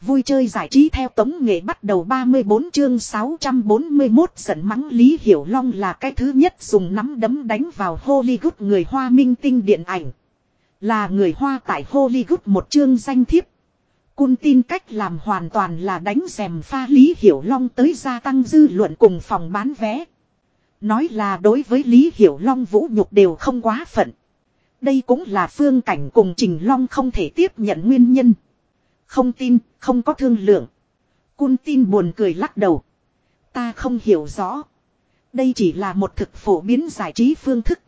Vui chơi giải trí theo tống nghệ bắt đầu 34 chương 641 giận mắng Lý Hiểu Long là cái thứ nhất dùng nắm đấm đánh vào Hollywood người Hoa minh tinh điện ảnh. Là người Hoa tại Hollywood một chương danh thiếp. Cun tin cách làm hoàn toàn là đánh xèm pha Lý Hiểu Long tới gia tăng dư luận cùng phòng bán vé. Nói là đối với Lý Hiểu Long vũ nhục đều không quá phận. Đây cũng là phương cảnh cùng Trình Long không thể tiếp nhận nguyên nhân. Không tin, không có thương lượng. Cun tin buồn cười lắc đầu. Ta không hiểu rõ. Đây chỉ là một thực phổ biến giải trí phương thức.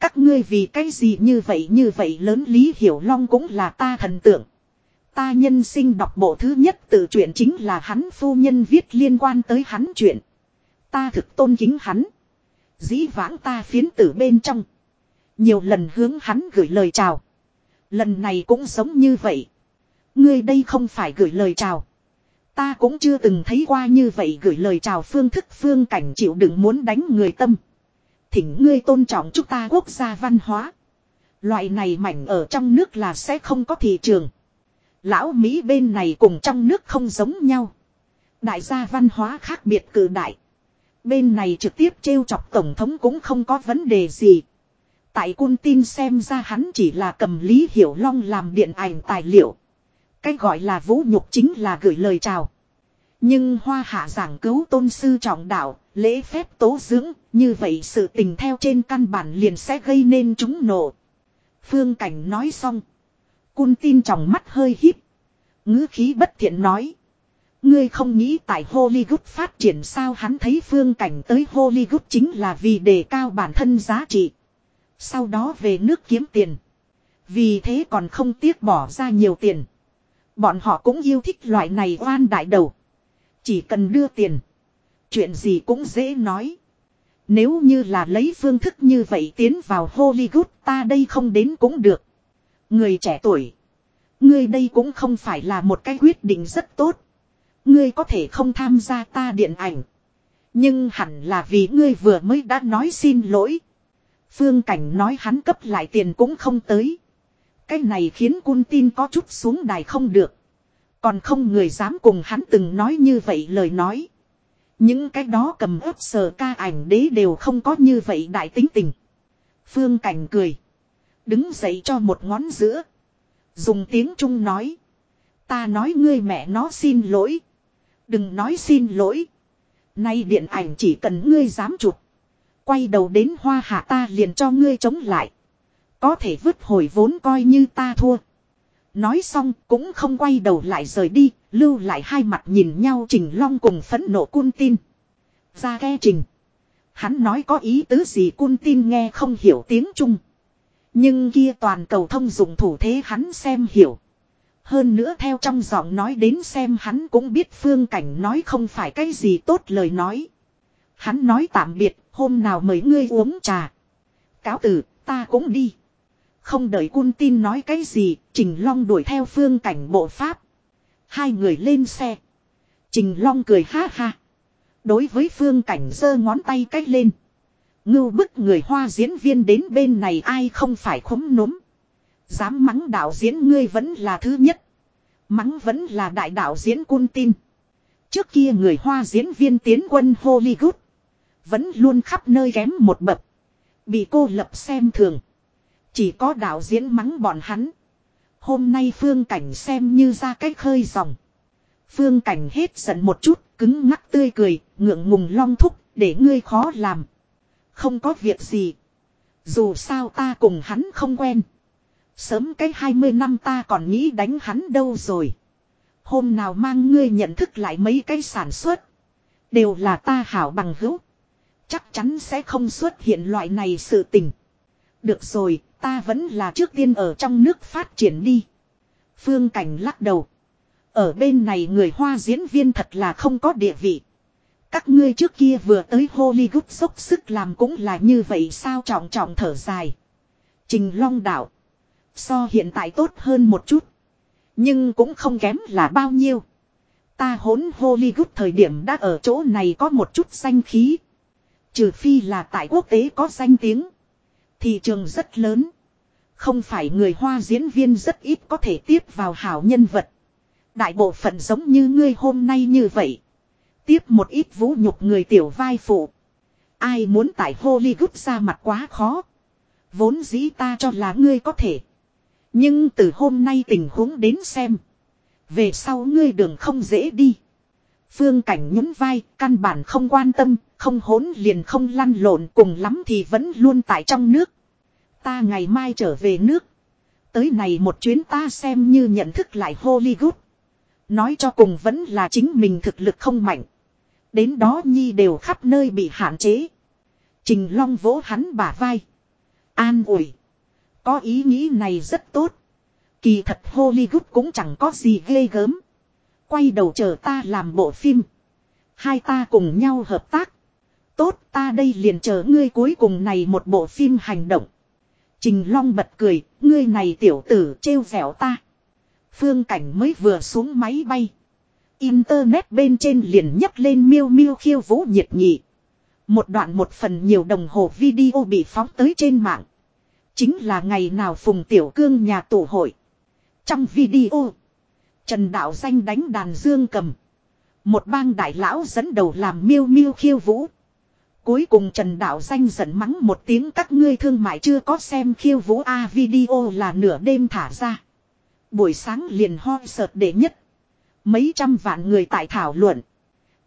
Các ngươi vì cái gì như vậy như vậy lớn Lý Hiểu Long cũng là ta thần tượng. Ta nhân sinh đọc bộ thứ nhất tự truyện chính là hắn phu nhân viết liên quan tới hắn chuyện. Ta thực tôn kính hắn. Dĩ vãng ta phiến tử bên trong. Nhiều lần hướng hắn gửi lời chào. Lần này cũng giống như vậy. Ngươi đây không phải gửi lời chào. Ta cũng chưa từng thấy qua như vậy gửi lời chào phương thức, phương cảnh chịu đựng muốn đánh người tâm. Thỉnh ngươi tôn trọng chúng ta quốc gia văn hóa. Loại này mảnh ở trong nước là sẽ không có thị trường. Lão Mỹ bên này cùng trong nước không giống nhau. Đại gia văn hóa khác biệt cử đại. Bên này trực tiếp trêu chọc tổng thống cũng không có vấn đề gì. Tại cun tin xem ra hắn chỉ là cầm Lý Hiểu Long làm điện ảnh tài liệu. Cái gọi là vũ nhục chính là gửi lời chào. Nhưng hoa hạ giảng cứu tôn sư trọng đạo, lễ phép tố dưỡng, như vậy sự tình theo trên căn bản liền sẽ gây nên chúng nổ. Phương Cảnh nói xong. Cun tin trong mắt hơi híp. ngữ khí bất thiện nói. Ngươi không nghĩ tại Hollywood phát triển sao hắn thấy phương cảnh tới Hollywood chính là vì đề cao bản thân giá trị. Sau đó về nước kiếm tiền. Vì thế còn không tiếc bỏ ra nhiều tiền. Bọn họ cũng yêu thích loại này oan đại đầu. Chỉ cần đưa tiền. Chuyện gì cũng dễ nói. Nếu như là lấy phương thức như vậy tiến vào Hollywood, ta đây không đến cũng được. Người trẻ tuổi. Ngươi đây cũng không phải là một cái quyết định rất tốt. Ngươi có thể không tham gia ta điện ảnh. Nhưng hẳn là vì ngươi vừa mới đã nói xin lỗi. Phương Cảnh nói hắn cấp lại tiền cũng không tới. Cái này khiến cun tin có chút xuống đài không được. Còn không người dám cùng hắn từng nói như vậy lời nói. Những cái đó cầm ớt sờ ca ảnh đế đều không có như vậy đại tính tình. Phương Cảnh cười. Đứng dậy cho một ngón giữa. Dùng tiếng Trung nói. Ta nói ngươi mẹ nó xin lỗi. Đừng nói xin lỗi. Nay điện ảnh chỉ cần ngươi dám chụp. Quay đầu đến hoa hạ ta liền cho ngươi chống lại. Có thể vứt hồi vốn coi như ta thua. Nói xong cũng không quay đầu lại rời đi. Lưu lại hai mặt nhìn nhau Trình Long cùng phẫn nộ cun tin. Ra ghe Trình. Hắn nói có ý tứ gì cun tin nghe không hiểu tiếng Trung. Nhưng kia toàn cầu thông dụng thủ thế hắn xem hiểu. Hơn nữa theo trong giọng nói đến xem hắn cũng biết phương cảnh nói không phải cái gì tốt lời nói. Hắn nói tạm biệt, hôm nào mời ngươi uống trà. Cáo tử ta cũng đi. Không đợi cun tin nói cái gì, Trình Long đuổi theo phương cảnh bộ pháp. Hai người lên xe. Trình Long cười ha ha. Đối với phương cảnh giơ ngón tay cách lên. Ngưu bức người hoa diễn viên đến bên này ai không phải khống núm. Dám mắng đạo diễn ngươi vẫn là thứ nhất. Mắng vẫn là đại đạo diễn cun tin. Trước kia người hoa diễn viên tiến quân Hollywood. Vẫn luôn khắp nơi ghém một bậc. Bị cô lập xem thường. Chỉ có đạo diễn mắng bọn hắn. Hôm nay phương cảnh xem như ra cách khơi dòng. Phương cảnh hết giận một chút, cứng ngắc tươi cười, ngượng ngùng long thúc, để ngươi khó làm. Không có việc gì. Dù sao ta cùng hắn không quen. Sớm cái 20 năm ta còn nghĩ đánh hắn đâu rồi. Hôm nào mang ngươi nhận thức lại mấy cái sản xuất. Đều là ta hảo bằng hữu. Chắc chắn sẽ không xuất hiện loại này sự tình. Được rồi, ta vẫn là trước tiên ở trong nước phát triển đi. Phương Cảnh lắc đầu. Ở bên này người hoa diễn viên thật là không có địa vị. Các ngươi trước kia vừa tới Hollywood dốc sức làm cũng là như vậy sao trọng trọng thở dài. Trình Long Đạo. So hiện tại tốt hơn một chút. Nhưng cũng không kém là bao nhiêu. Ta hốn Hollywood thời điểm đã ở chỗ này có một chút danh khí. Trừ phi là tại quốc tế có danh tiếng. Thị trường rất lớn. Không phải người Hoa diễn viên rất ít có thể tiếp vào hảo nhân vật. Đại bộ phận giống như ngươi hôm nay như vậy. Tiếp một ít vũ nhục người tiểu vai phụ. Ai muốn tại Hollywood ra mặt quá khó. Vốn dĩ ta cho là ngươi có thể. Nhưng từ hôm nay tình huống đến xem. Về sau ngươi đường không dễ đi. Phương cảnh nhún vai, căn bản không quan tâm, không hốn liền không lăn lộn cùng lắm thì vẫn luôn tại trong nước. Ta ngày mai trở về nước. Tới này một chuyến ta xem như nhận thức lại Hollywood. Nói cho cùng vẫn là chính mình thực lực không mạnh. Đến đó Nhi đều khắp nơi bị hạn chế. Trình Long vỗ hắn bả vai. An ủi. Có ý nghĩ này rất tốt. Kỳ thật Hollywood cũng chẳng có gì ghê gớm. Quay đầu chờ ta làm bộ phim. Hai ta cùng nhau hợp tác. Tốt ta đây liền chờ ngươi cuối cùng này một bộ phim hành động. Trình Long bật cười, ngươi này tiểu tử trêu vẻo ta. Phương Cảnh mới vừa xuống máy bay. Internet bên trên liền nhấc lên miêu miêu khiêu vũ nhiệt nhị. Một đoạn một phần nhiều đồng hồ video bị phóng tới trên mạng. Chính là ngày nào Phùng Tiểu Cương nhà tổ hội. Trong video, Trần Đạo Danh đánh đàn dương cầm. Một bang đại lão dẫn đầu làm miêu miêu khiêu vũ. Cuối cùng Trần Đạo Danh giận mắng một tiếng, các ngươi thương mại chưa có xem khiêu vũ A, video là nửa đêm thả ra. Buổi sáng liền ho sợt đệ nhất. Mấy trăm vạn người tại thảo luận.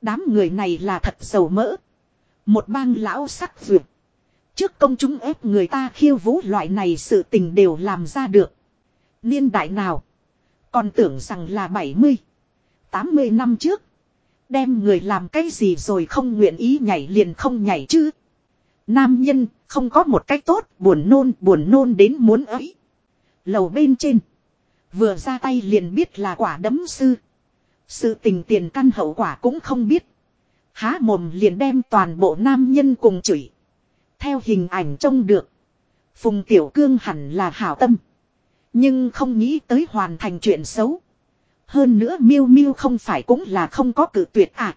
Đám người này là thật sầu mỡ. Một bang lão sắc vượt. Trước công chúng ép người ta khiêu vũ, loại này sự tình đều làm ra được. Niên đại nào. Còn tưởng rằng là 70. 80 năm trước. Đem người làm cái gì rồi không nguyện ý nhảy liền không nhảy chứ. Nam nhân, không có một cách tốt, buồn nôn buồn nôn đến muốn ấy. Lầu bên trên. Vừa ra tay liền biết là quả đấm sư. Sự tình tiền căn hậu quả cũng không biết. Há mồm liền đem toàn bộ nam nhân cùng chửi. Theo hình ảnh trông được. Phùng Tiểu Cương hẳn là hảo tâm. Nhưng không nghĩ tới hoàn thành chuyện xấu. Hơn nữa miêu miêu không phải cũng là không có cử tuyệt à.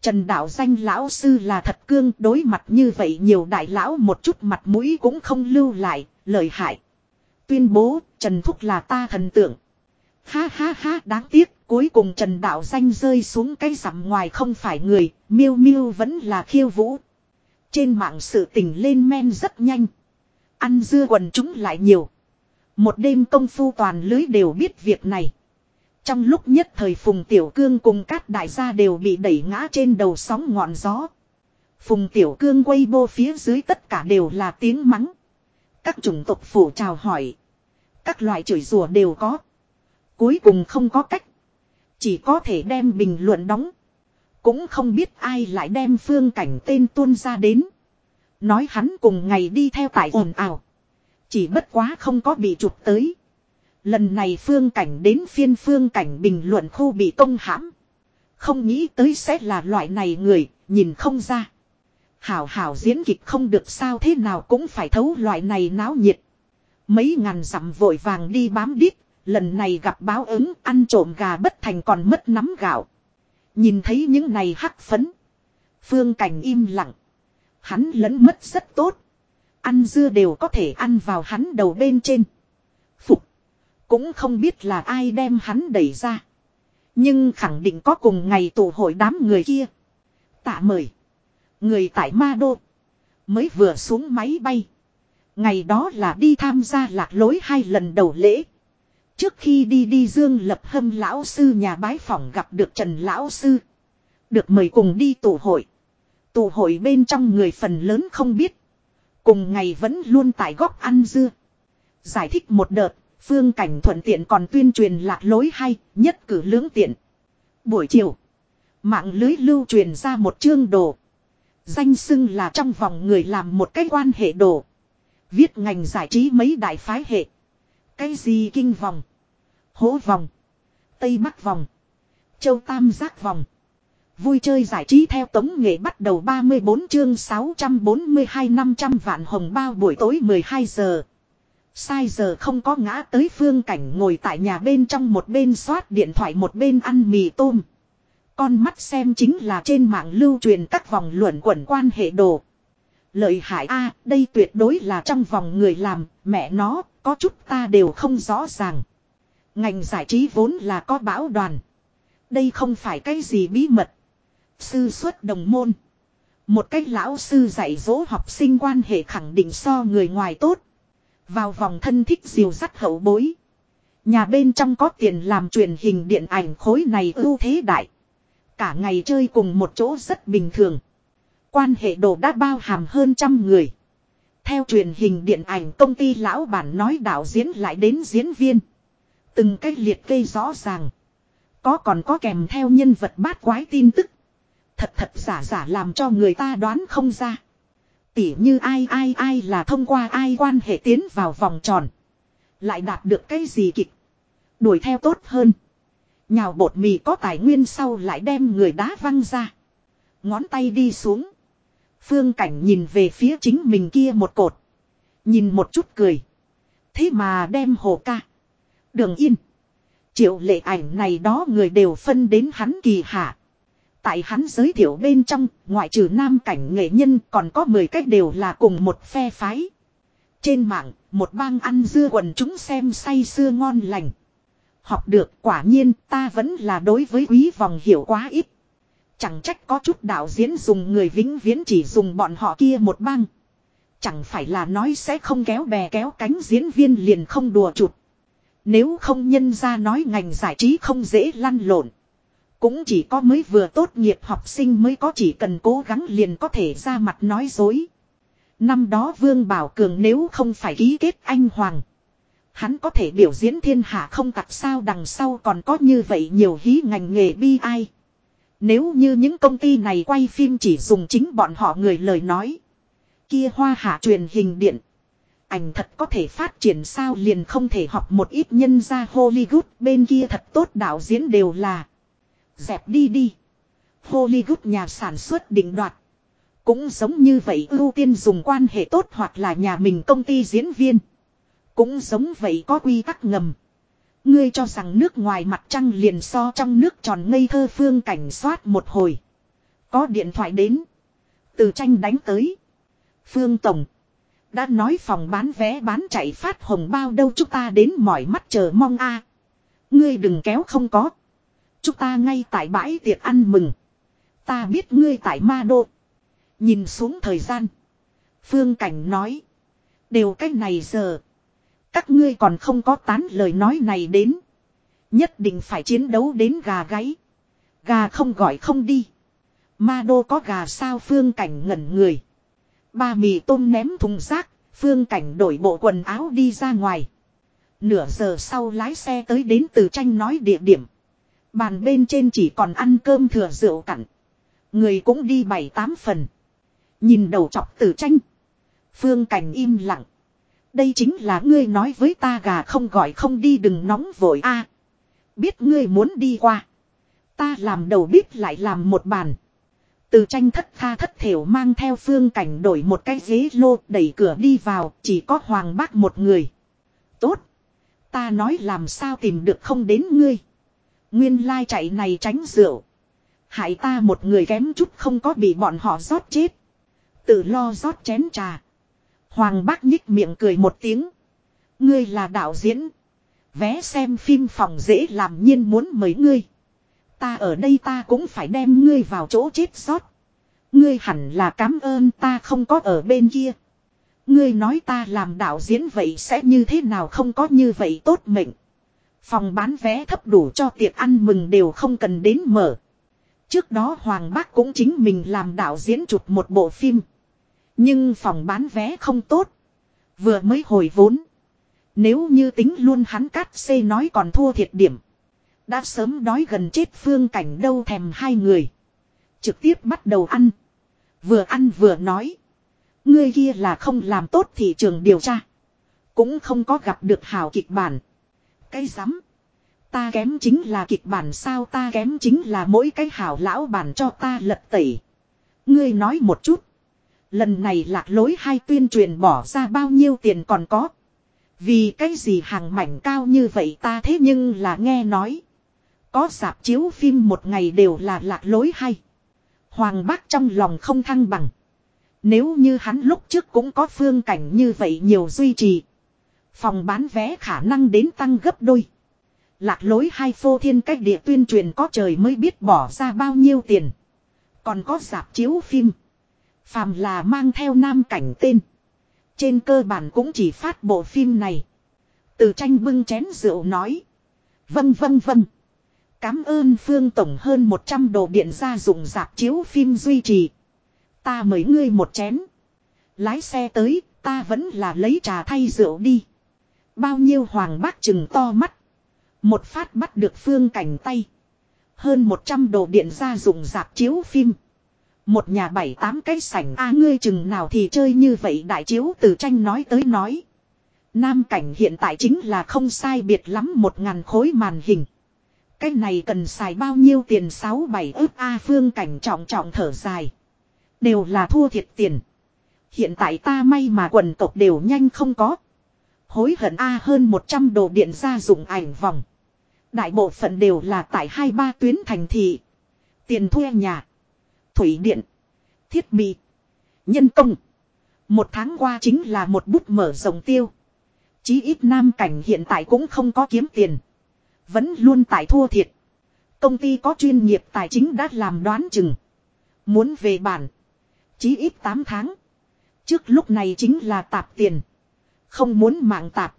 Trần đạo danh lão sư là thật cương đối mặt như vậy nhiều đại lão một chút mặt mũi cũng không lưu lại, lời hại. Tuyên bố, Trần Thúc là ta thần tượng. Ha ha ha đáng tiếc, cuối cùng Trần đạo danh rơi xuống cái rằm ngoài không phải người, miêu miêu vẫn là khiêu vũ. Trên mạng sự tình lên men rất nhanh. Ăn dưa quần chúng lại nhiều. Một đêm công phu toàn lưới đều biết việc này. Trong lúc nhất thời Phùng Tiểu Cương cùng các đại gia đều bị đẩy ngã trên đầu sóng ngọn gió. Phùng Tiểu Cương quay bô phía dưới tất cả đều là tiếng mắng. Các chủng tộc phủ chào hỏi. Các loại chửi rủa đều có. Cuối cùng không có cách. Chỉ có thể đem bình luận đóng. Cũng không biết ai lại đem phương cảnh tên tuôn ra đến. Nói hắn cùng ngày đi theo tại ồn ào. Chỉ bất quá không có bị chụp tới. Lần này phương cảnh đến phiên phương cảnh bình luận khu bị công hãm. Không nghĩ tới sẽ là loại này người, nhìn không ra. Hảo hảo diễn kịch không được sao thế nào cũng phải thấu loại này náo nhiệt. Mấy ngàn dặm vội vàng đi bám đít, lần này gặp báo ứng ăn trộm gà bất thành còn mất nắm gạo. Nhìn thấy những này hắc phấn. Phương cảnh im lặng. Hắn lẫn mất rất tốt. Ăn dưa đều có thể ăn vào hắn đầu bên trên. Phục. Cũng không biết là ai đem hắn đẩy ra. Nhưng khẳng định có cùng ngày tụ hội đám người kia. Tạ mời. Người tại Ma Đô. Mới vừa xuống máy bay. Ngày đó là đi tham gia lạc lối hai lần đầu lễ. Trước khi đi đi Dương lập hâm lão sư nhà bái phỏng gặp được Trần lão sư. Được mời cùng đi tụ hội. Tụ hội bên trong người phần lớn không biết. Cùng ngày vẫn luôn tại góc ăn dưa. Giải thích một đợt, phương cảnh thuận tiện còn tuyên truyền lạc lối hay, nhất cử lưỡng tiện. Buổi chiều, mạng lưới lưu truyền ra một chương đồ. Danh xưng là trong vòng người làm một cái quan hệ đồ. Viết ngành giải trí mấy đại phái hệ. Cái gì kinh vòng, hố vòng, tây bắc vòng, châu tam giác vòng. Vui chơi giải trí theo tống nghệ bắt đầu 34 chương 642 500 vạn hồng bao buổi tối 12 giờ. Sai giờ không có ngã tới phương cảnh ngồi tại nhà bên trong một bên xoát điện thoại một bên ăn mì tôm. Con mắt xem chính là trên mạng lưu truyền các vòng luận quẩn quan hệ đồ. Lợi hại a đây tuyệt đối là trong vòng người làm, mẹ nó, có chút ta đều không rõ ràng. Ngành giải trí vốn là có bão đoàn. Đây không phải cái gì bí mật. Sư xuất đồng môn. Một cách lão sư dạy dỗ học sinh quan hệ khẳng định so người ngoài tốt. Vào vòng thân thích diều dắt hậu bối. Nhà bên trong có tiền làm truyền hình điện ảnh khối này ưu thế đại. Cả ngày chơi cùng một chỗ rất bình thường. Quan hệ đồ đã bao hàm hơn trăm người. Theo truyền hình điện ảnh công ty lão bản nói đạo diễn lại đến diễn viên. Từng cách liệt kê rõ ràng. Có còn có kèm theo nhân vật bát quái tin tức. Thật thật giả giả làm cho người ta đoán không ra. Tỉ như ai ai ai là thông qua ai quan hệ tiến vào vòng tròn. Lại đạt được cái gì kịch. Đuổi theo tốt hơn. Nhào bột mì có tài nguyên sau lại đem người đá văng ra. Ngón tay đi xuống. Phương cảnh nhìn về phía chính mình kia một cột. Nhìn một chút cười. Thế mà đem hồ ca. Đường yên. Triệu lệ ảnh này đó người đều phân đến hắn kỳ hạ. Tại hắn giới thiệu bên trong, ngoại trừ nam cảnh nghệ nhân còn có 10 cách đều là cùng một phe phái. Trên mạng, một bang ăn dưa quần chúng xem say sưa ngon lành. Học được quả nhiên ta vẫn là đối với quý vòng hiểu quá ít. Chẳng trách có chút đạo diễn dùng người vĩnh viễn chỉ dùng bọn họ kia một bang. Chẳng phải là nói sẽ không kéo bè kéo cánh diễn viên liền không đùa chụt. Nếu không nhân ra nói ngành giải trí không dễ lăn lộn. Cũng chỉ có mới vừa tốt nghiệp học sinh mới có chỉ cần cố gắng liền có thể ra mặt nói dối. Năm đó Vương Bảo Cường nếu không phải ký kết anh Hoàng. Hắn có thể biểu diễn thiên hạ không tặc sao đằng sau còn có như vậy nhiều hí ngành nghề bi ai. Nếu như những công ty này quay phim chỉ dùng chính bọn họ người lời nói. Kia hoa hạ truyền hình điện. Ảnh thật có thể phát triển sao liền không thể học một ít nhân ra Hollywood, bên kia thật tốt đạo diễn đều là. Dẹp đi đi. Hollywood nhà sản xuất định đoạt. Cũng giống như vậy ưu tiên dùng quan hệ tốt hoặc là nhà mình công ty diễn viên. Cũng giống vậy có quy tắc ngầm. Ngươi cho rằng nước ngoài mặt trăng liền so trong nước tròn ngây thơ phương cảnh soát một hồi. Có điện thoại đến. Từ tranh đánh tới. Phương Tổng. Đã nói phòng bán vé bán chạy phát hồng bao đâu chúng ta đến mỏi mắt chờ mong a Ngươi đừng kéo không có. Chúng ta ngay tại bãi tiệc ăn mừng. Ta biết ngươi tại ma đô. Nhìn xuống thời gian. Phương Cảnh nói. Đều cách này giờ. Các ngươi còn không có tán lời nói này đến. Nhất định phải chiến đấu đến gà gáy. Gà không gọi không đi. Ma đô có gà sao phương cảnh ngẩn người. Ba mì tôm ném thùng rác. Phương cảnh đổi bộ quần áo đi ra ngoài. Nửa giờ sau lái xe tới đến từ tranh nói địa điểm. Bàn bên trên chỉ còn ăn cơm thừa rượu cặn. Người cũng đi bảy tám phần. Nhìn đầu chọc từ tranh. Phương cảnh im lặng. Đây chính là ngươi nói với ta gà không gọi không đi đừng nóng vội a. biết ngươi muốn đi qua. Ta làm đầu bếp lại làm một bàn. Từ tranh thất tha thất thiểu mang theo phương cảnh đổi một cái ghế lô đẩy cửa đi vào, chỉ có hoàng bác một người. Tốt. Ta nói làm sao tìm được không đến ngươi. Nguyên lai chạy này tránh rượu. Hại ta một người kém chút không có bị bọn họ rót chết. Tự lo rót chén trà. Hoàng bác nhích miệng cười một tiếng. Ngươi là đạo diễn. Vé xem phim phòng dễ làm nhiên muốn mời ngươi. Ta ở đây ta cũng phải đem ngươi vào chỗ chết rót. Ngươi hẳn là cảm ơn ta không có ở bên kia. Ngươi nói ta làm đạo diễn vậy sẽ như thế nào không có như vậy tốt mệnh. Phòng bán vé thấp đủ cho tiệc ăn mừng đều không cần đến mở. Trước đó Hoàng Bác cũng chính mình làm đạo diễn chụp một bộ phim. Nhưng phòng bán vé không tốt. Vừa mới hồi vốn. Nếu như tính luôn hắn cắt xê nói còn thua thiệt điểm. Đã sớm đói gần chết phương cảnh đâu thèm hai người. Trực tiếp bắt đầu ăn. Vừa ăn vừa nói. Ngươi kia là không làm tốt thị trường điều tra. Cũng không có gặp được hào kịch bản. Cái rắm Ta kém chính là kịch bản sao, ta kém chính là mỗi cái hảo lão bản cho ta lật tẩy. Ngươi nói một chút. Lần này lạc lối hai tuyên truyền bỏ ra bao nhiêu tiền còn có. Vì cái gì hàng mảnh cao như vậy ta thế nhưng là nghe nói. Có sạp chiếu phim một ngày đều là lạc lối hay. Hoàng bác trong lòng không thăng bằng. Nếu như hắn lúc trước cũng có phương cảnh như vậy nhiều duy trì. Phòng bán vé khả năng đến tăng gấp đôi. Lạc lối hai phô thiên cách địa tuyên truyền có trời mới biết bỏ ra bao nhiêu tiền. Còn có dạp chiếu phim. Phàm là mang theo nam cảnh tên. Trên cơ bản cũng chỉ phát bộ phim này. Từ tranh bưng chén rượu nói. Vâng vâng vâng. Cám ơn Phương Tổng hơn 100 đồ điện gia dụng dạp chiếu phim duy trì. Ta mời ngươi một chén. Lái xe tới, ta vẫn là lấy trà thay rượu đi. Bao nhiêu hoàng bác chừng to mắt. Một phát bắt được phương cảnh tay. Hơn 100 đồ điện gia dụng dạp chiếu phim. Một nhà bảy tám cái sảnh a ngươi chừng nào thì chơi như vậy đại chiếu từ tranh nói tới nói. Nam cảnh hiện tại chính là không sai biệt lắm một ngàn khối màn hình. Cái này cần xài bao nhiêu tiền sáu bảy ước A phương cảnh trọng trọng thở dài. Đều là thua thiệt tiền. Hiện tại ta may mà quần tộc đều nhanh không có. Hối hận A hơn 100 đồ điện gia dụng ảnh vòng. Đại bộ phận đều là tại hai ba tuyến thành thị. Tiền thuê nhà. Thủy điện. Thiết bị. Nhân công. Một tháng qua chính là một bút mở rộng tiêu. Chí ít nam cảnh hiện tại cũng không có kiếm tiền. Vẫn luôn tại thua thiệt. Công ty có chuyên nghiệp tài chính đã làm đoán chừng. Muốn về bản. Chí ít 8 tháng. Trước lúc này chính là tạp tiền. Không muốn mạng tạp.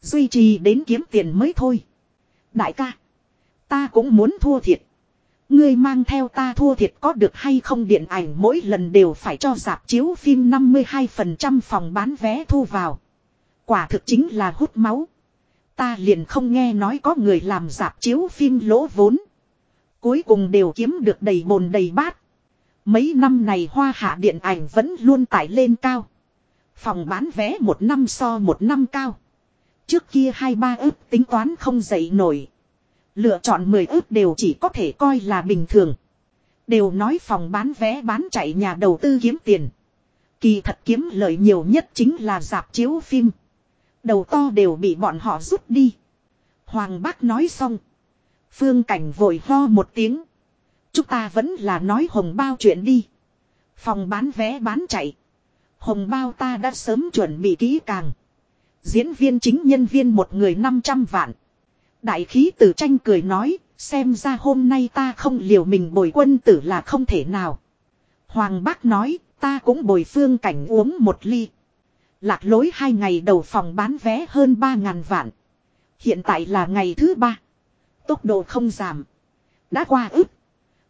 Duy trì đến kiếm tiền mới thôi. Đại ca. Ta cũng muốn thua thiệt. Ngươi mang theo ta thua thiệt có được hay không điện ảnh mỗi lần đều phải cho dạp chiếu phim 52% phòng bán vé thu vào. Quả thực chính là hút máu. Ta liền không nghe nói có người làm dạp chiếu phim lỗ vốn. Cuối cùng đều kiếm được đầy bồn đầy bát. Mấy năm này hoa hạ điện ảnh vẫn luôn tải lên cao. Phòng bán vé một năm so một năm cao. Trước kia hai ba ước tính toán không dậy nổi. Lựa chọn 10 ước đều chỉ có thể coi là bình thường. Đều nói phòng bán vé bán chạy nhà đầu tư kiếm tiền. Kỳ thật kiếm lợi nhiều nhất chính là dạp chiếu phim. Đầu to đều bị bọn họ rút đi. Hoàng bác nói xong. Phương cảnh vội ho một tiếng. Chúng ta vẫn là nói hồng bao chuyện đi. Phòng bán vé bán chạy. Hồng bao ta đã sớm chuẩn bị kỹ càng. Diễn viên chính nhân viên một người 500 vạn. Đại khí tử tranh cười nói, xem ra hôm nay ta không liều mình bồi quân tử là không thể nào. Hoàng bác nói, ta cũng bồi phương cảnh uống một ly. Lạc lối hai ngày đầu phòng bán vé hơn 3.000 vạn. Hiện tại là ngày thứ ba. Tốc độ không giảm. Đã qua ức.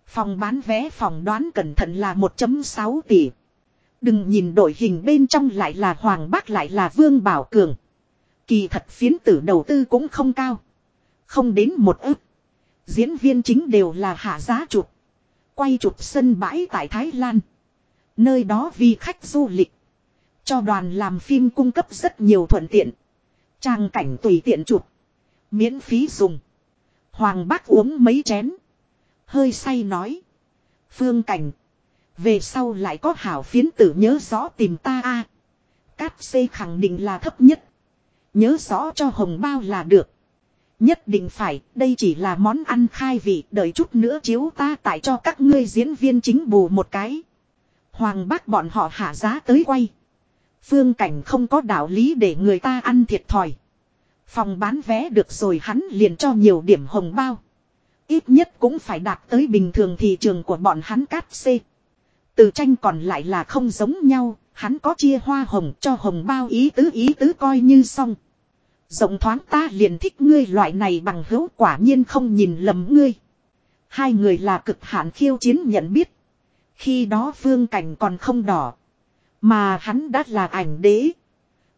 Phòng bán vé phòng đoán cẩn thận là 1.6 tỷ. Đừng nhìn đội hình bên trong lại là Hoàng Bác lại là Vương Bảo Cường. Kỳ thật phiến tử đầu tư cũng không cao. Không đến một ức. Diễn viên chính đều là hạ giá chụp. Quay chụp sân bãi tại Thái Lan. Nơi đó vì khách du lịch. Cho đoàn làm phim cung cấp rất nhiều thuận tiện. Trang cảnh tùy tiện chụp. Miễn phí dùng. Hoàng bác uống mấy chén. Hơi say nói. Phương cảnh. Về sau lại có hảo phiến tử nhớ rõ tìm ta a Cát xê khẳng định là thấp nhất. Nhớ rõ cho hồng bao là được. Nhất định phải, đây chỉ là món ăn khai vị, đợi chút nữa chiếu ta tại cho các ngươi diễn viên chính bù một cái. Hoàng bác bọn họ hạ giá tới quay. Phương cảnh không có đạo lý để người ta ăn thiệt thòi. Phòng bán vé được rồi hắn liền cho nhiều điểm hồng bao. Ít nhất cũng phải đạt tới bình thường thị trường của bọn hắn cát xê. Từ tranh còn lại là không giống nhau, hắn có chia hoa hồng cho hồng bao ý tứ ý tứ coi như xong. Rộng thoáng ta liền thích ngươi loại này bằng hữu quả nhiên không nhìn lầm ngươi. Hai người là cực hạn khiêu chiến nhận biết. Khi đó phương cảnh còn không đỏ. Mà hắn đã là ảnh đế.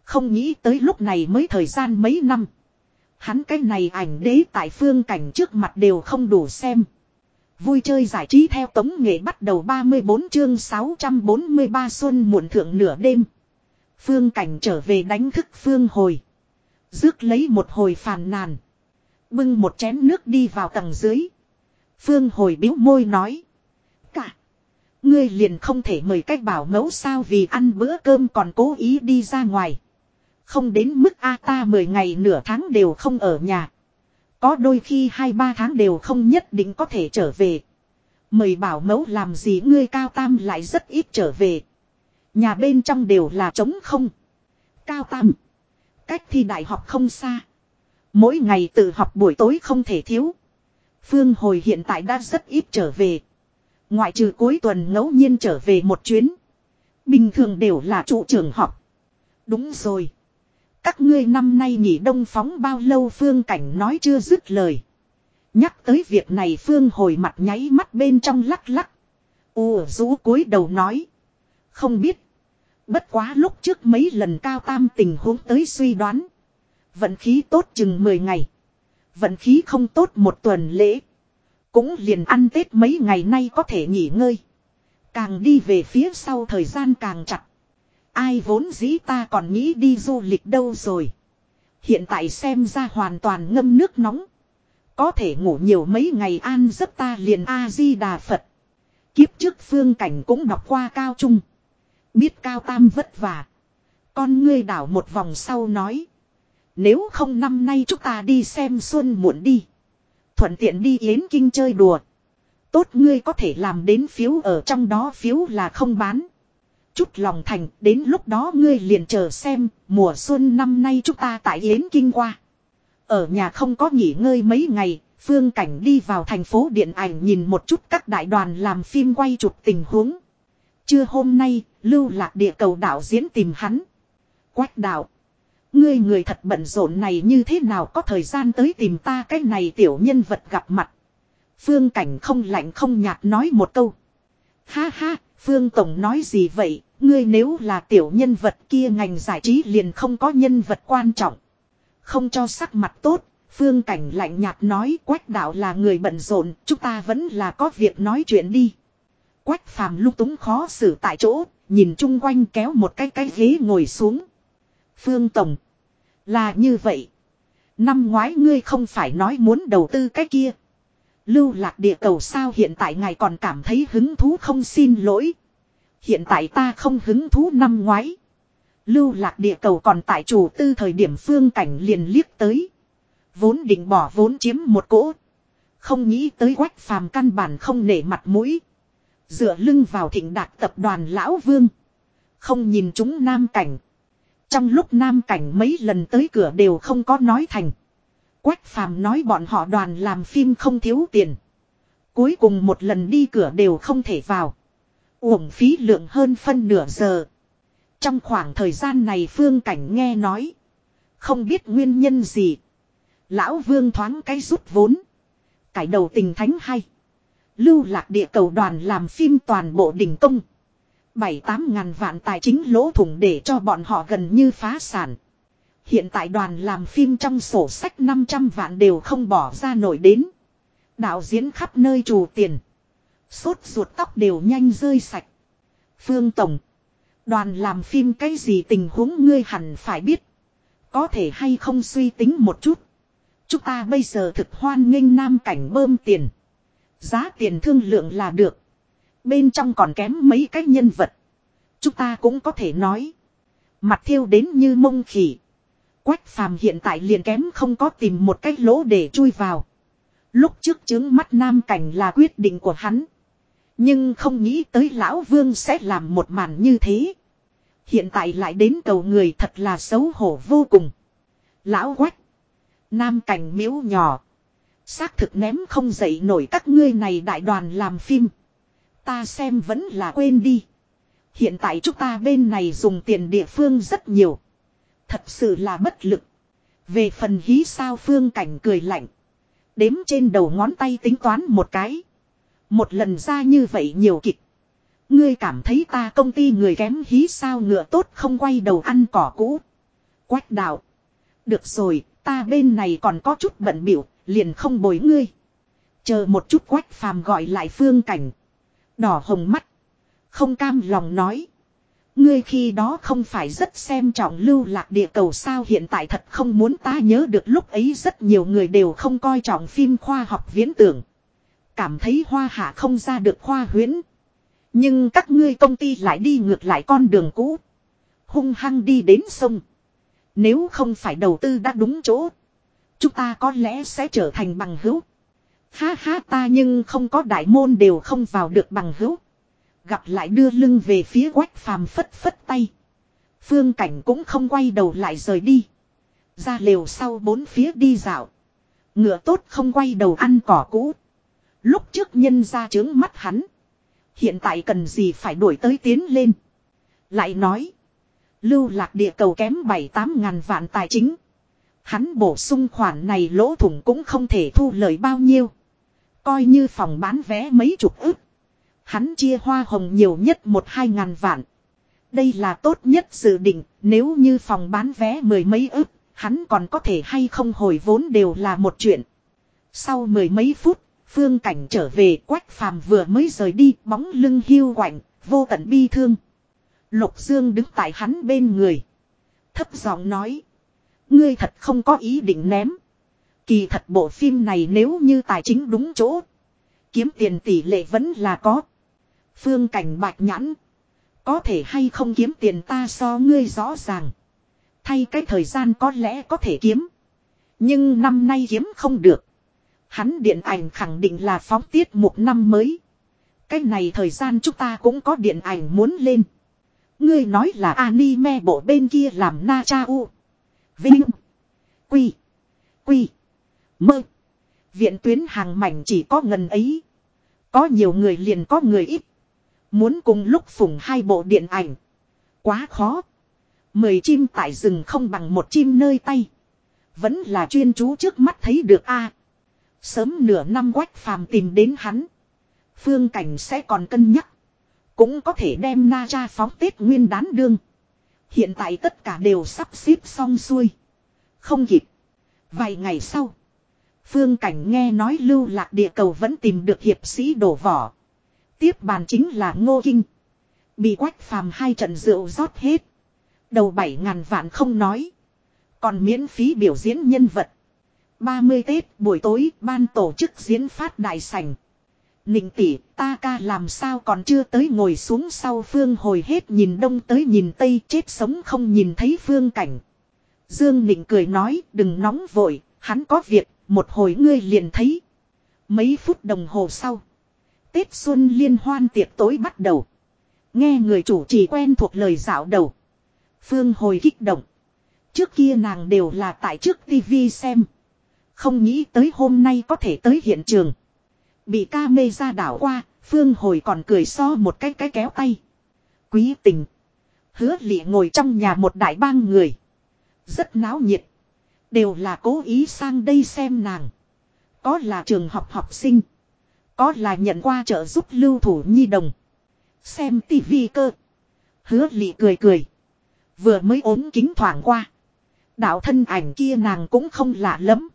Không nghĩ tới lúc này mới thời gian mấy năm. Hắn cái này ảnh đế tại phương cảnh trước mặt đều không đủ xem. Vui chơi giải trí theo tống nghệ bắt đầu 34 chương 643 xuân muộn thượng nửa đêm. Phương cảnh trở về đánh thức phương hồi. Rước lấy một hồi phàn nàn. Bưng một chén nước đi vào tầng dưới. Phương hồi biếu môi nói. Cả. Ngươi liền không thể mời cách bảo mẫu sao vì ăn bữa cơm còn cố ý đi ra ngoài. Không đến mức A ta 10 ngày nửa tháng đều không ở nhà. Có đôi khi hai ba tháng đều không nhất định có thể trở về. Mời bảo mẫu làm gì ngươi cao tam lại rất ít trở về. Nhà bên trong đều là trống không. Cao tam. Cách thi đại học không xa. Mỗi ngày tự học buổi tối không thể thiếu. Phương hồi hiện tại đã rất ít trở về. Ngoại trừ cuối tuần ngẫu nhiên trở về một chuyến. Bình thường đều là trụ trường học. Đúng rồi. Các ngươi năm nay nghỉ đông phóng bao lâu phương cảnh nói chưa dứt lời. Nhắc tới việc này phương hồi mặt nháy mắt bên trong lắc lắc. U rũ cúi đầu nói. Không biết. Bất quá lúc trước mấy lần cao tam tình huống tới suy đoán. Vận khí tốt chừng 10 ngày. Vận khí không tốt một tuần lễ. Cũng liền ăn Tết mấy ngày nay có thể nghỉ ngơi. Càng đi về phía sau thời gian càng chặt. Ai vốn dĩ ta còn nghĩ đi du lịch đâu rồi. Hiện tại xem ra hoàn toàn ngâm nước nóng. Có thể ngủ nhiều mấy ngày an giấc ta liền A-di-đà Phật. Kiếp trước phương cảnh cũng đọc qua cao trung. Biết cao tam vất vả. Con ngươi đảo một vòng sau nói. Nếu không năm nay chúng ta đi xem xuân muộn đi. Thuận tiện đi yến kinh chơi đùa. Tốt ngươi có thể làm đến phiếu ở trong đó phiếu là không bán. Chút lòng thành, đến lúc đó ngươi liền chờ xem, mùa xuân năm nay chúng ta tại Yến Kinh qua. Ở nhà không có nghỉ ngơi mấy ngày, Phương Cảnh đi vào thành phố điện ảnh nhìn một chút các đại đoàn làm phim quay chụp tình huống. Trưa hôm nay, lưu lạc địa cầu đạo diễn tìm hắn. Quách đạo. Ngươi người thật bận rộn này như thế nào có thời gian tới tìm ta cái này tiểu nhân vật gặp mặt. Phương Cảnh không lạnh không nhạt nói một câu. Ha ha, Phương Tổng nói gì vậy, ngươi nếu là tiểu nhân vật kia ngành giải trí liền không có nhân vật quan trọng. Không cho sắc mặt tốt, Phương Cảnh lạnh nhạt nói Quách đạo là người bận rộn, chúng ta vẫn là có việc nói chuyện đi. Quách phàm lúc túng khó xử tại chỗ, nhìn chung quanh kéo một cái cái ghế ngồi xuống. Phương Tổng. Là như vậy. Năm ngoái ngươi không phải nói muốn đầu tư cái kia. Lưu lạc địa cầu sao hiện tại ngài còn cảm thấy hứng thú không xin lỗi. Hiện tại ta không hứng thú năm ngoái. Lưu lạc địa cầu còn tại chủ tư thời điểm phương cảnh liền liếc tới. Vốn định bỏ vốn chiếm một cỗ. Không nghĩ tới quách phàm căn bản không nể mặt mũi. Dựa lưng vào thịnh đạt tập đoàn Lão Vương. Không nhìn chúng nam cảnh. Trong lúc nam cảnh mấy lần tới cửa đều không có nói thành. Quách phàm nói bọn họ đoàn làm phim không thiếu tiền. Cuối cùng một lần đi cửa đều không thể vào. Uổng phí lượng hơn phân nửa giờ. Trong khoảng thời gian này phương cảnh nghe nói. Không biết nguyên nhân gì. Lão vương thoáng cái rút vốn. Cải đầu tình thánh hay. Lưu lạc địa cầu đoàn làm phim toàn bộ đỉnh công. Bảy tám ngàn vạn tài chính lỗ thủng để cho bọn họ gần như phá sản. Hiện tại đoàn làm phim trong sổ sách 500 vạn đều không bỏ ra nổi đến. Đạo diễn khắp nơi trù tiền. Sốt ruột tóc đều nhanh rơi sạch. Phương Tổng. Đoàn làm phim cái gì tình huống ngươi hẳn phải biết. Có thể hay không suy tính một chút. Chúng ta bây giờ thực hoan nghênh nam cảnh bơm tiền. Giá tiền thương lượng là được. Bên trong còn kém mấy cái nhân vật. Chúng ta cũng có thể nói. Mặt thiêu đến như mông khỉ. Quách phàm hiện tại liền kém không có tìm một cái lỗ để chui vào. Lúc trước chứng mắt nam cảnh là quyết định của hắn. Nhưng không nghĩ tới lão vương sẽ làm một màn như thế. Hiện tại lại đến cầu người thật là xấu hổ vô cùng. Lão quách. Nam cảnh miếu nhỏ. Xác thực ném không dậy nổi các ngươi này đại đoàn làm phim. Ta xem vẫn là quên đi. Hiện tại chúng ta bên này dùng tiền địa phương rất nhiều. Thật sự là bất lực. Về phần hí sao phương cảnh cười lạnh. Đếm trên đầu ngón tay tính toán một cái. Một lần ra như vậy nhiều kịch. Ngươi cảm thấy ta công ty người kém hí sao ngựa tốt không quay đầu ăn cỏ cũ. Quách đạo. Được rồi, ta bên này còn có chút bận biểu, liền không bồi ngươi. Chờ một chút quách phàm gọi lại phương cảnh. Đỏ hồng mắt. Không cam lòng nói. Ngươi khi đó không phải rất xem trọng lưu lạc địa cầu sao hiện tại thật không muốn ta nhớ được lúc ấy rất nhiều người đều không coi trọng phim khoa học viễn tưởng. Cảm thấy hoa hạ không ra được khoa huyễn. Nhưng các ngươi công ty lại đi ngược lại con đường cũ. Hung hăng đi đến sông. Nếu không phải đầu tư đã đúng chỗ. Chúng ta có lẽ sẽ trở thành bằng hữu. Ha ha, ta nhưng không có đại môn đều không vào được bằng hữu. Gặp lại đưa lưng về phía quách phàm phất phất tay. Phương cảnh cũng không quay đầu lại rời đi. Ra lều sau bốn phía đi dạo. Ngựa tốt không quay đầu ăn cỏ cũ. Lúc trước nhân ra trướng mắt hắn. Hiện tại cần gì phải đuổi tới tiến lên. Lại nói. Lưu lạc địa cầu kém 7-8 ngàn vạn tài chính. Hắn bổ sung khoản này lỗ thủng cũng không thể thu lời bao nhiêu. Coi như phòng bán vé mấy chục ức. Hắn chia hoa hồng nhiều nhất một hai ngàn vạn. Đây là tốt nhất dự định, nếu như phòng bán vé mười mấy ức, hắn còn có thể hay không hồi vốn đều là một chuyện. Sau mười mấy phút, phương cảnh trở về quách phàm vừa mới rời đi, bóng lưng hiu quạnh, vô tận bi thương. Lục Dương đứng tại hắn bên người. Thấp giọng nói. Ngươi thật không có ý định ném. Kỳ thật bộ phim này nếu như tài chính đúng chỗ. Kiếm tiền tỷ lệ vẫn là có. Phương cảnh bạch nhãn. Có thể hay không kiếm tiền ta so ngươi rõ ràng. Thay cái thời gian có lẽ có thể kiếm. Nhưng năm nay kiếm không được. Hắn điện ảnh khẳng định là phóng tiết một năm mới. Cái này thời gian chúng ta cũng có điện ảnh muốn lên. Ngươi nói là anime bộ bên kia làm na cha u. Vinh. Quy. Quy. Mơ. Viện tuyến hàng mảnh chỉ có ngần ấy. Có nhiều người liền có người ít. Muốn cùng lúc phùng hai bộ điện ảnh. Quá khó. Mười chim tại rừng không bằng một chim nơi tay. Vẫn là chuyên chú trước mắt thấy được a. Sớm nửa năm quách phàm tìm đến hắn. Phương cảnh sẽ còn cân nhắc. Cũng có thể đem na cha phóng tết nguyên đán đương. Hiện tại tất cả đều sắp xếp xong xuôi. Không kịp. Vài ngày sau. Phương Cảnh nghe nói lưu lạc địa cầu vẫn tìm được hiệp sĩ đổ vỏ. Tiếp bàn chính là Ngô Kinh. Bị quách phàm hai trận rượu rót hết. Đầu bảy ngàn vạn không nói. Còn miễn phí biểu diễn nhân vật. 30 Tết buổi tối ban tổ chức diễn phát đại sảnh. Nịnh tỷ ta ca làm sao còn chưa tới ngồi xuống sau phương hồi hết nhìn đông tới nhìn tây chết sống không nhìn thấy phương cảnh. Dương Nịnh cười nói đừng nóng vội, hắn có việc, một hồi ngươi liền thấy. Mấy phút đồng hồ sau. Tết xuân liên hoan tiệc tối bắt đầu. Nghe người chủ trì quen thuộc lời dạo đầu. Phương hồi kích động. Trước kia nàng đều là tại trước TV xem. Không nghĩ tới hôm nay có thể tới hiện trường. Bị ca mê ra đảo qua, Phương hồi còn cười so một cái cái kéo tay. Quý tình. Hứa lị ngồi trong nhà một đại bang người. Rất náo nhiệt. Đều là cố ý sang đây xem nàng. Có là trường học học sinh. Có là nhận qua trợ giúp lưu thủ nhi đồng. Xem tivi cơ. Hứa lị cười cười. Vừa mới ốm kính thoảng qua. Đạo thân ảnh kia nàng cũng không lạ lắm.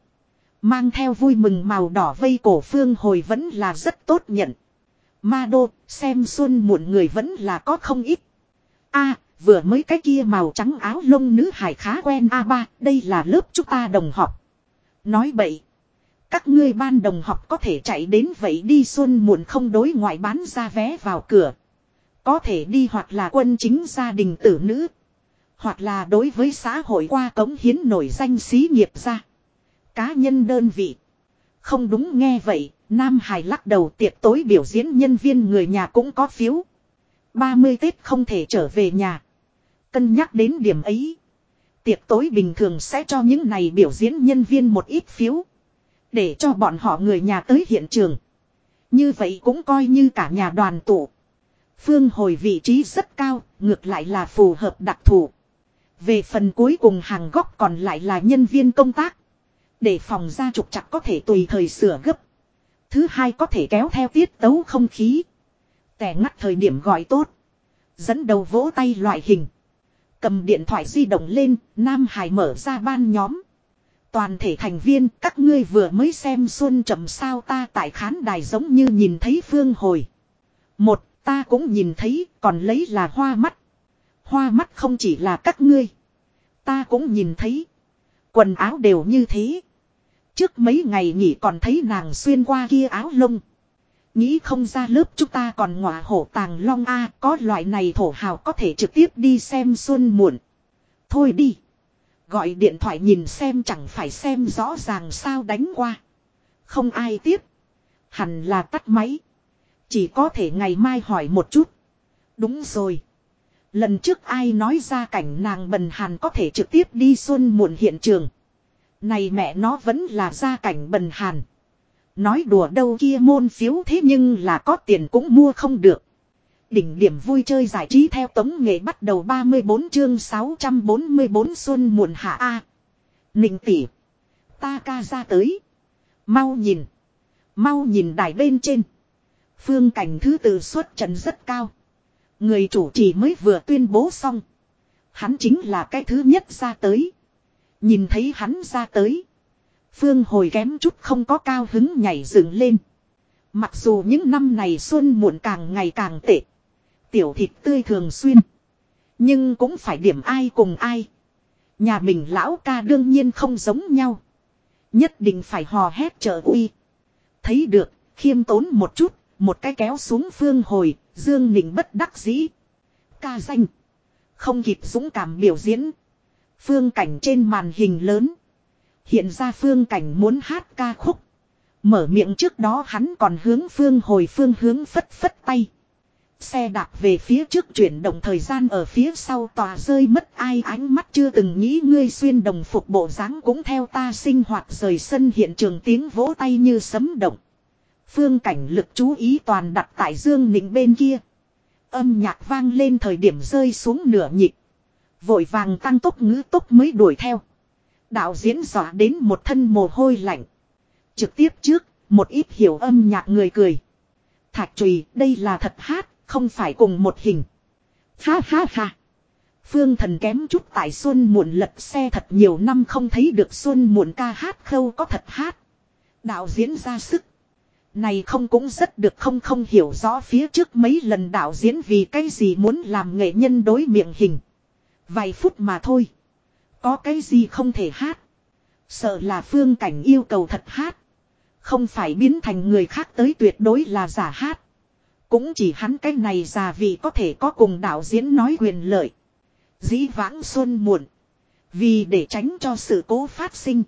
Mang theo vui mừng màu đỏ vây cổ phương hồi vẫn là rất tốt nhận. Ma đô, xem xuân muộn người vẫn là có không ít. a vừa mới cái kia màu trắng áo lông nữ hải khá quen a ba đây là lớp chúng ta đồng học. Nói bậy. Các ngươi ban đồng học có thể chạy đến vậy đi xuân muộn không đối ngoại bán ra vé vào cửa. Có thể đi hoặc là quân chính gia đình tử nữ. Hoặc là đối với xã hội qua cống hiến nổi danh xí nghiệp ra. Cá nhân đơn vị. Không đúng nghe vậy, Nam Hải lắc đầu tiệc tối biểu diễn nhân viên người nhà cũng có phiếu. 30 Tết không thể trở về nhà. Cân nhắc đến điểm ấy. Tiệc tối bình thường sẽ cho những này biểu diễn nhân viên một ít phiếu. Để cho bọn họ người nhà tới hiện trường. Như vậy cũng coi như cả nhà đoàn tụ. Phương hồi vị trí rất cao, ngược lại là phù hợp đặc thù. Về phần cuối cùng hàng góc còn lại là nhân viên công tác. Để phòng ra trục chặt có thể tùy thời sửa gấp. Thứ hai có thể kéo theo tiết tấu không khí. Tẻ ngắt thời điểm gọi tốt. Dẫn đầu vỗ tay loại hình. Cầm điện thoại di động lên, Nam Hải mở ra ban nhóm. Toàn thể thành viên các ngươi vừa mới xem xuân trầm sao ta tại khán đài giống như nhìn thấy phương hồi. Một, ta cũng nhìn thấy, còn lấy là hoa mắt. Hoa mắt không chỉ là các ngươi. Ta cũng nhìn thấy. Quần áo đều như thế. Trước mấy ngày nghỉ còn thấy nàng xuyên qua kia áo lông. Nghĩ không ra lớp chúng ta còn ngọa hổ tàng long A có loại này thổ hào có thể trực tiếp đi xem xuân muộn. Thôi đi. Gọi điện thoại nhìn xem chẳng phải xem rõ ràng sao đánh qua. Không ai tiếp. Hẳn là tắt máy. Chỉ có thể ngày mai hỏi một chút. Đúng rồi. Lần trước ai nói ra cảnh nàng bần hàn có thể trực tiếp đi xuân muộn hiện trường. Này mẹ nó vẫn là ra cảnh bần hàn. Nói đùa đâu kia môn phiếu thế nhưng là có tiền cũng mua không được. Đỉnh điểm vui chơi giải trí theo tống nghệ bắt đầu 34 chương 644 xuân muộn hạ A. Nịnh tỉ. Ta ca ra tới. Mau nhìn. Mau nhìn đài bên trên. Phương cảnh thứ tự xuất trận rất cao. Người chủ trì mới vừa tuyên bố xong. Hắn chính là cái thứ nhất ra tới. Nhìn thấy hắn ra tới. Phương hồi kém chút không có cao hứng nhảy dựng lên. Mặc dù những năm này xuân muộn càng ngày càng tệ. Tiểu thịt tươi thường xuyên. Nhưng cũng phải điểm ai cùng ai. Nhà mình lão ca đương nhiên không giống nhau. Nhất định phải hò hét trợ uy. Thấy được, khiêm tốn một chút, một cái kéo xuống phương hồi, Dương Nịnh bất đắc dĩ. Ca danh. Không kịp dũng cảm biểu diễn. Phương cảnh trên màn hình lớn. Hiện ra phương cảnh muốn hát ca khúc. Mở miệng trước đó hắn còn hướng phương hồi phương hướng phất phất tay. Xe đạp về phía trước chuyển động thời gian ở phía sau tòa rơi mất ai ánh mắt chưa từng nghĩ ngươi xuyên đồng phục bộ dáng cũng theo ta sinh hoạt rời sân hiện trường tiếng vỗ tay như sấm động. Phương cảnh lực chú ý toàn đặt tại Dương Nịnh bên kia. Âm nhạc vang lên thời điểm rơi xuống nửa nhịp. Vội vàng tăng tốc ngữ tốc mới đuổi theo. Đạo diễn dọa đến một thân mồ hôi lạnh. Trực tiếp trước, một ít hiểu âm nhạc người cười. Thạch trùy, đây là thật hát, không phải cùng một hình. Ha ha ha. Phương thần kém chút tại Xuân muộn lật xe thật nhiều năm không thấy được Xuân muộn ca hát khâu có thật hát. Đạo diễn ra sức. Này không cũng rất được không không hiểu rõ phía trước mấy lần đạo diễn vì cái gì muốn làm nghệ nhân đối miệng hình. Vài phút mà thôi. Có cái gì không thể hát. Sợ là phương cảnh yêu cầu thật hát. Không phải biến thành người khác tới tuyệt đối là giả hát. Cũng chỉ hắn cái này già vì có thể có cùng đạo diễn nói quyền lợi. Dĩ vãng xuân muộn. Vì để tránh cho sự cố phát sinh.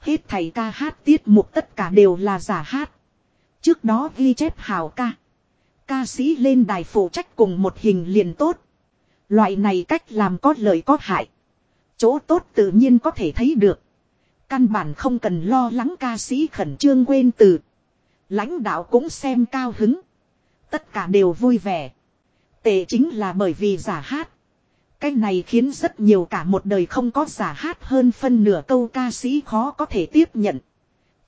Hết thầy ca hát tiết mục tất cả đều là giả hát. Trước đó ghi chép hào ca. Ca sĩ lên đài phụ trách cùng một hình liền tốt. Loại này cách làm có lợi có hại. Chỗ tốt tự nhiên có thể thấy được. Căn bản không cần lo lắng ca sĩ khẩn trương quên từ. Lãnh đạo cũng xem cao hứng. Tất cả đều vui vẻ. Tệ chính là bởi vì giả hát. Cái này khiến rất nhiều cả một đời không có giả hát hơn phân nửa câu ca sĩ khó có thể tiếp nhận.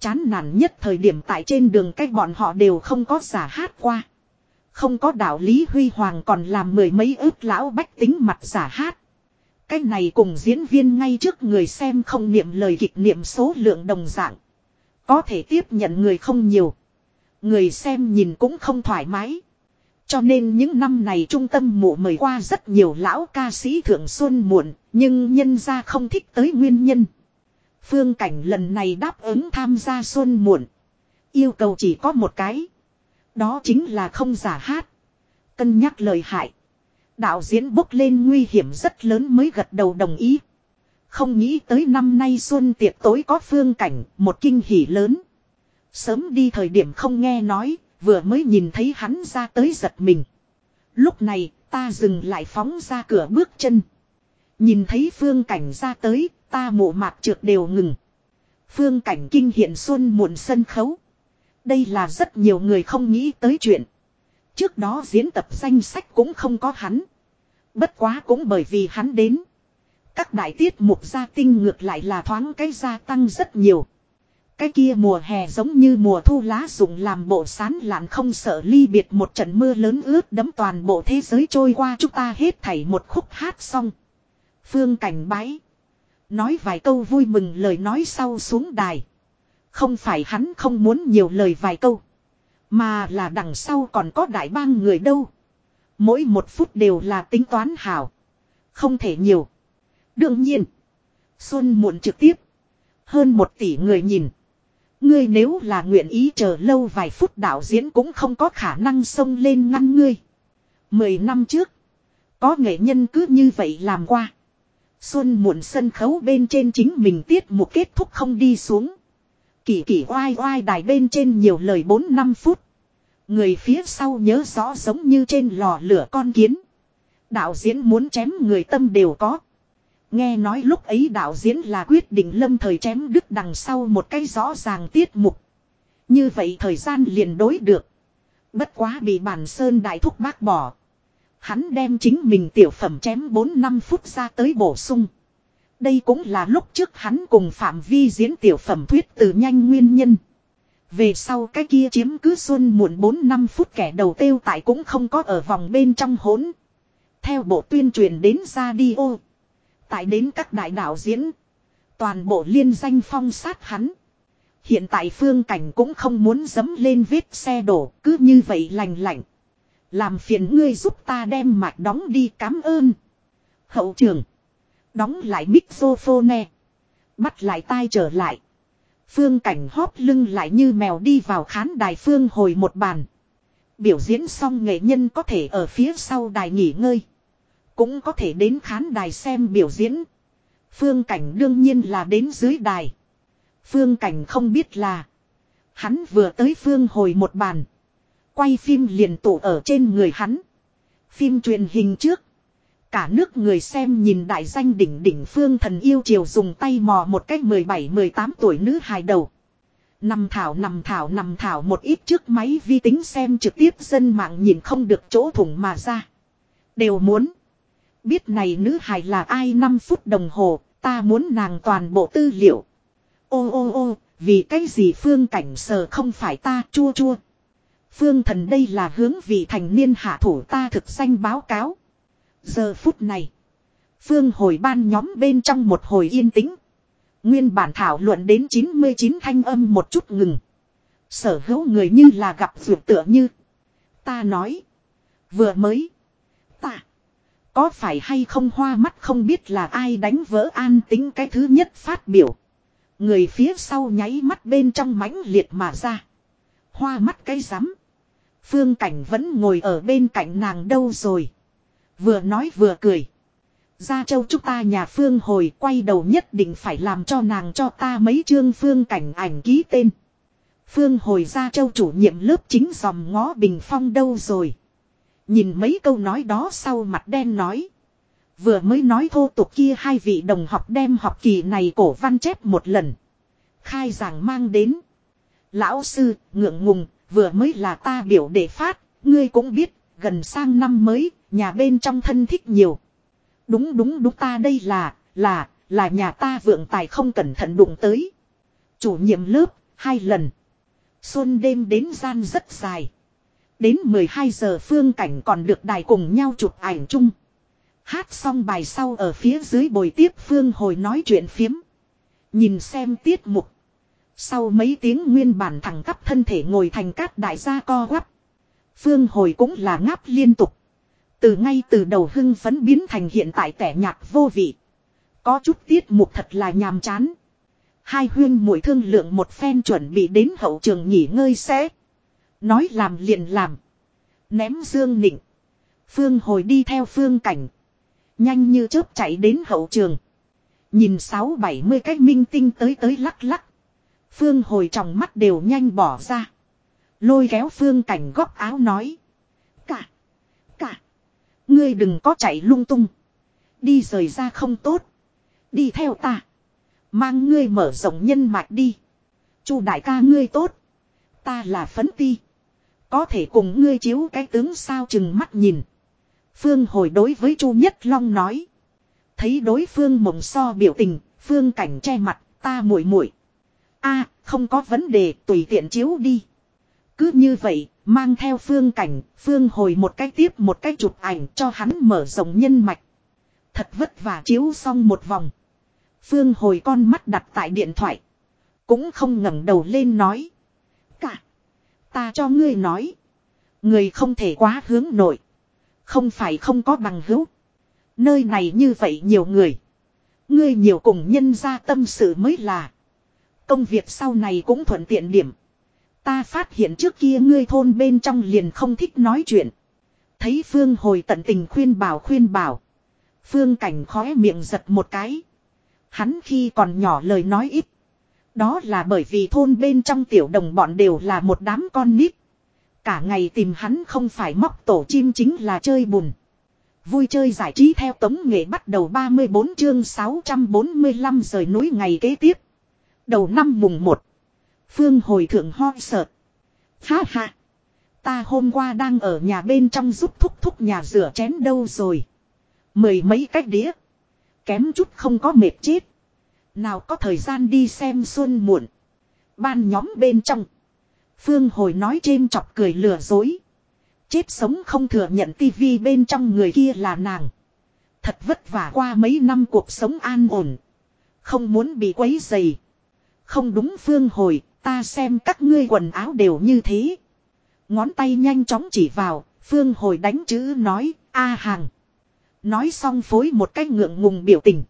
Chán nản nhất thời điểm tại trên đường cách bọn họ đều không có giả hát qua. Không có đạo lý huy hoàng còn làm mười mấy ước lão bách tính mặt giả hát. Cái này cùng diễn viên ngay trước người xem không niệm lời kịch niệm số lượng đồng dạng. Có thể tiếp nhận người không nhiều. Người xem nhìn cũng không thoải mái. Cho nên những năm này trung tâm mộ mời qua rất nhiều lão ca sĩ thượng xuân muộn, nhưng nhân ra không thích tới nguyên nhân. Phương Cảnh lần này đáp ứng tham gia xuân muộn. Yêu cầu chỉ có một cái. Đó chính là không giả hát. Cân nhắc lời hại. Đạo diễn bốc lên nguy hiểm rất lớn mới gật đầu đồng ý. Không nghĩ tới năm nay xuân tiệc tối có phương cảnh, một kinh hỉ lớn. Sớm đi thời điểm không nghe nói, vừa mới nhìn thấy hắn ra tới giật mình. Lúc này, ta dừng lại phóng ra cửa bước chân. Nhìn thấy phương cảnh ra tới, ta mộ mạc trượt đều ngừng. Phương cảnh kinh hiện xuân muộn sân khấu. Đây là rất nhiều người không nghĩ tới chuyện. Trước đó diễn tập danh sách cũng không có hắn. Bất quá cũng bởi vì hắn đến. Các đại tiết mục gia tinh ngược lại là thoáng cái gia tăng rất nhiều. Cái kia mùa hè giống như mùa thu lá rụng làm bộ sán lạn không sợ ly biệt một trận mưa lớn ướt đấm toàn bộ thế giới trôi qua chúng ta hết thảy một khúc hát xong. Phương cảnh bái. Nói vài câu vui mừng lời nói sau xuống đài. Không phải hắn không muốn nhiều lời vài câu. Mà là đằng sau còn có đại bang người đâu. Mỗi một phút đều là tính toán hảo. Không thể nhiều. Đương nhiên. Xuân muộn trực tiếp. Hơn một tỷ người nhìn. Ngươi nếu là nguyện ý chờ lâu vài phút đạo diễn cũng không có khả năng xông lên ngăn ngươi. Mười năm trước. Có nghệ nhân cứ như vậy làm qua. Xuân muộn sân khấu bên trên chính mình tiết một kết thúc không đi xuống. Kỳ kỳ oai oai đài bên trên nhiều lời 4 năm phút. Người phía sau nhớ rõ giống như trên lò lửa con kiến. Đạo diễn muốn chém người tâm đều có. Nghe nói lúc ấy đạo diễn là quyết định lâm thời chém đứt đằng sau một cái rõ ràng tiết mục. Như vậy thời gian liền đối được. Bất quá bị bản sơn đại thúc bác bỏ. Hắn đem chính mình tiểu phẩm chém 4 năm phút ra tới bổ sung. Đây cũng là lúc trước hắn cùng Phạm Vi diễn tiểu phẩm thuyết từ nhanh nguyên nhân. Về sau cái kia chiếm cứ xuân muộn 4 năm phút kẻ đầu tiêu tại cũng không có ở vòng bên trong hỗn. Theo bộ tuyên truyền đến ra đi ô. Tại đến các đại đạo diễn. Toàn bộ liên danh phong sát hắn. Hiện tại phương cảnh cũng không muốn dấm lên vết xe đổ, cứ như vậy lành lạnh. Làm phiền ngươi giúp ta đem mạch đóng đi, cảm ơn. Hậu trường. Đóng lại mixophone. Bắt lại tai trở lại. Phương cảnh hóp lưng lại như mèo đi vào khán đài phương hồi một bàn. Biểu diễn xong nghệ nhân có thể ở phía sau đài nghỉ ngơi. Cũng có thể đến khán đài xem biểu diễn. Phương cảnh đương nhiên là đến dưới đài. Phương cảnh không biết là. Hắn vừa tới phương hồi một bàn. Quay phim liền tụ ở trên người hắn. Phim truyền hình trước. Cả nước người xem nhìn đại danh đỉnh đỉnh phương thần yêu chiều dùng tay mò một cách 17-18 tuổi nữ hài đầu. Nằm thảo nằm thảo nằm thảo một ít trước máy vi tính xem trực tiếp dân mạng nhìn không được chỗ thủng mà ra. Đều muốn. Biết này nữ hài là ai 5 phút đồng hồ, ta muốn nàng toàn bộ tư liệu. Ô ô ô, vì cái gì phương cảnh sờ không phải ta chua chua. Phương thần đây là hướng vị thành niên hạ thủ ta thực danh báo cáo. Giờ phút này. Phương hồi ban nhóm bên trong một hồi yên tĩnh. Nguyên bản thảo luận đến 99 thanh âm một chút ngừng. Sở hữu người như là gặp vượt tựa như. Ta nói. Vừa mới. Có phải hay không hoa mắt không biết là ai đánh vỡ an tính cái thứ nhất phát biểu. Người phía sau nháy mắt bên trong mãnh liệt mà ra. Hoa mắt cái rắm. Phương cảnh vẫn ngồi ở bên cạnh nàng đâu rồi. Vừa nói vừa cười. Gia châu chúng ta nhà phương hồi quay đầu nhất định phải làm cho nàng cho ta mấy chương phương cảnh ảnh ký tên. Phương hồi gia châu chủ nhiệm lớp chính dòng ngó bình phong đâu rồi. Nhìn mấy câu nói đó sau mặt đen nói. Vừa mới nói thô tục kia hai vị đồng học đem học kỳ này cổ văn chép một lần. Khai giảng mang đến. Lão sư, ngượng ngùng, vừa mới là ta biểu để phát, ngươi cũng biết, gần sang năm mới, nhà bên trong thân thích nhiều. Đúng đúng đúng ta đây là, là, là nhà ta vượng tài không cẩn thận đụng tới. Chủ nhiệm lớp, hai lần. Xuân đêm đến gian rất dài. Đến 12 giờ phương cảnh còn được đài cùng nhau chụp ảnh chung. Hát xong bài sau ở phía dưới bồi tiếp phương hồi nói chuyện phiếm. Nhìn xem tiết mục. Sau mấy tiếng nguyên bản thẳng cấp thân thể ngồi thành cát đại gia co quắp. Phương hồi cũng là ngáp liên tục. Từ ngay từ đầu hưng phấn biến thành hiện tại tẻ nhạt vô vị. Có chút tiết mục thật là nhàm chán. Hai huyên mũi thương lượng một phen chuẩn bị đến hậu trường nghỉ ngơi sẽ. Nói làm liền làm. Ném dương nịnh. Phương hồi đi theo phương cảnh. Nhanh như chớp chạy đến hậu trường. Nhìn sáu bảy mươi cái minh tinh tới tới lắc lắc. Phương hồi trong mắt đều nhanh bỏ ra. Lôi kéo phương cảnh góc áo nói. Cả. Cả. Ngươi đừng có chạy lung tung. Đi rời ra không tốt. Đi theo ta. Mang ngươi mở rộng nhân mạch đi. Chu đại ca ngươi tốt. Ta là phấn ti. Có thể cùng ngươi chiếu cái tướng sao chừng mắt nhìn. Phương hồi đối với Chu Nhất Long nói. Thấy đối phương mộng so biểu tình, phương cảnh che mặt, ta muội muội. A, không có vấn đề, tùy tiện chiếu đi. Cứ như vậy, mang theo phương cảnh, phương hồi một cái tiếp một cái chụp ảnh cho hắn mở rộng nhân mạch. Thật vất vả chiếu xong một vòng. Phương hồi con mắt đặt tại điện thoại. Cũng không ngẩng đầu lên nói. Ta cho ngươi nói. Người không thể quá hướng nội. Không phải không có bằng hữu. Nơi này như vậy nhiều người. Ngươi nhiều cùng nhân ra tâm sự mới là. Công việc sau này cũng thuận tiện điểm. Ta phát hiện trước kia ngươi thôn bên trong liền không thích nói chuyện. Thấy Phương hồi tận tình khuyên bảo khuyên bảo. Phương cảnh khóe miệng giật một cái. Hắn khi còn nhỏ lời nói ít. Đó là bởi vì thôn bên trong tiểu đồng bọn đều là một đám con nít. Cả ngày tìm hắn không phải móc tổ chim chính là chơi bùn. Vui chơi giải trí theo tống nghệ bắt đầu 34 chương 645 rời núi ngày kế tiếp. Đầu năm mùng 1. Phương hồi thượng ho sợ. Ha ha. Ta hôm qua đang ở nhà bên trong giúp thúc thúc nhà rửa chén đâu rồi. Mười mấy cách đĩa. Kém chút không có mệt chết. Nào có thời gian đi xem xuân muộn. Ban nhóm bên trong. Phương hồi nói trên chọc cười lừa dối. Chết sống không thừa nhận tivi bên trong người kia là nàng. Thật vất vả qua mấy năm cuộc sống an ổn. Không muốn bị quấy dày. Không đúng phương hồi, ta xem các ngươi quần áo đều như thế. Ngón tay nhanh chóng chỉ vào, phương hồi đánh chữ nói, a hàng. Nói xong phối một cách ngượng ngùng biểu tình.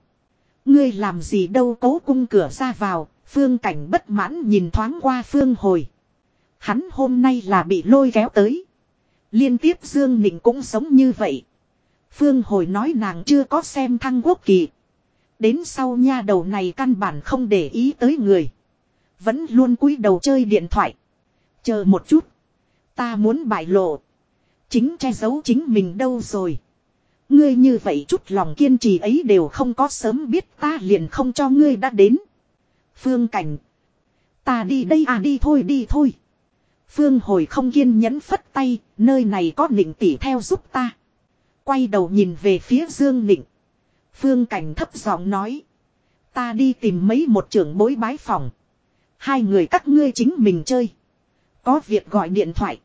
Ngươi làm gì đâu cố cung cửa ra vào, phương cảnh bất mãn nhìn thoáng qua phương hồi. Hắn hôm nay là bị lôi kéo tới. Liên tiếp Dương Nịnh cũng sống như vậy. Phương hồi nói nàng chưa có xem thăng quốc kỳ. Đến sau nha đầu này căn bản không để ý tới người. Vẫn luôn cúi đầu chơi điện thoại. Chờ một chút. Ta muốn bại lộ. Chính che giấu chính mình đâu rồi. Ngươi như vậy chút lòng kiên trì ấy đều không có sớm biết ta liền không cho ngươi đã đến. Phương cảnh. Ta đi đây à đi thôi đi thôi. Phương hồi không kiên nhẫn phất tay, nơi này có nịnh tỷ theo giúp ta. Quay đầu nhìn về phía Dương Nịnh. Phương cảnh thấp giọng nói. Ta đi tìm mấy một trưởng bối bái phòng. Hai người các ngươi chính mình chơi. Có việc gọi điện thoại.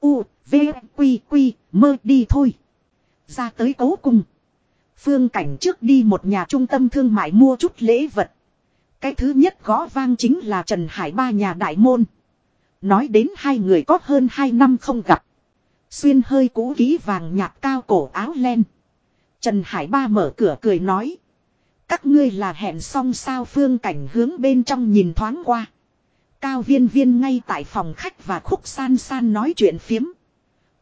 U, V, Quy, Quy, mơ đi thôi. Ra tới cố cung. Phương cảnh trước đi một nhà trung tâm thương mại mua chút lễ vật. Cái thứ nhất gõ vang chính là Trần Hải ba nhà đại môn. Nói đến hai người có hơn hai năm không gặp. Xuyên hơi cũ ký vàng nhạt cao cổ áo len. Trần Hải ba mở cửa cười nói. Các ngươi là hẹn xong sao phương cảnh hướng bên trong nhìn thoáng qua. Cao viên viên ngay tại phòng khách và khúc san san nói chuyện phiếm.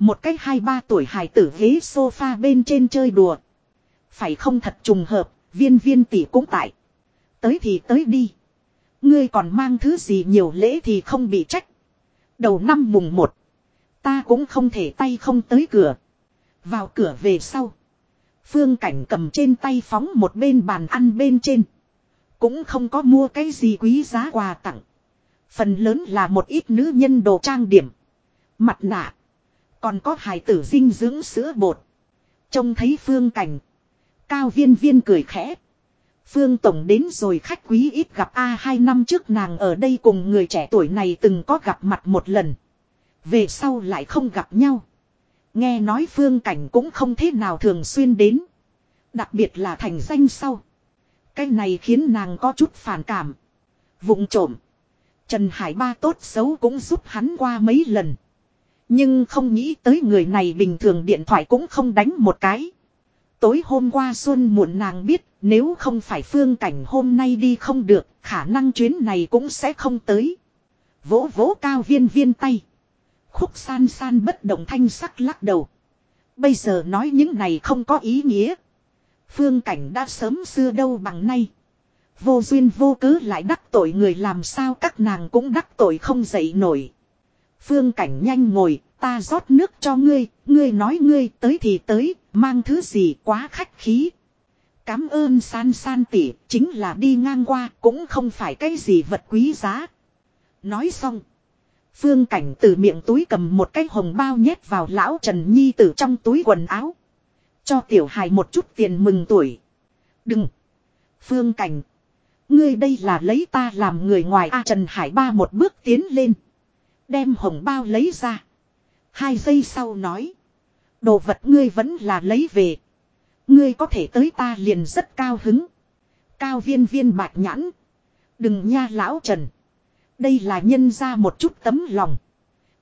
Một cách hai ba tuổi hài tử ghế sofa bên trên chơi đùa. Phải không thật trùng hợp, viên viên tỷ cũng tại. Tới thì tới đi. Ngươi còn mang thứ gì nhiều lễ thì không bị trách. Đầu năm mùng một. Ta cũng không thể tay không tới cửa. Vào cửa về sau. Phương cảnh cầm trên tay phóng một bên bàn ăn bên trên. Cũng không có mua cái gì quý giá quà tặng. Phần lớn là một ít nữ nhân đồ trang điểm. Mặt nạ. Còn có hài tử dinh dưỡng sữa bột. Trông thấy phương cảnh. Cao viên viên cười khẽ. Phương Tổng đến rồi khách quý ít gặp A, hai năm trước nàng ở đây cùng người trẻ tuổi này từng có gặp mặt một lần. Về sau lại không gặp nhau. Nghe nói Phương Cảnh cũng không thế nào thường xuyên đến. Đặc biệt là thành danh sau. Cái này khiến nàng có chút phản cảm. Vụng trộm. Trần Hải Ba tốt xấu cũng giúp hắn qua mấy lần. Nhưng không nghĩ tới người này bình thường điện thoại cũng không đánh một cái. Tối hôm qua Xuân muộn nàng biết, nếu không phải phương cảnh hôm nay đi không được, khả năng chuyến này cũng sẽ không tới. Vỗ vỗ cao viên viên tay. Khúc san san bất động thanh sắc lắc đầu. Bây giờ nói những này không có ý nghĩa. Phương cảnh đã sớm xưa đâu bằng nay. Vô duyên vô cớ lại đắc tội người làm sao các nàng cũng đắc tội không dậy nổi. Phương cảnh nhanh ngồi, ta rót nước cho ngươi, ngươi nói ngươi tới thì tới, mang thứ gì quá khách khí. Cám ơn san san tỉ, chính là đi ngang qua, cũng không phải cái gì vật quý giá. Nói xong. Phương cảnh từ miệng túi cầm một cái hồng bao nhét vào lão Trần Nhi từ trong túi quần áo. Cho tiểu hài một chút tiền mừng tuổi. Đừng. Phương cảnh. Ngươi đây là lấy ta làm người ngoài A Trần Hải ba một bước tiến lên. Đem hồng bao lấy ra. Hai giây sau nói. Đồ vật ngươi vẫn là lấy về. Ngươi có thể tới ta liền rất cao hứng. Cao viên viên bạc nhãn. Đừng nha lão Trần. Đây là nhân ra một chút tấm lòng.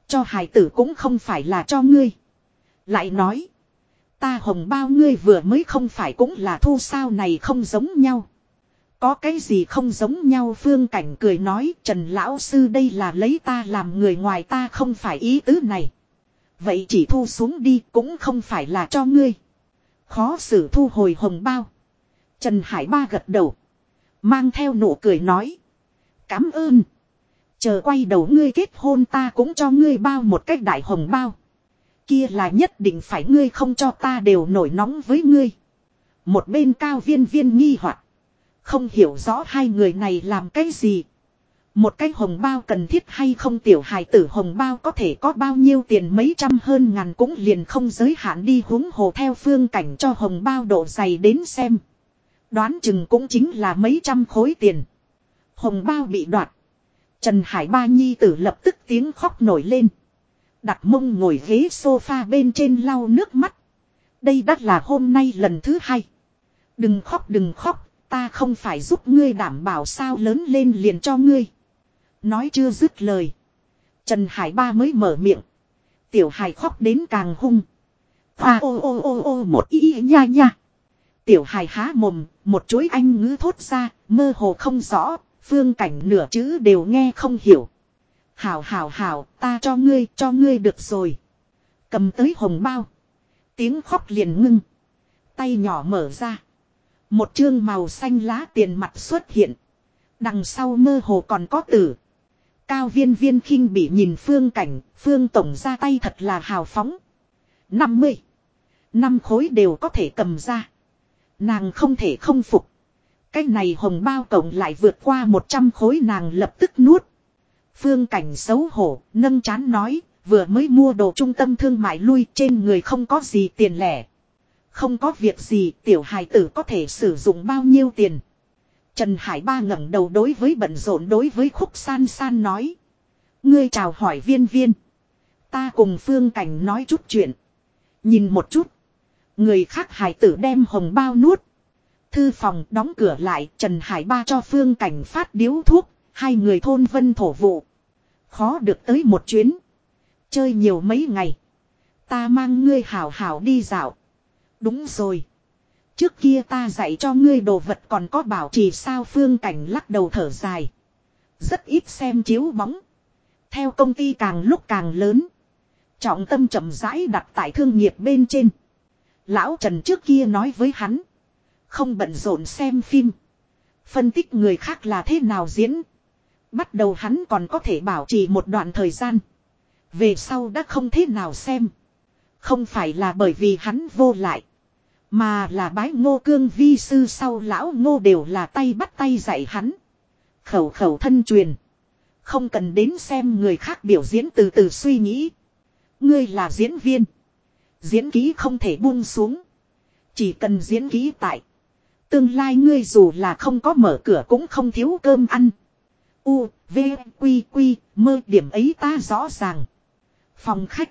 Cho hải tử cũng không phải là cho ngươi. Lại nói. Ta hồng bao ngươi vừa mới không phải cũng là thu sao này không giống nhau. Có cái gì không giống nhau phương cảnh cười nói, Trần Lão Sư đây là lấy ta làm người ngoài, ta không phải ý tứ này. Vậy chỉ thu xuống đi, cũng không phải là cho ngươi. Khó xử thu hồi hồng bao. Trần Hải Ba gật đầu. Mang theo nụ cười nói. Cám ơn. Chờ quay đầu ngươi kết hôn ta cũng cho ngươi bao một cách đại hồng bao. Kia là nhất định phải, ngươi không cho ta đều nổi nóng với ngươi. Một bên cao viên viên nghi hoặc không hiểu rõ hai người này làm cái gì. Một cái hồng bao cần thiết hay không tiểu hài tử hồng bao có thể có bao nhiêu tiền mấy trăm hơn ngàn cũng liền không giới hạn đi huống hồ theo phương cảnh cho hồng bao độ dày đến xem. Đoán chừng cũng chính là mấy trăm khối tiền. Hồng bao bị đoạt. Trần Hải Ba Nhi tử lập tức tiếng khóc nổi lên. Đặt mông ngồi ghế sofa bên trên lau nước mắt. Đây đắt là hôm nay lần thứ hai. Đừng khóc đừng khóc, ta không phải giúp ngươi đảm bảo sao lớn lên liền cho ngươi. Nói chưa dứt lời. Trần Hải Ba mới mở miệng. Tiểu Hải khóc đến càng hung. Hoa ô ô ô ô một y nha nha. Tiểu Hải há mồm, một chuỗi anh ngữ thốt ra, mơ hồ không rõ, phương cảnh nửa chữ đều nghe không hiểu. Hảo hảo hảo, ta cho ngươi, cho ngươi được rồi. Cầm tới hồng bao. Tiếng khóc liền ngưng. Tay nhỏ mở ra. Một chương màu xanh lá tiền mặt xuất hiện. Đằng sau mơ hồ còn có tử. Cao viên viên khinh bị nhìn phương cảnh, phương tổng ra tay thật là hào phóng. 50. Năm khối đều có thể cầm ra. Nàng không thể không phục. Cái này hồng bao cộng lại vượt qua 100 khối nàng lập tức nuốt. Phương cảnh xấu hổ, nâng chán nói, vừa mới mua đồ trung tâm thương mại lui trên người không có gì tiền lẻ. Không có việc gì, tiểu hài tử có thể sử dụng bao nhiêu tiền. Trần Hải Ba ngẩng đầu đối với bận rộn đối với khúc san san nói. Ngươi chào hỏi viên viên. Ta cùng phương cảnh nói chút chuyện. Nhìn một chút. Người khác hải tử đem hồng bao nuốt. Thư phòng đóng cửa lại, Trần Hải Ba cho phương cảnh phát điếu thuốc. Hai người thôn vân thổ vụ. Khó được tới một chuyến. Chơi nhiều mấy ngày. Ta mang ngươi hảo hảo đi dạo. Đúng rồi. Trước kia ta dạy cho ngươi đồ vật còn có bảo trì sao phương cảnh lắc đầu thở dài. Rất ít xem chiếu bóng. Theo công ty càng lúc càng lớn. Trọng tâm chậm rãi đặt tại thương nghiệp bên trên. Lão Trần trước kia nói với hắn. Không bận rộn xem phim. Phân tích người khác là thế nào diễn. Bắt đầu hắn còn có thể bảo trì một đoạn thời gian. Về sau đã không thế nào xem. Không phải là bởi vì hắn vô lại. Mà là bái ngô cương vi sư sau lão ngô đều là tay bắt tay dạy hắn. Khẩu khẩu thân truyền. Không cần đến xem người khác biểu diễn từ từ suy nghĩ. Ngươi là diễn viên. Diễn ký không thể buông xuống. Chỉ cần diễn ký tại. Tương lai ngươi dù là không có mở cửa cũng không thiếu cơm ăn. U, V, Quy, Quy, mơ điểm ấy ta rõ ràng. Phòng khách.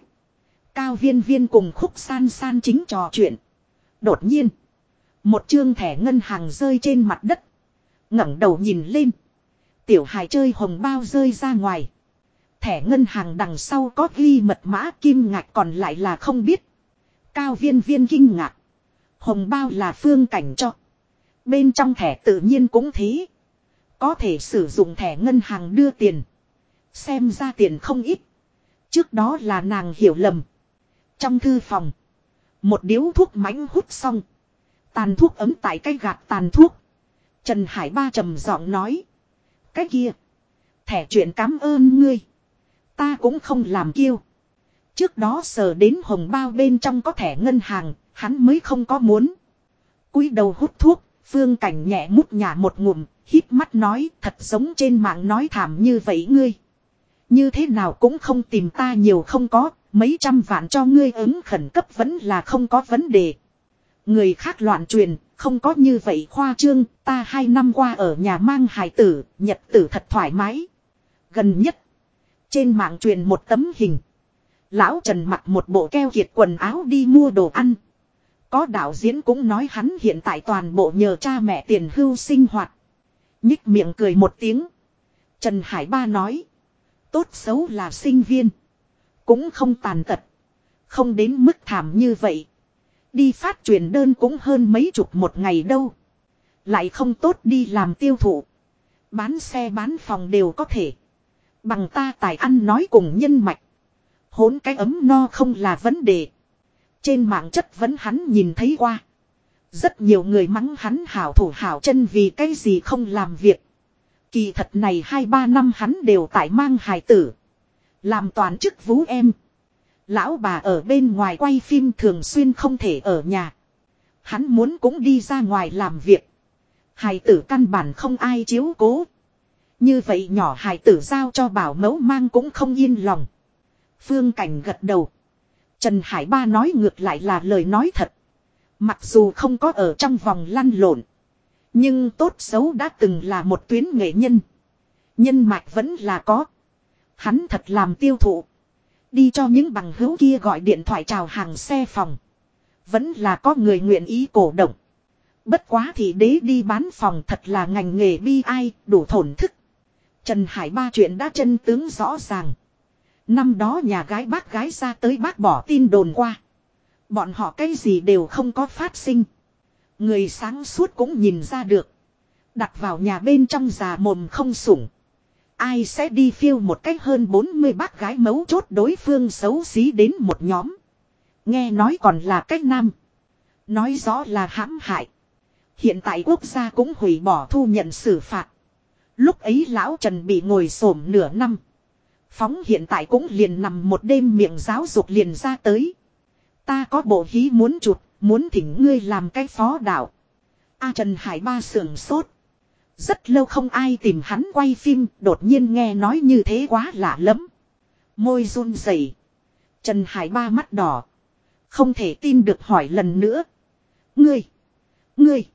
Cao viên viên cùng khúc san san chính trò chuyện. Đột nhiên. Một chương thẻ ngân hàng rơi trên mặt đất. ngẩng đầu nhìn lên. Tiểu hài chơi hồng bao rơi ra ngoài. Thẻ ngân hàng đằng sau có ghi mật mã kim ngạch còn lại là không biết. Cao viên viên kinh ngạc. Hồng bao là phương cảnh cho. Bên trong thẻ tự nhiên cũng thế. Có thể sử dụng thẻ ngân hàng đưa tiền. Xem ra tiền không ít. Trước đó là nàng hiểu lầm. Trong thư phòng. Một điếu thuốc mánh hút xong. Tàn thuốc ấm tại cái gạt tàn thuốc. Trần Hải Ba trầm giọng nói. Cái kia. Thẻ chuyện cảm ơn ngươi. Ta cũng không làm kiêu. Trước đó sờ đến hồng bao bên trong có thẻ ngân hàng. Hắn mới không có muốn. cúi đầu hút thuốc. Phương cảnh nhẹ mút nhả một ngụm. Hít mắt nói thật giống trên mạng nói thảm như vậy ngươi. Như thế nào cũng không tìm ta nhiều không có, mấy trăm vạn cho ngươi ứng khẩn cấp vẫn là không có vấn đề. Người khác loạn truyền, không có như vậy khoa trương, ta hai năm qua ở nhà mang hài tử, nhật tử thật thoải mái. Gần nhất, trên mạng truyền một tấm hình. Lão Trần mặc một bộ keo kiệt quần áo đi mua đồ ăn. Có đạo diễn cũng nói hắn hiện tại toàn bộ nhờ cha mẹ tiền hưu sinh hoạt. Nhích miệng cười một tiếng. Trần Hải Ba nói. Tốt xấu là sinh viên. Cũng không tàn tật. Không đến mức thảm như vậy. Đi phát truyền đơn cũng hơn mấy chục một ngày đâu. Lại không tốt đi làm tiêu thụ. Bán xe bán phòng đều có thể. Bằng ta tài ăn nói cùng nhân mạch. Hốn cái ấm no không là vấn đề. Trên mạng chất vấn hắn nhìn thấy qua. Rất nhiều người mắng hắn hảo thủ hảo chân vì cái gì không làm việc. Kỳ thật này hai ba năm hắn đều tại mang hài tử. Làm toàn chức vú em. Lão bà ở bên ngoài quay phim thường xuyên không thể ở nhà. Hắn muốn cũng đi ra ngoài làm việc. Hài tử căn bản không ai chiếu cố. Như vậy nhỏ hài tử giao cho bảo mẫu mang cũng không yên lòng. Phương Cảnh gật đầu. Trần Hải Ba nói ngược lại là lời nói thật. Mặc dù không có ở trong vòng lăn lộn. Nhưng tốt xấu đã từng là một tuyến nghệ nhân. Nhân mạch vẫn là có. Hắn thật làm tiêu thụ. Đi cho những bằng hữu kia gọi điện thoại chào hàng xe phòng. Vẫn là có người nguyện ý cổ động. Bất quá thì đế đi bán phòng thật là ngành nghề bi ai, đủ thổn thức. Trần Hải ba chuyện đã chân tướng rõ ràng. Năm đó nhà gái bác gái ra tới bác bỏ tin đồn qua. Bọn họ cái gì đều không có phát sinh. Người sáng suốt cũng nhìn ra được. Đặt vào nhà bên trong già mồm không sủng. Ai sẽ đi phiêu một cách hơn 40 bác gái mấu chốt đối phương xấu xí đến một nhóm. Nghe nói còn là cách nam. Nói rõ là hãm hại. Hiện tại quốc gia cũng hủy bỏ thu nhận xử phạt. Lúc ấy lão Trần bị ngồi xổm nửa năm. Phóng hiện tại cũng liền nằm một đêm miệng giáo dục liền ra tới. Ta có bộ hí muốn chụt, muốn thỉnh ngươi làm cái phó đạo. A Trần Hải Ba sườn sốt. Rất lâu không ai tìm hắn quay phim, đột nhiên nghe nói như thế quá lạ lắm. Môi run rẩy. Trần Hải Ba mắt đỏ. Không thể tin được hỏi lần nữa. Ngươi! Ngươi!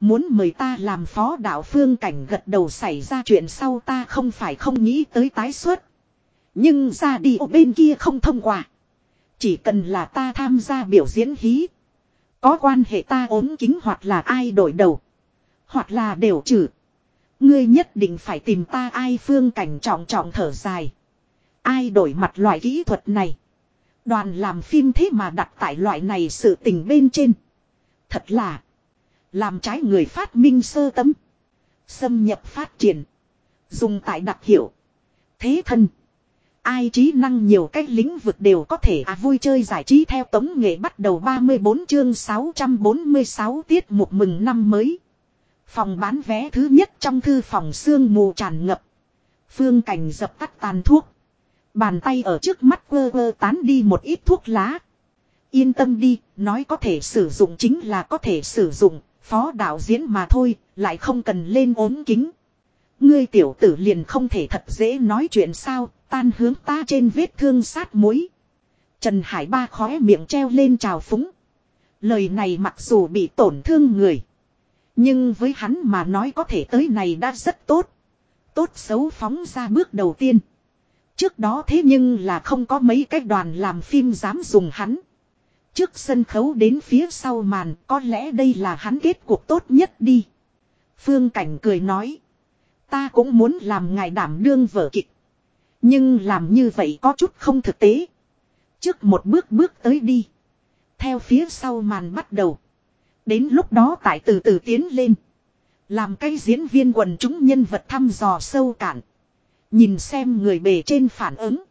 Muốn mời ta làm phó đạo phương cảnh gật đầu xảy ra chuyện sau ta không phải không nghĩ tới tái xuất. Nhưng ra đi ở bên kia không thông qua. Chỉ cần là ta tham gia biểu diễn hí. Có quan hệ ta ốm kính hoặc là ai đổi đầu. Hoặc là đều trừ. Ngươi nhất định phải tìm ta ai phương cảnh trọng trọng thở dài. Ai đổi mặt loại kỹ thuật này. Đoàn làm phim thế mà đặt tại loại này sự tình bên trên. Thật là. Làm trái người phát minh sơ tấm. Xâm nhập phát triển. Dùng tại đặc hiệu. Thế thân. Ai trí năng nhiều cách lĩnh vực đều có thể à vui chơi giải trí theo tống nghệ bắt đầu 34 chương 646 tiết mục mừng năm mới. Phòng bán vé thứ nhất trong thư phòng xương mù tràn ngập. Phương cảnh dập tắt tàn thuốc. Bàn tay ở trước mắt quơ quơ tán đi một ít thuốc lá. Yên tâm đi, nói có thể sử dụng chính là có thể sử dụng, phó đạo diễn mà thôi, lại không cần lên ốm kính. Ngươi tiểu tử liền không thể thật dễ nói chuyện sao, tan hướng ta trên vết thương sát muối. Trần Hải Ba khóe miệng treo lên trào phúng. Lời này mặc dù bị tổn thương người. Nhưng với hắn mà nói có thể tới này đã rất tốt. Tốt xấu phóng ra bước đầu tiên. Trước đó thế nhưng là không có mấy cái đoàn làm phim dám dùng hắn. Trước sân khấu đến phía sau màn, có lẽ đây là hắn kết cuộc tốt nhất đi. Phương Cảnh cười nói. Ta cũng muốn làm ngài đảm đương vở kịch. Nhưng làm như vậy có chút không thực tế. Trước một bước bước tới đi. Theo phía sau màn bắt đầu. Đến lúc đó tại từ từ tiến lên. Làm cái diễn viên quần chúng nhân vật thăm dò sâu cạn. Nhìn xem người bề trên phản ứng.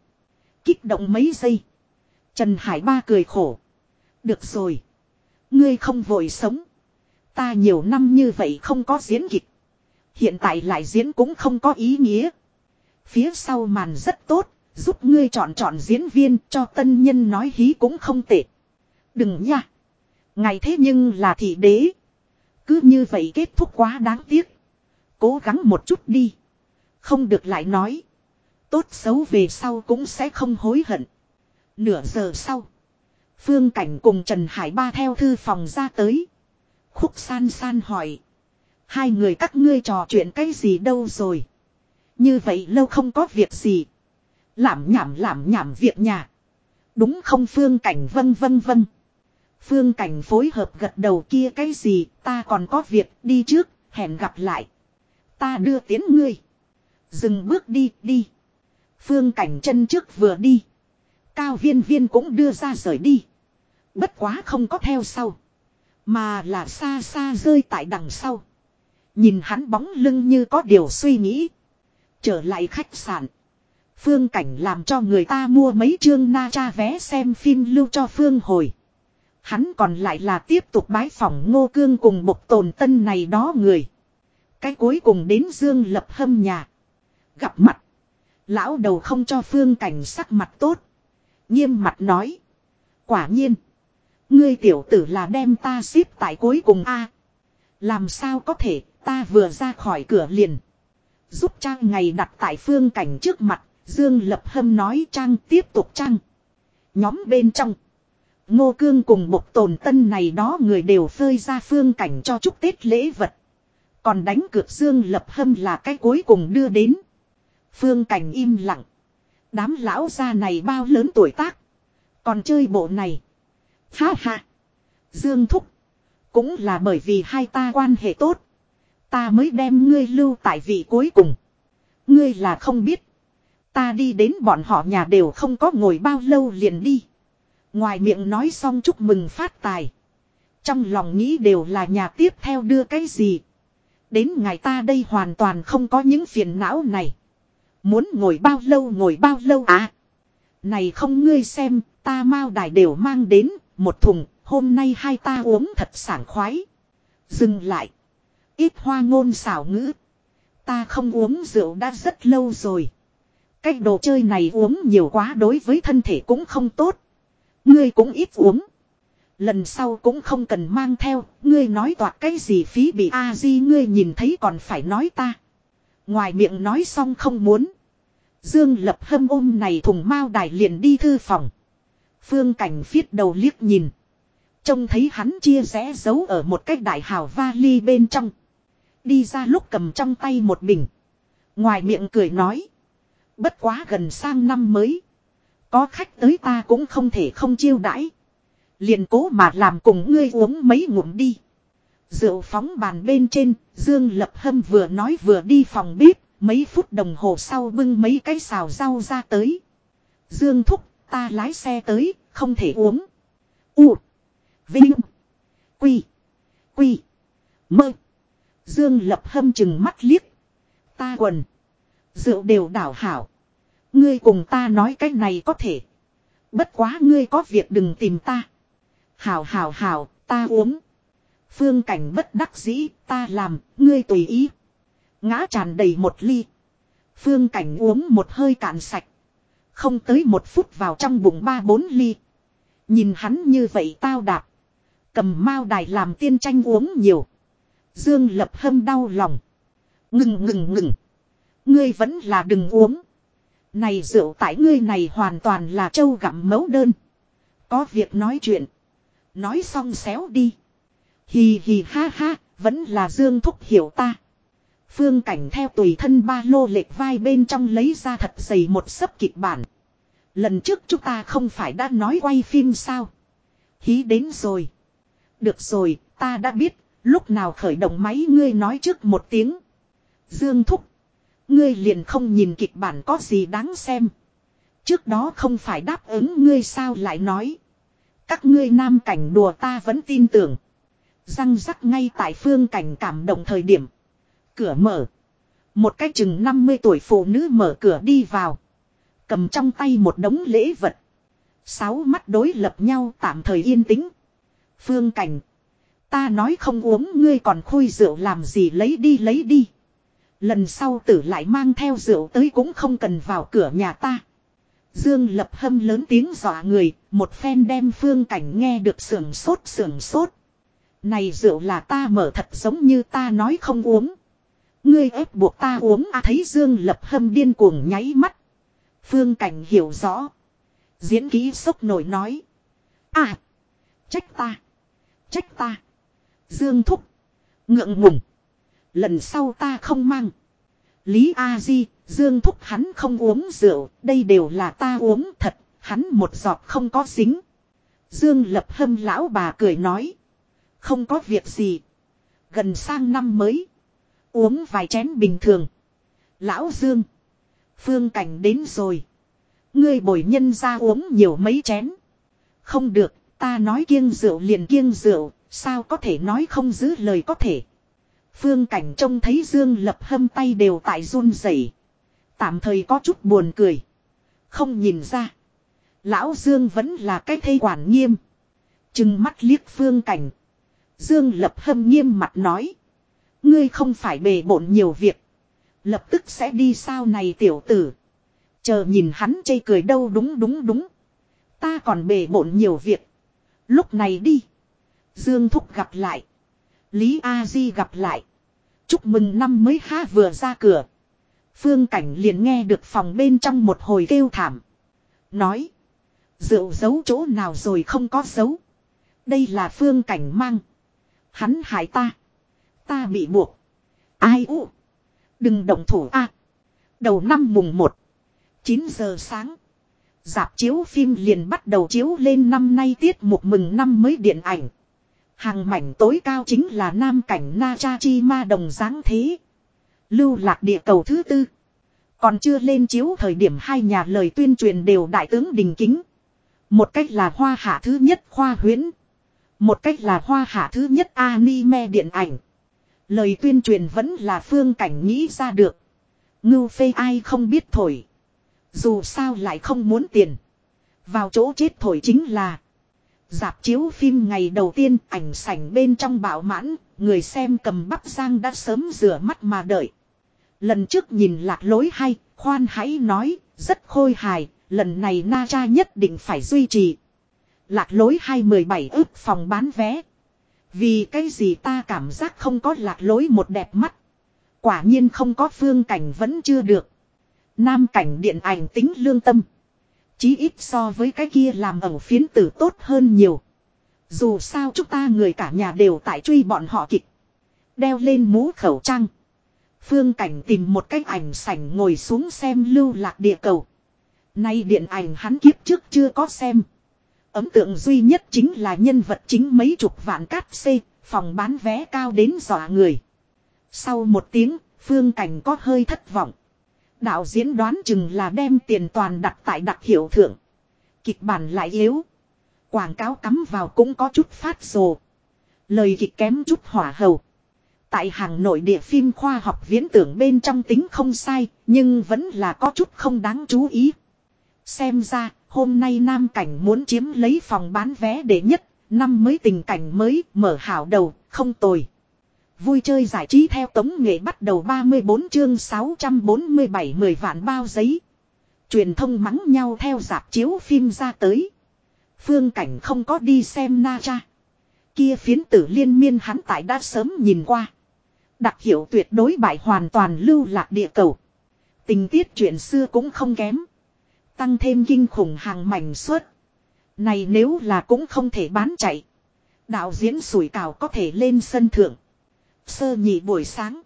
Kích động mấy giây. Trần Hải Ba cười khổ. Được rồi. Ngươi không vội sống. Ta nhiều năm như vậy không có diễn kịch. Hiện tại lại diễn cũng không có ý nghĩa. Phía sau màn rất tốt, giúp ngươi chọn chọn diễn viên cho tân nhân nói hí cũng không tệ. Đừng nha. Ngày thế nhưng là thị đế. Cứ như vậy kết thúc quá đáng tiếc. Cố gắng một chút đi. Không được lại nói. Tốt xấu về sau cũng sẽ không hối hận. Nửa giờ sau. Phương Cảnh cùng Trần Hải Ba theo thư phòng ra tới. Khúc san san hỏi. Hai người các ngươi trò chuyện cái gì đâu rồi. Như vậy lâu không có việc gì. Làm nhảm làm nhảm việc nhà. Đúng không Phương Cảnh vân vân vân. Phương Cảnh phối hợp gật đầu kia cái gì, ta còn có việc, đi trước, hẹn gặp lại. Ta đưa tiến ngươi. Dừng bước đi đi. Phương Cảnh chân trước vừa đi. Cao viên viên cũng đưa ra rời đi. Bất quá không có theo sau. Mà là xa xa rơi tại đằng sau. Nhìn hắn bóng lưng như có điều suy nghĩ. Trở lại khách sạn. Phương Cảnh làm cho người ta mua mấy chương na cha vé xem phim lưu cho Phương hồi. Hắn còn lại là tiếp tục bái phỏng ngô cương cùng bộc tồn tân này đó người. Cái cuối cùng đến Dương lập hâm nhà. Gặp mặt. Lão đầu không cho Phương Cảnh sắc mặt tốt. Nghiêm mặt nói. Quả nhiên. Ngươi tiểu tử là đem ta xếp tại cuối cùng a Làm sao có thể, ta vừa ra khỏi cửa liền. Giúp trang ngày đặt tại phương cảnh trước mặt. Dương lập hâm nói trang tiếp tục trang. Nhóm bên trong. Ngô Cương cùng bộc tồn tân này đó người đều phơi ra phương cảnh cho chúc Tết lễ vật. Còn đánh cược Dương lập hâm là cái cuối cùng đưa đến. Phương cảnh im lặng. Đám lão gia này bao lớn tuổi tác. Còn chơi bộ này. Ha ha. Dương Thúc. Cũng là bởi vì hai ta quan hệ tốt. Ta mới đem ngươi lưu tại vị cuối cùng. Ngươi là không biết. Ta đi đến bọn họ nhà đều không có ngồi bao lâu liền đi. Ngoài miệng nói xong chúc mừng phát tài. Trong lòng nghĩ đều là nhà tiếp theo đưa cái gì. Đến ngày ta đây hoàn toàn không có những phiền não này. Muốn ngồi bao lâu ngồi bao lâu à. Này không ngươi xem, ta mao đài đều mang đến, một thùng, hôm nay hai ta uống thật sảng khoái. Dừng lại. Ít hoa ngôn xảo ngữ. Ta không uống rượu đã rất lâu rồi. Cái đồ chơi này uống nhiều quá đối với thân thể cũng không tốt. Ngươi cũng ít uống. Lần sau cũng không cần mang theo, ngươi nói toạc cái gì phí bị a di ngươi nhìn thấy còn phải nói ta. Ngoài miệng nói xong không muốn. Dương lập hâm ôm này thùng mao đài liền đi thư phòng. Phương cảnh phiết đầu liếc nhìn. Trông thấy hắn chia rẽ giấu ở một cái đại hào vali bên trong. Đi ra lúc cầm trong tay một bình. Ngoài miệng cười nói. Bất quá gần sang năm mới. Có khách tới ta cũng không thể không chiêu đãi. Liền cố mà làm cùng ngươi uống mấy ngụm đi. Rượu phóng bàn bên trên, Dương Lập Hâm vừa nói vừa đi phòng bếp, mấy phút đồng hồ sau bưng mấy cái xào rau ra tới. Dương thúc, ta lái xe tới, không thể uống. U. Vinh. Quy. Quy. Mơ. Dương Lập Hâm chừng mắt liếc. Ta quần. Rượu đều đảo hảo. Ngươi cùng ta nói cái này có thể. Bất quá ngươi có việc đừng tìm ta. Hảo hảo hảo, ta uống. Phương cảnh bất đắc dĩ, ta làm, ngươi tùy ý. Ngã tràn đầy một ly. Phương cảnh uống một hơi cạn sạch. Không tới một phút vào trong bụng ba bốn ly. Nhìn hắn như vậy tao đạp. Cầm mao đài làm tiên tranh uống nhiều. Dương lập hâm đau lòng. Ngừng ngừng ngừng. Ngươi vẫn là đừng uống. Này rượu tại ngươi này hoàn toàn là trâu gặm mấu đơn. Có việc nói chuyện. Nói xong xéo đi. Hì hì ha ha, vẫn là Dương Thúc hiểu ta. Phương cảnh theo tùy thân ba lô lệch vai bên trong lấy ra thật dày một sấp kịch bản. Lần trước chúng ta không phải đã nói quay phim sao. Hí đến rồi. Được rồi, ta đã biết, lúc nào khởi động máy ngươi nói trước một tiếng. Dương Thúc. Ngươi liền không nhìn kịch bản có gì đáng xem. Trước đó không phải đáp ứng ngươi sao lại nói. Các ngươi nam cảnh đùa ta vẫn tin tưởng. Răng rắc ngay tại phương cảnh cảm động thời điểm. Cửa mở. Một cái chừng 50 tuổi phụ nữ mở cửa đi vào. Cầm trong tay một đống lễ vật. Sáu mắt đối lập nhau tạm thời yên tĩnh. Phương cảnh. Ta nói không uống ngươi còn khui rượu làm gì lấy đi lấy đi. Lần sau tử lại mang theo rượu tới cũng không cần vào cửa nhà ta. Dương lập hâm lớn tiếng dọa người, một phen đem phương cảnh nghe được sưởng sốt sưởng sốt. Này rượu là ta mở thật giống như ta nói không uống. Ngươi ép buộc ta uống à thấy Dương lập hâm điên cuồng nháy mắt. Phương cảnh hiểu rõ. Diễn ký sốc nổi nói. À. Trách ta. Trách ta. Dương thúc. Ngượng ngùng. Lần sau ta không mang. Lý A Di, Dương thúc hắn không uống rượu, đây đều là ta uống thật, hắn một giọt không có dính. Dương lập hâm lão bà cười nói. Không có việc gì. Gần sang năm mới. Uống vài chén bình thường. Lão Dương. Phương cảnh đến rồi. Ngươi bồi nhân ra uống nhiều mấy chén. Không được, ta nói kiêng rượu liền kiêng rượu, sao có thể nói không giữ lời có thể. Phương cảnh trông thấy Dương lập hâm tay đều tại run rẩy, Tạm thời có chút buồn cười. Không nhìn ra. Lão Dương vẫn là cái thây quản nghiêm. Chừng mắt liếc phương cảnh. Dương lập hâm nghiêm mặt nói. Ngươi không phải bề bộn nhiều việc. Lập tức sẽ đi sao này tiểu tử. Chờ nhìn hắn chây cười đâu đúng đúng đúng. Ta còn bề bộn nhiều việc. Lúc này đi. Dương Thúc gặp lại. Lý A Di gặp lại. Chúc mừng năm mới ha vừa ra cửa. Phương Cảnh liền nghe được phòng bên trong một hồi kêu thảm. Nói. Rượu giấu chỗ nào rồi không có giấu. Đây là Phương Cảnh mang. Hắn hại ta. Ta bị buộc. Ai u. Đừng động thủ a. đầu năm mùng 1. 9 giờ sáng. Dạp chiếu phim liền bắt đầu chiếu lên năm nay tiết mục mừng năm mới điện ảnh. Hàng mảnh tối cao chính là nam cảnh Na Cha Chi Ma đồng dáng thế. Lưu lạc địa cầu thứ tư. Còn chưa lên chiếu thời điểm hai nhà lời tuyên truyền đều đại tướng đình kính. Một cách là hoa hạ thứ nhất khoa huyễn. Một cách là hoa hạ thứ nhất anime điện ảnh. Lời tuyên truyền vẫn là phương cảnh nghĩ ra được. Ngưu phê ai không biết thổi. Dù sao lại không muốn tiền. Vào chỗ chết thổi chính là. Dạp chiếu phim ngày đầu tiên ảnh sảnh bên trong bạo mãn. Người xem cầm bắp giang đã sớm rửa mắt mà đợi. Lần trước nhìn lạc lối hay, khoan hãy nói, rất khôi hài, lần này Na Cha nhất định phải duy trì. Lạc lối 217 ước phòng bán vé. Vì cái gì ta cảm giác không có lạc lối một đẹp mắt. Quả nhiên không có phương cảnh vẫn chưa được. Nam cảnh điện ảnh tính lương tâm. Chí ít so với cái kia làm ẩu phiến tử tốt hơn nhiều. Dù sao chúng ta người cả nhà đều tại truy bọn họ kịch. Đeo lên mũ khẩu trang. Phương cảnh tìm một cái ảnh sảnh ngồi xuống xem lưu lạc địa cầu. Nay điện ảnh hắn kiếp trước chưa có xem. Ấn tượng duy nhất chính là nhân vật chính mấy chục vạn cát xê, phòng bán vé cao đến dọa người. Sau một tiếng, phương cảnh có hơi thất vọng. Đạo diễn đoán chừng là đem tiền toàn đặt tại đặc hiệu thượng. Kịch bản lại yếu. Quảng cáo cắm vào cũng có chút phát rồ. Lời kịch kém chút hỏa hầu. Tại hàng nội địa phim khoa học viễn tưởng bên trong tính không sai, nhưng vẫn là có chút không đáng chú ý. Xem ra, hôm nay Nam Cảnh muốn chiếm lấy phòng bán vé để nhất, năm mới tình cảnh mới, mở hảo đầu, không tồi. Vui chơi giải trí theo tống nghệ bắt đầu 34 chương 647 10 vạn bao giấy. Truyền thông mắng nhau theo dạp chiếu phim ra tới. Phương Cảnh không có đi xem na cha. Kia phiến tử liên miên hắn tại đã sớm nhìn qua. Đặc hiệu tuyệt đối bại hoàn toàn lưu lạc địa cầu. Tình tiết chuyện xưa cũng không kém. Tăng thêm kinh khủng hàng mảnh suất. Này nếu là cũng không thể bán chạy. Đạo diễn sủi cào có thể lên sân thượng. Sơ nhị buổi sáng.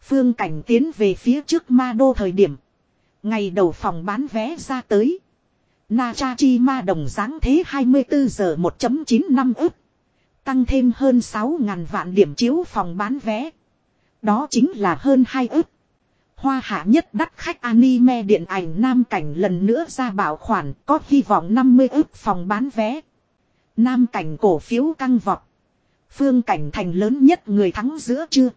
Phương cảnh tiến về phía trước ma đô thời điểm. Ngày đầu phòng bán vé ra tới. Na cha chi ma đồng dáng thế 24 giờ 1.95 ức. Tăng thêm hơn 6.000 vạn điểm chiếu phòng bán vé. Đó chính là hơn 2 ức. Hoa hạ nhất đắt khách anime điện ảnh Nam Cảnh lần nữa ra bảo khoản, có hy vọng 50 ức phòng bán vé. Nam Cảnh cổ phiếu căng vọt. Phương Cảnh thành lớn nhất người thắng giữa chưa.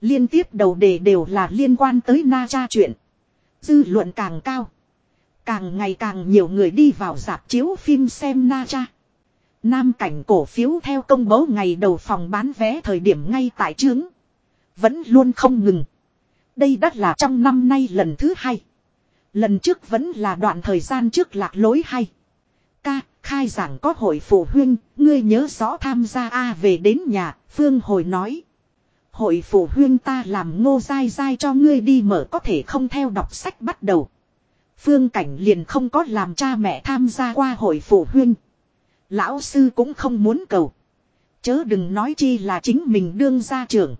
Liên tiếp đầu đề đều là liên quan tới Na Cha chuyện. Dư luận càng cao. Càng ngày càng nhiều người đi vào dạp chiếu phim xem Na Cha. Nam Cảnh cổ phiếu theo công bố ngày đầu phòng bán vé thời điểm ngay tại trướng. Vẫn luôn không ngừng. Đây đã là trong năm nay lần thứ hai. Lần trước vẫn là đoạn thời gian trước lạc lối hay. Ca, khai giảng có hội phụ huynh, ngươi nhớ rõ tham gia A về đến nhà, Phương hồi nói. Hội phụ huynh ta làm ngô dai dai cho ngươi đi mở có thể không theo đọc sách bắt đầu. Phương cảnh liền không có làm cha mẹ tham gia qua hội phụ huynh. Lão sư cũng không muốn cầu. Chớ đừng nói chi là chính mình đương gia trưởng.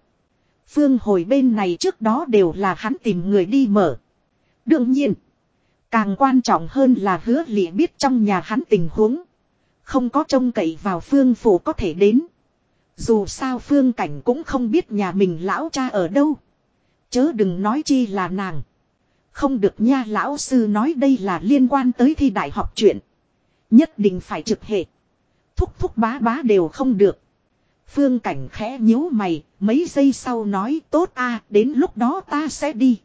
Phương hồi bên này trước đó đều là hắn tìm người đi mở. Đương nhiên. Càng quan trọng hơn là hứa lịa biết trong nhà hắn tình huống. Không có trông cậy vào phương phủ có thể đến. Dù sao phương cảnh cũng không biết nhà mình lão cha ở đâu. Chớ đừng nói chi là nàng. Không được nha lão sư nói đây là liên quan tới thi đại học chuyện. Nhất định phải trực hệ. Thúc thúc bá bá đều không được. Phương cảnh khẽ nhíu mày, mấy giây sau nói tốt a đến lúc đó ta sẽ đi.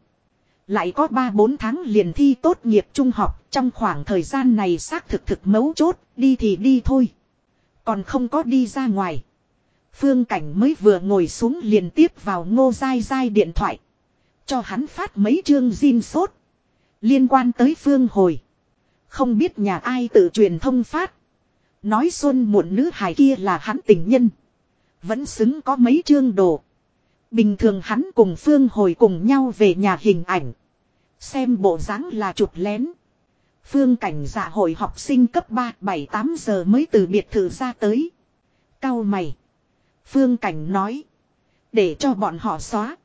Lại có 3-4 tháng liền thi tốt nghiệp trung học, trong khoảng thời gian này xác thực thực mấu chốt, đi thì đi thôi. Còn không có đi ra ngoài. Phương cảnh mới vừa ngồi xuống liền tiếp vào ngô dai dai điện thoại. Cho hắn phát mấy chương zin sốt. Liên quan tới phương hồi. Không biết nhà ai tự truyền thông phát. Nói xuân muộn nữ hài kia là hắn tình nhân. Vẫn xứng có mấy chương đồ. Bình thường hắn cùng Phương hồi cùng nhau về nhà hình ảnh. Xem bộ dáng là chụp lén. Phương cảnh dạ hội học sinh cấp 3, 7, 8 giờ mới từ biệt thự ra tới. Cao mày. Phương cảnh nói. Để cho bọn họ xóa.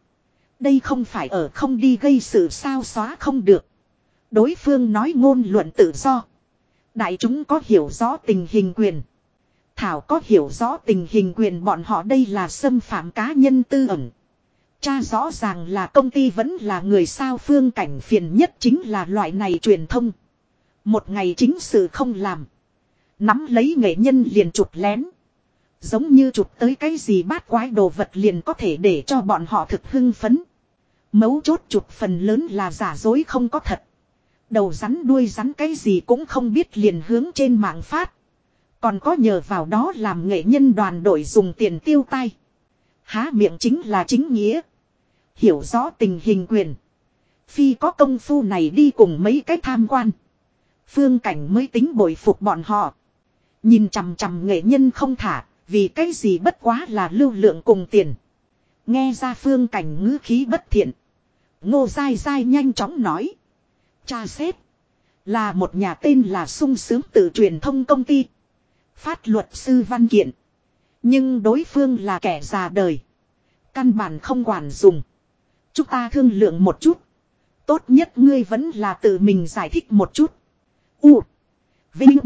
Đây không phải ở không đi gây sự sao xóa không được. Đối phương nói ngôn luận tự do. Đại chúng có hiểu rõ tình hình quyền. Thảo có hiểu rõ tình hình quyền bọn họ đây là xâm phạm cá nhân tư ẩn. Cha rõ ràng là công ty vẫn là người sao phương cảnh phiền nhất chính là loại này truyền thông. Một ngày chính sự không làm. Nắm lấy nghệ nhân liền chụp lén. Giống như chụp tới cái gì bát quái đồ vật liền có thể để cho bọn họ thực hưng phấn. Mấu chốt chụp phần lớn là giả dối không có thật. Đầu rắn đuôi rắn cái gì cũng không biết liền hướng trên mạng phát. Còn có nhờ vào đó làm nghệ nhân đoàn đội dùng tiền tiêu tay. Há miệng chính là chính nghĩa. Hiểu rõ tình hình quyền. Phi có công phu này đi cùng mấy cái tham quan. Phương cảnh mới tính bội phục bọn họ. Nhìn chằm chằm nghệ nhân không thả, vì cái gì bất quá là lưu lượng cùng tiền. Nghe ra phương cảnh ngữ khí bất thiện. Ngô dai dai nhanh chóng nói. Cha xếp Là một nhà tên là sung sướng tự truyền thông công ty. Phát luật sư văn kiện. Nhưng đối phương là kẻ già đời. Căn bản không quản dùng. Chúng ta thương lượng một chút. Tốt nhất ngươi vẫn là tự mình giải thích một chút. U. Vinh.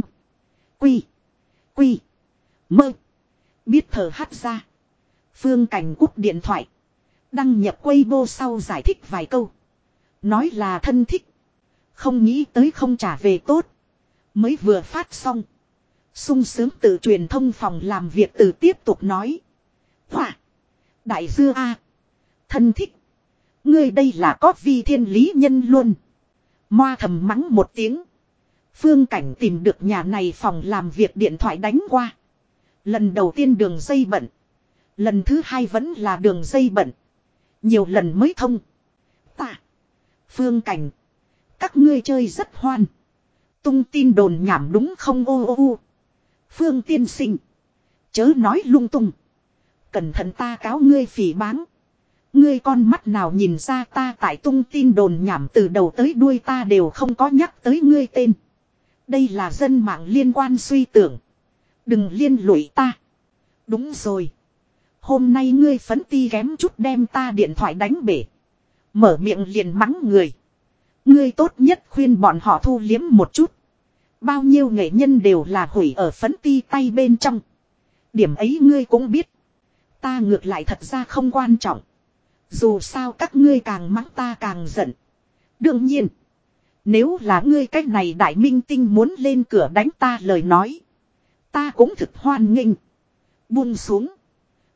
Quy. Quy. Mơ. Biết thở hắt ra. Phương cảnh cúp điện thoại. Đăng nhập Weibo sau giải thích vài câu. Nói là thân thích. Không nghĩ tới không trả về tốt. Mới vừa phát xong sung sướng tự truyền thông phòng làm việc từ tiếp tục nói. Hỏa. Đại dưa A. Thân thích. Ngươi đây là có vi thiên lý nhân luôn. Moa thầm mắng một tiếng. Phương cảnh tìm được nhà này phòng làm việc điện thoại đánh qua. Lần đầu tiên đường dây bận. Lần thứ hai vẫn là đường dây bận. Nhiều lần mới thông. Ta. Phương cảnh. Các ngươi chơi rất hoan. Tung tin đồn nhảm đúng không ô ô ô. Phương tiên sinh. Chớ nói lung tung. Cẩn thận ta cáo ngươi phỉ báng. Ngươi con mắt nào nhìn ra ta tại tung tin đồn nhảm từ đầu tới đuôi ta đều không có nhắc tới ngươi tên. Đây là dân mạng liên quan suy tưởng. Đừng liên lụy ta. Đúng rồi. Hôm nay ngươi phấn ti ghém chút đem ta điện thoại đánh bể. Mở miệng liền mắng người. Ngươi tốt nhất khuyên bọn họ thu liếm một chút. Bao nhiêu nghệ nhân đều là hủy ở phấn ti tay bên trong. Điểm ấy ngươi cũng biết. Ta ngược lại thật ra không quan trọng. Dù sao các ngươi càng mắng ta càng giận. Đương nhiên. Nếu là ngươi cách này đại minh tinh muốn lên cửa đánh ta lời nói. Ta cũng thực hoan nghênh. Buông xuống.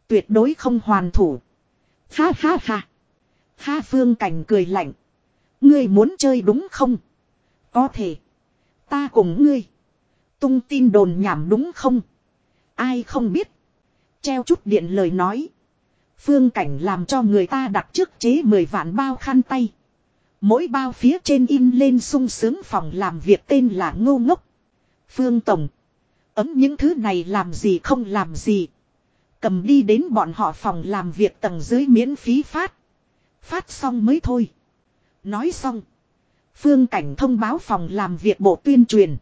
Tuyệt đối không hoàn thủ. Ha ha ha. Ha phương cảnh cười lạnh. Ngươi muốn chơi đúng không? Có thể. Ta cùng ngươi. Tung tin đồn nhảm đúng không? Ai không biết. Treo chút điện lời nói. Phương cảnh làm cho người ta đặt trước chế 10 vạn bao khăn tay. Mỗi bao phía trên in lên sung sướng phòng làm việc tên là ngô ngốc. Phương Tổng. Ấm những thứ này làm gì không làm gì. Cầm đi đến bọn họ phòng làm việc tầng dưới miễn phí phát. Phát xong mới thôi. Nói xong. Phương Cảnh thông báo phòng làm việc bộ tuyên truyền.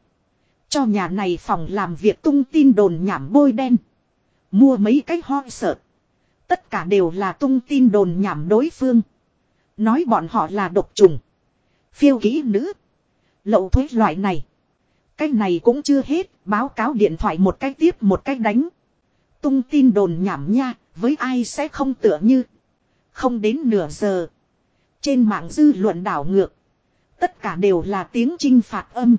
Cho nhà này phòng làm việc tung tin đồn nhảm bôi đen. Mua mấy cái ho sợ. Tất cả đều là tung tin đồn nhảm đối phương. Nói bọn họ là độc trùng. Phiêu kỹ nữ. Lậu thuế loại này. Cái này cũng chưa hết. Báo cáo điện thoại một cách tiếp một cách đánh. Tung tin đồn nhảm nha. Với ai sẽ không tựa như. Không đến nửa giờ. Trên mạng dư luận đảo ngược. Tất cả đều là tiếng chinh phạt âm.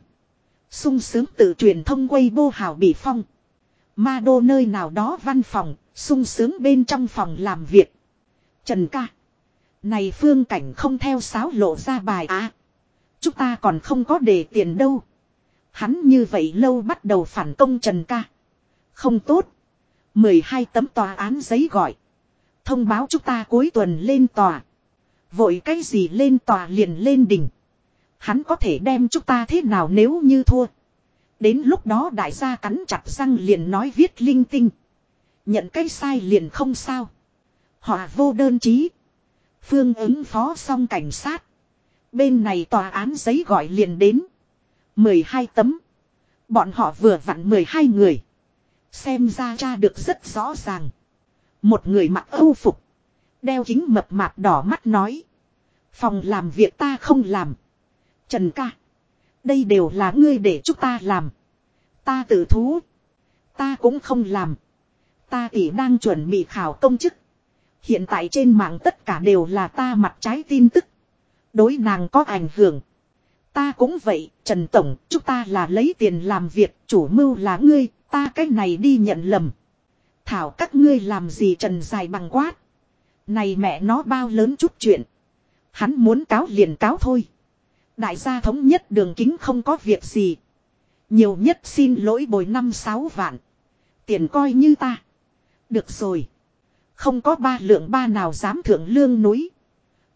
sung sướng tự truyền thông quay bô hào bị phong. Ma đô nơi nào đó văn phòng, sung sướng bên trong phòng làm việc. Trần ca. Này phương cảnh không theo sáo lộ ra bài á. chúng ta còn không có để tiền đâu. Hắn như vậy lâu bắt đầu phản công Trần ca. Không tốt. 12 tấm tòa án giấy gọi. Thông báo chúng ta cuối tuần lên tòa. Vội cái gì lên tòa liền lên đỉnh. Hắn có thể đem chúng ta thế nào nếu như thua. Đến lúc đó đại gia cắn chặt răng liền nói viết linh tinh. Nhận cái sai liền không sao. Họ vô đơn chí. Phương ứng phó xong cảnh sát. Bên này tòa án giấy gọi liền đến. 12 tấm. Bọn họ vừa vặn 12 người. Xem ra cha được rất rõ ràng. Một người mặc âu phục. Đeo kính mập mạp đỏ mắt nói. Phòng làm việc ta không làm. Trần ca. Đây đều là ngươi để chúng ta làm. Ta tự thú. Ta cũng không làm. Ta tỷ đang chuẩn bị khảo công chức. Hiện tại trên mạng tất cả đều là ta mặt trái tin tức. Đối nàng có ảnh hưởng. Ta cũng vậy, Trần Tổng, chúng ta là lấy tiền làm việc, chủ mưu là ngươi, ta cái này đi nhận lầm. Thảo các ngươi làm gì Trần dài bằng quát. Này mẹ nó bao lớn chút chuyện. Hắn muốn cáo liền cáo thôi. Đại gia thống nhất đường kính không có việc gì. Nhiều nhất xin lỗi bồi năm sáu vạn. Tiền coi như ta. Được rồi. Không có ba lượng ba nào dám thượng lương núi.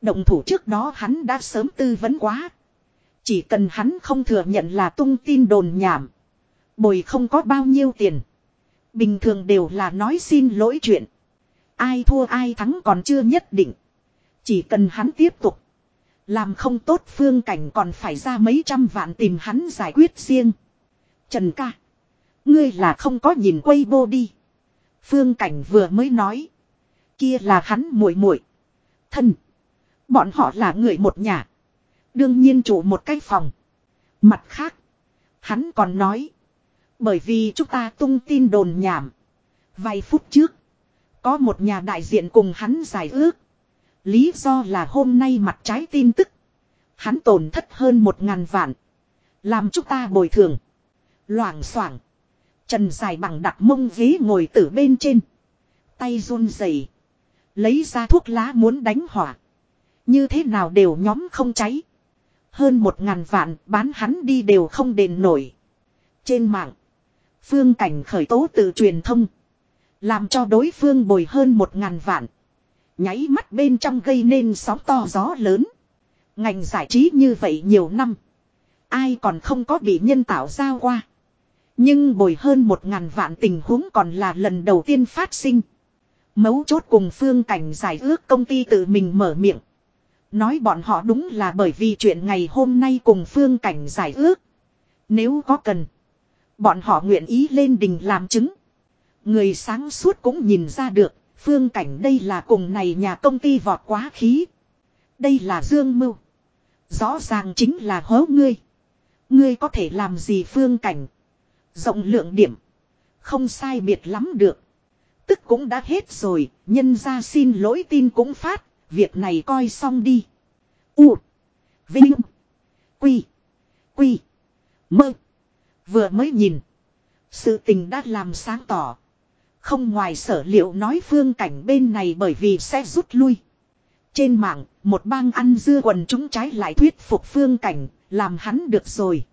Động thủ trước đó hắn đã sớm tư vấn quá. Chỉ cần hắn không thừa nhận là tung tin đồn nhảm. Bồi không có bao nhiêu tiền. Bình thường đều là nói xin lỗi chuyện. Ai thua ai thắng còn chưa nhất định. Chỉ cần hắn tiếp tục. Làm không tốt phương cảnh còn phải ra mấy trăm vạn tìm hắn giải quyết riêng. Trần ca. Ngươi là không có nhìn quay vô đi. Phương cảnh vừa mới nói. Kia là hắn muội muội Thân. Bọn họ là người một nhà. Đương nhiên chủ một cái phòng. Mặt khác. Hắn còn nói. Bởi vì chúng ta tung tin đồn nhảm. Vài phút trước. Có một nhà đại diện cùng hắn giải ước. Lý do là hôm nay mặt trái tin tức. Hắn tổn thất hơn một ngàn vạn. Làm chúng ta bồi thường. Loảng xoảng. Trần dài bằng đặt mông ghế ngồi từ bên trên. Tay run rẩy Lấy ra thuốc lá muốn đánh hỏa. Như thế nào đều nhóm không cháy. Hơn một ngàn vạn bán hắn đi đều không đền nổi. Trên mạng. Phương cảnh khởi tố từ truyền thông. Làm cho đối phương bồi hơn một ngàn vạn. Nháy mắt bên trong gây nên sóng to gió lớn. Ngành giải trí như vậy nhiều năm. Ai còn không có bị nhân tạo giao qua. Nhưng bồi hơn một ngàn vạn tình huống còn là lần đầu tiên phát sinh. Mấu chốt cùng phương cảnh giải ước công ty tự mình mở miệng. Nói bọn họ đúng là bởi vì chuyện ngày hôm nay cùng phương cảnh giải ước. Nếu có cần. Bọn họ nguyện ý lên đình làm chứng. Người sáng suốt cũng nhìn ra được. Phương cảnh đây là cùng này nhà công ty vọt quá khí. Đây là dương mưu. Rõ ràng chính là hố ngươi. Ngươi có thể làm gì phương cảnh. Rộng lượng điểm. Không sai biệt lắm được. Tức cũng đã hết rồi, nhân ra xin lỗi tin cũng phát, việc này coi xong đi. U. Vinh. Quy. Quy. Mơ. Vừa mới nhìn. Sự tình đã làm sáng tỏ. Không ngoài sở liệu nói phương cảnh bên này bởi vì sẽ rút lui. Trên mạng, một bang ăn dưa quần chúng trái lại thuyết phục phương cảnh, làm hắn được rồi.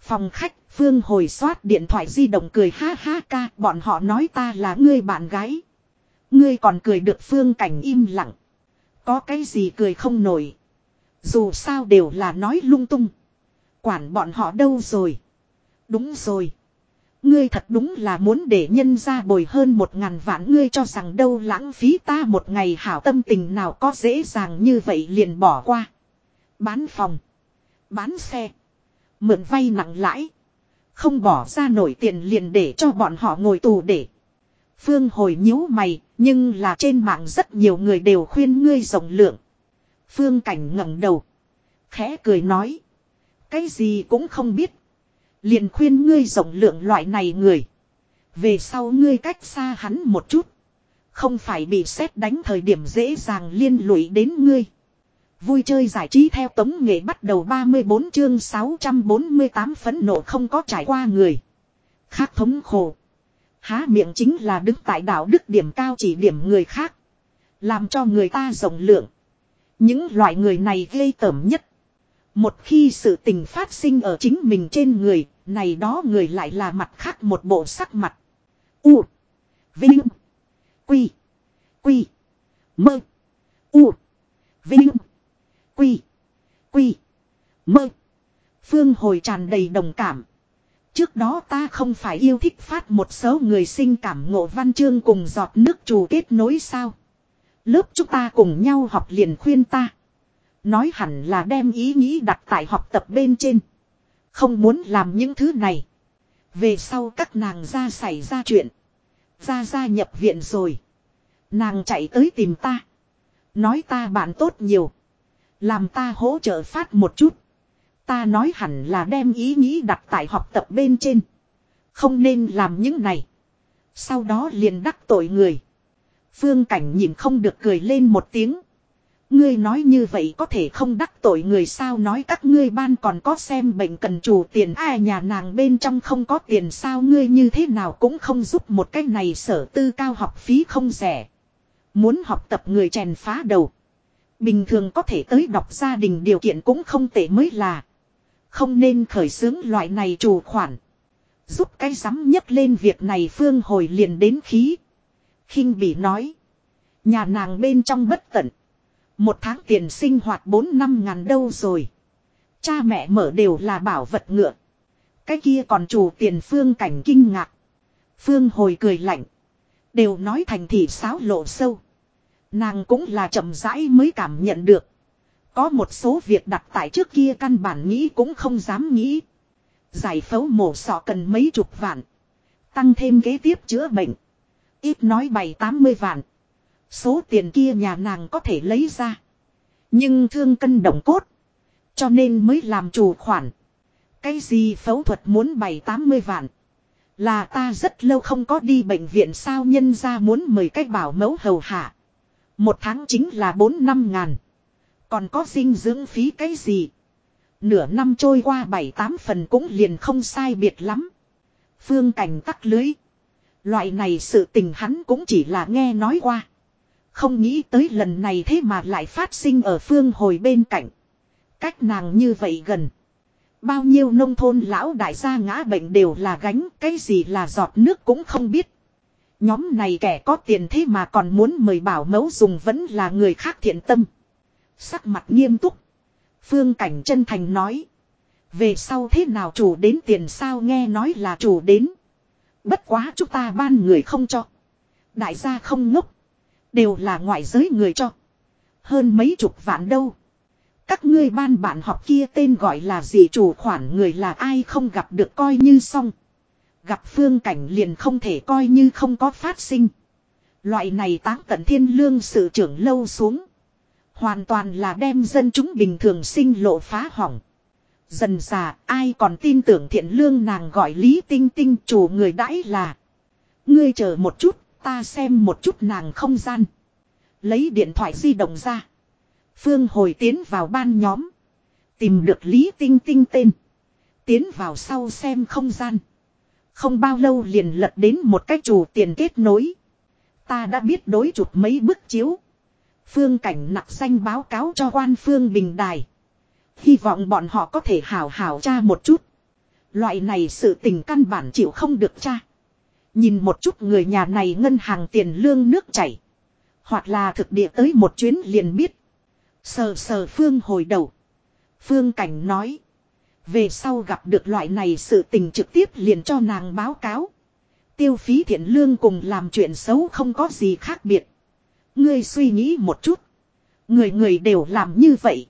Phòng khách, Phương hồi soát điện thoại di động cười ha ha ca, bọn họ nói ta là ngươi bạn gái. Ngươi còn cười được Phương cảnh im lặng. Có cái gì cười không nổi. Dù sao đều là nói lung tung. Quản bọn họ đâu rồi. Đúng rồi. Ngươi thật đúng là muốn để nhân ra bồi hơn một ngàn vạn ngươi cho rằng đâu lãng phí ta một ngày hảo tâm tình nào có dễ dàng như vậy liền bỏ qua. Bán phòng. Bán xe. Mượn vay nặng lãi. Không bỏ ra nổi tiền liền để cho bọn họ ngồi tù để. Phương hồi nhíu mày, nhưng là trên mạng rất nhiều người đều khuyên ngươi rộng lượng. Phương cảnh ngẩng đầu. Khẽ cười nói. Cái gì cũng không biết. Liền khuyên ngươi rộng lượng loại này người. Về sau ngươi cách xa hắn một chút. Không phải bị xét đánh thời điểm dễ dàng liên lụy đến ngươi. Vui chơi giải trí theo tống nghệ bắt đầu 34 chương 648 phấn nộ không có trải qua người. Khác thống khổ. Há miệng chính là đứng tại đạo đức điểm cao chỉ điểm người khác. Làm cho người ta rộng lượng. Những loại người này gây tởm nhất. Một khi sự tình phát sinh ở chính mình trên người, này đó người lại là mặt khác một bộ sắc mặt. U. Vinh. Quy. Quy. Mơ. U. Vinh. Quy. Quy. Mơ. Phương hồi tràn đầy đồng cảm. Trước đó ta không phải yêu thích phát một số người sinh cảm ngộ văn chương cùng giọt nước trù kết nối sao. Lớp chúng ta cùng nhau học liền khuyên ta. Nói hẳn là đem ý nghĩ đặt tại học tập bên trên. Không muốn làm những thứ này. Về sau các nàng ra xảy ra chuyện. Ra ra nhập viện rồi. Nàng chạy tới tìm ta. Nói ta bạn tốt nhiều. Làm ta hỗ trợ phát một chút. Ta nói hẳn là đem ý nghĩ đặt tại học tập bên trên. Không nên làm những này. Sau đó liền đắc tội người. Phương Cảnh nhìn không được cười lên một tiếng. Ngươi nói như vậy có thể không đắc tội người sao nói các ngươi ban còn có xem bệnh cần chủ tiền ai nhà nàng bên trong không có tiền sao ngươi như thế nào cũng không giúp một cách này sở tư cao học phí không rẻ. Muốn học tập người chèn phá đầu. Bình thường có thể tới đọc gia đình điều kiện cũng không tệ mới là. Không nên khởi xướng loại này chủ khoản. Giúp cái rắm nhất lên việc này phương hồi liền đến khí. khinh bị nói. Nhà nàng bên trong bất tận. Một tháng tiền sinh hoạt 4 năm ngàn đâu rồi. Cha mẹ mở đều là bảo vật ngựa. Cái kia còn chủ tiền phương cảnh kinh ngạc. Phương hồi cười lạnh. Đều nói thành thị sáo lộ sâu. Nàng cũng là chậm rãi mới cảm nhận được. Có một số việc đặt tại trước kia căn bản nghĩ cũng không dám nghĩ. Giải phẫu mổ sọ cần mấy chục vạn. Tăng thêm kế tiếp chữa bệnh. Ít nói bảy tám mươi vạn. Số tiền kia nhà nàng có thể lấy ra. Nhưng thương cân động cốt. Cho nên mới làm chủ khoản. Cái gì phẫu thuật muốn bảy tám mươi vạn. Là ta rất lâu không có đi bệnh viện sao nhân ra muốn mời cách bảo mẫu hầu hạ. Một tháng chính là bốn năm ngàn. Còn có dinh dưỡng phí cái gì. Nửa năm trôi qua bảy tám phần cũng liền không sai biệt lắm. Phương cảnh tắc lưới. Loại này sự tình hắn cũng chỉ là nghe nói qua. Không nghĩ tới lần này thế mà lại phát sinh ở phương hồi bên cạnh. Cách nàng như vậy gần. Bao nhiêu nông thôn lão đại gia ngã bệnh đều là gánh, cái gì là giọt nước cũng không biết. Nhóm này kẻ có tiền thế mà còn muốn mời bảo mẫu dùng vẫn là người khác thiện tâm. Sắc mặt nghiêm túc. Phương Cảnh chân thành nói. Về sau thế nào chủ đến tiền sao nghe nói là chủ đến. Bất quá chúng ta ban người không cho. Đại gia không ngốc. Đều là ngoại giới người cho. Hơn mấy chục vạn đâu. Các ngươi ban bạn học kia tên gọi là gì chủ khoản người là ai không gặp được coi như xong. Gặp phương cảnh liền không thể coi như không có phát sinh. Loại này táng tận thiên lương sự trưởng lâu xuống. Hoàn toàn là đem dân chúng bình thường sinh lộ phá hỏng. Dần già ai còn tin tưởng thiện lương nàng gọi Lý Tinh Tinh chủ người đãi là. Ngươi chờ một chút, ta xem một chút nàng không gian. Lấy điện thoại di động ra. Phương hồi tiến vào ban nhóm. Tìm được Lý Tinh Tinh tên. Tiến vào sau xem không gian. Không bao lâu liền lật đến một cái chủ tiền kết nối. Ta đã biết đối chụp mấy bức chiếu. Phương cảnh nặc danh báo cáo cho quan phương bình đài. Hy vọng bọn họ có thể hảo hảo tra một chút. Loại này sự tình căn bản chịu không được tra. Nhìn một chút người nhà này ngân hàng tiền lương nước chảy. Hoặc là thực địa tới một chuyến liền biết. Sờ sờ Phương hồi đầu. Phương Cảnh nói. Về sau gặp được loại này sự tình trực tiếp liền cho nàng báo cáo. Tiêu phí thiện lương cùng làm chuyện xấu không có gì khác biệt. Ngươi suy nghĩ một chút. Người người đều làm như vậy.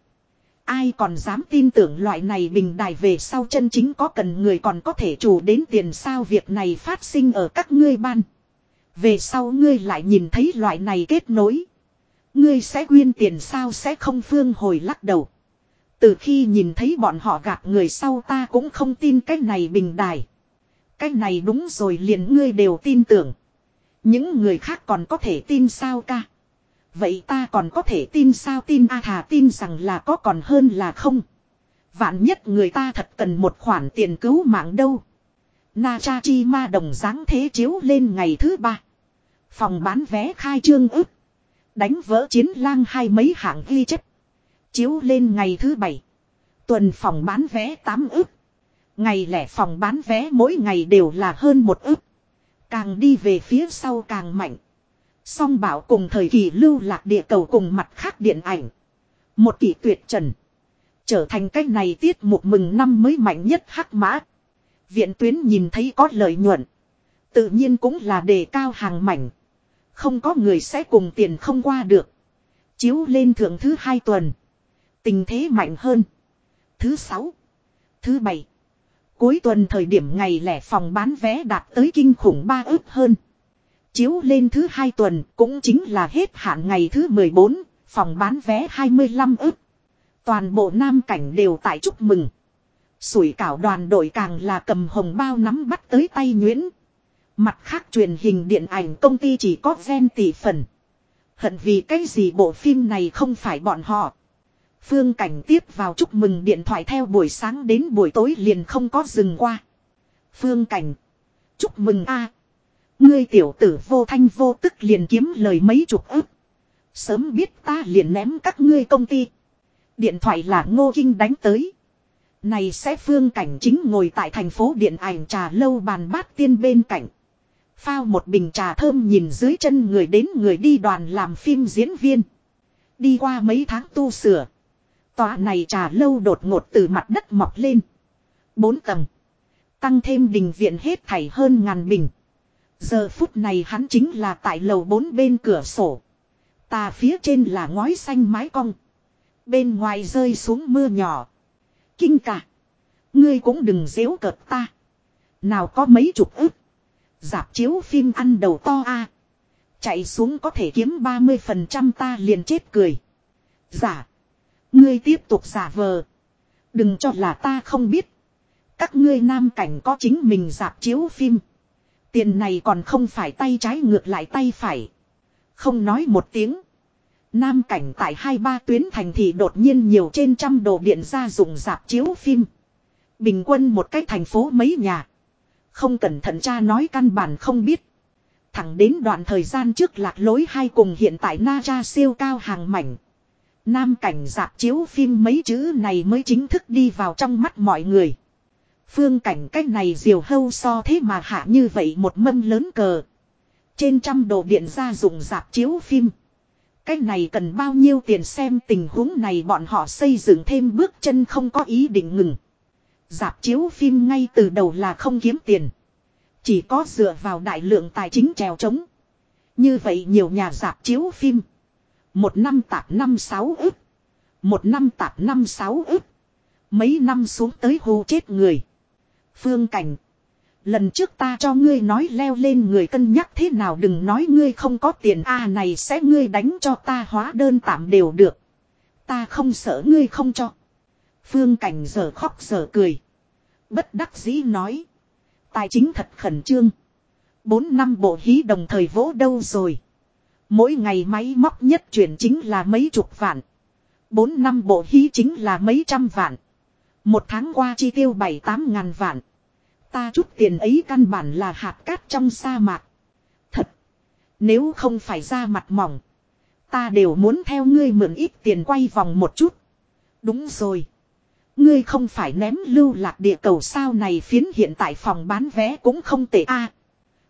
Ai còn dám tin tưởng loại này bình đài về sau chân chính có cần người còn có thể chủ đến tiền sao việc này phát sinh ở các ngươi ban. Về sau ngươi lại nhìn thấy loại này kết nối. Ngươi sẽ quyên tiền sao sẽ không phương hồi lắc đầu. Từ khi nhìn thấy bọn họ gạt người sau ta cũng không tin cái này bình đài. Cái này đúng rồi liền ngươi đều tin tưởng. Những người khác còn có thể tin sao ca. Vậy ta còn có thể tin sao tin a thà tin rằng là có còn hơn là không. Vạn nhất người ta thật cần một khoản tiền cứu mạng đâu. Na cha chi ma đồng dáng thế chiếu lên ngày thứ ba. Phòng bán vé khai trương ức. Đánh vỡ chiến lang hai mấy hạng ghi chất. Chiếu lên ngày thứ bảy. Tuần phòng bán vé 8 ức. Ngày lẻ phòng bán vé mỗi ngày đều là hơn một ức. Càng đi về phía sau càng mạnh. Song bảo cùng thời kỳ lưu lạc địa cầu cùng mặt khác điện ảnh. Một kỳ tuyệt trần. Trở thành cách này tiết mục mừng năm mới mạnh nhất hắc mã. Viện tuyến nhìn thấy có lợi nhuận. Tự nhiên cũng là đề cao hàng mảnh. Không có người sẽ cùng tiền không qua được. Chiếu lên thượng thứ hai tuần. Tình thế mạnh hơn. Thứ sáu. Thứ bảy. Cuối tuần thời điểm ngày lẻ phòng bán vé đạt tới kinh khủng ba ước hơn. Chiếu lên thứ hai tuần cũng chính là hết hạn ngày thứ 14, phòng bán vé 25 ức Toàn bộ nam cảnh đều tại chúc mừng. Sủi cảo đoàn đội càng là cầm hồng bao nắm bắt tới tay Nguyễn. Mặt khác truyền hình điện ảnh công ty chỉ có gen tỷ phần. Hận vì cái gì bộ phim này không phải bọn họ. Phương Cảnh tiếp vào chúc mừng điện thoại theo buổi sáng đến buổi tối liền không có dừng qua. Phương Cảnh. Chúc mừng a Ngươi tiểu tử vô thanh vô tức liền kiếm lời mấy chục ức. Sớm biết ta liền ném các ngươi công ty. Điện thoại là Ngô Kinh đánh tới. Này sẽ phương cảnh chính ngồi tại thành phố điện ảnh trà lâu bàn bát tiên bên cạnh. Phao một bình trà thơm nhìn dưới chân người đến người đi đoàn làm phim diễn viên. Đi qua mấy tháng tu sửa. Tòa này trà lâu đột ngột từ mặt đất mọc lên. Bốn tầng. Tăng thêm đình viện hết thảy hơn ngàn bình. Giờ phút này hắn chính là tại lầu bốn bên cửa sổ. Tà phía trên là ngói xanh mái cong. Bên ngoài rơi xuống mưa nhỏ. Kinh cả. Ngươi cũng đừng dễu cợt ta. Nào có mấy chục ức. Giạp chiếu phim ăn đầu to a Chạy xuống có thể kiếm 30% ta liền chết cười. Giả. Ngươi tiếp tục giả vờ. Đừng cho là ta không biết. Các ngươi nam cảnh có chính mình dạp chiếu phim. Tiền này còn không phải tay trái ngược lại tay phải. Không nói một tiếng. Nam cảnh tại hai ba tuyến thành thị đột nhiên nhiều trên trăm đồ điện gia dụng dạp chiếu phim. Bình quân một cái thành phố mấy nhà. Không cẩn thận cha nói căn bản không biết. Thẳng đến đoạn thời gian trước lạc lối hai cùng hiện tại na ra siêu cao hàng mảnh. Nam cảnh dạp chiếu phim mấy chữ này mới chính thức đi vào trong mắt mọi người. Phương cảnh cách này diều hâu so thế mà hạ như vậy một mâm lớn cờ. Trên trăm đồ điện gia dụng dạp chiếu phim. Cách này cần bao nhiêu tiền xem tình huống này bọn họ xây dựng thêm bước chân không có ý định ngừng. Dạp chiếu phim ngay từ đầu là không kiếm tiền. Chỉ có dựa vào đại lượng tài chính trèo trống. Như vậy nhiều nhà dạp chiếu phim. Một năm tạp năm sáu ức. Một năm tạp năm sáu ức. Mấy năm xuống tới hô chết người. Phương Cảnh. Lần trước ta cho ngươi nói leo lên người cân nhắc thế nào đừng nói ngươi không có tiền, a này sẽ ngươi đánh cho ta hóa đơn tạm đều được. Ta không sợ ngươi không cho. Phương Cảnh giờ khóc giờ cười. Bất đắc dĩ nói. Tài chính thật khẩn trương. Bốn năm bộ hí đồng thời vỗ đâu rồi. Mỗi ngày máy móc nhất chuyển chính là mấy chục vạn. Bốn năm bộ hí chính là mấy trăm vạn. Một tháng qua chi tiêu bảy tám ngàn vạn. Ta chút tiền ấy căn bản là hạt cát trong sa mạc. Thật. Nếu không phải ra mặt mỏng. Ta đều muốn theo ngươi mượn ít tiền quay vòng một chút. Đúng rồi. Ngươi không phải ném lưu lạc địa cầu sao này phiến hiện tại phòng bán vé cũng không tệ a.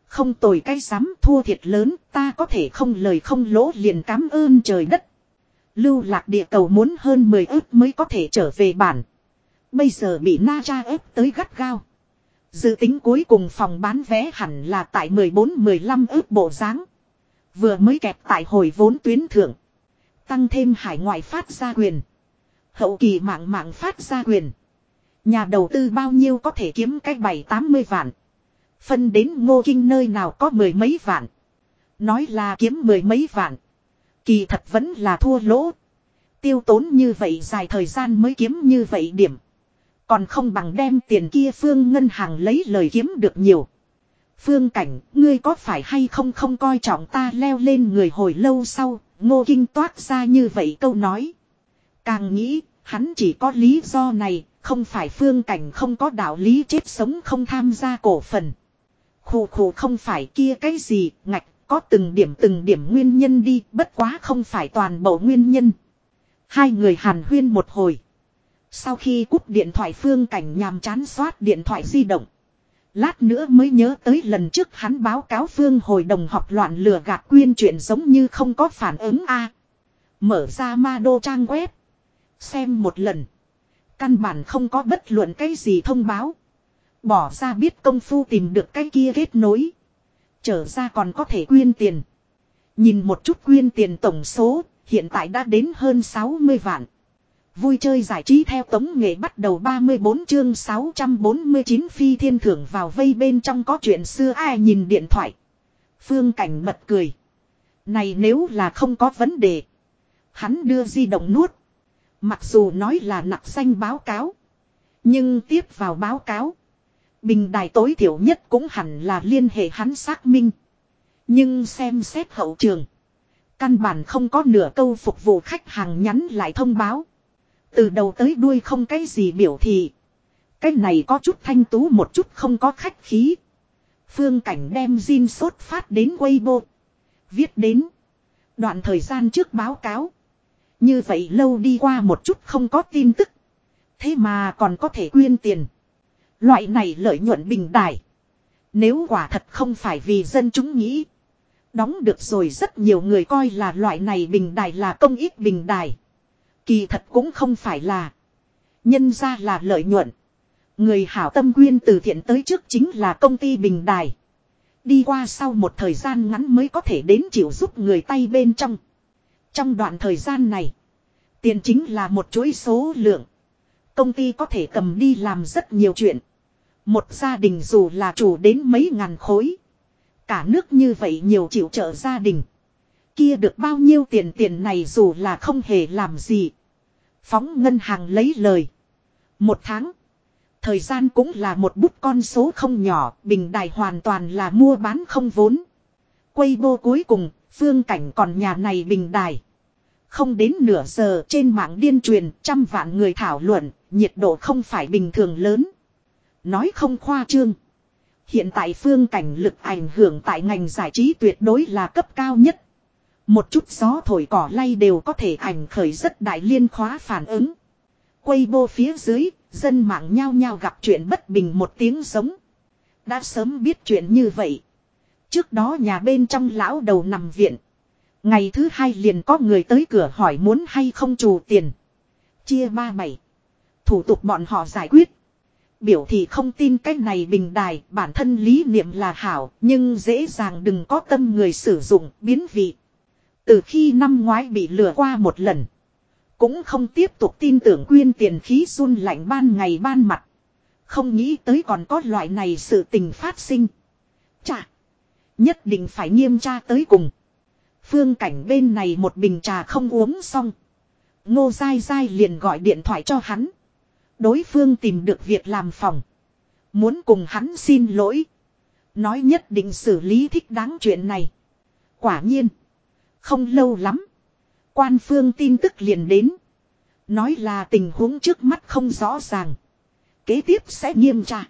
không tồi cái dám thua thiệt lớn, ta có thể không lời không lỗ liền cảm ơn trời đất. Lưu lạc địa cầu muốn hơn 10 ước mới có thể trở về bản. Bây giờ bị na ra ép tới gắt gao. Dự tính cuối cùng phòng bán vé hẳn là tại 14-15 ước bộ dáng Vừa mới kẹp tại hồi vốn tuyến thượng. Tăng thêm hải ngoại phát ra quyền. Hậu kỳ mạng mạng phát ra quyền. Nhà đầu tư bao nhiêu có thể kiếm cách 7-80 vạn. Phân đến ngô kinh nơi nào có mười mấy vạn. Nói là kiếm mười mấy vạn. Kỳ thật vẫn là thua lỗ. Tiêu tốn như vậy, dài thời gian mới kiếm như vậy điểm. Còn không bằng đem tiền kia phương ngân hàng lấy lời kiếm được nhiều. Phương cảnh, ngươi có phải hay không không coi trọng ta leo lên người hồi lâu sau, ngô kinh toát ra như vậy câu nói. Càng nghĩ, hắn chỉ có lý do này, không phải phương cảnh không có đạo lý chết sống không tham gia cổ phần. Khủ khủ không phải kia cái gì, ngạch, có từng điểm từng điểm nguyên nhân đi, bất quá không phải toàn bộ nguyên nhân. Hai người hàn huyên một hồi. Sau khi cúp điện thoại phương cảnh nhàm chán soát điện thoại di động. Lát nữa mới nhớ tới lần trước hắn báo cáo phương hồi đồng học loạn lừa gạt quyên chuyện giống như không có phản ứng a Mở ra ma đô trang web. Xem một lần. Căn bản không có bất luận cái gì thông báo. Bỏ ra biết công phu tìm được cái kia kết nối. Trở ra còn có thể quyên tiền. Nhìn một chút quyên tiền tổng số, hiện tại đã đến hơn 60 vạn. Vui chơi giải trí theo tống nghệ bắt đầu 34 chương 649 phi thiên thưởng vào vây bên trong có chuyện xưa ai nhìn điện thoại. Phương Cảnh bật cười. Này nếu là không có vấn đề. Hắn đưa di động nuốt. Mặc dù nói là nặc xanh báo cáo. Nhưng tiếp vào báo cáo. Bình đài tối thiểu nhất cũng hẳn là liên hệ hắn xác minh. Nhưng xem xét hậu trường. Căn bản không có nửa câu phục vụ khách hàng nhắn lại thông báo. Từ đầu tới đuôi không cái gì biểu thị. Cái này có chút thanh tú một chút không có khách khí. Phương cảnh đem zin sốt phát đến Weibo. Viết đến. Đoạn thời gian trước báo cáo. Như vậy lâu đi qua một chút không có tin tức. Thế mà còn có thể quyên tiền. Loại này lợi nhuận bình đại. Nếu quả thật không phải vì dân chúng nghĩ. Đóng được rồi rất nhiều người coi là loại này bình đài là công ích bình đài. Kỳ thật cũng không phải là. Nhân ra là lợi nhuận. Người hảo tâm quyên từ thiện tới trước chính là công ty bình đài. Đi qua sau một thời gian ngắn mới có thể đến chịu giúp người tay bên trong. Trong đoạn thời gian này, tiền chính là một chuỗi số lượng. Công ty có thể cầm đi làm rất nhiều chuyện. Một gia đình dù là chủ đến mấy ngàn khối. Cả nước như vậy nhiều chịu trợ gia đình. Kia được bao nhiêu tiền tiền này dù là không hề làm gì. Phóng ngân hàng lấy lời. Một tháng. Thời gian cũng là một bút con số không nhỏ, bình đài hoàn toàn là mua bán không vốn. Quay bô cuối cùng, phương cảnh còn nhà này bình đài. Không đến nửa giờ trên mạng điên truyền, trăm vạn người thảo luận, nhiệt độ không phải bình thường lớn. Nói không khoa trương. Hiện tại phương cảnh lực ảnh hưởng tại ngành giải trí tuyệt đối là cấp cao nhất. Một chút gió thổi cỏ lay đều có thể ảnh khởi rất đại liên khóa phản ứng. Quay bô phía dưới, dân mạng nhao nhao gặp chuyện bất bình một tiếng giống. Đã sớm biết chuyện như vậy. Trước đó nhà bên trong lão đầu nằm viện. Ngày thứ hai liền có người tới cửa hỏi muốn hay không trù tiền. Chia ba bảy. Thủ tục bọn họ giải quyết. Biểu thì không tin cách này bình đài, bản thân lý niệm là hảo, nhưng dễ dàng đừng có tâm người sử dụng, biến vị. Từ khi năm ngoái bị lừa qua một lần. Cũng không tiếp tục tin tưởng quyên tiền khí run lạnh ban ngày ban mặt. Không nghĩ tới còn có loại này sự tình phát sinh. Chà. Nhất định phải nghiêm tra tới cùng. Phương cảnh bên này một bình trà không uống xong. Ngô dai dai liền gọi điện thoại cho hắn. Đối phương tìm được việc làm phòng. Muốn cùng hắn xin lỗi. Nói nhất định xử lý thích đáng chuyện này. Quả nhiên. Không lâu lắm. Quan phương tin tức liền đến. Nói là tình huống trước mắt không rõ ràng. Kế tiếp sẽ nghiêm tra.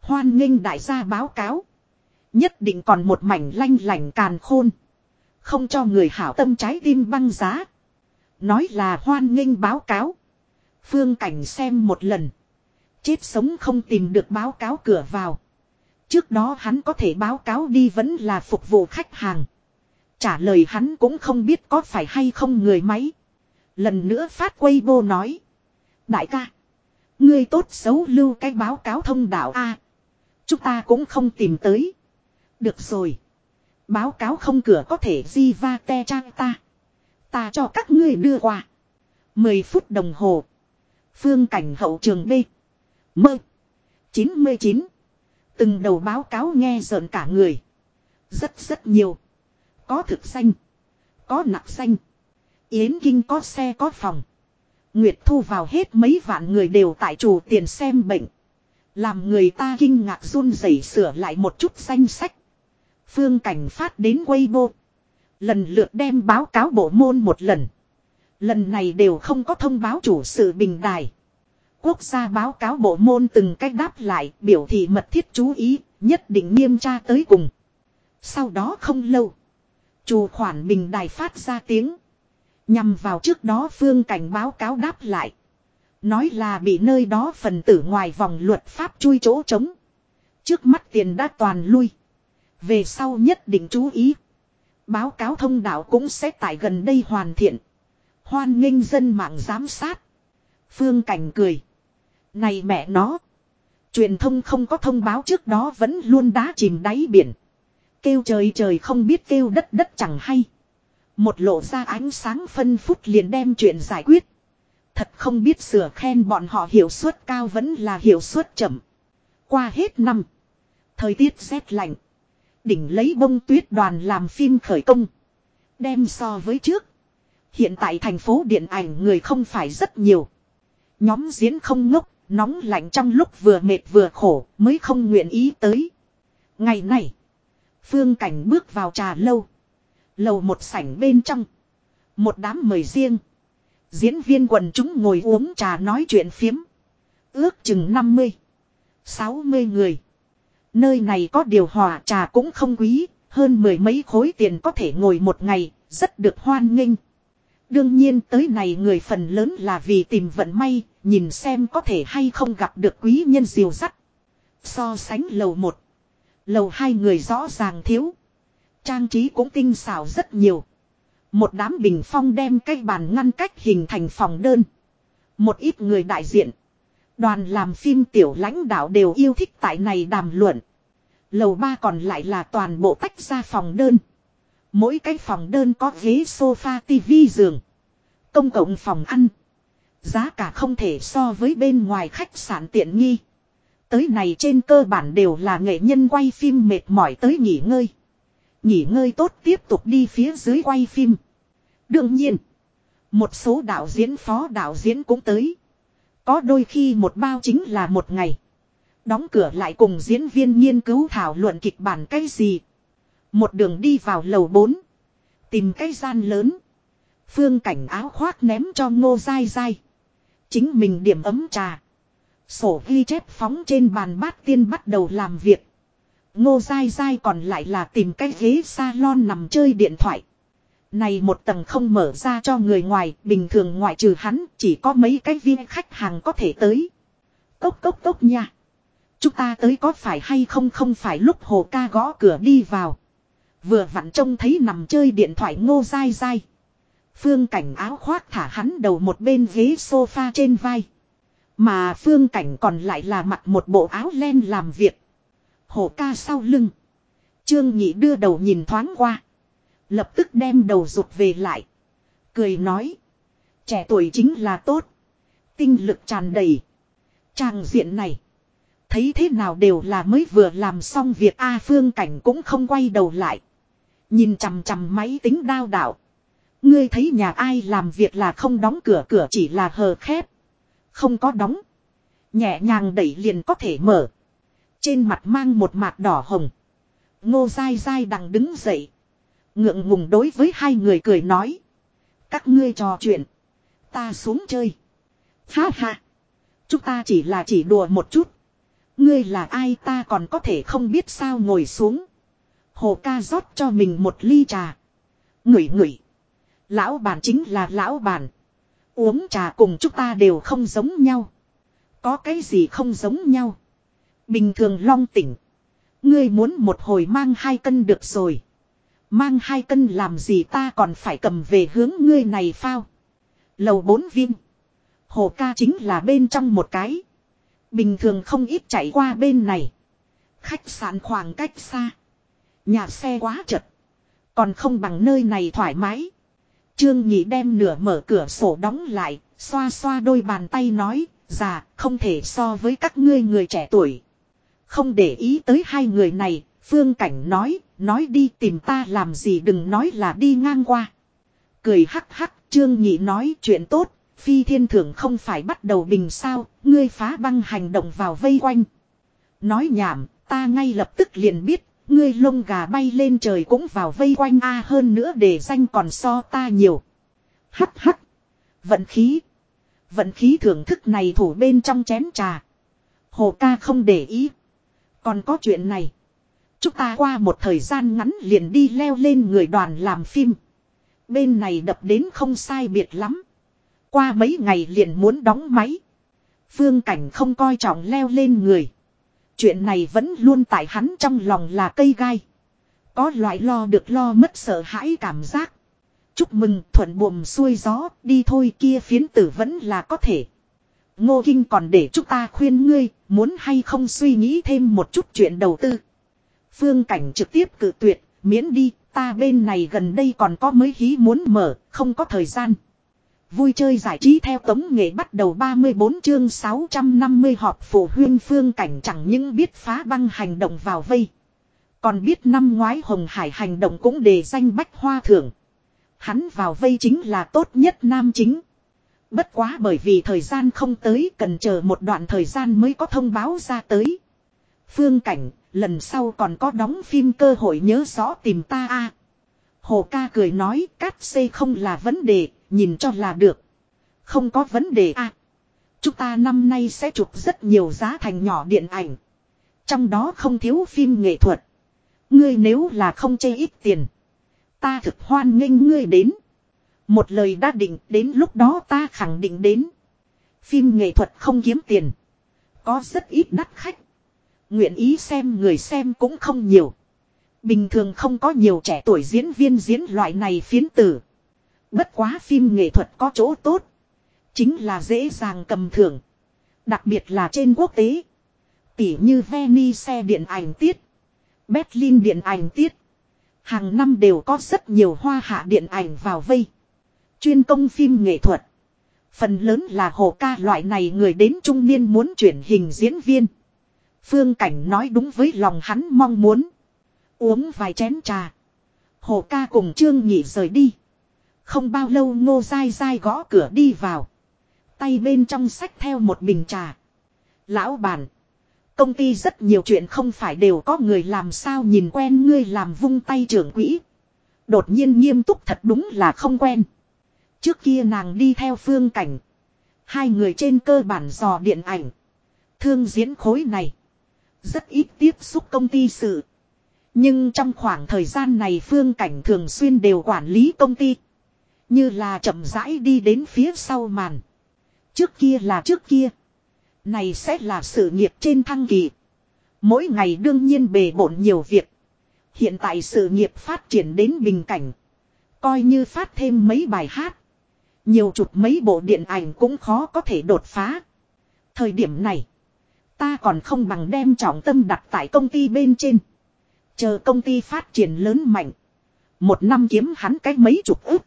Hoan nghênh đại gia báo cáo. Nhất định còn một mảnh lanh lành càn khôn. Không cho người hảo tâm trái tim băng giá. Nói là hoan nghênh báo cáo. Phương cảnh xem một lần. Chết sống không tìm được báo cáo cửa vào. Trước đó hắn có thể báo cáo đi vẫn là phục vụ khách hàng. Trả lời hắn cũng không biết có phải hay không người máy. Lần nữa phát quay vô nói. Đại ca. Ngươi tốt xấu lưu cái báo cáo thông đạo A. chúng ta cũng không tìm tới. Được rồi. Báo cáo không cửa có thể di va te trang ta. Ta cho các ngươi đưa qua. Mười phút đồng hồ. Phương cảnh hậu trường B. Mơ. 99. Từng đầu báo cáo nghe rợn cả người. Rất rất nhiều. Có thực xanh. Có nặng xanh. Yến Kinh có xe có phòng. Nguyệt thu vào hết mấy vạn người đều tại chủ tiền xem bệnh. Làm người ta kinh ngạc run rẩy sửa lại một chút danh sách. Phương cảnh phát đến Weibo. Lần lượt đem báo cáo bộ môn một lần. Lần này đều không có thông báo chủ sự bình đài. Quốc gia báo cáo bộ môn từng cách đáp lại biểu thị mật thiết chú ý, nhất định nghiêm tra tới cùng. Sau đó không lâu. Chủ khoản bình đài phát ra tiếng. Nhằm vào trước đó phương cảnh báo cáo đáp lại. Nói là bị nơi đó phần tử ngoài vòng luật pháp chui chỗ trống. Trước mắt tiền đã toàn lui. Về sau nhất định chú ý. Báo cáo thông đạo cũng sẽ tại gần đây hoàn thiện. Hoan nghênh dân mạng giám sát. Phương Cảnh cười. Này mẹ nó. Truyền thông không có thông báo trước đó vẫn luôn đá chìm đáy biển. Kêu trời trời không biết kêu đất đất chẳng hay. Một lộ ra ánh sáng phân phút liền đem chuyện giải quyết. Thật không biết sửa khen bọn họ hiệu suất cao vẫn là hiệu suất chậm. Qua hết năm. Thời tiết rét lạnh. Đỉnh lấy bông tuyết đoàn làm phim khởi công. Đem so với trước. Hiện tại thành phố điện ảnh người không phải rất nhiều. Nhóm diễn không ngốc, nóng lạnh trong lúc vừa mệt vừa khổ mới không nguyện ý tới. Ngày này, Phương Cảnh bước vào trà lâu. Lầu một sảnh bên trong. Một đám mời riêng. Diễn viên quần chúng ngồi uống trà nói chuyện phiếm. Ước chừng 50. 60 người. Nơi này có điều hòa trà cũng không quý. Hơn mười mấy khối tiền có thể ngồi một ngày. Rất được hoan nghênh. Đương nhiên tới này người phần lớn là vì tìm vận may. Nhìn xem có thể hay không gặp được quý nhân diều sắt. So sánh lầu một. Lầu hai người rõ ràng thiếu. Trang trí cũng tinh xảo rất nhiều. Một đám bình phong đem cái bàn ngăn cách hình thành phòng đơn. Một ít người đại diện. Đoàn làm phim tiểu lãnh đạo đều yêu thích tại này đàm luận. Lầu ba còn lại là toàn bộ tách ra phòng đơn. Mỗi cái phòng đơn có ghế sofa, tivi, giường. Công cộng phòng ăn. Giá cả không thể so với bên ngoài khách sạn tiện nghi. Tới này trên cơ bản đều là nghệ nhân quay phim mệt mỏi tới nghỉ ngơi. Nghỉ ngơi tốt tiếp tục đi phía dưới quay phim. Đương nhiên. Một số đạo diễn phó đạo diễn cũng tới. Có đôi khi một bao chính là một ngày. Đóng cửa lại cùng diễn viên nghiên cứu thảo luận kịch bản cái gì. Một đường đi vào lầu 4. Tìm cái gian lớn. Phương cảnh áo khoác ném cho ngô dai dai. Chính mình điểm ấm trà. Sổ ghi chép phóng trên bàn bát tiên bắt đầu làm việc. Ngô dai dai còn lại là tìm cái ghế salon nằm chơi điện thoại. Này một tầng không mở ra cho người ngoài, bình thường ngoại trừ hắn, chỉ có mấy cái viên khách hàng có thể tới. Cốc cốc cốc nha. Chúng ta tới có phải hay không không phải lúc hồ ca gõ cửa đi vào. Vừa vặn trông thấy nằm chơi điện thoại ngô dai dai. Phương cảnh áo khoác thả hắn đầu một bên ghế sofa trên vai. Mà phương cảnh còn lại là mặc một bộ áo len làm việc. Hổ ca sau lưng. Trương Nhị đưa đầu nhìn thoáng qua. Lập tức đem đầu rụt về lại. Cười nói. Trẻ tuổi chính là tốt. Tinh lực tràn đầy. Trang diện này. Thấy thế nào đều là mới vừa làm xong việc A phương cảnh cũng không quay đầu lại. Nhìn chằm chằm máy tính đao đảo. Ngươi thấy nhà ai làm việc là không đóng cửa cửa chỉ là hờ khép. Không có đóng. Nhẹ nhàng đẩy liền có thể mở. Trên mặt mang một mạt đỏ hồng. Ngô dai dai đằng đứng dậy. Ngượng ngùng đối với hai người cười nói. Các ngươi trò chuyện. Ta xuống chơi. Ha ha. Chúng ta chỉ là chỉ đùa một chút. Ngươi là ai ta còn có thể không biết sao ngồi xuống. Hồ ca rót cho mình một ly trà. Ngửi ngửi. Lão bản chính là lão bản. Uống trà cùng chúng ta đều không giống nhau. Có cái gì không giống nhau. Bình thường long tỉnh. Ngươi muốn một hồi mang hai cân được rồi. Mang hai cân làm gì ta còn phải cầm về hướng ngươi này phao. Lầu bốn viên. Hồ ca chính là bên trong một cái. Bình thường không ít chạy qua bên này. Khách sạn khoảng cách xa. Nhà xe quá chật. Còn không bằng nơi này thoải mái. Trương Nhị đem nửa mở cửa sổ đóng lại, xoa xoa đôi bàn tay nói, già, không thể so với các ngươi người trẻ tuổi. Không để ý tới hai người này, Phương Cảnh nói, nói đi tìm ta làm gì đừng nói là đi ngang qua. Cười hắc hắc, Trương Nhị nói chuyện tốt, phi thiên thưởng không phải bắt đầu bình sao, ngươi phá băng hành động vào vây quanh. Nói nhảm, ta ngay lập tức liền biết, ngươi lông gà bay lên trời cũng vào vây quanh a hơn nữa để danh còn so ta nhiều. Hắc hắc. Vận khí. Vận khí thưởng thức này thủ bên trong chén trà. Hồ ca không để ý. Còn có chuyện này. Chúng ta qua một thời gian ngắn liền đi leo lên người đoàn làm phim. Bên này đập đến không sai biệt lắm. Qua mấy ngày liền muốn đóng máy. Phương cảnh không coi trọng leo lên người. Chuyện này vẫn luôn tại hắn trong lòng là cây gai. Có loại lo được lo mất sợ hãi cảm giác. Chúc mừng thuận buồm xuôi gió, đi thôi kia phiến tử vẫn là có thể. Ngô Kinh còn để chúng ta khuyên ngươi, muốn hay không suy nghĩ thêm một chút chuyện đầu tư. Phương Cảnh trực tiếp cự tuyệt, miễn đi, ta bên này gần đây còn có mới hí muốn mở, không có thời gian. Vui chơi giải trí theo tống nghệ bắt đầu 34 chương 650 họp phụ huyên Phương Cảnh chẳng những biết phá băng hành động vào vây. Còn biết năm ngoái Hồng Hải hành động cũng đề danh bách hoa thưởng. Hắn vào vây chính là tốt nhất nam chính. Bất quá bởi vì thời gian không tới cần chờ một đoạn thời gian mới có thông báo ra tới. Phương cảnh, lần sau còn có đóng phim cơ hội nhớ rõ tìm ta a. Hồ ca cười nói cát xê không là vấn đề, nhìn cho là được. Không có vấn đề a. Chúng ta năm nay sẽ chụp rất nhiều giá thành nhỏ điện ảnh. Trong đó không thiếu phim nghệ thuật. Ngươi nếu là không chê ít tiền. Ta thực hoan nghênh ngươi đến. Một lời đã định, đến lúc đó ta khẳng định đến. Phim nghệ thuật không kiếm tiền. Có rất ít đắt khách. Nguyện ý xem người xem cũng không nhiều. Bình thường không có nhiều trẻ tuổi diễn viên diễn loại này phiến tử. Bất quá phim nghệ thuật có chỗ tốt. Chính là dễ dàng cầm thưởng. Đặc biệt là trên quốc tế. Tỉ như Venice điện ảnh tiết. Berlin điện ảnh tiết. Hàng năm đều có rất nhiều hoa hạ điện ảnh vào vây. Chuyên công phim nghệ thuật. Phần lớn là hồ ca loại này người đến trung niên muốn chuyển hình diễn viên. Phương Cảnh nói đúng với lòng hắn mong muốn. Uống vài chén trà. Hồ ca cùng Trương Nhị rời đi. Không bao lâu ngô dai dai gõ cửa đi vào. Tay bên trong sách theo một bình trà. Lão bản. Công ty rất nhiều chuyện không phải đều có người làm sao nhìn quen ngươi làm vung tay trưởng quỹ. Đột nhiên nghiêm túc thật đúng là không quen. Trước kia nàng đi theo phương cảnh. Hai người trên cơ bản dò điện ảnh. Thương diễn khối này. Rất ít tiếp xúc công ty sự. Nhưng trong khoảng thời gian này phương cảnh thường xuyên đều quản lý công ty. Như là chậm rãi đi đến phía sau màn. Trước kia là trước kia. Này sẽ là sự nghiệp trên thăng kỳ. Mỗi ngày đương nhiên bề bộn nhiều việc. Hiện tại sự nghiệp phát triển đến bình cảnh. Coi như phát thêm mấy bài hát. Nhiều chục mấy bộ điện ảnh cũng khó có thể đột phá. Thời điểm này. Ta còn không bằng đem trọng tâm đặt tại công ty bên trên. Chờ công ty phát triển lớn mạnh. Một năm kiếm hắn cách mấy chục ức.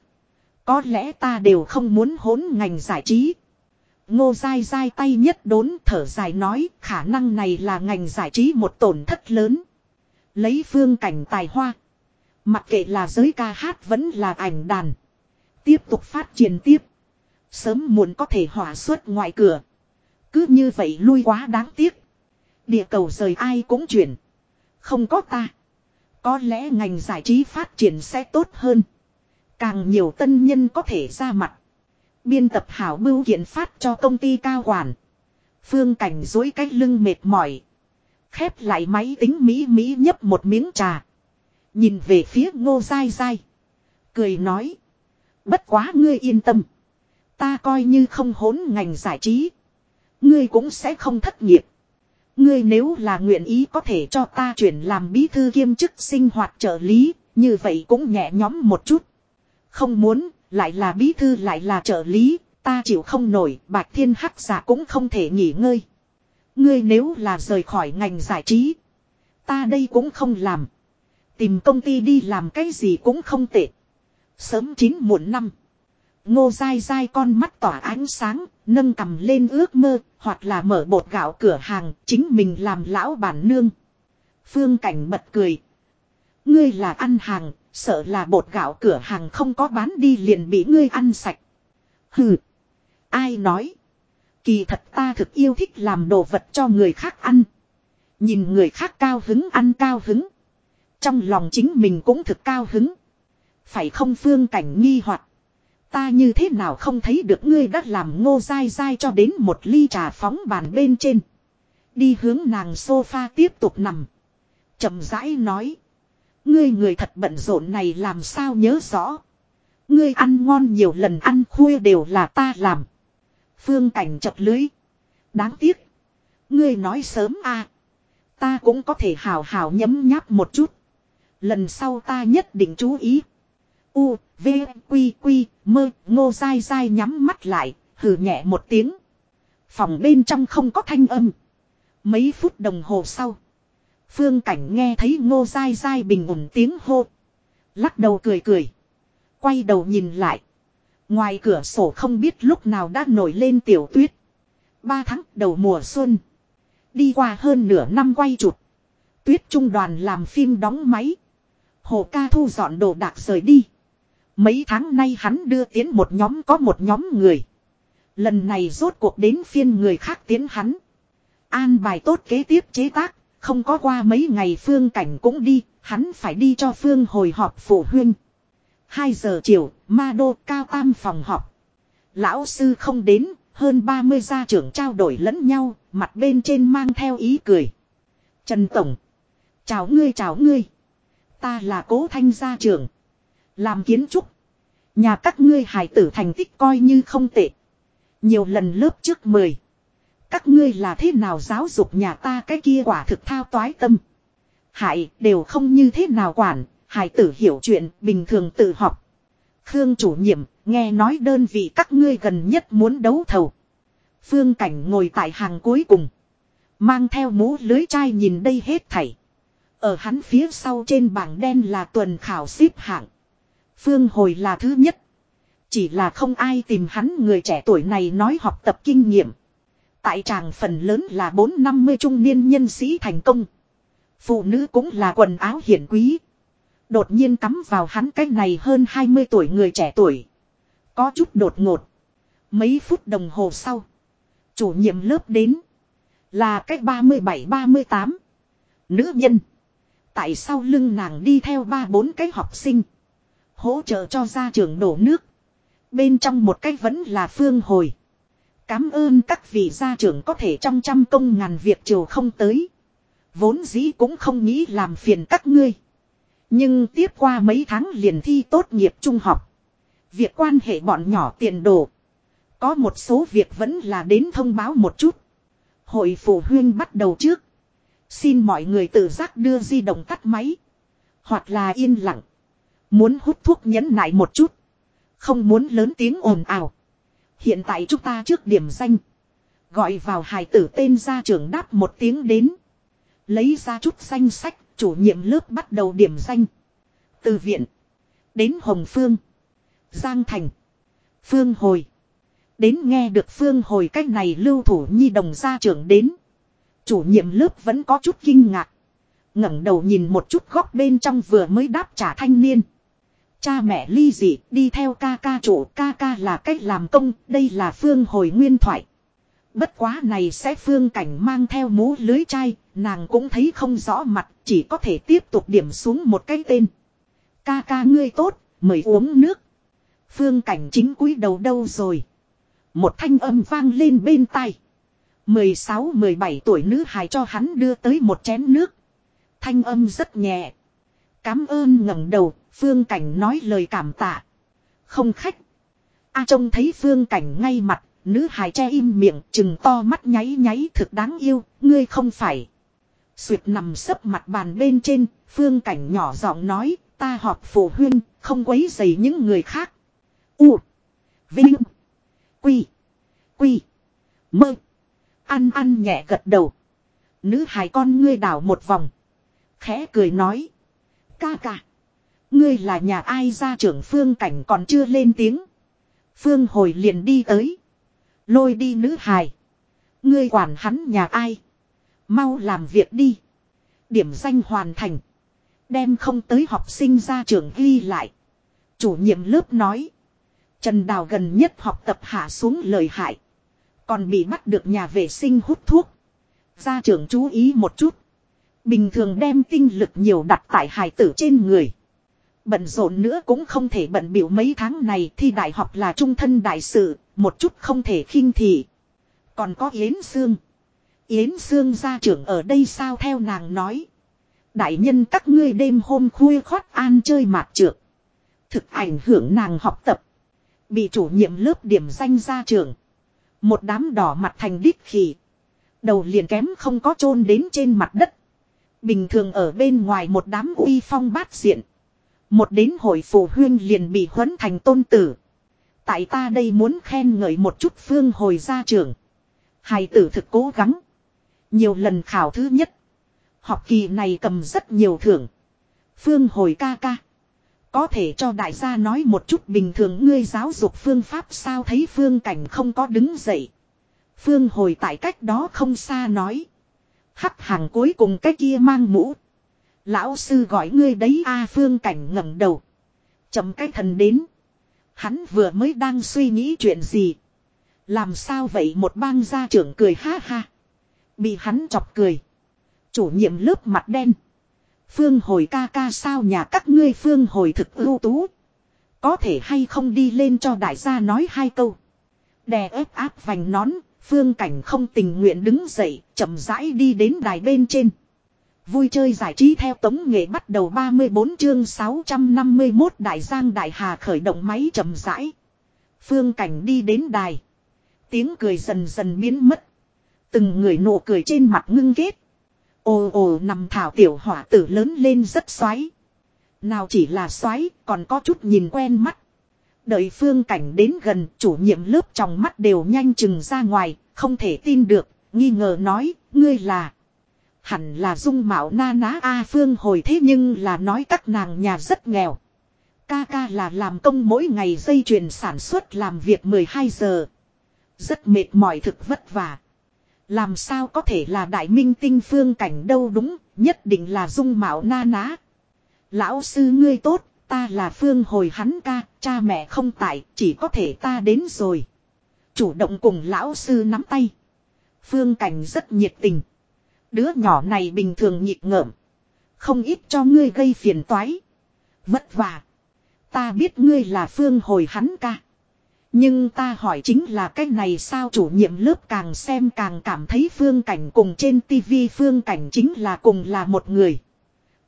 Có lẽ ta đều không muốn hỗn ngành giải trí. Ngô dai dai tay nhất đốn thở dài nói, khả năng này là ngành giải trí một tổn thất lớn. Lấy phương cảnh tài hoa. Mặc kệ là giới ca hát vẫn là ảnh đàn. Tiếp tục phát triển tiếp. Sớm muộn có thể hỏa xuất ngoài cửa. Cứ như vậy lui quá đáng tiếc. Địa cầu rời ai cũng chuyển. Không có ta. Có lẽ ngành giải trí phát triển sẽ tốt hơn. Càng nhiều tân nhân có thể ra mặt. Biên tập hảo bưu kiện phát cho công ty cao quản. Phương cảnh dối cách lưng mệt mỏi. Khép lại máy tính Mỹ Mỹ nhấp một miếng trà. Nhìn về phía ngô dai dai. Cười nói. Bất quá ngươi yên tâm. Ta coi như không hốn ngành giải trí. Ngươi cũng sẽ không thất nghiệp. Ngươi nếu là nguyện ý có thể cho ta chuyển làm bí thư kiêm chức sinh hoạt trợ lý, như vậy cũng nhẹ nhóm một chút. Không muốn, lại là bí thư lại là trợ lý, ta chịu không nổi, bạch thiên hắc giả cũng không thể nghỉ ngơi. Ngươi nếu là rời khỏi ngành giải trí, ta đây cũng không làm. Tìm công ty đi làm cái gì cũng không tệ. Sớm chín muộn năm. Ngô dai dai con mắt tỏa ánh sáng, nâng cầm lên ước mơ, hoặc là mở bột gạo cửa hàng, chính mình làm lão bản nương. Phương Cảnh bật cười. Ngươi là ăn hàng, sợ là bột gạo cửa hàng không có bán đi liền bị ngươi ăn sạch. Hừ. Ai nói. Kỳ thật ta thực yêu thích làm đồ vật cho người khác ăn. Nhìn người khác cao hứng ăn cao hứng. Trong lòng chính mình cũng thực cao hứng. Phải không phương cảnh nghi hoặc Ta như thế nào không thấy được ngươi đã làm ngô dai dai cho đến một ly trà phóng bàn bên trên. Đi hướng nàng sofa tiếp tục nằm. chậm rãi nói. Ngươi người thật bận rộn này làm sao nhớ rõ. Ngươi ăn ngon nhiều lần ăn khuya đều là ta làm. Phương cảnh chập lưới. Đáng tiếc. Ngươi nói sớm a Ta cũng có thể hào hào nhấm nháp một chút. Lần sau ta nhất định chú ý. U, V, Quy, Quy, Mơ, Ngô dai dai nhắm mắt lại, hừ nhẹ một tiếng. Phòng bên trong không có thanh âm. Mấy phút đồng hồ sau. Phương Cảnh nghe thấy ngô dai dai bình ổn tiếng hô. Lắc đầu cười cười. Quay đầu nhìn lại. Ngoài cửa sổ không biết lúc nào đã nổi lên tiểu tuyết. Ba tháng đầu mùa xuân. Đi qua hơn nửa năm quay chụp. Tuyết trung đoàn làm phim đóng máy. Hồ ca thu dọn đồ đạc rời đi. Mấy tháng nay hắn đưa tiến một nhóm có một nhóm người. Lần này rốt cuộc đến phiên người khác tiến hắn. An bài tốt kế tiếp chế tác, không có qua mấy ngày phương cảnh cũng đi, hắn phải đi cho phương hồi họp phụ huynh. 2 giờ chiều, ma đô cao tam phòng họp. Lão sư không đến, hơn 30 gia trưởng trao đổi lẫn nhau, mặt bên trên mang theo ý cười. Trần Tổng. Chào ngươi chào ngươi. Ta là cố thanh gia trưởng. Làm kiến trúc. Nhà các ngươi hài tử thành tích coi như không tệ. Nhiều lần lớp trước 10. Các ngươi là thế nào giáo dục nhà ta cái kia quả thực thao toái tâm. Hại đều không như thế nào quản, hải tử hiểu chuyện bình thường tự học. Khương chủ nhiệm, nghe nói đơn vị các ngươi gần nhất muốn đấu thầu. Phương Cảnh ngồi tại hàng cuối cùng. Mang theo mũ lưới chai nhìn đây hết thảy. Ở hắn phía sau trên bảng đen là tuần khảo xếp hạng. Phương hồi là thứ nhất. Chỉ là không ai tìm hắn người trẻ tuổi này nói học tập kinh nghiệm. Tại tràng phần lớn là bốn năm mươi trung niên nhân sĩ thành công. Phụ nữ cũng là quần áo hiển quý. Đột nhiên cắm vào hắn cái này hơn 20 tuổi người trẻ tuổi. Có chút đột ngột. Mấy phút đồng hồ sau. Chủ nhiệm lớp đến. Là cách 37-38. Nữ nhân. Tại sao lưng nàng đi theo ba, bốn cái học sinh. Hỗ trợ cho gia trưởng đổ nước. Bên trong một cái vẫn là phương hồi. Cám ơn các vị gia trưởng có thể trong trăm công ngàn việc chiều không tới. Vốn dĩ cũng không nghĩ làm phiền các ngươi. Nhưng tiếp qua mấy tháng liền thi tốt nghiệp trung học. Việc quan hệ bọn nhỏ tiền đồ. Có một số việc vẫn là đến thông báo một chút. Hội phụ huynh bắt đầu trước. Xin mọi người tự giác đưa di động tắt máy. Hoặc là yên lặng. Muốn hút thuốc nhẫn nại một chút. Không muốn lớn tiếng ồn ào. Hiện tại chúng ta trước điểm danh. Gọi vào hài tử tên gia trưởng đáp một tiếng đến. Lấy ra chút danh sách, chủ nhiệm lớp bắt đầu điểm danh. Từ viện. Đến Hồng Phương. Giang Thành. Phương Hồi. Đến nghe được Phương Hồi cách này lưu thủ nhi đồng gia trưởng đến. Chủ nhiệm lớp vẫn có chút kinh ngạc. ngẩng đầu nhìn một chút góc bên trong vừa mới đáp trả thanh niên. Cha mẹ ly dị đi theo ca ca chủ ca ca là cách làm công, đây là phương hồi nguyên thoại. Bất quá này sẽ phương cảnh mang theo mũ lưới chai, nàng cũng thấy không rõ mặt, chỉ có thể tiếp tục điểm xuống một cái tên. Ca ca ngươi tốt, mời uống nước. Phương cảnh chính cúi đầu đâu rồi. Một thanh âm vang lên bên tai. 16-17 tuổi nữ hài cho hắn đưa tới một chén nước. Thanh âm rất nhẹ. Cám ơn ngẩng đầu, phương cảnh nói lời cảm tạ. Không khách. A trông thấy phương cảnh ngay mặt, nữ hài che im miệng, chừng to mắt nháy nháy thực đáng yêu, ngươi không phải. Xuyệt nằm sấp mặt bàn bên trên, phương cảnh nhỏ giọng nói, ta họp phụ huynh, không quấy dày những người khác. U. Vinh. Quy. Quy. Mơ. Ăn ăn nhẹ gật đầu. Nữ hài con ngươi đảo một vòng. Khẽ cười nói. Ca ca. Ngươi là nhà ai ra trưởng phương cảnh còn chưa lên tiếng. Phương hồi liền đi tới. Lôi đi nữ hài. Ngươi quản hắn nhà ai. Mau làm việc đi. Điểm danh hoàn thành. Đem không tới học sinh ra trường ghi lại. Chủ nhiệm lớp nói. Trần Đào gần nhất học tập hạ xuống lời hại. Còn bị bắt được nhà vệ sinh hút thuốc. Gia trưởng chú ý một chút. Bình thường đem tinh lực nhiều đặt tại hài tử trên người. Bận rộn nữa cũng không thể bận biểu mấy tháng này thi đại học là trung thân đại sự, một chút không thể khinh thị. Còn có Yến Sương. Yến Sương gia trưởng ở đây sao theo nàng nói. Đại nhân các ngươi đêm hôm khuya khót an chơi mạt trượt. Thực ảnh hưởng nàng học tập. Bị chủ nhiệm lớp điểm danh gia trưởng. Một đám đỏ mặt thành đích khỉ. Đầu liền kém không có chôn đến trên mặt đất. Bình thường ở bên ngoài một đám uy phong bát diện. Một đến hội phụ huyên liền bị huấn thành tôn tử. Tại ta đây muốn khen ngợi một chút phương hồi gia trưởng. Hài tử thực cố gắng. Nhiều lần khảo thứ nhất. Học kỳ này cầm rất nhiều thưởng. Phương hồi ca ca. Có thể cho đại gia nói một chút bình thường ngươi giáo dục phương pháp sao thấy phương cảnh không có đứng dậy. Phương hồi tại cách đó không xa nói. Hắc hàng cuối cùng cái kia mang mũ. Lão sư gọi ngươi đấy a phương cảnh ngẩng đầu. chậm cái thần đến. Hắn vừa mới đang suy nghĩ chuyện gì. Làm sao vậy một bang gia trưởng cười ha ha. Bị hắn chọc cười. Chủ nhiệm lớp mặt đen. Phương hồi ca ca sao nhà các ngươi phương hồi thực ưu tú. Có thể hay không đi lên cho đại gia nói hai câu. Đè ép áp vành nón, phương cảnh không tình nguyện đứng dậy, chậm rãi đi đến đài bên trên. Vui chơi giải trí theo tống nghệ bắt đầu 34 chương 651 Đại Giang Đại Hà khởi động máy chậm rãi. Phương cảnh đi đến đài. Tiếng cười dần dần biến mất. Từng người nụ cười trên mặt ngưng kết. Ồ ồ nằm thảo tiểu hỏa tử lớn lên rất xoáy. Nào chỉ là xoáy, còn có chút nhìn quen mắt. Đợi phương cảnh đến gần, chủ nhiệm lớp trong mắt đều nhanh chừng ra ngoài, không thể tin được, nghi ngờ nói, ngươi là. Hẳn là dung mạo na ná A phương hồi thế nhưng là nói các nàng nhà rất nghèo. Ca ca là làm công mỗi ngày dây chuyền sản xuất làm việc 12 giờ. Rất mệt mỏi thực vất vả. Làm sao có thể là đại minh tinh phương cảnh đâu đúng, nhất định là dung mạo na ná. Lão sư ngươi tốt, ta là phương hồi hắn ca, cha mẹ không tại, chỉ có thể ta đến rồi. Chủ động cùng lão sư nắm tay. Phương cảnh rất nhiệt tình. Đứa nhỏ này bình thường nhịp ngợm. Không ít cho ngươi gây phiền toái. Vất vả. Ta biết ngươi là phương hồi hắn ca. Nhưng ta hỏi chính là cái này sao chủ nhiệm lớp càng xem càng cảm thấy phương cảnh cùng trên tivi phương cảnh chính là cùng là một người.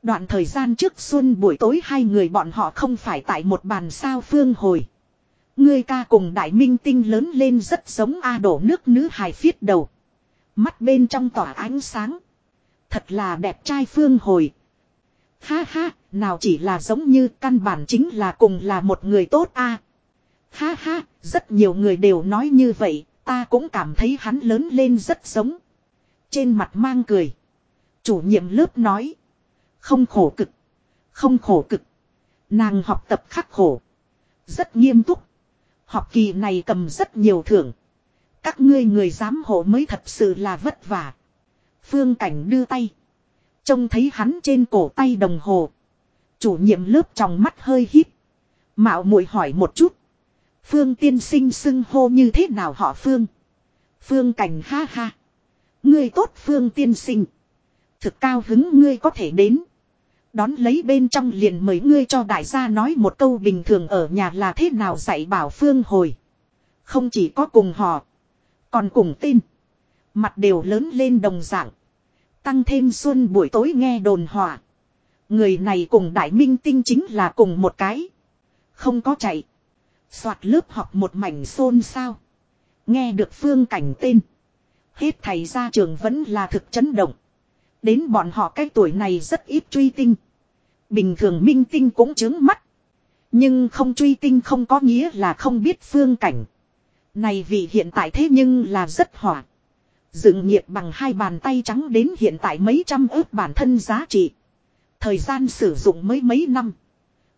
Đoạn thời gian trước xuân buổi tối hai người bọn họ không phải tại một bàn sao phương hồi. Ngươi ca cùng đại minh tinh lớn lên rất giống A đổ nước nữ hài phiết đầu. Mắt bên trong tỏa ánh sáng. Thật là đẹp trai phương hồi. Ha ha, nào chỉ là giống như căn bản chính là cùng là một người tốt a. Ha ha, rất nhiều người đều nói như vậy, ta cũng cảm thấy hắn lớn lên rất giống. Trên mặt mang cười. Chủ nhiệm lớp nói. Không khổ cực. Không khổ cực. Nàng học tập khắc khổ. Rất nghiêm túc. Học kỳ này cầm rất nhiều thưởng. Các ngươi người giám hộ mới thật sự là vất vả. Phương Cảnh đưa tay. Trông thấy hắn trên cổ tay đồng hồ. Chủ nhiệm lớp trong mắt hơi hít. Mạo muội hỏi một chút. Phương tiên sinh xưng hô như thế nào họ Phương? Phương Cảnh ha ha. Ngươi tốt Phương tiên sinh. Thực cao hứng ngươi có thể đến. Đón lấy bên trong liền mời ngươi cho đại gia nói một câu bình thường ở nhà là thế nào dạy bảo Phương hồi. Không chỉ có cùng họ. Còn cùng tin. Mặt đều lớn lên đồng dạng. Tăng thêm xuân buổi tối nghe đồn hỏa. Người này cùng đại minh tinh chính là cùng một cái. Không có chạy. Soạt lớp học một mảnh xôn sao. Nghe được phương cảnh tên. Hết thầy ra trường vẫn là thực chấn động. Đến bọn họ cái tuổi này rất ít truy tinh. Bình thường minh tinh cũng chứng mắt. Nhưng không truy tinh không có nghĩa là không biết phương cảnh. Này vì hiện tại thế nhưng là rất hỏa. Dựng nghiệp bằng hai bàn tay trắng đến hiện tại mấy trăm ước bản thân giá trị. Thời gian sử dụng mới mấy năm.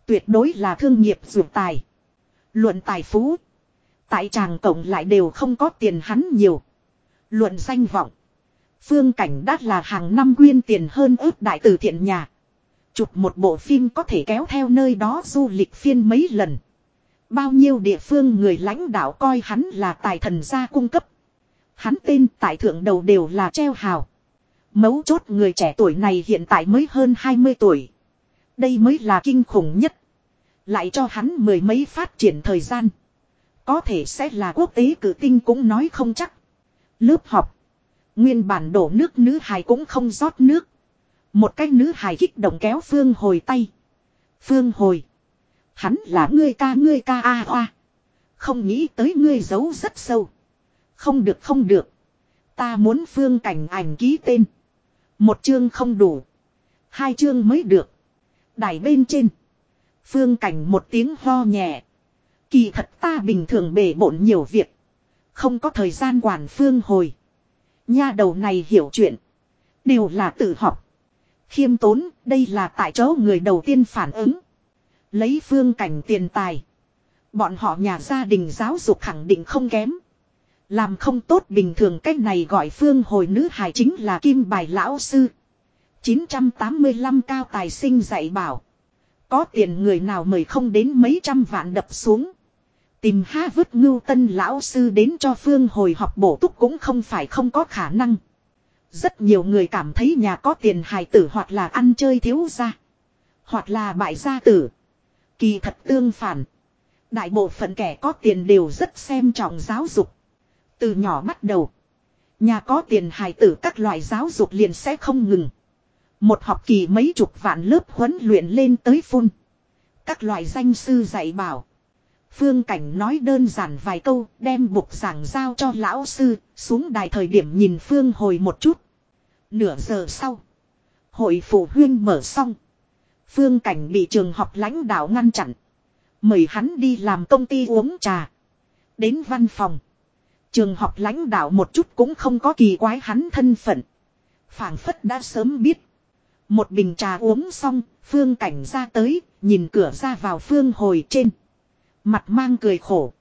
Tuyệt đối là thương nghiệp dược tài. Luận tài phú. Tại tràng cộng lại đều không có tiền hắn nhiều. Luận danh vọng. Phương cảnh đắt là hàng năm quyên tiền hơn ước đại từ thiện nhà. Chụp một bộ phim có thể kéo theo nơi đó du lịch phiên mấy lần. Bao nhiêu địa phương người lãnh đạo coi hắn là tài thần gia cung cấp. Hắn tên tại thượng đầu đều là treo hào. Mấu chốt người trẻ tuổi này hiện tại mới hơn 20 tuổi. Đây mới là kinh khủng nhất. Lại cho hắn mười mấy phát triển thời gian. Có thể sẽ là quốc tế cử tinh cũng nói không chắc. Lớp học. Nguyên bản đổ nước nữ hài cũng không rót nước. Một cái nữ hài kích động kéo Phương hồi tay. Phương hồi. Hắn là ngươi ca ngươi ca a hoa. Không nghĩ tới ngươi giấu rất sâu. Không được không được. Ta muốn phương cảnh ảnh ký tên. Một chương không đủ. Hai chương mới được. Đài bên trên. Phương cảnh một tiếng ho nhẹ. Kỳ thật ta bình thường bể bộn nhiều việc. Không có thời gian quản phương hồi. Nha đầu này hiểu chuyện. Đều là tự học. Khiêm tốn, đây là tại chỗ người đầu tiên phản ứng. Lấy phương cảnh tiền tài. Bọn họ nhà gia đình giáo dục khẳng định không kém. Làm không tốt bình thường cách này gọi phương hồi nữ hài chính là kim bài lão sư. 985 cao tài sinh dạy bảo. Có tiền người nào mời không đến mấy trăm vạn đập xuống. Tìm ha vứt ngưu tân lão sư đến cho phương hồi học bổ túc cũng không phải không có khả năng. Rất nhiều người cảm thấy nhà có tiền hài tử hoặc là ăn chơi thiếu ra. Hoặc là bại gia tử. Kỳ thật tương phản. Đại bộ phận kẻ có tiền đều rất xem trọng giáo dục. Từ nhỏ bắt đầu. Nhà có tiền hài tử các loại giáo dục liền sẽ không ngừng. Một học kỳ mấy chục vạn lớp huấn luyện lên tới phun. Các loại danh sư dạy bảo. Phương Cảnh nói đơn giản vài câu, đem bục giảng giao cho lão sư, xuống đài thời điểm nhìn Phương hồi một chút. Nửa giờ sau, hội phụ huynh mở xong. Phương Cảnh bị trường học lãnh đạo ngăn chặn. Mời hắn đi làm công ty uống trà. Đến văn phòng. Trường học lãnh đạo một chút cũng không có kỳ quái hắn thân phận. phảng phất đã sớm biết. Một bình trà uống xong, Phương Cảnh ra tới, nhìn cửa ra vào Phương hồi trên. Mặt mang cười khổ.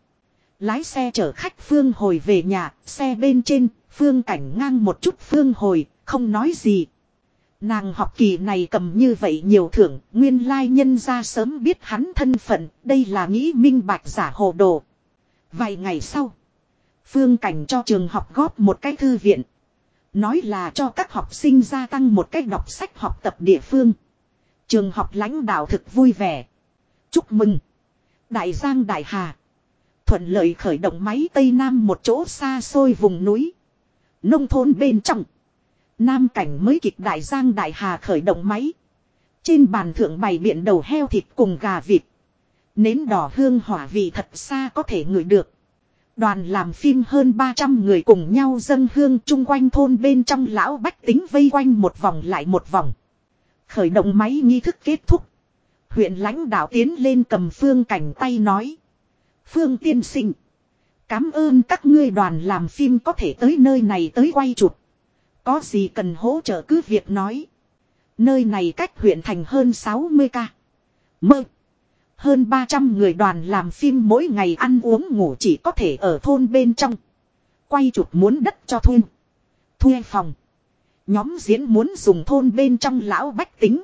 Lái xe chở khách Phương hồi về nhà, xe bên trên, Phương Cảnh ngang một chút Phương hồi, không nói gì. Nàng học kỳ này cầm như vậy nhiều thưởng, nguyên lai nhân ra sớm biết hắn thân phận, đây là nghĩ minh bạch giả hồ đồ. Vài ngày sau, Phương Cảnh cho trường học góp một cái thư viện. Nói là cho các học sinh gia tăng một cách đọc sách học tập địa phương. Trường học lãnh đạo thực vui vẻ. Chúc mừng. Đại Giang Đại Hà. Thuận lợi khởi động máy Tây Nam một chỗ xa xôi vùng núi. Nông thôn bên trong. Nam cảnh mới kịch Đại Giang Đại Hà khởi động máy. Trên bàn thượng bày biện đầu heo thịt cùng gà vịt. Nến đỏ hương hỏa vị thật xa có thể ngửi được. Đoàn làm phim hơn 300 người cùng nhau dâng hương chung quanh thôn bên trong lão bách tính vây quanh một vòng lại một vòng. Khởi động máy nghi thức kết thúc. Huyện lãnh đạo tiến lên cầm phương cảnh tay nói. Phương tiên sinh. Cám ơn các ngươi đoàn làm phim có thể tới nơi này tới quay chụp. Có gì cần hỗ trợ cứ việc nói. Nơi này cách huyện thành hơn 60 ca. Mơ. Hơn 300 người đoàn làm phim mỗi ngày ăn uống ngủ chỉ có thể ở thôn bên trong. Quay chụp muốn đất cho thuê. Thuê phòng. Nhóm diễn muốn dùng thôn bên trong lão bách tính.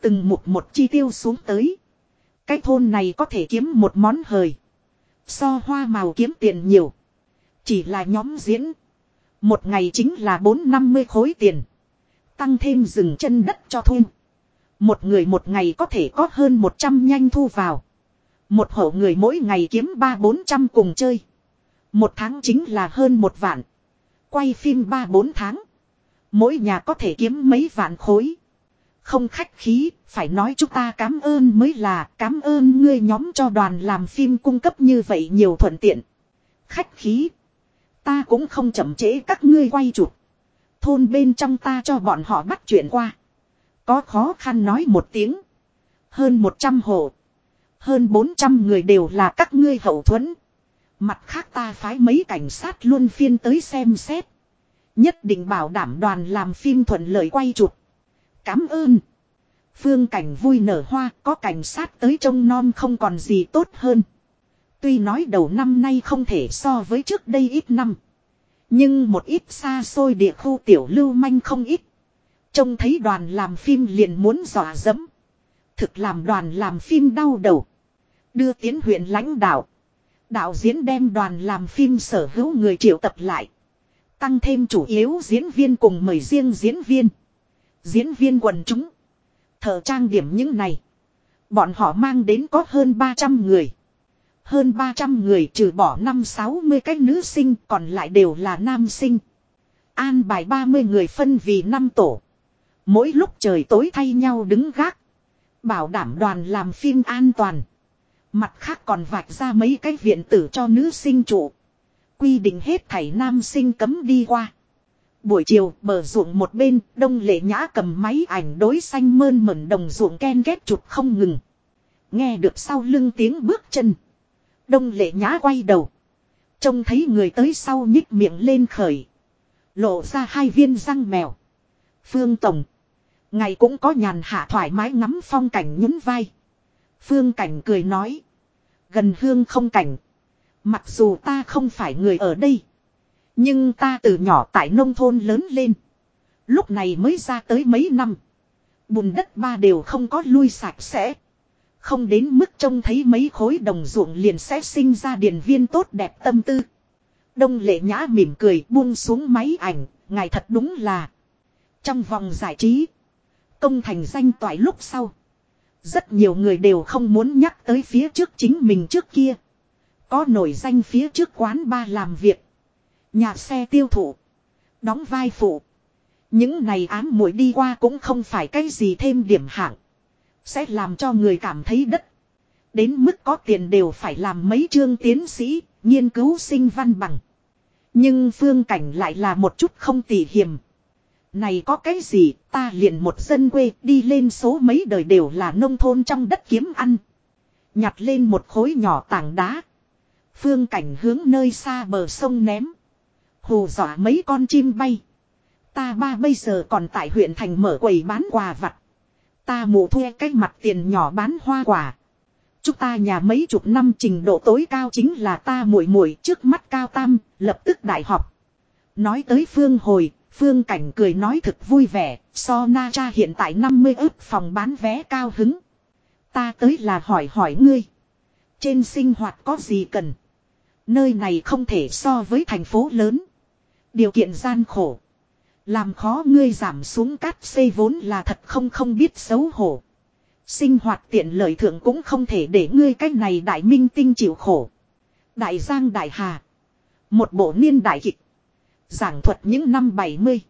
Từng mục một chi tiêu xuống tới. Cái thôn này có thể kiếm một món hời. So hoa màu kiếm tiền nhiều. Chỉ là nhóm diễn. Một ngày chính là 4-50 khối tiền. Tăng thêm rừng chân đất cho thuê. Một người một ngày có thể có hơn 100 nhanh thu vào. Một hộ người mỗi ngày kiếm 3-400 cùng chơi. Một tháng chính là hơn một vạn. Quay phim 3-4 tháng. Mỗi nhà có thể kiếm mấy vạn khối. Không khách khí, phải nói chúng ta cảm ơn mới là cảm ơn ngươi nhóm cho đoàn làm phim cung cấp như vậy nhiều thuận tiện. Khách khí. Ta cũng không chậm chế các ngươi quay chụp. Thôn bên trong ta cho bọn họ bắt chuyện qua. Có khó khăn nói một tiếng. Hơn 100 hộ. Hơn 400 người đều là các ngươi hậu thuẫn. Mặt khác ta phái mấy cảnh sát luôn phiên tới xem xét. Nhất định bảo đảm đoàn làm phim thuận lợi quay chụp. Cảm ơn. Phương cảnh vui nở hoa, có cảnh sát tới trông non không còn gì tốt hơn. Tuy nói đầu năm nay không thể so với trước đây ít năm. Nhưng một ít xa xôi địa khu tiểu lưu manh không ít. Trông thấy đoàn làm phim liền muốn dọa dẫm. Thực làm đoàn làm phim đau đầu. Đưa tiến huyện lãnh đạo. Đạo diễn đem đoàn làm phim sở hữu người triệu tập lại. Tăng thêm chủ yếu diễn viên cùng mời riêng diễn viên. Diễn viên quần chúng. Thợ trang điểm những này. Bọn họ mang đến có hơn 300 người. Hơn 300 người trừ bỏ năm 60 cái nữ sinh còn lại đều là nam sinh. An bài 30 người phân vì 5 tổ. Mỗi lúc trời tối thay nhau đứng gác. Bảo đảm đoàn làm phim an toàn. Mặt khác còn vạch ra mấy cái viện tử cho nữ sinh trụ. Quy định hết thảy nam sinh cấm đi qua. Buổi chiều, bờ ruộng một bên, đông lệ nhã cầm máy ảnh đối xanh mơn mẩn đồng ruộng ken ghét chụp không ngừng. Nghe được sau lưng tiếng bước chân. Đông lệ nhã quay đầu. Trông thấy người tới sau nhích miệng lên khởi. Lộ ra hai viên răng mèo. Phương Tổng. Ngày cũng có nhàn hạ thoải mái ngắm phong cảnh nhún vai. Phương Cảnh cười nói. Gần hương không cảnh. Mặc dù ta không phải người ở đây. Nhưng ta từ nhỏ tại nông thôn lớn lên. Lúc này mới ra tới mấy năm. Bùn đất ba đều không có lui sạch sẽ. Không đến mức trông thấy mấy khối đồng ruộng liền sẽ sinh ra điển viên tốt đẹp tâm tư. Đông lệ nhã mỉm cười, buông xuống máy ảnh. Ngài thật đúng là. Trong vòng giải trí. Công thành danh toại lúc sau. Rất nhiều người đều không muốn nhắc tới phía trước chính mình trước kia. Có nổi danh phía trước quán ba làm việc. Nhà xe tiêu thụ. Đóng vai phụ. Những này ám muội đi qua cũng không phải cái gì thêm điểm hạng. Sẽ làm cho người cảm thấy đất. Đến mức có tiền đều phải làm mấy chương tiến sĩ, nghiên cứu sinh văn bằng. Nhưng phương cảnh lại là một chút không tỉ hiểm. Này có cái gì, ta liền một dân quê đi lên số mấy đời đều là nông thôn trong đất kiếm ăn. Nhặt lên một khối nhỏ tảng đá. Phương cảnh hướng nơi xa bờ sông ném. Hù dọa mấy con chim bay. Ta ba bây giờ còn tại huyện thành mở quầy bán quà vặt. Ta mù thuê cái mặt tiền nhỏ bán hoa quả. Chúng ta nhà mấy chục năm trình độ tối cao chính là ta muội muội trước mắt cao tam, lập tức đại học. Nói tới phương hồi, phương cảnh cười nói thực vui vẻ, so na cha hiện tại 50 ức phòng bán vé cao hứng. Ta tới là hỏi hỏi ngươi. Trên sinh hoạt có gì cần? Nơi này không thể so với thành phố lớn. Điều kiện gian khổ. Làm khó ngươi giảm xuống cát xây vốn là thật không không biết xấu hổ. Sinh hoạt tiện lợi thượng cũng không thể để ngươi cách này đại minh tinh chịu khổ. Đại Giang Đại Hà. Một bộ niên đại kịch. Giảng thuật những năm 70,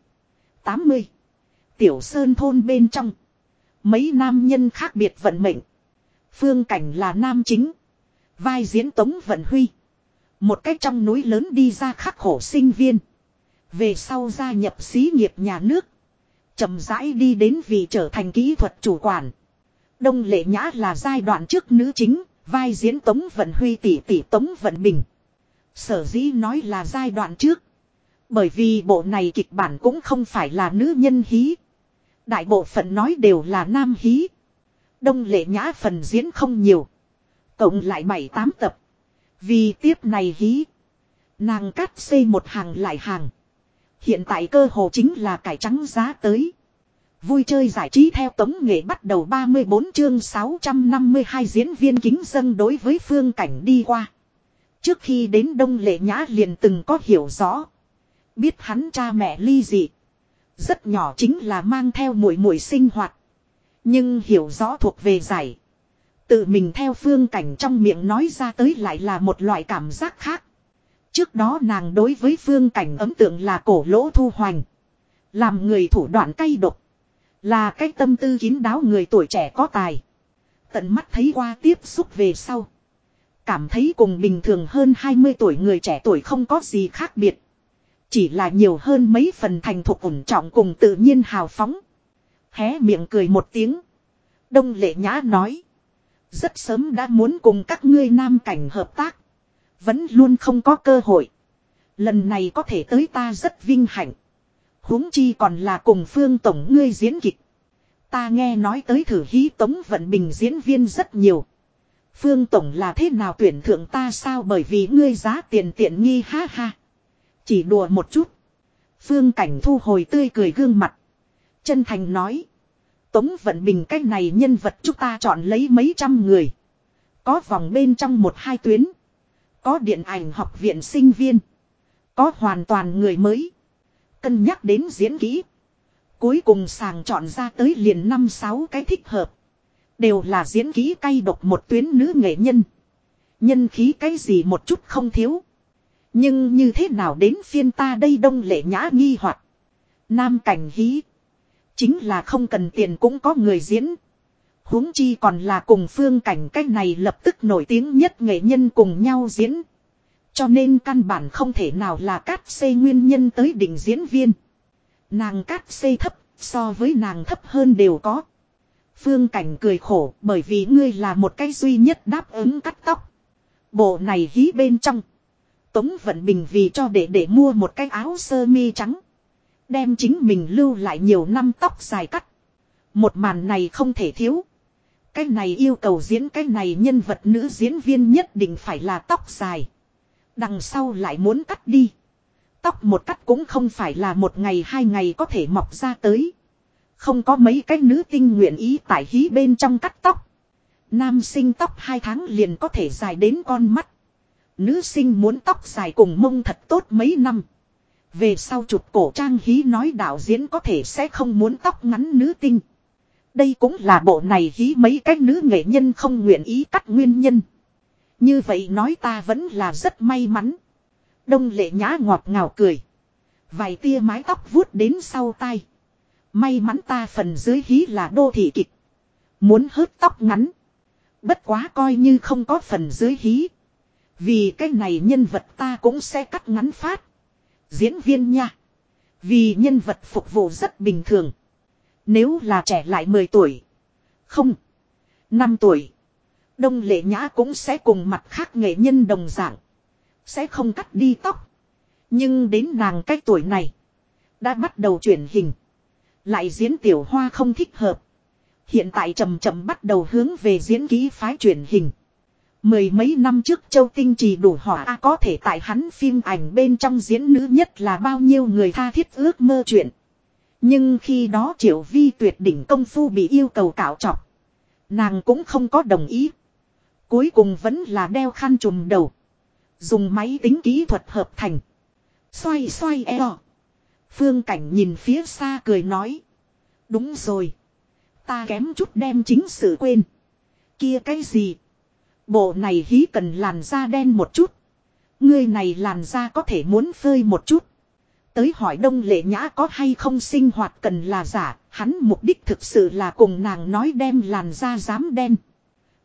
80. Tiểu Sơn thôn bên trong. Mấy nam nhân khác biệt vận mệnh. Phương Cảnh là nam chính. Vai diễn Tống Vận Huy. Một cách trong núi lớn đi ra khắc khổ sinh viên. Về sau gia nhập xí nghiệp nhà nước. chậm rãi đi đến vì trở thành kỹ thuật chủ quản. Đông Lệ Nhã là giai đoạn trước nữ chính, vai diễn Tống Vận Huy tỷ tỷ Tống Vận Bình. Sở dĩ nói là giai đoạn trước. Bởi vì bộ này kịch bản cũng không phải là nữ nhân hí. Đại bộ phận nói đều là nam hí. Đông Lệ Nhã phần diễn không nhiều. Cộng lại 7-8 tập. Vì tiếp này hí. Nàng cắt xây một hàng lại hàng. Hiện tại cơ hồ chính là cải trắng giá tới. Vui chơi giải trí theo tống nghệ bắt đầu 34 chương 652 diễn viên kính dân đối với phương cảnh đi qua. Trước khi đến Đông Lệ Nhã liền từng có hiểu rõ. Biết hắn cha mẹ ly dị. Rất nhỏ chính là mang theo mùi mùi sinh hoạt. Nhưng hiểu rõ thuộc về giải. Tự mình theo phương cảnh trong miệng nói ra tới lại là một loại cảm giác khác. Trước đó nàng đối với phương cảnh ấn tượng là cổ lỗ thu hoành. Làm người thủ đoạn cay độc. Là cái tâm tư kín đáo người tuổi trẻ có tài. Tận mắt thấy qua tiếp xúc về sau. Cảm thấy cùng bình thường hơn 20 tuổi người trẻ tuổi không có gì khác biệt. Chỉ là nhiều hơn mấy phần thành thục ổn trọng cùng tự nhiên hào phóng. Hé miệng cười một tiếng. Đông lệ nhã nói. Rất sớm đã muốn cùng các ngươi nam cảnh hợp tác. Vẫn luôn không có cơ hội. Lần này có thể tới ta rất vinh hạnh. huống chi còn là cùng phương tổng ngươi diễn kịch. Ta nghe nói tới thử hí tống vận bình diễn viên rất nhiều. Phương tổng là thế nào tuyển thượng ta sao bởi vì ngươi giá tiền tiện nghi ha ha. Chỉ đùa một chút. Phương cảnh thu hồi tươi cười gương mặt. Chân thành nói. Tống vận bình cách này nhân vật chúng ta chọn lấy mấy trăm người. Có vòng bên trong một hai tuyến. Có điện ảnh học viện sinh viên. Có hoàn toàn người mới. Cân nhắc đến diễn kỹ. Cuối cùng sàng chọn ra tới liền năm sáu cái thích hợp. Đều là diễn kỹ cay độc một tuyến nữ nghệ nhân. Nhân khí cái gì một chút không thiếu. Nhưng như thế nào đến phiên ta đây đông lệ nhã nghi hoặc Nam cảnh hí. Chính là không cần tiền cũng có người diễn huống chi còn là cùng phương cảnh cách này lập tức nổi tiếng nhất nghệ nhân cùng nhau diễn. Cho nên căn bản không thể nào là cát xây nguyên nhân tới đỉnh diễn viên. Nàng cát xây thấp, so với nàng thấp hơn đều có. Phương cảnh cười khổ bởi vì ngươi là một cái duy nhất đáp ứng cắt tóc. Bộ này hí bên trong. Tống Vận Bình vì cho để để mua một cái áo sơ mi trắng. Đem chính mình lưu lại nhiều năm tóc dài cắt. Một màn này không thể thiếu. Cái này yêu cầu diễn, cái này nhân vật nữ diễn viên nhất định phải là tóc dài. Đằng sau lại muốn cắt đi. Tóc một cắt cũng không phải là một ngày hai ngày có thể mọc ra tới. Không có mấy cái nữ tinh nguyện ý tải hí bên trong cắt tóc. Nam sinh tóc hai tháng liền có thể dài đến con mắt. Nữ sinh muốn tóc dài cùng mông thật tốt mấy năm. Về sau chụp cổ trang hí nói đạo diễn có thể sẽ không muốn tóc ngắn nữ tinh. Đây cũng là bộ này hí mấy cái nữ nghệ nhân không nguyện ý cắt nguyên nhân. Như vậy nói ta vẫn là rất may mắn. Đông lệ nhã ngọt ngào cười. Vài tia mái tóc vuốt đến sau tai. May mắn ta phần dưới hí là đô thị kịch. Muốn hớt tóc ngắn. Bất quá coi như không có phần dưới hí. Vì cái này nhân vật ta cũng sẽ cắt ngắn phát. Diễn viên nha. Vì nhân vật phục vụ rất bình thường. Nếu là trẻ lại 10 tuổi. Không. 5 tuổi. Đông lệ nhã cũng sẽ cùng mặt khác nghệ nhân đồng dạng. Sẽ không cắt đi tóc. Nhưng đến nàng cái tuổi này. Đã bắt đầu chuyển hình. Lại diễn tiểu hoa không thích hợp. Hiện tại chậm chậm bắt đầu hướng về diễn ký phái chuyển hình. Mười mấy năm trước Châu Tinh Trì đủ hỏa A có thể tại hắn phim ảnh bên trong diễn nữ nhất là bao nhiêu người tha thiết ước mơ chuyện. Nhưng khi đó Triệu Vi tuyệt đỉnh công phu bị yêu cầu cạo trọc, Nàng cũng không có đồng ý. Cuối cùng vẫn là đeo khăn trùm đầu. Dùng máy tính kỹ thuật hợp thành. Xoay xoay eo. Phương Cảnh nhìn phía xa cười nói. Đúng rồi. Ta kém chút đem chính sự quên. Kia cái gì? Bộ này hí cần làn da đen một chút. Ngươi này làn da có thể muốn phơi một chút. Tới hỏi đông lệ nhã có hay không sinh hoạt cần là giả. Hắn mục đích thực sự là cùng nàng nói đem làn da dám đen.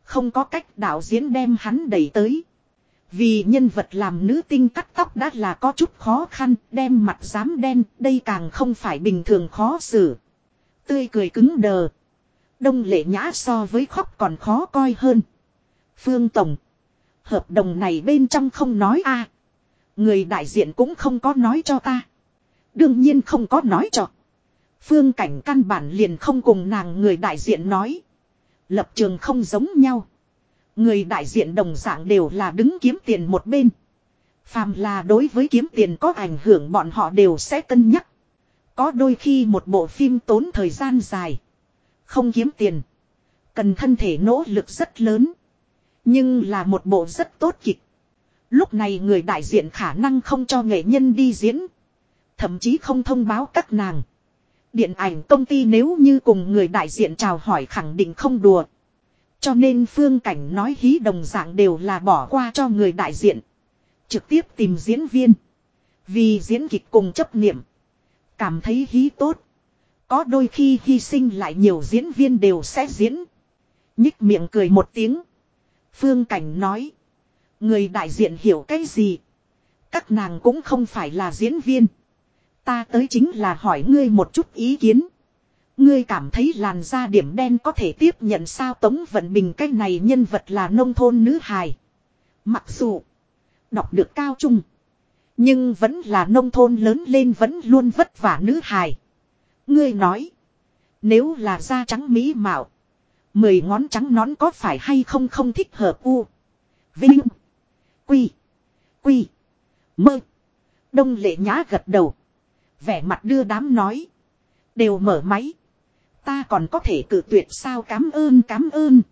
Không có cách đạo diễn đem hắn đẩy tới. Vì nhân vật làm nữ tinh cắt tóc đã là có chút khó khăn, đem mặt dám đen, đây càng không phải bình thường khó xử. Tươi cười cứng đờ. Đông lệ nhã so với khóc còn khó coi hơn. Phương Tổng. Hợp đồng này bên trong không nói a Người đại diện cũng không có nói cho ta. Đương nhiên không có nói cho. Phương cảnh căn bản liền không cùng nàng người đại diện nói. Lập trường không giống nhau. Người đại diện đồng dạng đều là đứng kiếm tiền một bên. Phàm là đối với kiếm tiền có ảnh hưởng bọn họ đều sẽ cân nhắc. Có đôi khi một bộ phim tốn thời gian dài. Không kiếm tiền. Cần thân thể nỗ lực rất lớn. Nhưng là một bộ rất tốt kịch. Lúc này người đại diện khả năng không cho nghệ nhân đi diễn. Thậm chí không thông báo các nàng. Điện ảnh công ty nếu như cùng người đại diện chào hỏi khẳng định không đùa. Cho nên phương cảnh nói hí đồng dạng đều là bỏ qua cho người đại diện. Trực tiếp tìm diễn viên. Vì diễn kịch cùng chấp niệm. Cảm thấy hí tốt. Có đôi khi hy sinh lại nhiều diễn viên đều sẽ diễn. Nhích miệng cười một tiếng. Phương Cảnh nói. Người đại diện hiểu cái gì. Các nàng cũng không phải là diễn viên. Ta tới chính là hỏi ngươi một chút ý kiến. Ngươi cảm thấy làn da điểm đen có thể tiếp nhận sao Tống Vận Bình cái này nhân vật là nông thôn nữ hài. Mặc dù, đọc được cao trung. Nhưng vẫn là nông thôn lớn lên vẫn luôn vất vả nữ hài. Ngươi nói. Nếu là da trắng mỹ mạo. Mười ngón trắng nón có phải hay không không thích hợp u. Vinh. Quy. Quy. Mơ. Đông lệ nhã gật đầu. Vẻ mặt đưa đám nói. Đều mở máy. Ta còn có thể cử tuyệt sao cám ơn cám ơn.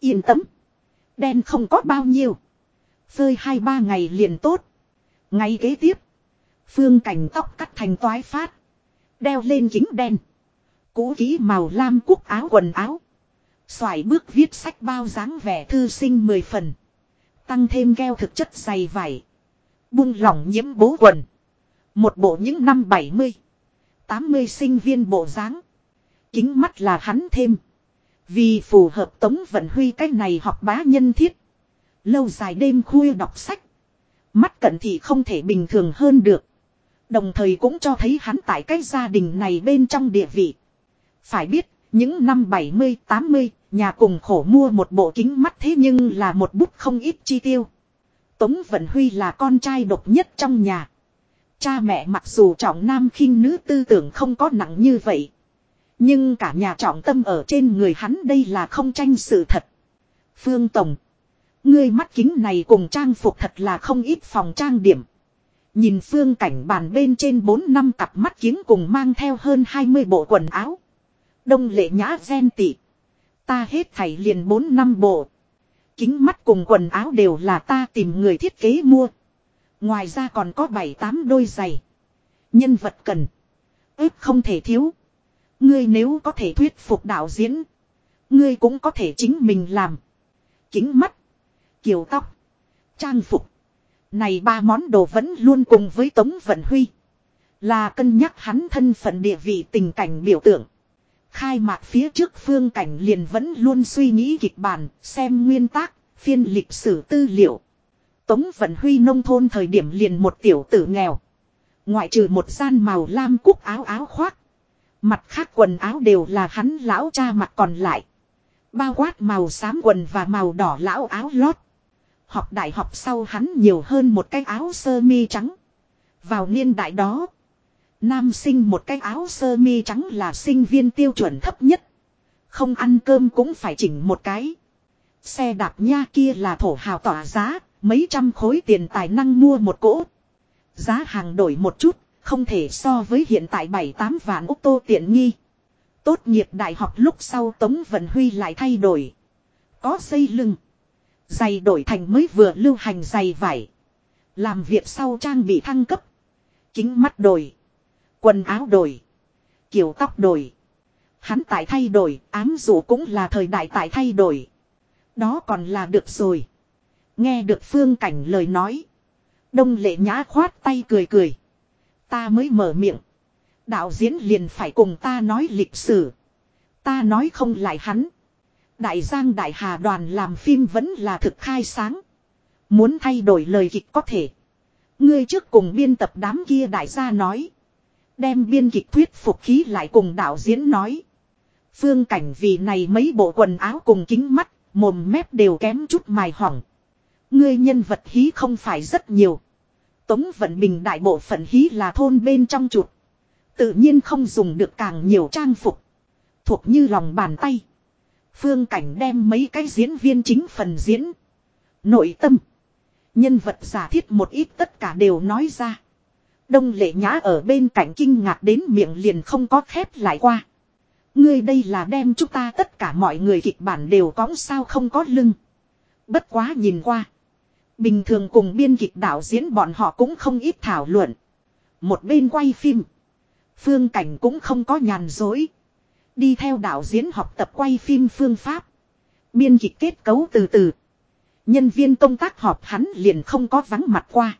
Yên tâm. Đen không có bao nhiêu. Phơi hai ba ngày liền tốt. Ngay kế tiếp. Phương cảnh tóc cắt thành toái phát. Đeo lên kính đen. Cũ ký màu lam cúc áo quần áo. Xoài bước viết sách bao dáng vẻ thư sinh mười phần. Tăng thêm keo thực chất dày vải. Buông lỏng nhiễm bố quần. Một bộ những năm 70. 80 sinh viên bộ dáng Kính mắt là hắn thêm. Vì phù hợp Tống Vận Huy cái này học bá nhân thiết. Lâu dài đêm khuya đọc sách. Mắt cận thì không thể bình thường hơn được. Đồng thời cũng cho thấy hắn tại cái gia đình này bên trong địa vị. Phải biết, những năm 70, 80, nhà cùng khổ mua một bộ kính mắt thế nhưng là một bút không ít chi tiêu. Tống Vận Huy là con trai độc nhất trong nhà. Cha mẹ mặc dù trọng nam khinh nữ tư tưởng không có nặng như vậy. Nhưng cả nhà trọng tâm ở trên người hắn đây là không tranh sự thật. Phương Tổng. Ngươi mắt kính này cùng trang phục thật là không ít phòng trang điểm. Nhìn phương cảnh bàn bên trên 4 năm cặp mắt kiếng cùng mang theo hơn 20 bộ quần áo. Đông lệ nhã gen tị. Ta hết thảy liền 4 năm bộ. Kính mắt cùng quần áo đều là ta tìm người thiết kế mua. Ngoài ra còn có 7-8 đôi giày. Nhân vật cần. ếp không thể thiếu. Ngươi nếu có thể thuyết phục đạo diễn. Ngươi cũng có thể chính mình làm. Kính mắt. Kiều tóc. Trang phục. Này ba món đồ vẫn luôn cùng với Tống Vận Huy. Là cân nhắc hắn thân phận địa vị tình cảnh biểu tượng. Khai mạc phía trước phương cảnh liền vẫn luôn suy nghĩ kịch bản, xem nguyên tác, phiên lịch sử tư liệu. Tống Vận Huy nông thôn thời điểm liền một tiểu tử nghèo. Ngoại trừ một gian màu lam cúc áo áo khoác. Mặt khác quần áo đều là hắn lão cha mặc còn lại. Bao quát màu xám quần và màu đỏ lão áo lót. Học đại học sau hắn nhiều hơn một cái áo sơ mi trắng. Vào niên đại đó. Nam sinh một cái áo sơ mi trắng là sinh viên tiêu chuẩn thấp nhất. Không ăn cơm cũng phải chỉnh một cái. Xe đạp nha kia là thổ hào tỏa giá, mấy trăm khối tiền tài năng mua một cỗ. Giá hàng đổi một chút, không thể so với hiện tại 7-8 vạn ô tô tiện nghi. Tốt nghiệp đại học lúc sau Tống Vận Huy lại thay đổi. Có xây lưng. Giày đổi thành mới vừa lưu hành giày vải. Làm việc sau trang bị thăng cấp. Kính mắt đổi. Quần áo đổi. Kiểu tóc đổi. Hắn tại thay đổi, ám dụ cũng là thời đại tại thay đổi. Đó còn là được rồi. Nghe được phương cảnh lời nói. Đông lệ nhã khoát tay cười cười. Ta mới mở miệng. Đạo diễn liền phải cùng ta nói lịch sử. Ta nói không lại hắn. Đại Giang Đại Hà đoàn làm phim vẫn là thực khai sáng. Muốn thay đổi lời kịch có thể. Ngươi trước cùng biên tập đám kia đại gia nói. Đem biên kịch thuyết phục khí lại cùng đạo diễn nói. Phương cảnh vì này mấy bộ quần áo cùng kính mắt, mồm mép đều kém chút mài hỏng. Ngươi nhân vật hí không phải rất nhiều. Tống vận bình đại bộ phận hí là thôn bên trong chuột. Tự nhiên không dùng được càng nhiều trang phục. Thuộc như lòng bàn tay. Phương Cảnh đem mấy cái diễn viên chính phần diễn. Nội tâm. Nhân vật giả thiết một ít tất cả đều nói ra. Đông lệ nhã ở bên cạnh kinh ngạc đến miệng liền không có khép lại qua. Ngươi đây là đem chúng ta tất cả mọi người kịch bản đều có sao không có lưng. Bất quá nhìn qua. Bình thường cùng biên kịch đạo diễn bọn họ cũng không ít thảo luận. Một bên quay phim. Phương cảnh cũng không có nhàn dối. Đi theo đạo diễn học tập quay phim phương pháp. Biên kịch kết cấu từ từ. Nhân viên công tác họp hắn liền không có vắng mặt qua.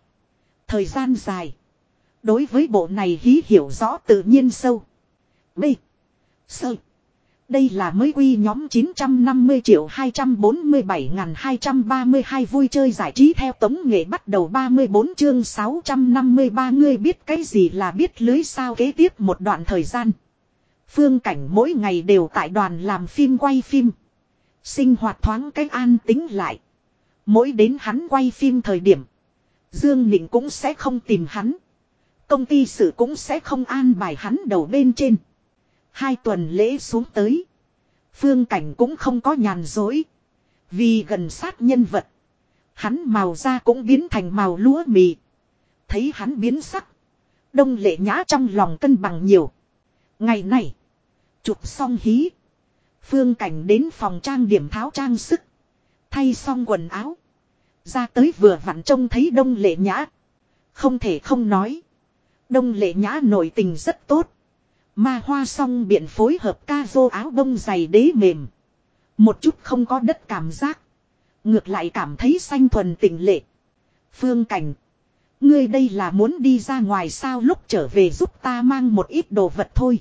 Thời gian dài. Đối với bộ này hí hiểu rõ tự nhiên sâu. B. Sơ. Đây là mới quy nhóm 950 triệu 247.232 vui chơi giải trí theo tống nghệ bắt đầu 34 chương 653 người biết cái gì là biết lưới sao kế tiếp một đoạn thời gian. Phương cảnh mỗi ngày đều tại đoàn làm phim quay phim. Sinh hoạt thoáng cách an tính lại. Mỗi đến hắn quay phim thời điểm. Dương Nịnh cũng sẽ không tìm hắn. Công ty sự cũng sẽ không an bài hắn đầu bên trên. Hai tuần lễ xuống tới. Phương cảnh cũng không có nhàn dối. Vì gần sát nhân vật. Hắn màu da cũng biến thành màu lúa mì. Thấy hắn biến sắc. Đông lệ nhã trong lòng cân bằng nhiều. Ngày này. Chụp xong hí. Phương cảnh đến phòng trang điểm tháo trang sức. Thay xong quần áo. Ra tới vừa vặn trông thấy đông lệ nhã. Không thể không nói. Đông lệ nhã nổi tình rất tốt. Ma hoa song biện phối hợp ca vô áo bông dày đế mềm. Một chút không có đất cảm giác. Ngược lại cảm thấy xanh thuần tình lệ. Phương cảnh. Ngươi đây là muốn đi ra ngoài sao lúc trở về giúp ta mang một ít đồ vật thôi.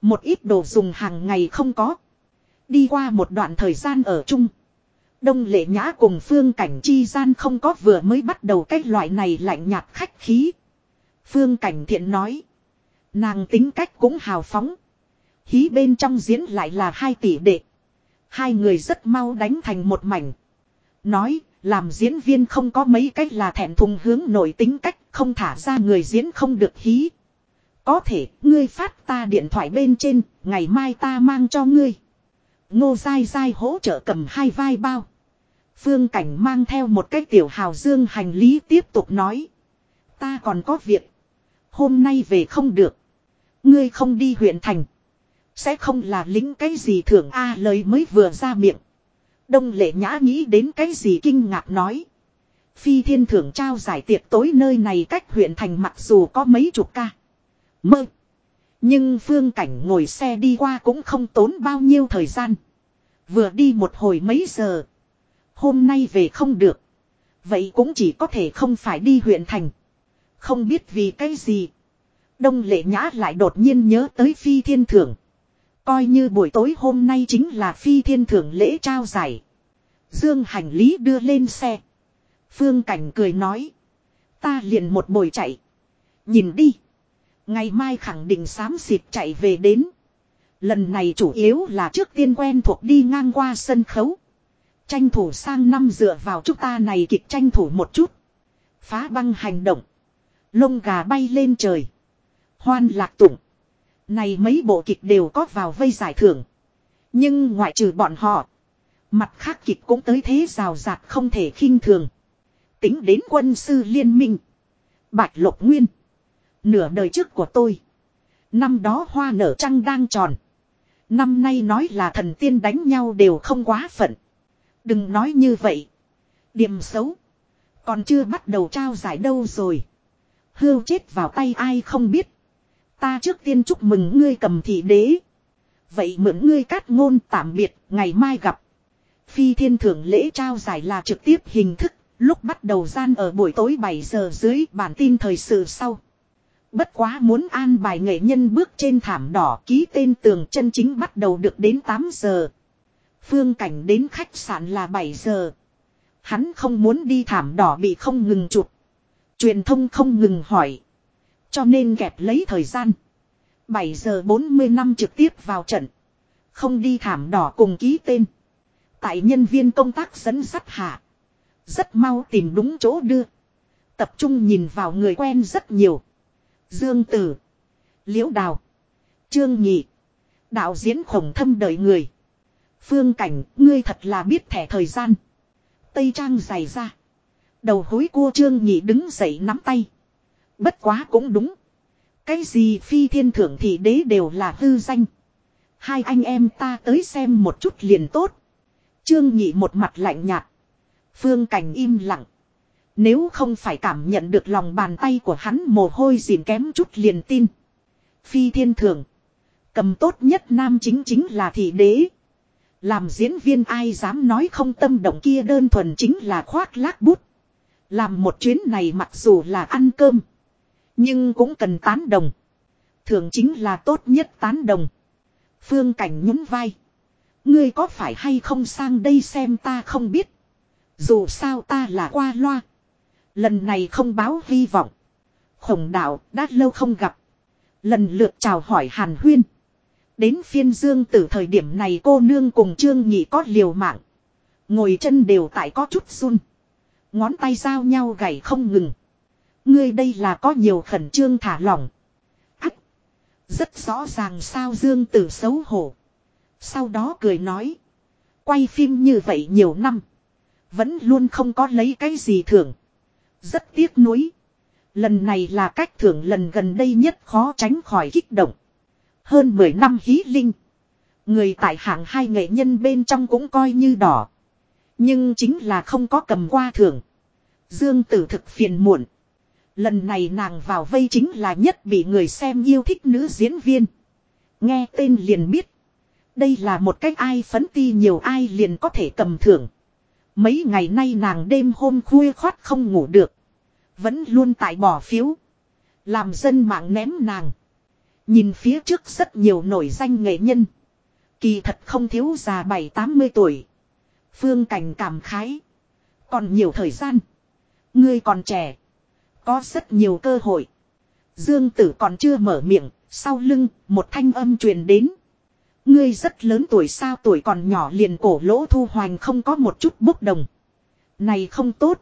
Một ít đồ dùng hàng ngày không có. Đi qua một đoạn thời gian ở chung. Đông lệ nhã cùng phương cảnh chi gian không có vừa mới bắt đầu cái loại này lạnh nhạt khách khí. Phương cảnh thiện nói. Nàng tính cách cũng hào phóng. Hí bên trong diễn lại là hai tỷ đệ. Hai người rất mau đánh thành một mảnh. Nói, làm diễn viên không có mấy cách là thẹn thùng hướng nổi tính cách, không thả ra người diễn không được hí. Có thể, ngươi phát ta điện thoại bên trên, ngày mai ta mang cho ngươi. Ngô dai dai hỗ trợ cầm hai vai bao. Phương Cảnh mang theo một cái tiểu hào dương hành lý tiếp tục nói. Ta còn có việc. Hôm nay về không được. Ngươi không đi huyện thành. Sẽ không là lính cái gì thưởng A lời mới vừa ra miệng. Đông lệ nhã nghĩ đến cái gì kinh ngạc nói. Phi thiên thưởng trao giải tiệc tối nơi này cách huyện thành mặc dù có mấy chục ca. Mơ. Nhưng phương cảnh ngồi xe đi qua cũng không tốn bao nhiêu thời gian. Vừa đi một hồi mấy giờ. Hôm nay về không được. Vậy cũng chỉ có thể không phải đi huyện thành. Không biết vì cái gì. Đông lệ nhã lại đột nhiên nhớ tới phi thiên thưởng. Coi như buổi tối hôm nay chính là phi thiên thưởng lễ trao giải. Dương hành lý đưa lên xe. Phương Cảnh cười nói. Ta liền một bồi chạy. Nhìn đi. Ngày mai khẳng định xám xịt chạy về đến. Lần này chủ yếu là trước tiên quen thuộc đi ngang qua sân khấu. Tranh thủ sang năm dựa vào chúng ta này kịch tranh thủ một chút. Phá băng hành động. Lông gà bay lên trời. Hoan lạc tụng. Này mấy bộ kịch đều có vào vây giải thưởng. Nhưng ngoại trừ bọn họ. Mặt khác kịch cũng tới thế rào rạt không thể khinh thường. Tính đến quân sư liên minh. Bạch Lộc Nguyên. Nửa đời trước của tôi. Năm đó hoa nở trăng đang tròn. Năm nay nói là thần tiên đánh nhau đều không quá phận. Đừng nói như vậy. Điểm xấu. Còn chưa bắt đầu trao giải đâu rồi. Hưu chết vào tay ai không biết. Ta trước tiên chúc mừng ngươi cầm thị đế. Vậy mượn ngươi cát ngôn tạm biệt, ngày mai gặp. Phi thiên thưởng lễ trao giải là trực tiếp hình thức, lúc bắt đầu gian ở buổi tối 7 giờ dưới bản tin thời sự sau. Bất quá muốn an bài nghệ nhân bước trên thảm đỏ ký tên tường chân chính bắt đầu được đến 8 giờ. Phương cảnh đến khách sạn là 7 giờ. Hắn không muốn đi thảm đỏ bị không ngừng chụp. Truyền thông không ngừng hỏi. Cho nên kẹp lấy thời gian. 7 giờ 40 năm trực tiếp vào trận. Không đi thảm đỏ cùng ký tên. Tại nhân viên công tác dẫn sắt hạ. Rất mau tìm đúng chỗ đưa. Tập trung nhìn vào người quen rất nhiều. Dương Tử. Liễu Đào. Trương Nhị. Đạo diễn khổng thâm đợi người. Phương cảnh, ngươi thật là biết thẻ thời gian. Tây trang dày ra. Đầu hối cua Trương Nhị đứng dậy nắm tay. Bất quá cũng đúng. Cái gì phi thiên thượng thị đế đều là hư danh. Hai anh em ta tới xem một chút liền tốt. Trương Nhị một mặt lạnh nhạt. Phương Cảnh im lặng. Nếu không phải cảm nhận được lòng bàn tay của hắn mồ hôi dìm kém chút liền tin. Phi thiên thượng. Cầm tốt nhất nam chính chính là thị đế. Làm diễn viên ai dám nói không tâm động kia đơn thuần chính là khoác lác bút. Làm một chuyến này mặc dù là ăn cơm. Nhưng cũng cần tán đồng. Thường chính là tốt nhất tán đồng. Phương cảnh nhún vai. Ngươi có phải hay không sang đây xem ta không biết. Dù sao ta là qua loa. Lần này không báo hy vọng. Khổng đạo đã lâu không gặp. Lần lượt chào hỏi Hàn Huyên. Đến phiên dương từ thời điểm này cô nương cùng Trương Nhị có liều mạng. Ngồi chân đều tại có chút run. Ngón tay giao nhau gảy không ngừng. Ngươi đây là có nhiều khẩn trương thả lỏng. Ách. Rất rõ ràng sao Dương Tử xấu hổ. Sau đó cười nói. Quay phim như vậy nhiều năm. Vẫn luôn không có lấy cái gì thưởng. Rất tiếc nuối. Lần này là cách thưởng lần gần đây nhất khó tránh khỏi kích động. Hơn 10 năm hí linh. Người tại hạng hai nghệ nhân bên trong cũng coi như đỏ. Nhưng chính là không có cầm qua thưởng. Dương tử thực phiền muộn. Lần này nàng vào vây chính là nhất bị người xem yêu thích nữ diễn viên. Nghe tên liền biết. Đây là một cách ai phấn ti nhiều ai liền có thể cầm thưởng. Mấy ngày nay nàng đêm hôm khuya khoát không ngủ được. Vẫn luôn tại bỏ phiếu. Làm dân mạng ném nàng. Nhìn phía trước rất nhiều nổi danh nghệ nhân. Kỳ thật không thiếu già bảy tám mươi tuổi. Phương cảnh cảm khái. Còn nhiều thời gian. Ngươi còn trẻ. Có rất nhiều cơ hội. Dương tử còn chưa mở miệng. Sau lưng một thanh âm truyền đến. Ngươi rất lớn tuổi sao tuổi còn nhỏ liền cổ lỗ thu hoành không có một chút bốc đồng. Này không tốt.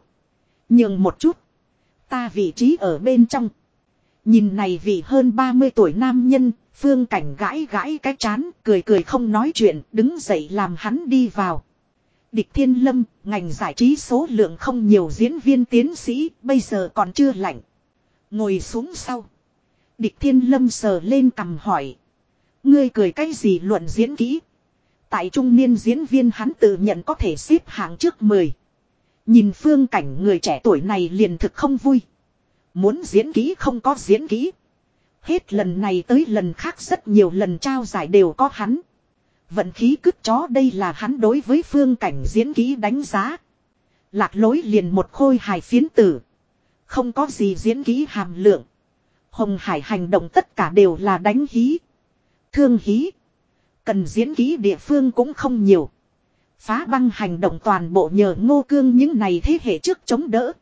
Nhường một chút. Ta vị trí ở bên trong. Nhìn này vị hơn 30 tuổi nam nhân, phương cảnh gãi gãi cái chán, cười cười không nói chuyện, đứng dậy làm hắn đi vào. Địch Thiên Lâm, ngành giải trí số lượng không nhiều diễn viên tiến sĩ, bây giờ còn chưa lạnh. Ngồi xuống sau. Địch Thiên Lâm sờ lên cầm hỏi. Ngươi cười cái gì luận diễn kỹ? Tại trung niên diễn viên hắn tự nhận có thể xếp hạng trước 10. Nhìn phương cảnh người trẻ tuổi này liền thực không vui. Muốn diễn kỹ không có diễn kỹ. Hết lần này tới lần khác rất nhiều lần trao giải đều có hắn. Vận khí cứt chó đây là hắn đối với phương cảnh diễn kỹ đánh giá. Lạc lối liền một khôi hài phiến tử. Không có gì diễn kỹ hàm lượng. Hồng Hải hành động tất cả đều là đánh hí. Thương hí. Cần diễn kỹ địa phương cũng không nhiều. Phá băng hành động toàn bộ nhờ ngô cương những này thế hệ trước chống đỡ.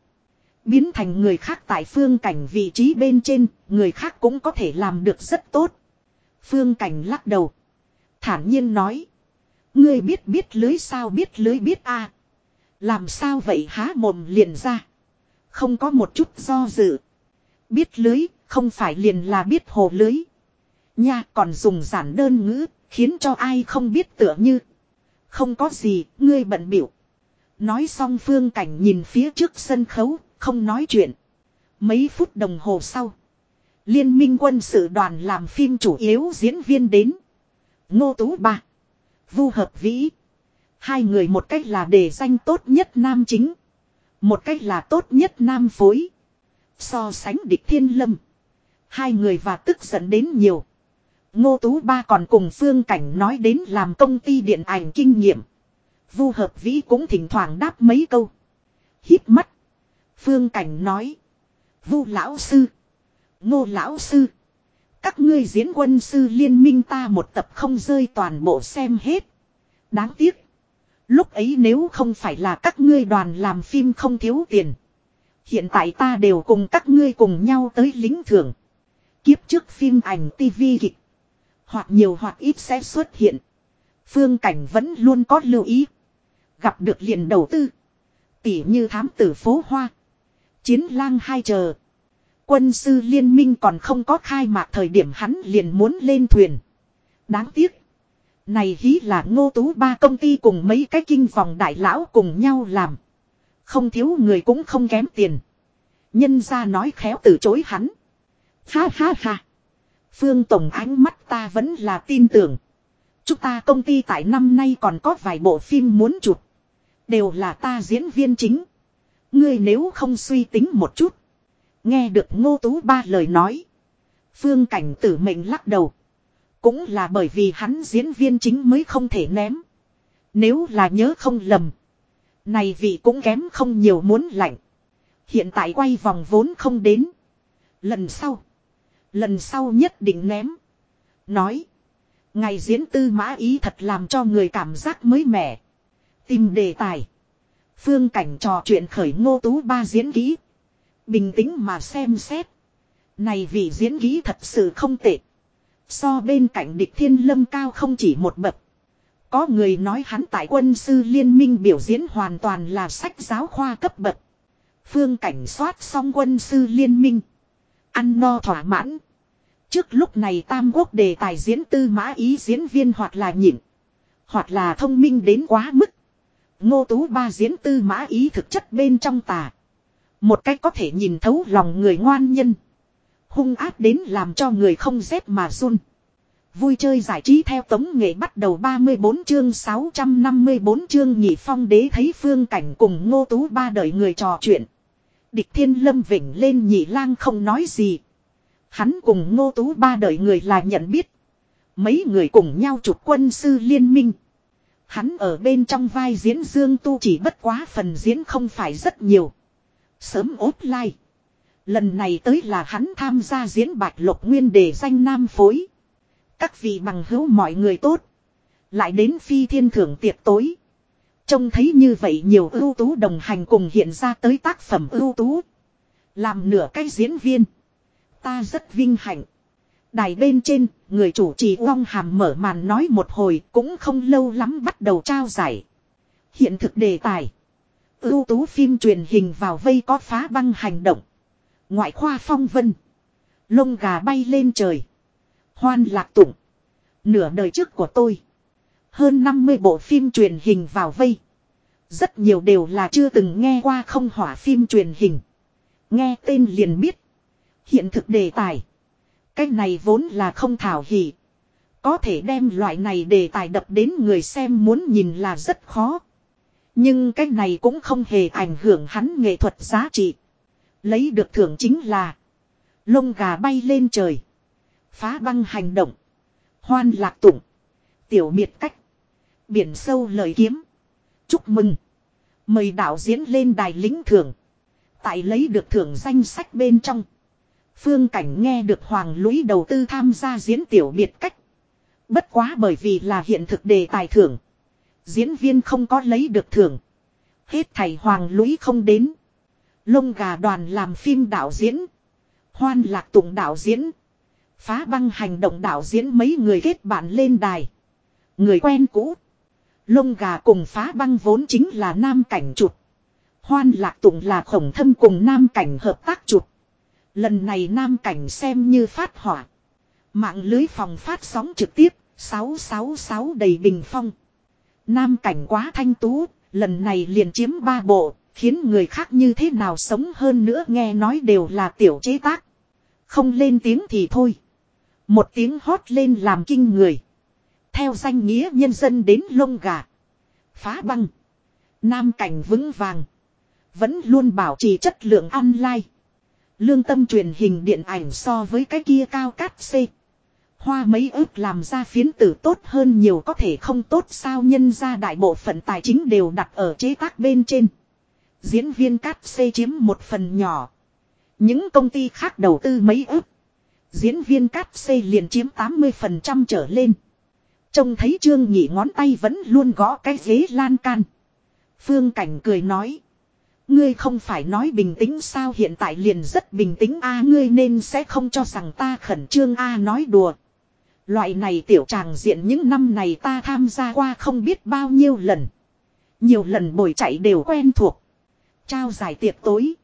Biến thành người khác tại phương cảnh vị trí bên trên, người khác cũng có thể làm được rất tốt. Phương cảnh lắc đầu. Thản nhiên nói. Ngươi biết biết lưới sao biết lưới biết a Làm sao vậy há mồm liền ra. Không có một chút do dự. Biết lưới, không phải liền là biết hồ lưới. Nha còn dùng giản đơn ngữ, khiến cho ai không biết tựa như. Không có gì, ngươi bận biểu. Nói xong phương cảnh nhìn phía trước sân khấu, không nói chuyện. Mấy phút đồng hồ sau. Liên minh quân sự đoàn làm phim chủ yếu diễn viên đến. Ngô Tú Ba. Vu Hợp Vĩ. Hai người một cách là đề danh tốt nhất nam chính. Một cách là tốt nhất nam phối. So sánh địch thiên lâm. Hai người và tức giận đến nhiều. Ngô Tú Ba còn cùng Phương Cảnh nói đến làm công ty điện ảnh kinh nghiệm. Vu Hợp Vĩ cũng thỉnh thoảng đáp mấy câu. Hít mắt. Phương Cảnh nói. Vu Lão Sư. Ngô Lão Sư. Các ngươi diễn quân sư liên minh ta một tập không rơi toàn bộ xem hết. Đáng tiếc. Lúc ấy nếu không phải là các ngươi đoàn làm phim không thiếu tiền. Hiện tại ta đều cùng các ngươi cùng nhau tới lính thưởng. Kiếp trước phim ảnh TV kịch. Hoặc nhiều hoặc ít sẽ xuất hiện. Phương cảnh vẫn luôn có lưu ý. Gặp được liền đầu tư. Tỉ như thám tử phố hoa. Chiến lang hai chờ. Quân sư liên minh còn không có khai mạc thời điểm hắn liền muốn lên thuyền. Đáng tiếc. Này hí là ngô tú ba công ty cùng mấy cái kinh vòng đại lão cùng nhau làm. Không thiếu người cũng không kém tiền. Nhân ra nói khéo từ chối hắn. Ha ha ha. Phương Tổng ánh mắt ta vẫn là tin tưởng. Chúng ta công ty tại năm nay còn có vài bộ phim muốn chụp. Đều là ta diễn viên chính. Ngươi nếu không suy tính một chút. Nghe được ngô tú ba lời nói. Phương cảnh tử mệnh lắc đầu. Cũng là bởi vì hắn diễn viên chính mới không thể ném. Nếu là nhớ không lầm. Này vị cũng kém không nhiều muốn lạnh. Hiện tại quay vòng vốn không đến. Lần sau. Lần sau nhất định ném. Nói. Ngày diễn tư mã ý thật làm cho người cảm giác mới mẻ. Tìm đề tài. Phương cảnh trò chuyện khởi ngô tú ba diễn kỹ. Bình tĩnh mà xem xét. Này vì diễn kỹ thật sự không tệ. So bên cạnh địch thiên lâm cao không chỉ một bậc. Có người nói hắn tại quân sư liên minh biểu diễn hoàn toàn là sách giáo khoa cấp bậc. Phương cảnh soát xong quân sư liên minh. Ăn no thỏa mãn. Trước lúc này tam quốc đề tài diễn tư mã ý diễn viên hoặc là nhịn. Hoặc là thông minh đến quá mức. Ngô tú ba diễn tư mã ý thực chất bên trong tà. Một cách có thể nhìn thấu lòng người ngoan nhân. Hung áp đến làm cho người không rét mà run. Vui chơi giải trí theo tống nghệ bắt đầu 34 chương 654 chương nhị phong đế thấy phương cảnh cùng ngô tú ba đời người trò chuyện. Địch thiên lâm vỉnh lên nhị lang không nói gì. Hắn cùng ngô tú ba đời người là nhận biết. Mấy người cùng nhau chụp quân sư liên minh. Hắn ở bên trong vai diễn Dương Tu chỉ bất quá phần diễn không phải rất nhiều. Sớm ốp lai. Lần này tới là hắn tham gia diễn bạch lục nguyên đề danh nam phối. Các vị bằng hữu mọi người tốt. Lại đến phi thiên thưởng tiệc tối. Trông thấy như vậy nhiều ưu tú đồng hành cùng hiện ra tới tác phẩm ưu tú. Làm nửa cái diễn viên. Ta rất vinh hạnh. Đài bên trên, người chủ trì Uông Hàm mở màn nói một hồi cũng không lâu lắm bắt đầu trao giải. Hiện thực đề tài. Ưu tú phim truyền hình vào vây có phá băng hành động. Ngoại khoa phong vân. Lông gà bay lên trời. Hoan lạc tụng. Nửa đời trước của tôi. Hơn 50 bộ phim truyền hình vào vây. Rất nhiều đều là chưa từng nghe qua không hỏa phim truyền hình. Nghe tên liền biết. Hiện thực đề tài. Cái này vốn là không thảo hỉ. Có thể đem loại này đề tài đập đến người xem muốn nhìn là rất khó. Nhưng cái này cũng không hề ảnh hưởng hắn nghệ thuật giá trị. Lấy được thưởng chính là, lông gà bay lên trời. Phá băng hành động. Hoan lạc tụng. Tiểu miệt cách. Biển sâu lời kiếm. Chúc mừng. Mời đạo diễn lên đài lính thưởng. Tại lấy được thưởng danh sách bên trong. Phương Cảnh nghe được Hoàng Lũy đầu tư tham gia diễn tiểu biệt cách. Bất quá bởi vì là hiện thực đề tài thưởng. Diễn viên không có lấy được thưởng. Hết thầy Hoàng Lũy không đến. Lông gà đoàn làm phim đạo diễn. Hoan lạc tụng đạo diễn. Phá băng hành động đạo diễn mấy người kết bạn lên đài. Người quen cũ. Lông gà cùng phá băng vốn chính là nam cảnh chụp. Hoan lạc tụng là khổng thâm cùng nam cảnh hợp tác chụp. Lần này nam cảnh xem như phát hỏa. Mạng lưới phòng phát sóng trực tiếp, 666 đầy bình phong. Nam cảnh quá thanh tú, lần này liền chiếm ba bộ, khiến người khác như thế nào sống hơn nữa nghe nói đều là tiểu chế tác. Không lên tiếng thì thôi. Một tiếng hót lên làm kinh người. Theo danh nghĩa nhân dân đến lông gà. Phá băng. Nam cảnh vững vàng. Vẫn luôn bảo trì chất lượng online. Lương tâm truyền hình điện ảnh so với cái kia cao cát xê Hoa mấy ước làm ra phiến tử tốt hơn nhiều có thể không tốt sao nhân ra đại bộ phận tài chính đều đặt ở chế tác bên trên. Diễn viên cát xê chiếm một phần nhỏ. Những công ty khác đầu tư mấy ước. Diễn viên cát xê liền chiếm 80% trở lên. Trông thấy Trương Nhị ngón tay vẫn luôn gõ cái ghế lan can. Phương Cảnh cười nói. Ngươi không phải nói bình tĩnh sao hiện tại liền rất bình tĩnh a, ngươi nên sẽ không cho rằng ta khẩn trương a, nói đùa. Loại này tiểu tràng diện những năm này ta tham gia qua không biết bao nhiêu lần. Nhiều lần bồi chạy đều quen thuộc. Trao giải tiệc tối.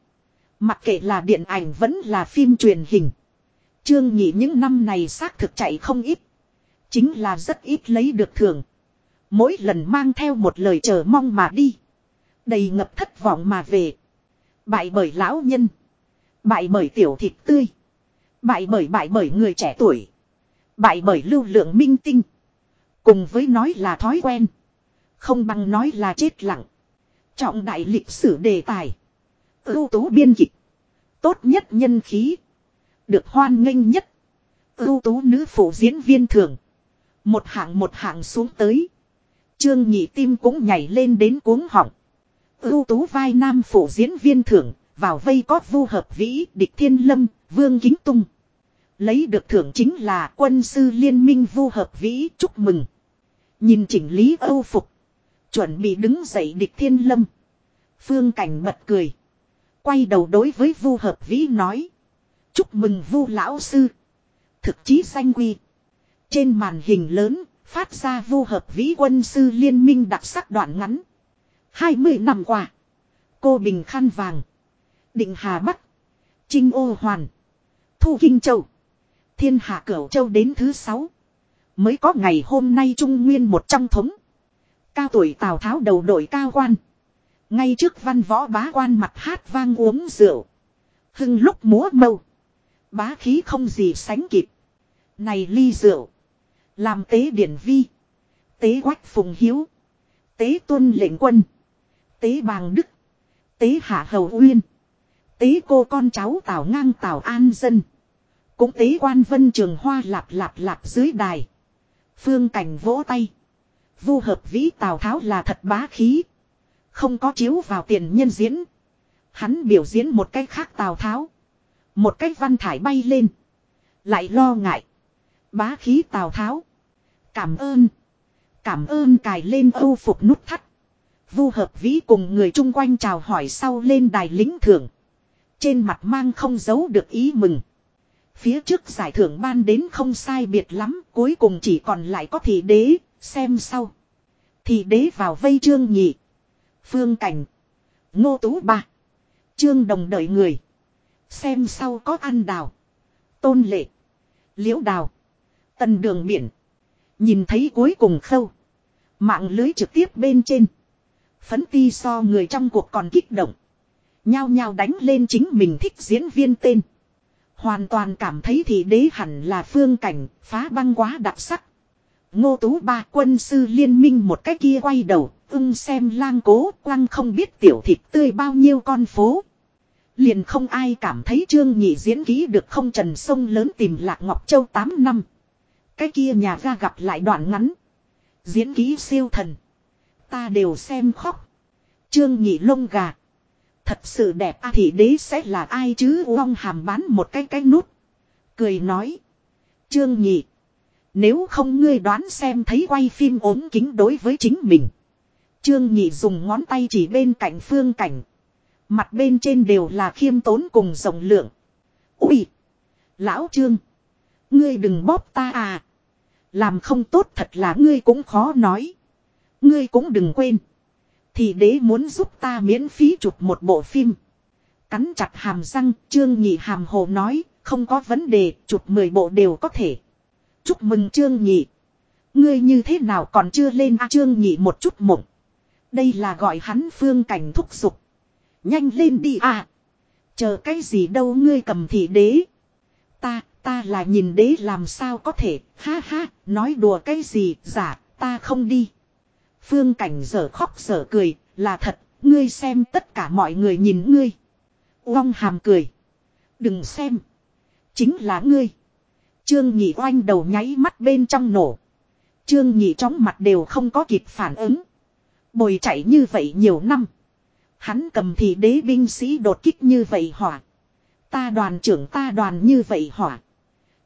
Mặc kệ là điện ảnh vẫn là phim truyền hình. Trương Nhị những năm này xác thực chạy không ít. Chính là rất ít lấy được thưởng. Mỗi lần mang theo một lời chờ mong mà đi. Đầy ngập thất vọng mà về. Bại bởi lão nhân. Bại bởi tiểu thịt tươi. Bại bởi bại bởi người trẻ tuổi. Bại bởi lưu lượng minh tinh. Cùng với nói là thói quen. Không bằng nói là chết lặng. Trọng đại lịch sử đề tài. Ưu tú biên kịch. Tốt nhất nhân khí. Được hoan nghênh nhất. Ưu tú nữ phụ diễn viên thường. Một hạng một hạng xuống tới. Trương nhị tim cũng nhảy lên đến cuống họng. Ưu tú vai nam phụ diễn viên thưởng, vào vây có vu hợp vĩ, địch thiên lâm, vương kính tung. Lấy được thưởng chính là quân sư liên minh vu hợp vĩ chúc mừng. Nhìn chỉnh lý âu phục. Chuẩn bị đứng dậy địch thiên lâm. Phương cảnh bật cười. Quay đầu đối với vu hợp vĩ nói. Chúc mừng vu lão sư. Thực chí danh quy. Trên màn hình lớn, phát ra vu hợp vĩ quân sư liên minh đặc sắc đoạn ngắn. 20 năm qua. Cô Bình Khăn Vàng. Định Hà Bắc. Trinh Ô Hoàn. Thu Kinh Châu. Thiên Hạ Cửu Châu đến thứ sáu Mới có ngày hôm nay Trung Nguyên một trong thống. Cao tuổi Tào Tháo đầu đội cao quan. Ngay trước văn võ bá quan mặt hát vang uống rượu. Hưng lúc múa mâu. Bá khí không gì sánh kịp. Này ly rượu. Làm tế điển vi. Tế quách phùng hiếu. Tế tuân lệnh quân. Tế bàng đức. Tế hạ hầu uyên. Tế cô con cháu tào ngang tào an dân. Cũng tế quan vân trường hoa lạp lạp lạp dưới đài. Phương cảnh vỗ tay. Vu hợp vĩ tào tháo là thật bá khí. Không có chiếu vào tiền nhân diễn. Hắn biểu diễn một cách khác tào tháo. Một cách văn thải bay lên. Lại lo ngại. Bá khí tào tháo. Cảm ơn. Cảm ơn cài lên âu phục nút thắt. Vu hợp vĩ cùng người chung quanh chào hỏi sau lên đài lính thưởng. Trên mặt mang không giấu được ý mừng. Phía trước giải thưởng ban đến không sai biệt lắm, cuối cùng chỉ còn lại có thị đế, xem sau. Thị đế vào vây trương nhị. Phương cảnh. Ngô tú ba. Trương đồng đợi người. Xem sau có ăn đào. Tôn lệ. Liễu đào. Tần đường biển. Nhìn thấy cuối cùng khâu. Mạng lưới trực tiếp bên trên. Phấn ti so người trong cuộc còn kích động. Nhao nhao đánh lên chính mình thích diễn viên tên. Hoàn toàn cảm thấy thì đế hẳn là phương cảnh, phá băng quá đặc sắc. Ngô tú ba quân sư liên minh một cái kia quay đầu, ưng xem lang cố, quăng không biết tiểu thịt tươi bao nhiêu con phố. Liền không ai cảm thấy trương nhị diễn ký được không trần sông lớn tìm lạc Ngọc Châu 8 năm. Cái kia nhà ga gặp lại đoạn ngắn. Diễn ký siêu thần. Ta đều xem khóc. Trương nhị lông gà. Thật sự đẹp a thì đế sẽ là ai chứ uong hàm bán một cái cái nút. Cười nói. Trương nhị. Nếu không ngươi đoán xem thấy quay phim ốm kính đối với chính mình. Trương nhị dùng ngón tay chỉ bên cạnh phương cảnh. Mặt bên trên đều là khiêm tốn cùng rộng lượng. Ui! Lão Trương! Ngươi đừng bóp ta à! Làm không tốt thật là ngươi cũng khó nói. Ngươi cũng đừng quên. Thì đế muốn giúp ta miễn phí chụp một bộ phim. Cắn chặt hàm răng, Trương Nhị hàm hồ nói, không có vấn đề, chụp 10 bộ đều có thể. Chúc mừng Trương Nhị. Ngươi như thế nào còn chưa lên A Trương Nhị một chút mộng. Đây là gọi hắn phương cảnh thúc giục. Nhanh lên đi à. Chờ cái gì đâu ngươi cầm thị đế. Ta, ta là nhìn đế làm sao có thể, ha ha, nói đùa cái gì, giả, ta không đi. Phương cảnh dở khóc dở cười, là thật, ngươi xem tất cả mọi người nhìn ngươi. Uông hàm cười. Đừng xem. Chính là ngươi. Trương nhị oanh đầu nháy mắt bên trong nổ. Trương nhị chóng mặt đều không có kịp phản ứng. Bồi chạy như vậy nhiều năm. Hắn cầm thì đế binh sĩ đột kích như vậy hỏa. Ta đoàn trưởng ta đoàn như vậy hỏa.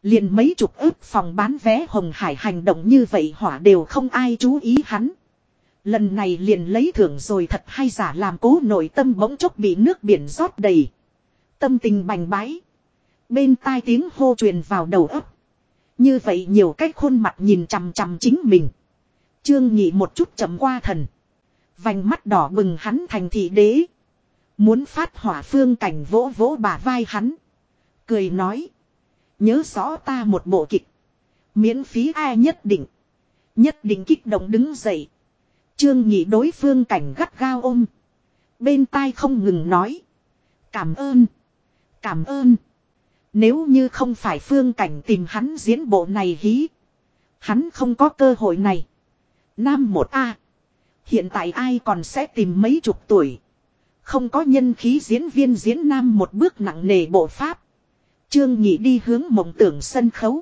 Liền mấy chục ước phòng bán vé Hồng Hải hành động như vậy hỏa đều không ai chú ý hắn. Lần này liền lấy thưởng rồi thật hay giả làm cố nội tâm bỗng chốc bị nước biển rót đầy. Tâm tình bành bái. Bên tai tiếng hô truyền vào đầu ấp. Như vậy nhiều cách khuôn mặt nhìn chằm chằm chính mình. Trương nhị một chút chậm qua thần. Vành mắt đỏ bừng hắn thành thị đế. Muốn phát hỏa phương cảnh vỗ vỗ bả vai hắn. Cười nói. Nhớ rõ ta một bộ kịch. Miễn phí ai nhất định. Nhất định kích động đứng dậy. Trương nhị đối phương cảnh gắt gao ôm. Bên tai không ngừng nói. Cảm ơn. Cảm ơn. Nếu như không phải phương cảnh tìm hắn diễn bộ này hí. Hắn không có cơ hội này. Nam một a Hiện tại ai còn sẽ tìm mấy chục tuổi. Không có nhân khí diễn viên diễn nam một bước nặng nề bộ pháp. Trương Nhị đi hướng mộng tưởng sân khấu.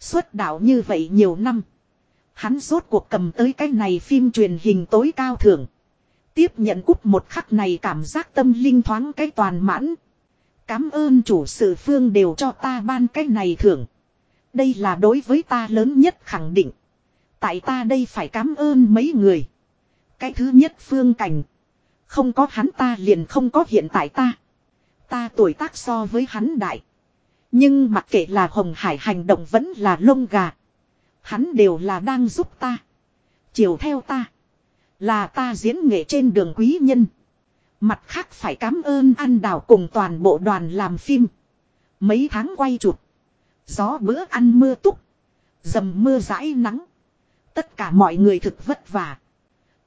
Xuất đạo như vậy nhiều năm. Hắn rốt cuộc cầm tới cái này phim truyền hình tối cao thưởng. Tiếp nhận cúp một khắc này cảm giác tâm linh thoáng cái toàn mãn. Cám ơn chủ sự phương đều cho ta ban cái này thưởng. Đây là đối với ta lớn nhất khẳng định. Tại ta đây phải cảm ơn mấy người. Cái thứ nhất phương cảnh. Không có hắn ta liền không có hiện tại ta. Ta tuổi tác so với hắn đại. Nhưng mặc kệ là Hồng Hải hành động vẫn là lông gà. Hắn đều là đang giúp ta. Chiều theo ta. Là ta diễn nghệ trên đường quý nhân. Mặt khác phải cảm ơn ăn đào cùng toàn bộ đoàn làm phim. Mấy tháng quay chụp. Gió bữa ăn mưa túc. Dầm mưa rãi nắng. Tất cả mọi người thực vất vả.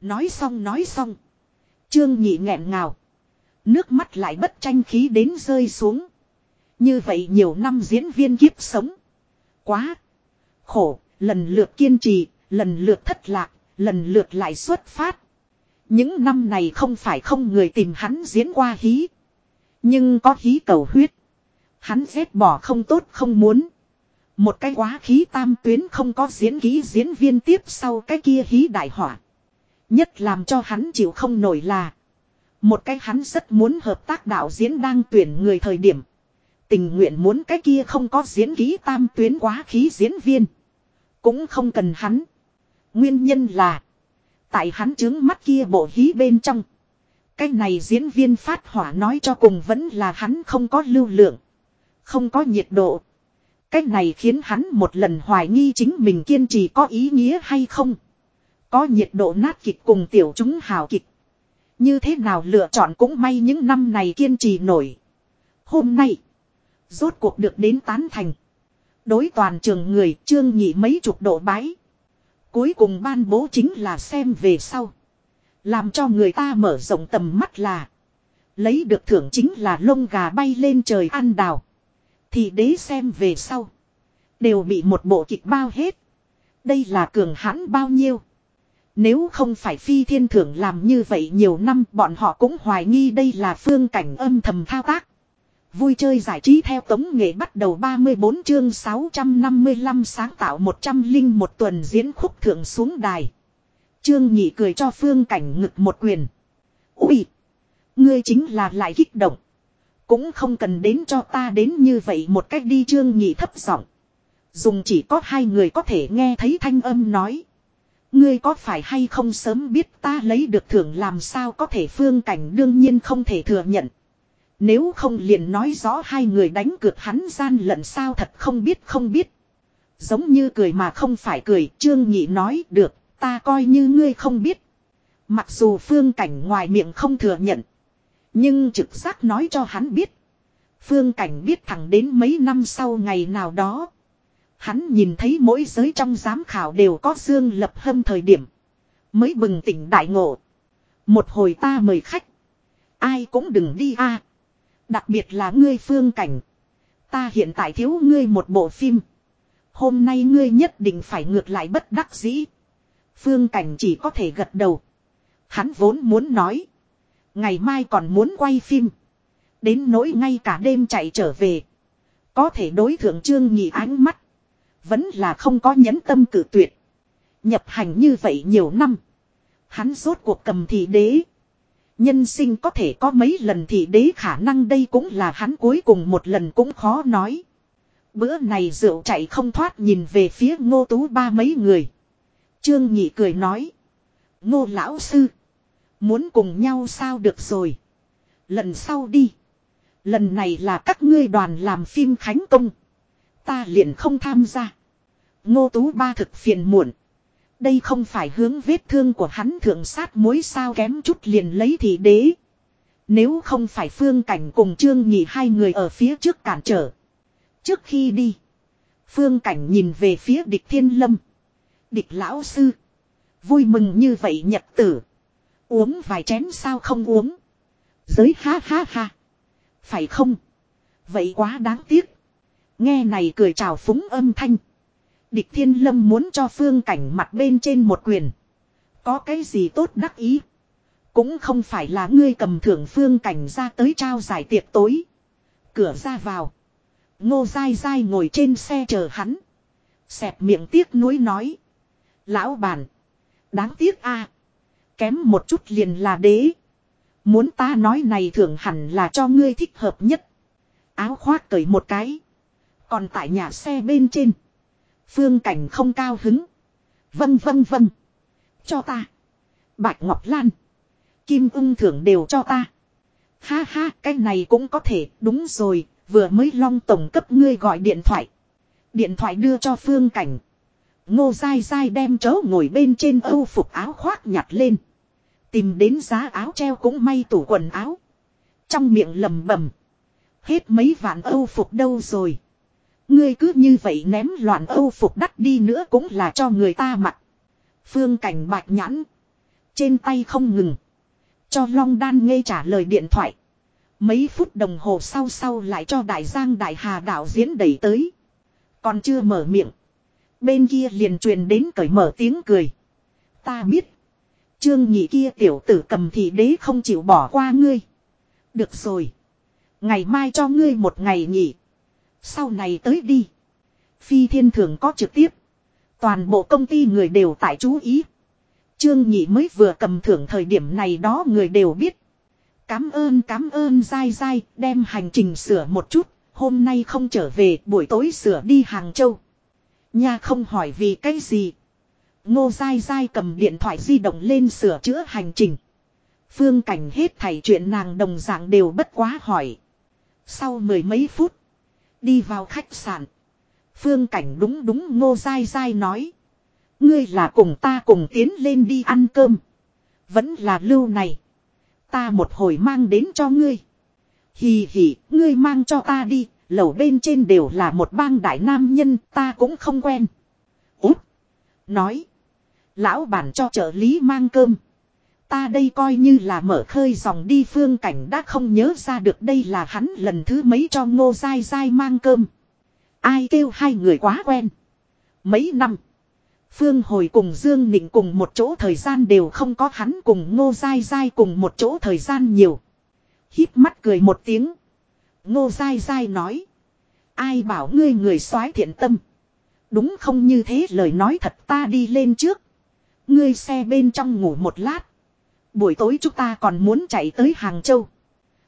Nói xong nói xong. Trương nhị nghẹn ngào. Nước mắt lại bất tranh khí đến rơi xuống. Như vậy nhiều năm diễn viên kiếp sống. Quá. Khổ, lần lượt kiên trì, lần lượt thất lạc, lần lượt lại xuất phát. Những năm này không phải không người tìm hắn diễn qua hí. Nhưng có hí cầu huyết. Hắn ghét bỏ không tốt không muốn. Một cái quá khí tam tuyến không có diễn ký diễn viên tiếp sau cái kia hí đại hỏa. Nhất làm cho hắn chịu không nổi là. Một cái hắn rất muốn hợp tác đạo diễn đang tuyển người thời điểm. Tình nguyện muốn cái kia không có diễn ký tam tuyến quá khí diễn viên. Cũng không cần hắn. Nguyên nhân là. Tại hắn chứng mắt kia bộ hí bên trong. Cái này diễn viên phát hỏa nói cho cùng vẫn là hắn không có lưu lượng. Không có nhiệt độ. Cái này khiến hắn một lần hoài nghi chính mình kiên trì có ý nghĩa hay không. Có nhiệt độ nát kịch cùng tiểu chúng hào kịch. Như thế nào lựa chọn cũng may những năm này kiên trì nổi. Hôm nay. Rốt cuộc được đến tán thành. Đối toàn trường người trương nhị mấy chục độ bái. Cuối cùng ban bố chính là xem về sau. Làm cho người ta mở rộng tầm mắt là. Lấy được thưởng chính là lông gà bay lên trời ăn đào. Thì đế xem về sau. Đều bị một bộ kịch bao hết. Đây là cường hãn bao nhiêu. Nếu không phải phi thiên thưởng làm như vậy nhiều năm, bọn họ cũng hoài nghi đây là phương cảnh âm thầm thao tác. Vui chơi giải trí theo tống nghệ bắt đầu 34 chương 655 sáng tạo 100 linh một tuần diễn khúc thượng xuống đài. Trương nhị cười cho phương cảnh ngực một quyền. Úi! Ngươi chính là lại kích động. Cũng không cần đến cho ta đến như vậy một cách đi trương nhị thấp giọng. Dùng chỉ có hai người có thể nghe thấy thanh âm nói. Ngươi có phải hay không sớm biết ta lấy được thưởng làm sao có thể phương cảnh đương nhiên không thể thừa nhận. Nếu không liền nói rõ hai người đánh cược hắn gian lận sao thật không biết không biết. Giống như cười mà không phải cười, Trương Nhị nói được, ta coi như ngươi không biết. Mặc dù phương cảnh ngoài miệng không thừa nhận. Nhưng trực giác nói cho hắn biết. Phương cảnh biết thẳng đến mấy năm sau ngày nào đó. Hắn nhìn thấy mỗi giới trong giám khảo đều có dương lập hâm thời điểm. Mới bừng tỉnh đại ngộ. Một hồi ta mời khách. Ai cũng đừng đi a. Đặc biệt là ngươi phương cảnh. Ta hiện tại thiếu ngươi một bộ phim. Hôm nay ngươi nhất định phải ngược lại bất đắc dĩ. Phương cảnh chỉ có thể gật đầu. Hắn vốn muốn nói. Ngày mai còn muốn quay phim. Đến nỗi ngay cả đêm chạy trở về. Có thể đối thượng trương nhị ánh mắt. Vẫn là không có nhẫn tâm cử tuyệt. Nhập hành như vậy nhiều năm. Hắn rốt cuộc cầm thị đế. Nhân sinh có thể có mấy lần thì đế khả năng đây cũng là hắn cuối cùng một lần cũng khó nói. Bữa này rượu chạy không thoát nhìn về phía ngô tú ba mấy người. Trương Nhị cười nói. Ngô lão sư. Muốn cùng nhau sao được rồi. Lần sau đi. Lần này là các ngươi đoàn làm phim khánh công. Ta liền không tham gia. Ngô tú ba thực phiền muộn. Đây không phải hướng vết thương của hắn thượng sát mối sao kém chút liền lấy thì đế. Nếu không phải phương cảnh cùng trương nhị hai người ở phía trước cản trở. Trước khi đi. Phương cảnh nhìn về phía địch thiên lâm. Địch lão sư. Vui mừng như vậy nhật tử. Uống vài chén sao không uống. Giới ha ha ha. Phải không? Vậy quá đáng tiếc. Nghe này cười chào phúng âm thanh. Địch thiên lâm muốn cho phương cảnh mặt bên trên một quyền. Có cái gì tốt đắc ý. Cũng không phải là ngươi cầm thưởng phương cảnh ra tới trao giải tiệc tối. Cửa ra vào. Ngô dai dai ngồi trên xe chờ hắn. Xẹp miệng tiếc nuối nói. Lão bản. Đáng tiếc a Kém một chút liền là đế. Muốn ta nói này thường hẳn là cho ngươi thích hợp nhất. Áo khoác cởi một cái. Còn tại nhà xe bên trên. Phương cảnh không cao hứng. Vâng vâng vâng. Cho ta. Bạch Ngọc Lan. Kim ung thưởng đều cho ta. Ha ha, cái này cũng có thể, đúng rồi, vừa mới long tổng cấp ngươi gọi điện thoại. Điện thoại đưa cho phương cảnh. Ngô dai dai đem chớ ngồi bên trên âu phục áo khoác nhặt lên. Tìm đến giá áo treo cũng may tủ quần áo. Trong miệng lầm bầm. Hết mấy vạn âu phục đâu rồi. Ngươi cứ như vậy ném loạn âu phục đắt đi nữa cũng là cho người ta mặc. Phương cảnh bạch nhãn. Trên tay không ngừng. Cho Long Đan nghe trả lời điện thoại. Mấy phút đồng hồ sau sau lại cho Đại Giang Đại Hà đạo diễn đẩy tới. Còn chưa mở miệng. Bên kia liền truyền đến cởi mở tiếng cười. Ta biết. Trương nhị kia tiểu tử cầm thị đế không chịu bỏ qua ngươi. Được rồi. Ngày mai cho ngươi một ngày nghỉ. Sau này tới đi. Phi thiên thường có trực tiếp. Toàn bộ công ty người đều tại chú ý. Trương Nhị mới vừa cầm thưởng thời điểm này đó người đều biết. Cám ơn cám ơn, dai dai, đem hành trình sửa một chút. Hôm nay không trở về, buổi tối sửa đi Hàng Châu. Nha không hỏi vì cái gì. Ngô dai dai cầm điện thoại di động lên sửa chữa hành trình. Phương cảnh hết thảy chuyện nàng đồng dạng đều bất quá hỏi. Sau mười mấy phút. Đi vào khách sạn. Phương cảnh đúng đúng ngô dai dai nói. Ngươi là cùng ta cùng tiến lên đi ăn cơm. Vẫn là lưu này. Ta một hồi mang đến cho ngươi. Hì hì, ngươi mang cho ta đi, lầu bên trên đều là một bang đại nam nhân, ta cũng không quen. Út. Nói. Lão bản cho trợ lý mang cơm. Ta đây coi như là mở khơi dòng đi phương cảnh đã không nhớ ra được đây là hắn lần thứ mấy cho ngô dai dai mang cơm. Ai kêu hai người quá quen. Mấy năm. Phương hồi cùng Dương Nịnh cùng một chỗ thời gian đều không có hắn cùng ngô dai dai cùng một chỗ thời gian nhiều. Hít mắt cười một tiếng. Ngô dai dai nói. Ai bảo ngươi người soái thiện tâm. Đúng không như thế lời nói thật ta đi lên trước. Ngươi xe bên trong ngủ một lát. Buổi tối chúng ta còn muốn chạy tới Hàng Châu.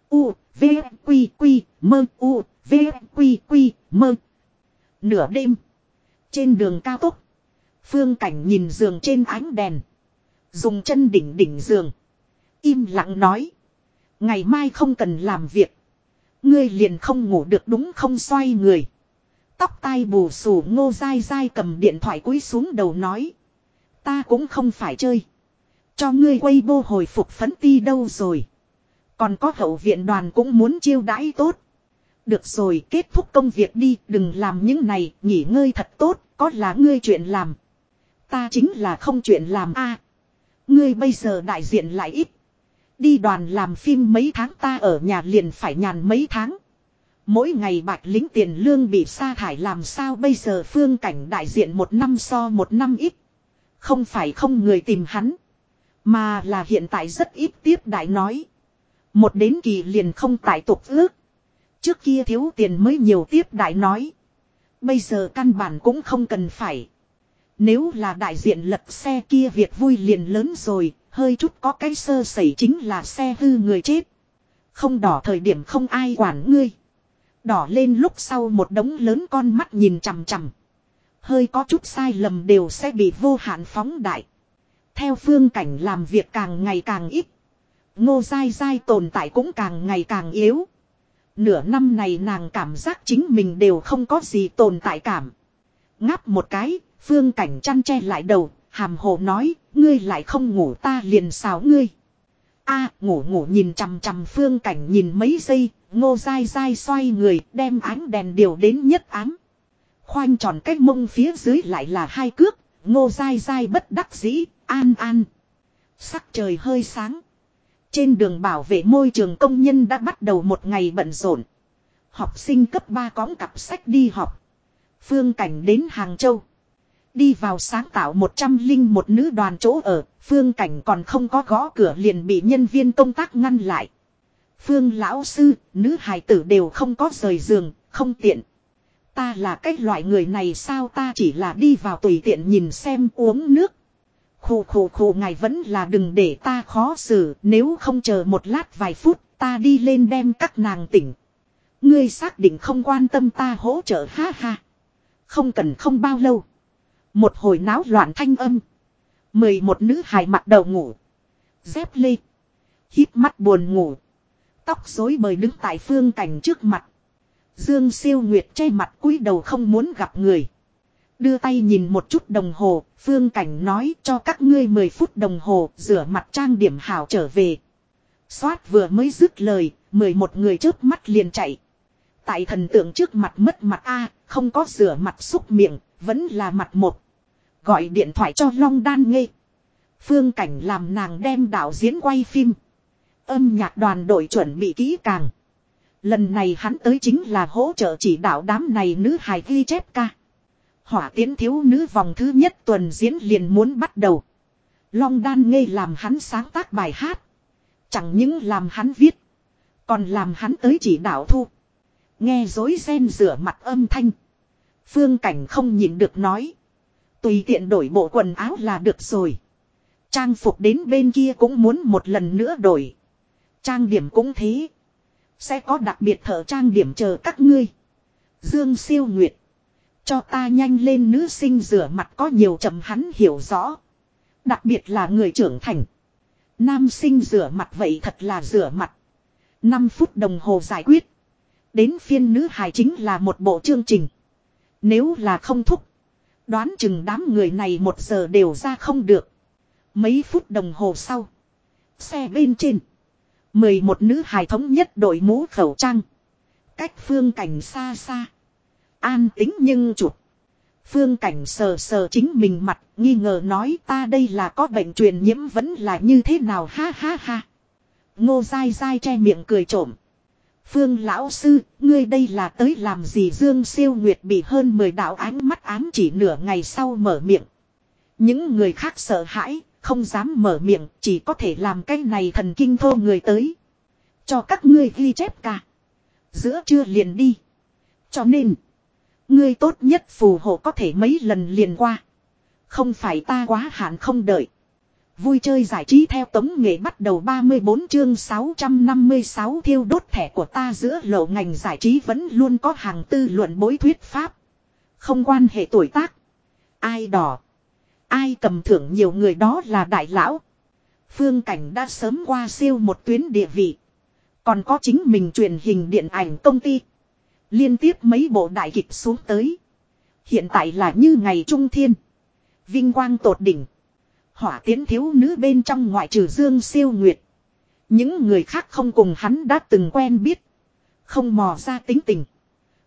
U, V, Quy, Quy, Mơ, U, V, Quy, Quy, Mơ. Nửa đêm. Trên đường cao tốc. Phương Cảnh nhìn giường trên ánh đèn. Dùng chân đỉnh đỉnh giường. Im lặng nói. Ngày mai không cần làm việc. Ngươi liền không ngủ được đúng không xoay người. Tóc tai bù xù ngô dai dai cầm điện thoại cúi xuống đầu nói. Ta cũng không phải chơi. Cho ngươi quay bô hồi phục phấn ti đâu rồi. Còn có hậu viện đoàn cũng muốn chiêu đãi tốt. Được rồi, kết thúc công việc đi, đừng làm những này, nghỉ ngơi thật tốt, có là ngươi chuyện làm. Ta chính là không chuyện làm a Ngươi bây giờ đại diện lại ít. Đi đoàn làm phim mấy tháng ta ở nhà liền phải nhàn mấy tháng. Mỗi ngày bạch lính tiền lương bị sa thải làm sao bây giờ phương cảnh đại diện một năm so một năm ít. Không phải không người tìm hắn. Mà là hiện tại rất ít tiếp đại nói. Một đến kỳ liền không tại tục ước. Trước kia thiếu tiền mới nhiều tiếp đại nói. Bây giờ căn bản cũng không cần phải. Nếu là đại diện lật xe kia việc vui liền lớn rồi, hơi chút có cái sơ sẩy chính là xe hư người chết. Không đỏ thời điểm không ai quản ngươi. Đỏ lên lúc sau một đống lớn con mắt nhìn chằm chằm. Hơi có chút sai lầm đều sẽ bị vô hạn phóng đại. Theo phương cảnh làm việc càng ngày càng ít. Ngô dai dai tồn tại cũng càng ngày càng yếu. Nửa năm này nàng cảm giác chính mình đều không có gì tồn tại cảm. Ngáp một cái, phương cảnh chăn che lại đầu, hàm hồ nói, ngươi lại không ngủ ta liền xào ngươi. a ngủ ngủ nhìn chằm chằm phương cảnh nhìn mấy giây, ngô dai dai xoay người, đem ánh đèn điều đến nhất ám. Khoanh tròn cách mông phía dưới lại là hai cước, ngô dai dai bất đắc dĩ, an an. Sắc trời hơi sáng. Trên đường bảo vệ môi trường công nhân đã bắt đầu một ngày bận rộn. Học sinh cấp 3 cõng cặp sách đi học. Phương cảnh đến Hàng Châu. Đi vào sáng tạo một trăm linh một nữ đoàn chỗ ở, phương cảnh còn không có gõ cửa liền bị nhân viên công tác ngăn lại. Phương lão sư, nữ hài tử đều không có rời giường, không tiện. Ta là cái loại người này sao ta chỉ là đi vào tùy tiện nhìn xem uống nước. Khù khù khù ngài vẫn là đừng để ta khó xử, nếu không chờ một lát vài phút, ta đi lên đem các nàng tỉnh. Ngươi xác định không quan tâm ta hỗ trợ ha ha. Không cần không bao lâu. Một hồi náo loạn thanh âm. Mười một nữ hài mặt đầu ngủ. Dép lê. Hít mắt buồn ngủ. Tóc rối bời đứng tại phương cảnh trước mặt. Dương siêu nguyệt che mặt cúi đầu không muốn gặp người. Đưa tay nhìn một chút đồng hồ, phương cảnh nói cho các ngươi 10 phút đồng hồ rửa mặt trang điểm hảo trở về. Xoát vừa mới dứt lời, 11 người trước mắt liền chạy. Tại thần tượng trước mặt mất mặt A, không có rửa mặt xúc miệng, vẫn là mặt một. Gọi điện thoại cho Long Đan nghe. Phương cảnh làm nàng đem đạo diễn quay phim. Âm nhạc đoàn đội chuẩn bị kỹ càng. Lần này hắn tới chính là hỗ trợ chỉ đạo đám này nữ hài ghi chép ca. Hỏa tiến thiếu nữ vòng thứ nhất tuần diễn liền muốn bắt đầu. Long đan ngây làm hắn sáng tác bài hát. Chẳng những làm hắn viết. Còn làm hắn tới chỉ đạo thu. Nghe dối ren rửa mặt âm thanh. Phương cảnh không nhịn được nói. Tùy tiện đổi bộ quần áo là được rồi. Trang phục đến bên kia cũng muốn một lần nữa đổi. Trang điểm cũng thế. Sẽ có đặc biệt thợ trang điểm chờ các ngươi. Dương siêu nguyệt. Cho ta nhanh lên nữ sinh rửa mặt có nhiều chậm hắn hiểu rõ. Đặc biệt là người trưởng thành. Nam sinh rửa mặt vậy thật là rửa mặt. 5 phút đồng hồ giải quyết. Đến phiên nữ hài chính là một bộ chương trình. Nếu là không thúc. Đoán chừng đám người này một giờ đều ra không được. Mấy phút đồng hồ sau. Xe bên trên. mười một nữ hài thống nhất đội mũ khẩu trang. Cách phương cảnh xa xa. An tính nhưng chụp. Phương cảnh sờ sờ chính mình mặt, nghi ngờ nói ta đây là có bệnh truyền nhiễm vẫn là như thế nào ha ha ha. Ngô dai dai che miệng cười trộm. Phương lão sư, ngươi đây là tới làm gì Dương siêu nguyệt bị hơn 10 đạo ánh mắt ám chỉ nửa ngày sau mở miệng. Những người khác sợ hãi, không dám mở miệng, chỉ có thể làm cái này thần kinh thô người tới. Cho các ngươi ghi chép cả. Giữa trưa liền đi. Cho nên, ngươi tốt nhất phù hộ có thể mấy lần liền qua. Không phải ta quá hạn không đợi. Vui chơi giải trí theo tống nghệ bắt đầu 34 chương 656 thiêu đốt thẻ của ta giữa lộ ngành giải trí vẫn luôn có hàng tư luận bối thuyết pháp. Không quan hệ tuổi tác. Ai đỏ. Ai cầm thưởng nhiều người đó là đại lão. Phương Cảnh đã sớm qua siêu một tuyến địa vị. Còn có chính mình truyền hình điện ảnh công ty. Liên tiếp mấy bộ đại kịch xuống tới. Hiện tại là như ngày trung thiên. Vinh quang tột đỉnh. Hỏa tiến thiếu nữ bên trong ngoại trừ Dương siêu nguyệt. Những người khác không cùng hắn đã từng quen biết. Không mò ra tính tình.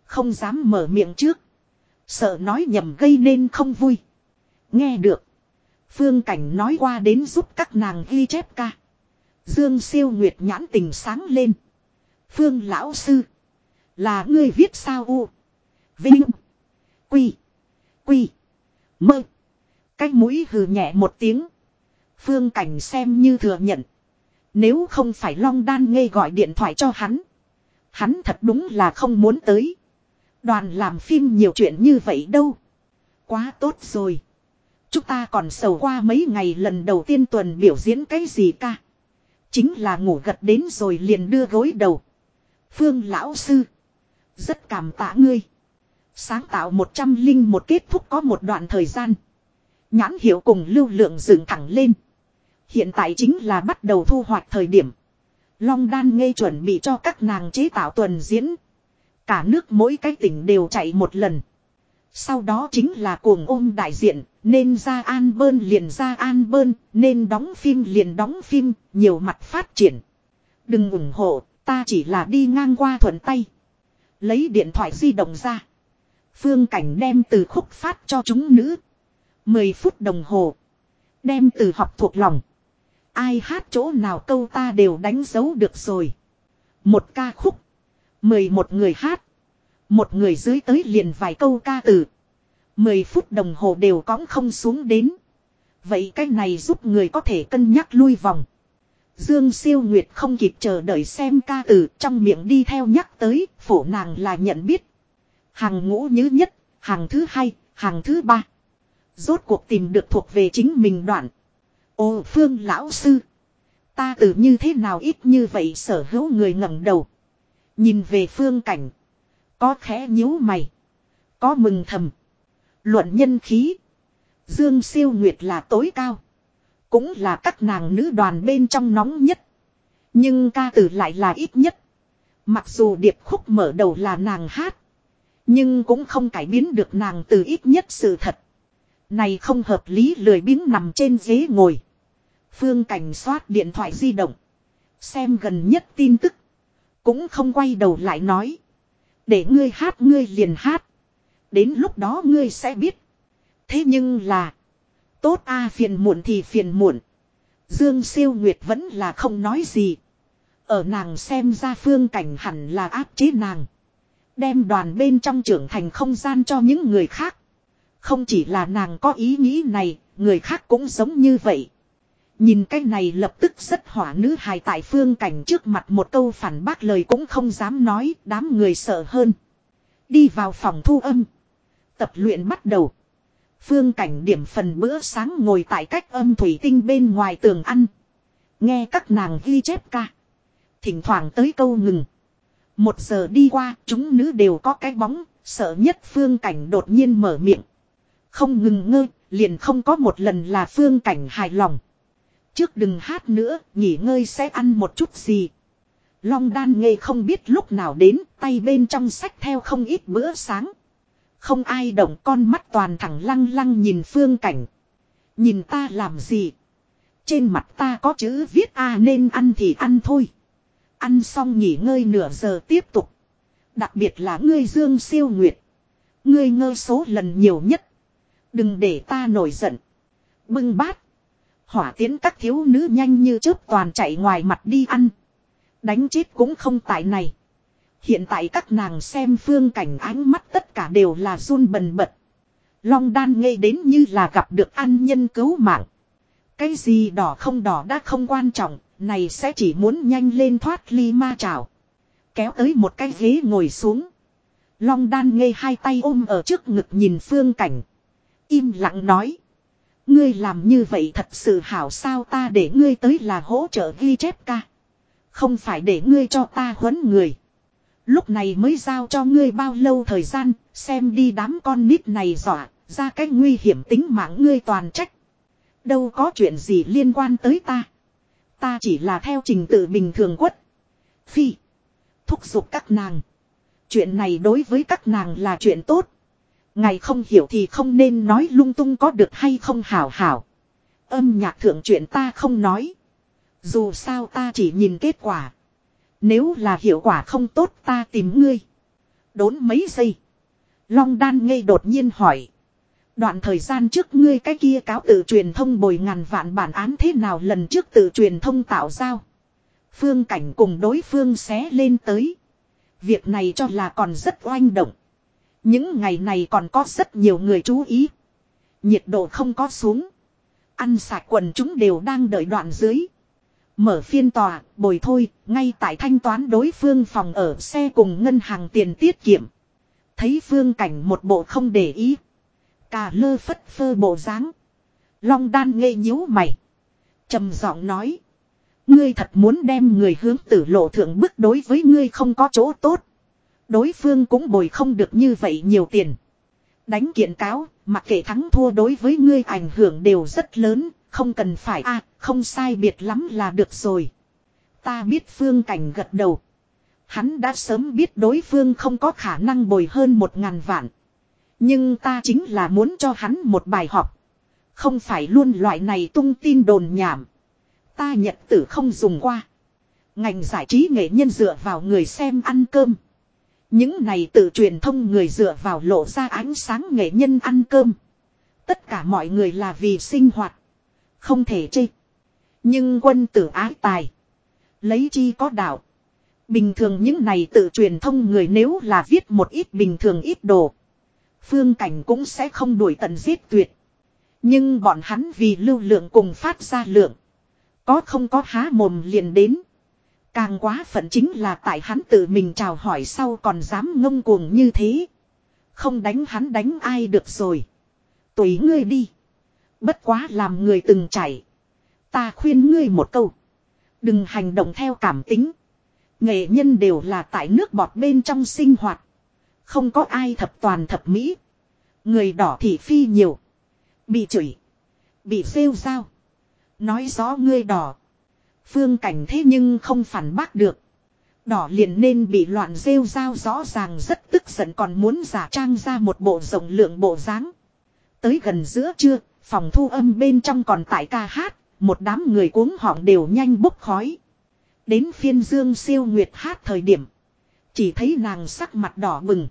Không dám mở miệng trước. Sợ nói nhầm gây nên không vui. Nghe được. Phương Cảnh nói qua đến giúp các nàng ghi chép ca. Dương siêu nguyệt nhãn tình sáng lên. Phương lão sư. Là ngươi viết sao u. Vinh. Quy. Quy. Mơ. Cách mũi hừ nhẹ một tiếng. Phương Cảnh xem như thừa nhận. Nếu không phải Long Đan ngây gọi điện thoại cho hắn. Hắn thật đúng là không muốn tới. Đoàn làm phim nhiều chuyện như vậy đâu. Quá tốt rồi. Chúng ta còn sầu qua mấy ngày lần đầu tiên tuần biểu diễn cái gì ca. Chính là ngủ gật đến rồi liền đưa gối đầu. Phương lão sư. Rất cảm tạ ngươi. Sáng tạo một trăm linh một kết thúc có một đoạn thời gian. Nhãn hiệu cùng lưu lượng dựng thẳng lên. Hiện tại chính là bắt đầu thu hoạch thời điểm. Long đan ngây chuẩn bị cho các nàng chế tạo tuần diễn. Cả nước mỗi cái tỉnh đều chạy một lần. Sau đó chính là cuồng ôm đại diện, nên ra an bơn liền ra an bơn, nên đóng phim liền đóng phim, nhiều mặt phát triển. Đừng ủng hộ, ta chỉ là đi ngang qua thuận tay. Lấy điện thoại di động ra. Phương cảnh đem từ khúc phát cho chúng nữ. 10 phút đồng hồ. Đem từ học thuộc lòng. Ai hát chỗ nào câu ta đều đánh dấu được rồi. Một ca khúc. 11 người hát. Một người dưới tới liền vài câu ca từ. 10 phút đồng hồ đều cõng không xuống đến. Vậy cái này giúp người có thể cân nhắc lui vòng. Dương siêu nguyệt không kịp chờ đợi xem ca từ trong miệng đi theo nhắc tới, phổ nàng là nhận biết. Hàng ngũ như nhất, hàng thứ hai, hàng thứ ba. Rốt cuộc tìm được thuộc về chính mình đoạn. Ô phương lão sư. Ta từ như thế nào ít như vậy sở hữu người ngẩng đầu. Nhìn về phương cảnh. Có khẽ nhíu mày. Có mừng thầm. Luận nhân khí. Dương siêu nguyệt là tối cao. Cũng là các nàng nữ đoàn bên trong nóng nhất. Nhưng ca từ lại là ít nhất. Mặc dù điệp khúc mở đầu là nàng hát. Nhưng cũng không cải biến được nàng từ ít nhất sự thật. Này không hợp lý lười biếng nằm trên ghế ngồi. Phương cảnh soát điện thoại di động. Xem gần nhất tin tức. Cũng không quay đầu lại nói. Để ngươi hát ngươi liền hát. Đến lúc đó ngươi sẽ biết. Thế nhưng là. Tốt a phiền muộn thì phiền muộn. Dương siêu nguyệt vẫn là không nói gì. Ở nàng xem ra phương cảnh hẳn là áp chế nàng. Đem đoàn bên trong trưởng thành không gian cho những người khác. Không chỉ là nàng có ý nghĩ này, người khác cũng giống như vậy. Nhìn cái này lập tức rất hỏa nữ hài tại phương cảnh trước mặt một câu phản bác lời cũng không dám nói, đám người sợ hơn. Đi vào phòng thu âm. Tập luyện bắt đầu. Phương cảnh điểm phần bữa sáng ngồi tại cách âm thủy tinh bên ngoài tường ăn. Nghe các nàng ghi chép ca. Thỉnh thoảng tới câu ngừng. Một giờ đi qua, chúng nữ đều có cái bóng, sợ nhất phương cảnh đột nhiên mở miệng. Không ngừng ngơ, liền không có một lần là phương cảnh hài lòng. Trước đừng hát nữa, nghỉ ngơi sẽ ăn một chút gì. Long đan ngây không biết lúc nào đến, tay bên trong sách theo không ít bữa sáng. Không ai động con mắt toàn thẳng lăng lăng nhìn phương cảnh. Nhìn ta làm gì? Trên mặt ta có chữ viết A nên ăn thì ăn thôi. Ăn xong nghỉ ngơi nửa giờ tiếp tục. Đặc biệt là ngươi Dương Siêu Nguyệt. Ngươi ngơ số lần nhiều nhất. Đừng để ta nổi giận. Bưng bát. Hỏa tiến các thiếu nữ nhanh như chớp toàn chạy ngoài mặt đi ăn. Đánh chết cũng không tại này. Hiện tại các nàng xem phương cảnh ánh mắt tất cả đều là run bần bật. Long đan ngây đến như là gặp được an nhân cứu mạng. Cái gì đỏ không đỏ đã không quan trọng, này sẽ chỉ muốn nhanh lên thoát ly ma trào. Kéo tới một cái ghế ngồi xuống. Long đan ngây hai tay ôm ở trước ngực nhìn phương cảnh. Im lặng nói. Ngươi làm như vậy thật sự hảo sao ta để ngươi tới là hỗ trợ ghi chép ca. Không phải để ngươi cho ta huấn người. Lúc này mới giao cho ngươi bao lâu thời gian, xem đi đám con nít này dọa, ra cái nguy hiểm tính mạng ngươi toàn trách. Đâu có chuyện gì liên quan tới ta. Ta chỉ là theo trình tự bình thường quất. Phi. Thúc giục các nàng. Chuyện này đối với các nàng là chuyện tốt. Ngày không hiểu thì không nên nói lung tung có được hay không hảo hảo. Âm nhạc thượng chuyện ta không nói. Dù sao ta chỉ nhìn kết quả. Nếu là hiệu quả không tốt ta tìm ngươi. Đốn mấy giây. Long đan ngây đột nhiên hỏi. Đoạn thời gian trước ngươi cái kia cáo tự truyền thông bồi ngàn vạn bản án thế nào lần trước tự truyền thông tạo giao. Phương cảnh cùng đối phương xé lên tới. Việc này cho là còn rất oanh động. Những ngày này còn có rất nhiều người chú ý. Nhiệt độ không có xuống. Ăn sạch quần chúng đều đang đợi đoạn dưới. Mở phiên tòa, bồi thôi, ngay tại thanh toán đối phương phòng ở xe cùng ngân hàng tiền tiết kiệm. Thấy phương cảnh một bộ không để ý. Cà lơ phất phơ bộ dáng Long đan ngây nhíu mày. trầm giọng nói. Ngươi thật muốn đem người hướng tử lộ thượng bức đối với ngươi không có chỗ tốt. Đối phương cũng bồi không được như vậy nhiều tiền. Đánh kiện cáo, mặc kệ thắng thua đối với ngươi ảnh hưởng đều rất lớn, không cần phải a, không sai biệt lắm là được rồi. Ta biết phương cảnh gật đầu. Hắn đã sớm biết đối phương không có khả năng bồi hơn một ngàn vạn. Nhưng ta chính là muốn cho hắn một bài học. Không phải luôn loại này tung tin đồn nhảm. Ta nhật tử không dùng qua. Ngành giải trí nghệ nhân dựa vào người xem ăn cơm. Những này tự truyền thông người dựa vào lộ ra ánh sáng nghệ nhân ăn cơm. Tất cả mọi người là vì sinh hoạt. Không thể chê. Nhưng quân tử ái tài. Lấy chi có đạo. Bình thường những này tự truyền thông người nếu là viết một ít bình thường ít đồ. Phương cảnh cũng sẽ không đuổi tận giết tuyệt. Nhưng bọn hắn vì lưu lượng cùng phát ra lượng. Có không có há mồm liền đến. Càng quá phận chính là tại hắn tự mình chào hỏi sau còn dám ngông cuồng như thế. Không đánh hắn đánh ai được rồi. Tùy ngươi đi. Bất quá làm người từng chảy. Ta khuyên ngươi một câu. Đừng hành động theo cảm tính. Nghệ nhân đều là tại nước bọt bên trong sinh hoạt. Không có ai thập toàn thập mỹ. Người đỏ thị phi nhiều. Bị chửi. Bị rêu sao. Nói rõ ngươi đỏ. Phương cảnh thế nhưng không phản bác được. Đỏ liền nên bị loạn rêu rao rõ ràng rất tức giận còn muốn giả trang ra một bộ rộng lượng bộ dáng. Tới gần giữa trưa, phòng thu âm bên trong còn tại ca hát, một đám người cuống họng đều nhanh bốc khói. Đến phiên dương siêu nguyệt hát thời điểm. Chỉ thấy nàng sắc mặt đỏ bừng.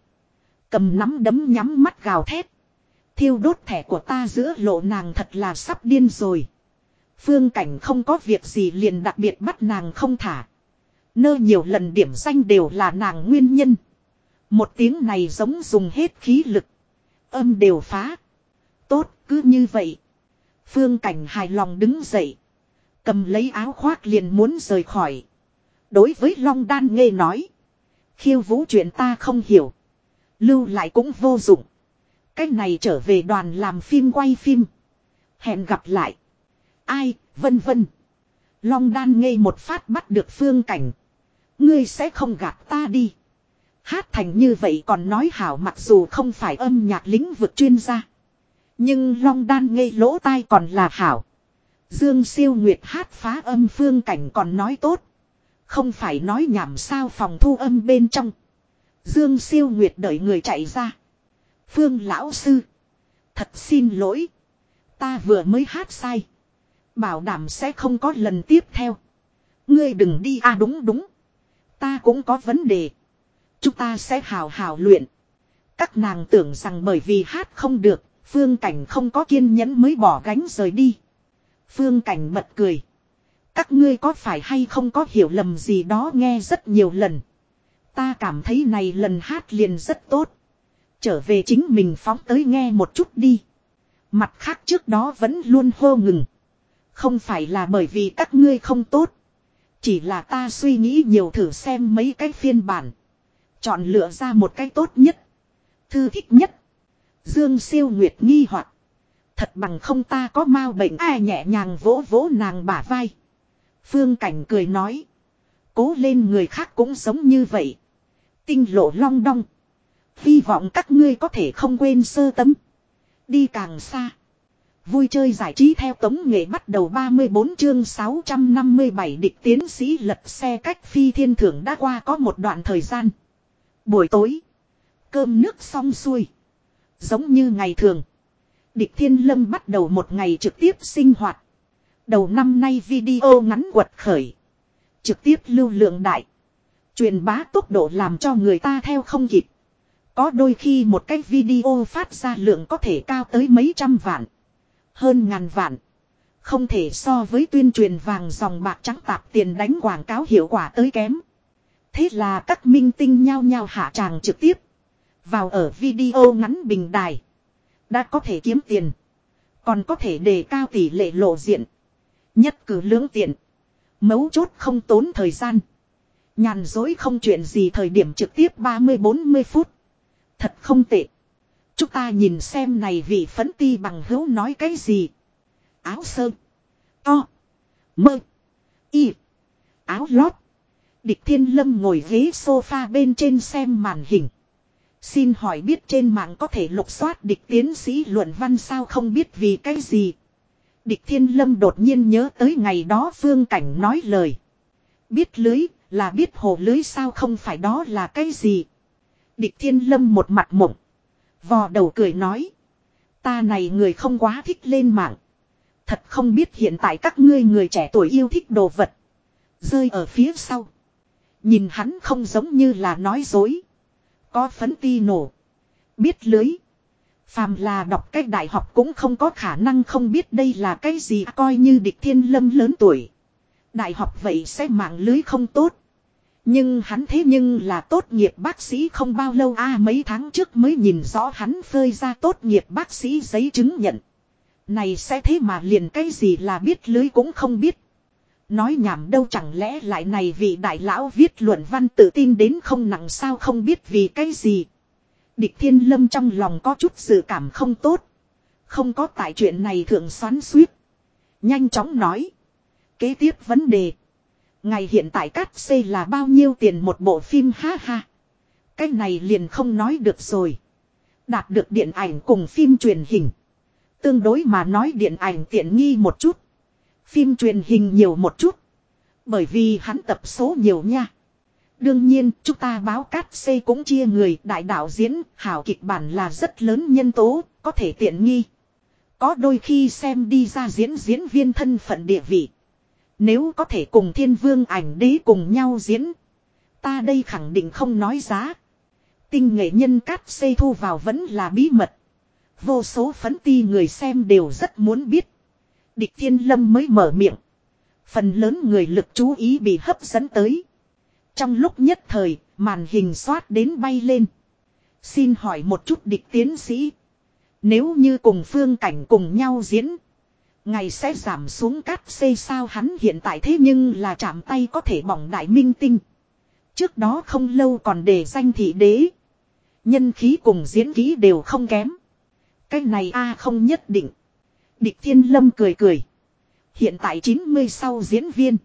Cầm nắm đấm nhắm mắt gào thét. Thiêu đốt thẻ của ta giữa lộ nàng thật là sắp điên rồi. Phương cảnh không có việc gì liền đặc biệt bắt nàng không thả. Nơ nhiều lần điểm danh đều là nàng nguyên nhân. Một tiếng này giống dùng hết khí lực. Âm đều phá. Cứ như vậy. Phương cảnh hài lòng đứng dậy. Cầm lấy áo khoác liền muốn rời khỏi. Đối với Long Đan nghe nói. Khiêu vũ chuyện ta không hiểu. Lưu lại cũng vô dụng. Cách này trở về đoàn làm phim quay phim. Hẹn gặp lại. Ai, vân vân. Long đan ngây một phát bắt được phương cảnh. Ngươi sẽ không gạt ta đi. Hát thành như vậy còn nói hảo mặc dù không phải âm nhạc lĩnh vực chuyên gia. Nhưng long đan ngây lỗ tai còn là hảo. Dương siêu nguyệt hát phá âm phương cảnh còn nói tốt. Không phải nói nhảm sao phòng thu âm bên trong. Dương siêu nguyệt đợi người chạy ra. Phương lão sư. Thật xin lỗi. Ta vừa mới hát sai. Bảo đảm sẽ không có lần tiếp theo. Ngươi đừng đi à đúng đúng. Ta cũng có vấn đề. Chúng ta sẽ hào hào luyện. Các nàng tưởng rằng bởi vì hát không được, phương cảnh không có kiên nhẫn mới bỏ gánh rời đi. Phương cảnh bật cười. Các ngươi có phải hay không có hiểu lầm gì đó nghe rất nhiều lần. Ta cảm thấy này lần hát liền rất tốt. Trở về chính mình phóng tới nghe một chút đi. Mặt khác trước đó vẫn luôn hô ngừng. Không phải là bởi vì các ngươi không tốt. Chỉ là ta suy nghĩ nhiều thử xem mấy cái phiên bản. Chọn lựa ra một cái tốt nhất. Thư thích nhất. Dương siêu nguyệt nghi hoặc Thật bằng không ta có mau bệnh ai nhẹ nhàng vỗ vỗ nàng bả vai. Phương Cảnh cười nói. Cố lên người khác cũng sống như vậy. Tinh lộ long đong. Hy vọng các ngươi có thể không quên sơ tấm. Đi càng xa. Vui chơi giải trí theo tống nghệ bắt đầu 34 chương 657 địch tiến sĩ lật xe cách phi thiên thưởng đã qua có một đoạn thời gian. Buổi tối. Cơm nước xong xuôi. Giống như ngày thường. Địch thiên lâm bắt đầu một ngày trực tiếp sinh hoạt. Đầu năm nay video ngắn quật khởi. Trực tiếp lưu lượng đại. Truyền bá tốc độ làm cho người ta theo không kịp. Có đôi khi một cái video phát ra lượng có thể cao tới mấy trăm vạn. Hơn ngàn vạn. Không thể so với tuyên truyền vàng dòng bạc trắng tạp tiền đánh quảng cáo hiệu quả tới kém. Thế là các minh tinh nhao nhao hạ tràng trực tiếp. Vào ở video ngắn bình đài. Đã có thể kiếm tiền. Còn có thể đề cao tỷ lệ lộ diện. Nhất cử lưỡng tiện. Mấu chốt không tốn thời gian. Nhàn dối không chuyện gì thời điểm trực tiếp 30-40 phút. Thật không tệ. Chúng ta nhìn xem này vị phấn ti bằng hữu nói cái gì. Áo sơ. To. Mơ. Y. Áo lót. Địch thiên lâm ngồi ghế sofa bên trên xem màn hình. Xin hỏi biết trên mạng có thể lục soát địch tiến sĩ luận văn sao không biết vì cái gì. Địch thiên lâm đột nhiên nhớ tới ngày đó phương cảnh nói lời. Biết lưới là biết hồ lưới sao không phải đó là cái gì. Địch thiên lâm một mặt mộng. Vò đầu cười nói. Ta này người không quá thích lên mạng. Thật không biết hiện tại các ngươi người trẻ tuổi yêu thích đồ vật. Rơi ở phía sau. Nhìn hắn không giống như là nói dối. Có phấn ti nổ. Biết lưới. Phàm là đọc cách đại học cũng không có khả năng không biết đây là cái gì, coi như địch thiên lâm lớn tuổi. Đại học vậy sẽ mạng lưới không tốt. Nhưng hắn thế nhưng là tốt nghiệp bác sĩ không bao lâu, a, mấy tháng trước mới nhìn rõ hắn phơi ra tốt nghiệp bác sĩ giấy chứng nhận. Này sẽ thế mà liền cái gì là biết lưới cũng không biết. Nói nhảm đâu chẳng lẽ lại này vị đại lão viết luận văn tự tin đến không nặng sao không biết vì cái gì. Địch thiên lâm trong lòng có chút sự cảm không tốt. Không có tại chuyện này thượng xoắn suýt. Nhanh chóng nói. Kế tiếp vấn đề. Ngày hiện tại cắt xây là bao nhiêu tiền một bộ phim ha ha. Cái này liền không nói được rồi. Đạt được điện ảnh cùng phim truyền hình. Tương đối mà nói điện ảnh tiện nghi một chút. Phim truyền hình nhiều một chút. Bởi vì hắn tập số nhiều nha. Đương nhiên, chúng ta báo cát xây cũng chia người đại đạo diễn, hảo kịch bản là rất lớn nhân tố, có thể tiện nghi. Có đôi khi xem đi ra diễn diễn viên thân phận địa vị. Nếu có thể cùng thiên vương ảnh đế cùng nhau diễn. Ta đây khẳng định không nói giá. Tinh nghệ nhân cát xây thu vào vẫn là bí mật. Vô số phấn ti người xem đều rất muốn biết. Địch thiên lâm mới mở miệng. Phần lớn người lực chú ý bị hấp dẫn tới. Trong lúc nhất thời, màn hình xoát đến bay lên. Xin hỏi một chút địch tiến sĩ. Nếu như cùng phương cảnh cùng nhau diễn. Ngày sẽ giảm xuống cát xây sao hắn hiện tại thế nhưng là chạm tay có thể bỏng đại minh tinh. Trước đó không lâu còn đề danh thị đế. Nhân khí cùng diễn khí đều không kém. Cái này a không nhất định. Địch Thiên Lâm cười cười. Hiện tại 90 sau diễn viên.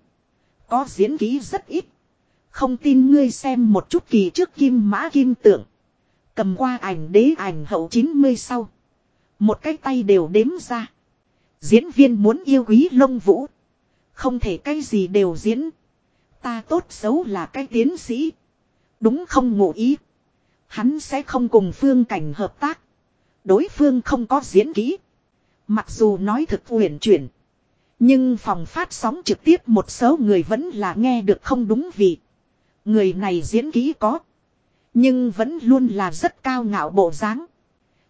Có diễn ký rất ít. Không tin ngươi xem một chút kỳ trước kim mã kim tượng. Cầm qua ảnh đế ảnh hậu 90 sau. Một cái tay đều đếm ra. Diễn viên muốn yêu quý lông vũ. Không thể cái gì đều diễn. Ta tốt xấu là cái tiến sĩ. Đúng không ngụ ý. Hắn sẽ không cùng phương cảnh hợp tác. Đối phương không có diễn kỹ. Mặc dù nói thực uyển chuyển. Nhưng phòng phát sóng trực tiếp một số người vẫn là nghe được không đúng vị. Người này diễn kỹ có. Nhưng vẫn luôn là rất cao ngạo bộ dáng.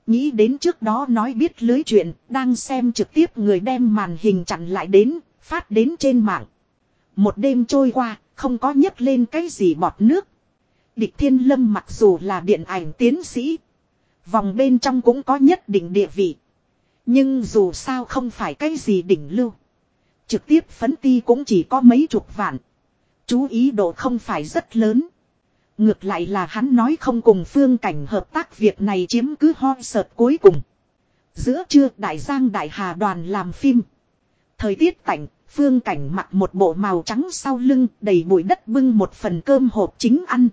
Nghĩ đến trước đó nói biết lưới chuyện, đang xem trực tiếp người đem màn hình chặn lại đến, phát đến trên mạng. Một đêm trôi qua, không có nhấc lên cái gì bọt nước. Địch Thiên Lâm mặc dù là điện ảnh tiến sĩ. Vòng bên trong cũng có nhất định địa vị. Nhưng dù sao không phải cái gì đỉnh lưu. Trực tiếp phấn ti cũng chỉ có mấy chục vạn. Chú ý độ không phải rất lớn. Ngược lại là hắn nói không cùng phương cảnh hợp tác việc này chiếm cứ ho sợt cuối cùng. Giữa trưa đại giang đại hà đoàn làm phim. Thời tiết tạnh, phương cảnh mặc một bộ màu trắng sau lưng đầy bụi đất bưng một phần cơm hộp chính ăn.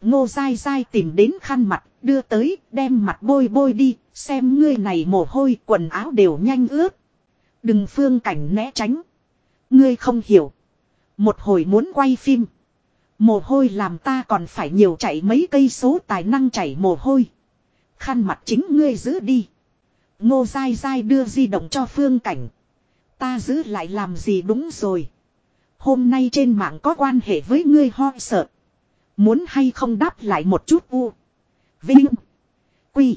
Ngô dai dai tìm đến khăn mặt, đưa tới, đem mặt bôi bôi đi, xem ngươi này mồ hôi, quần áo đều nhanh ướt. Đừng phương cảnh né tránh. Ngươi không hiểu. Một hồi muốn quay phim. Mồ hôi làm ta còn phải nhiều chạy mấy cây số tài năng chảy mồ hôi. Khăn mặt chính ngươi giữ đi. Ngô dai dai đưa di động cho phương cảnh. Ta giữ lại làm gì đúng rồi. Hôm nay trên mạng có quan hệ với ngươi ho sợ. Muốn hay không đáp lại một chút u. Vinh. Quy.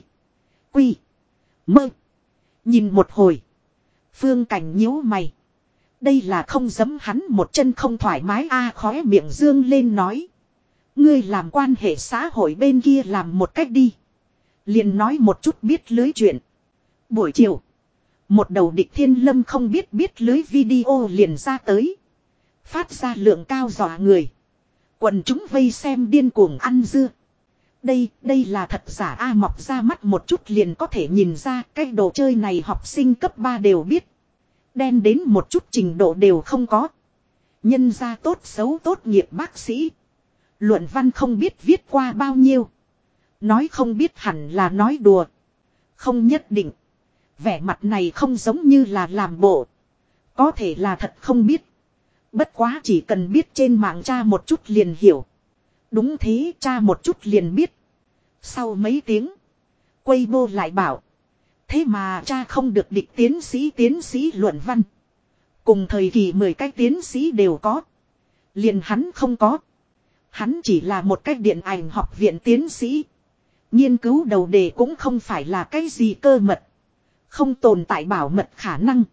Quy. Mơ. Nhìn một hồi. Phương cảnh nhíu mày. Đây là không giấm hắn một chân không thoải mái a à, khóe miệng dương lên nói. Ngươi làm quan hệ xã hội bên kia làm một cách đi. liền nói một chút biết lưới chuyện. Buổi chiều. Một đầu địch thiên lâm không biết biết lưới video liền ra tới. Phát ra lượng cao dọa người. Quần chúng vây xem điên cuồng ăn dưa. Đây, đây là thật giả A mọc ra mắt một chút liền có thể nhìn ra cái đồ chơi này học sinh cấp 3 đều biết. Đen đến một chút trình độ đều không có. Nhân ra tốt xấu tốt nghiệp bác sĩ. Luận văn không biết viết qua bao nhiêu. Nói không biết hẳn là nói đùa. Không nhất định. Vẻ mặt này không giống như là làm bộ. Có thể là thật không biết. Bất quá chỉ cần biết trên mạng cha một chút liền hiểu. Đúng thế, cha một chút liền biết. Sau mấy tiếng. Quay bô lại bảo. Thế mà cha không được địch tiến sĩ tiến sĩ luận văn. Cùng thời kỳ 10 cái tiến sĩ đều có. Liền hắn không có. Hắn chỉ là một cách điện ảnh học viện tiến sĩ. Nghiên cứu đầu đề cũng không phải là cái gì cơ mật. Không tồn tại bảo mật khả năng.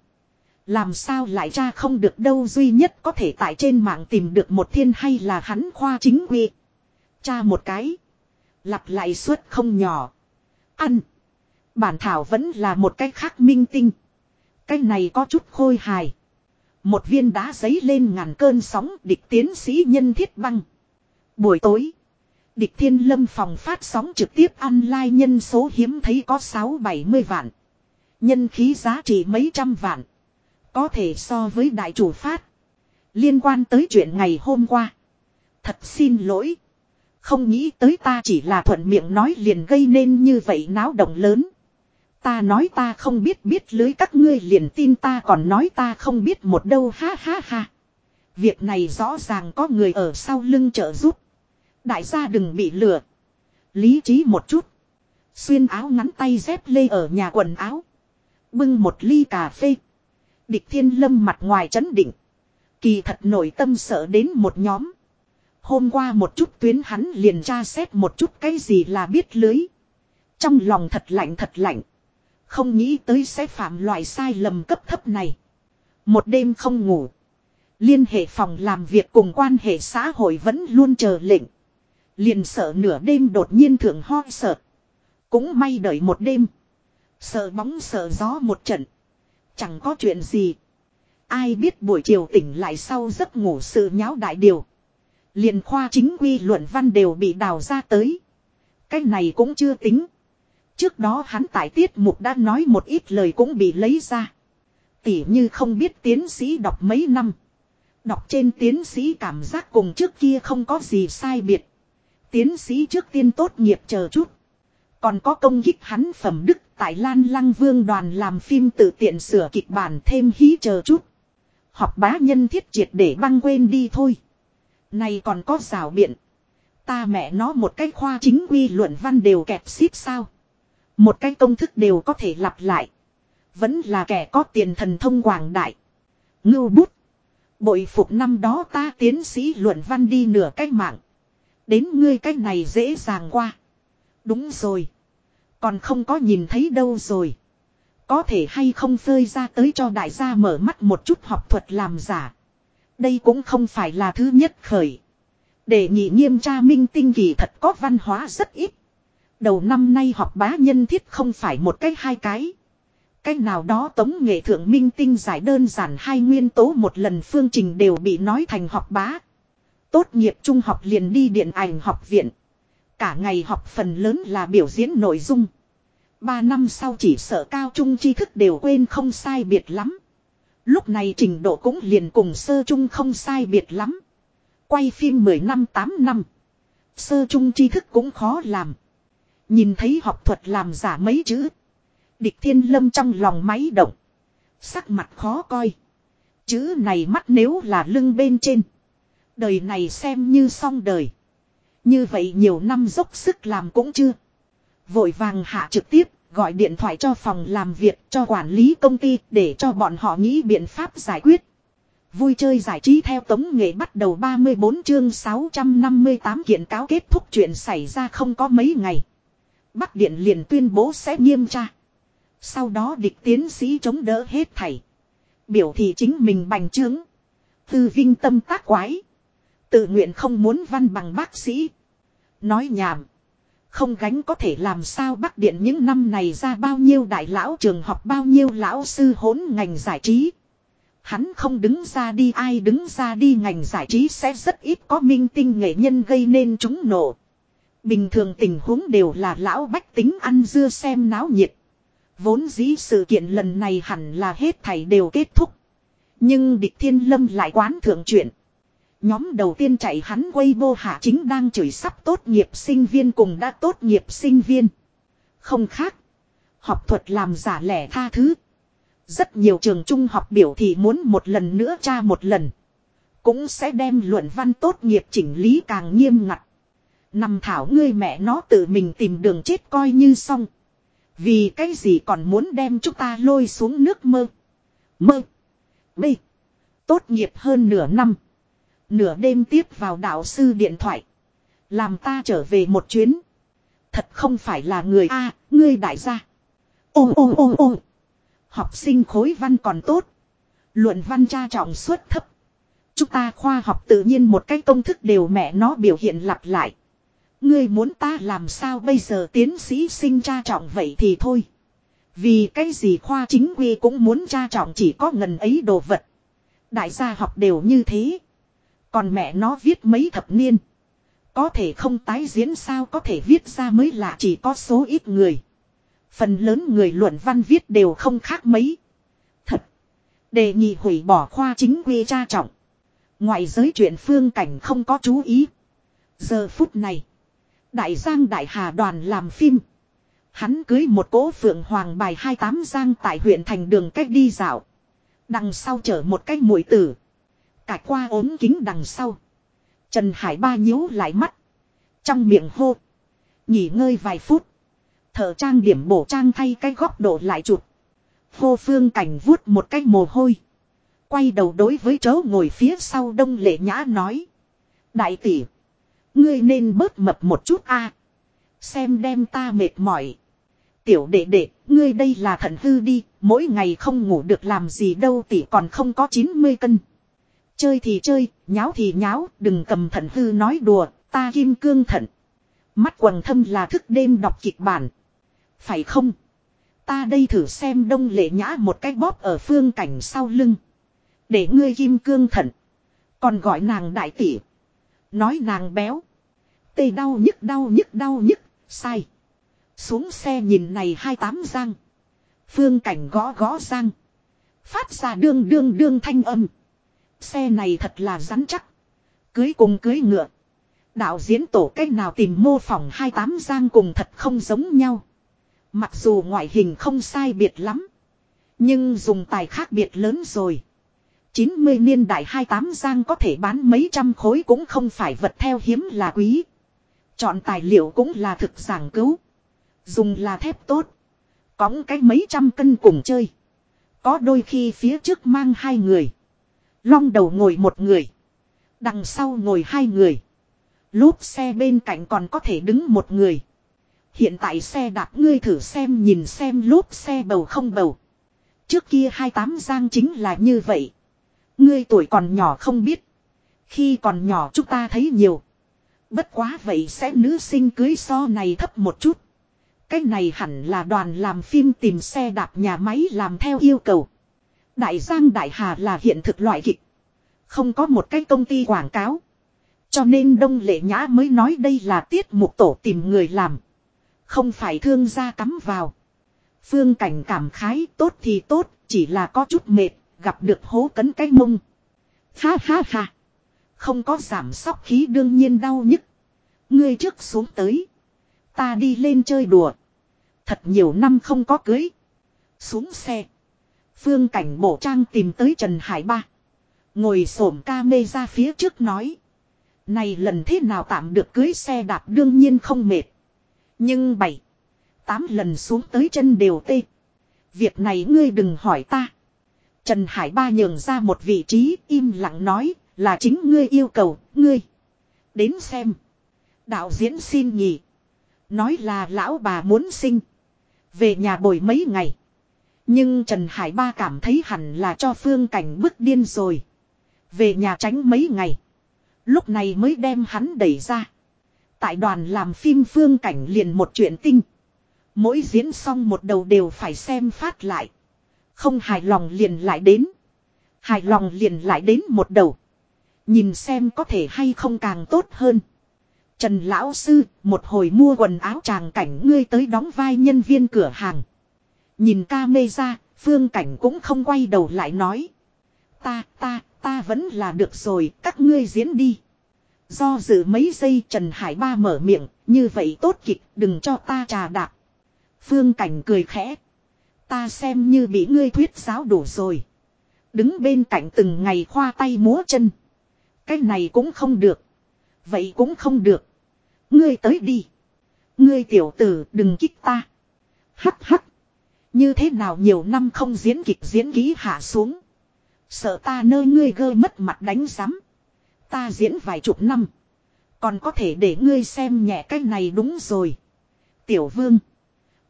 Làm sao lại cha không được đâu, duy nhất có thể tại trên mạng tìm được một thiên hay là hắn khoa chính quy tra một cái. Lặp lại suốt không nhỏ. Ăn. Bản thảo vẫn là một cách khác minh tinh. Cái này có chút khôi hài. Một viên đá giấy lên ngàn cơn sóng, địch tiến sĩ nhân thiết băng. Buổi tối. Địch thiên lâm phòng phát sóng trực tiếp online nhân số hiếm thấy có 6-70 vạn. Nhân khí giá trị mấy trăm vạn. Có thể so với đại chủ phát. Liên quan tới chuyện ngày hôm qua. Thật xin lỗi. Không nghĩ tới ta chỉ là thuận miệng nói liền gây nên như vậy náo động lớn. Ta nói ta không biết biết lưới các ngươi liền tin ta còn nói ta không biết một đâu ha ha ha. Việc này rõ ràng có người ở sau lưng trợ giúp. Đại gia đừng bị lừa. Lý trí một chút. Xuyên áo ngắn tay dép lê ở nhà quần áo. Bưng một ly cà phê. Địch thiên lâm mặt ngoài chấn định. Kỳ thật nổi tâm sợ đến một nhóm. Hôm qua một chút tuyến hắn liền tra xét một chút cái gì là biết lưới. Trong lòng thật lạnh thật lạnh. Không nghĩ tới sẽ phạm loại sai lầm cấp thấp này. Một đêm không ngủ. Liên hệ phòng làm việc cùng quan hệ xã hội vẫn luôn chờ lệnh. Liền sợ nửa đêm đột nhiên thượng ho sợ. Cũng may đợi một đêm. Sợ bóng sợ gió một trận. Chẳng có chuyện gì. Ai biết buổi chiều tỉnh lại sau giấc ngủ sự nháo đại điều. Liền khoa chính quy luận văn đều bị đào ra tới. Cái này cũng chưa tính. Trước đó hắn tại tiết mục đã nói một ít lời cũng bị lấy ra. Tỉ như không biết tiến sĩ đọc mấy năm. Đọc trên tiến sĩ cảm giác cùng trước kia không có gì sai biệt. Tiến sĩ trước tiên tốt nghiệp chờ chút. Còn có công kích hắn phẩm đức tại Lan Lăng Vương đoàn làm phim tự tiện sửa kịch bản thêm hí chờ chút. Học bá nhân thiết triệt để băng quên đi thôi. Này còn có rào biện. Ta mẹ nó một cái khoa chính quy luận văn đều kẹp ship sao. Một cái công thức đều có thể lặp lại. Vẫn là kẻ có tiền thần thông quảng đại. Ngưu bút. Bội phục năm đó ta tiến sĩ luận văn đi nửa cách mạng. Đến ngươi cách này dễ dàng qua. Đúng rồi. Còn không có nhìn thấy đâu rồi. Có thể hay không phơi ra tới cho đại gia mở mắt một chút học thuật làm giả. Đây cũng không phải là thứ nhất khởi. Để nhị nghiêm tra minh tinh kỳ thật có văn hóa rất ít. Đầu năm nay học bá nhân thiết không phải một cái hai cái. Cái nào đó tống nghệ thượng minh tinh giải đơn giản hai nguyên tố một lần phương trình đều bị nói thành học bá. Tốt nghiệp trung học liền đi điện ảnh học viện. Cả ngày học phần lớn là biểu diễn nội dung. Ba năm sau chỉ sợ cao trung tri thức đều quên không sai biệt lắm. Lúc này trình độ cũng liền cùng sơ trung không sai biệt lắm. Quay phim 10 năm 8 năm. Sơ trung tri thức cũng khó làm. Nhìn thấy học thuật làm giả mấy chữ. Địch thiên lâm trong lòng máy động. Sắc mặt khó coi. Chữ này mắt nếu là lưng bên trên. Đời này xem như xong đời. Như vậy nhiều năm dốc sức làm cũng chưa. Vội vàng hạ trực tiếp, gọi điện thoại cho phòng làm việc, cho quản lý công ty, để cho bọn họ nghĩ biện pháp giải quyết. Vui chơi giải trí theo tống nghệ bắt đầu 34 chương 658 kiện cáo kết thúc chuyện xảy ra không có mấy ngày. Bắc Điện liền tuyên bố sẽ nghiêm tra. Sau đó địch tiến sĩ chống đỡ hết thảy. Biểu thị chính mình bành trướng. Tư vinh tâm tác quái. Tự nguyện không muốn văn bằng bác sĩ. Nói nhảm. Không gánh có thể làm sao Bắc Điện những năm này ra bao nhiêu đại lão trường học, bao nhiêu lão sư hỗn ngành giải trí. Hắn không đứng ra đi, ai đứng ra đi, ngành giải trí sẽ rất ít có minh tinh nghệ nhân gây nên chúng nổ. Bình thường tình huống đều là lão bách tính ăn dưa xem náo nhiệt. Vốn dĩ sự kiện lần này hẳn là hết thảy đều kết thúc. Nhưng địch thiên lâm lại quán thượng chuyện. Nhóm đầu tiên chạy hắn quay vô hạ chính đang chửi sắp tốt nghiệp sinh viên cùng đã tốt nghiệp sinh viên. Không khác. Học thuật làm giả lẻ tha thứ. Rất nhiều trường trung học biểu thì muốn một lần nữa tra một lần. Cũng sẽ đem luận văn tốt nghiệp chỉnh lý càng nghiêm ngặt. Nằm thảo ngươi mẹ nó tự mình tìm đường chết coi như xong. Vì cái gì còn muốn đem chúng ta lôi xuống nước mơ. Mơ. Bê. Tốt nghiệp hơn nửa năm. Nửa đêm tiếp vào đạo sư điện thoại. Làm ta trở về một chuyến. Thật không phải là người A, ngươi đại gia. Ô ô ô ô. Học sinh khối văn còn tốt. Luận văn tra trọng suất thấp. Chúng ta khoa học tự nhiên một cái công thức đều mẹ nó biểu hiện lặp lại. Ngươi muốn ta làm sao bây giờ tiến sĩ sinh tra trọng vậy thì thôi. Vì cái gì khoa chính quy cũng muốn tra trọng chỉ có ngần ấy đồ vật. Đại gia học đều như thế. Còn mẹ nó viết mấy thập niên. Có thể không tái diễn sao có thể viết ra mới lạ chỉ có số ít người. Phần lớn người luận văn viết đều không khác mấy. Thật. Đề nghị hủy bỏ khoa chính quy tra trọng. Ngoại giới chuyện phương cảnh không có chú ý. Giờ phút này. Đại Giang Đại Hà đoàn làm phim. Hắn cưới một cỗ phượng hoàng bài 28 Giang tại huyện thành đường cách đi dạo. Đằng sau chở một cách mũi tử. Cải qua ốm kính đằng sau. Trần Hải Ba nhíu lại mắt. Trong miệng hô. Nghỉ ngơi vài phút. Thở trang điểm bổ trang thay cái góc độ lại chụp. Hô phương cảnh vuốt một cái mồ hôi. Quay đầu đối với chớ ngồi phía sau đông lệ nhã nói. Đại tỷ. Ngươi nên bớt mập một chút a. Xem đem ta mệt mỏi. Tiểu đệ đệ, ngươi đây là thận hư đi, mỗi ngày không ngủ được làm gì đâu tỷ còn không có 90 cân. Chơi thì chơi, nháo thì nháo, đừng cầm thận hư nói đùa, ta kim cương thận. Mắt quần thâm là thức đêm đọc kịch bản. Phải không? Ta đây thử xem đông lệ nhã một cái bóp ở phương cảnh sau lưng. Để ngươi kim cương thận. Còn gọi nàng đại tỷ. Nói nàng béo. Tê đau nhức đau nhức đau nhức, sai. Xuống xe nhìn này hai tám giang. Phương cảnh gõ gõ giang. Phát ra đương đương đương thanh âm. Xe này thật là rắn chắc. Cưới cùng cưới ngựa. Đạo diễn tổ cách nào tìm mô phỏng hai tám giang cùng thật không giống nhau. Mặc dù ngoại hình không sai biệt lắm. Nhưng dùng tài khác biệt lớn rồi. 90 niên đại 28 giang có thể bán mấy trăm khối cũng không phải vật theo hiếm là quý. Chọn tài liệu cũng là thực giảng cứu. Dùng là thép tốt. Cóng cái mấy trăm cân cùng chơi. Có đôi khi phía trước mang hai người. Long đầu ngồi một người. Đằng sau ngồi hai người. Lốp xe bên cạnh còn có thể đứng một người. Hiện tại xe đạp ngươi thử xem nhìn xem lốp xe bầu không bầu. Trước kia hai tám giang chính là như vậy. Ngươi tuổi còn nhỏ không biết. Khi còn nhỏ chúng ta thấy nhiều. Bất quá vậy sẽ nữ sinh cưới so này thấp một chút. Cái này hẳn là đoàn làm phim tìm xe đạp nhà máy làm theo yêu cầu. Đại Giang Đại Hà là hiện thực loại kịch. Không có một cái công ty quảng cáo. Cho nên Đông Lệ Nhã mới nói đây là tiết mục tổ tìm người làm. Không phải thương gia cắm vào. Phương cảnh cảm khái tốt thì tốt, chỉ là có chút mệt, gặp được hố cấn cái mông. Ha ha ha. Không có giảm sóc khí đương nhiên đau nhức. Ngươi trước xuống tới. Ta đi lên chơi đùa. Thật nhiều năm không có cưới. Xuống xe. Phương cảnh bộ trang tìm tới Trần Hải Ba. Ngồi xổm ca mê ra phía trước nói. Này lần thế nào tạm được cưới xe đạp đương nhiên không mệt. Nhưng bảy. Tám lần xuống tới chân đều tê. Việc này ngươi đừng hỏi ta. Trần Hải Ba nhường ra một vị trí im lặng nói là chính ngươi yêu cầu, ngươi. Đến xem. Đạo diễn xin nhỉ. Nói là lão bà muốn sinh. Về nhà bồi mấy ngày. Nhưng Trần Hải Ba cảm thấy hẳn là cho phương cảnh bức điên rồi. Về nhà tránh mấy ngày. Lúc này mới đem hắn đẩy ra. Tại đoàn làm phim phương cảnh liền một chuyện tinh. Mỗi diễn xong một đầu đều phải xem phát lại. Không hài lòng liền lại đến. Hài lòng liền lại đến một đầu. Nhìn xem có thể hay không càng tốt hơn. Trần Lão Sư, một hồi mua quần áo tràng cảnh ngươi tới đóng vai nhân viên cửa hàng. Nhìn ca mê ra, phương cảnh cũng không quay đầu lại nói. Ta, ta, ta vẫn là được rồi, các ngươi diễn đi. Do dự mấy giây Trần Hải Ba mở miệng, như vậy tốt kịch, đừng cho ta trà đạp. Phương cảnh cười khẽ. Ta xem như bị ngươi thuyết giáo đủ rồi. Đứng bên cạnh từng ngày khoa tay múa chân. Cái này cũng không được. Vậy cũng không được. Ngươi tới đi. Ngươi tiểu tử đừng kích ta. Hắc hắc. Như thế nào nhiều năm không diễn kịch diễn ký hạ xuống. Sợ ta nơi ngươi gơ mất mặt đánh giám. Ta diễn vài chục năm. Còn có thể để ngươi xem nhẹ cái này đúng rồi. Tiểu vương.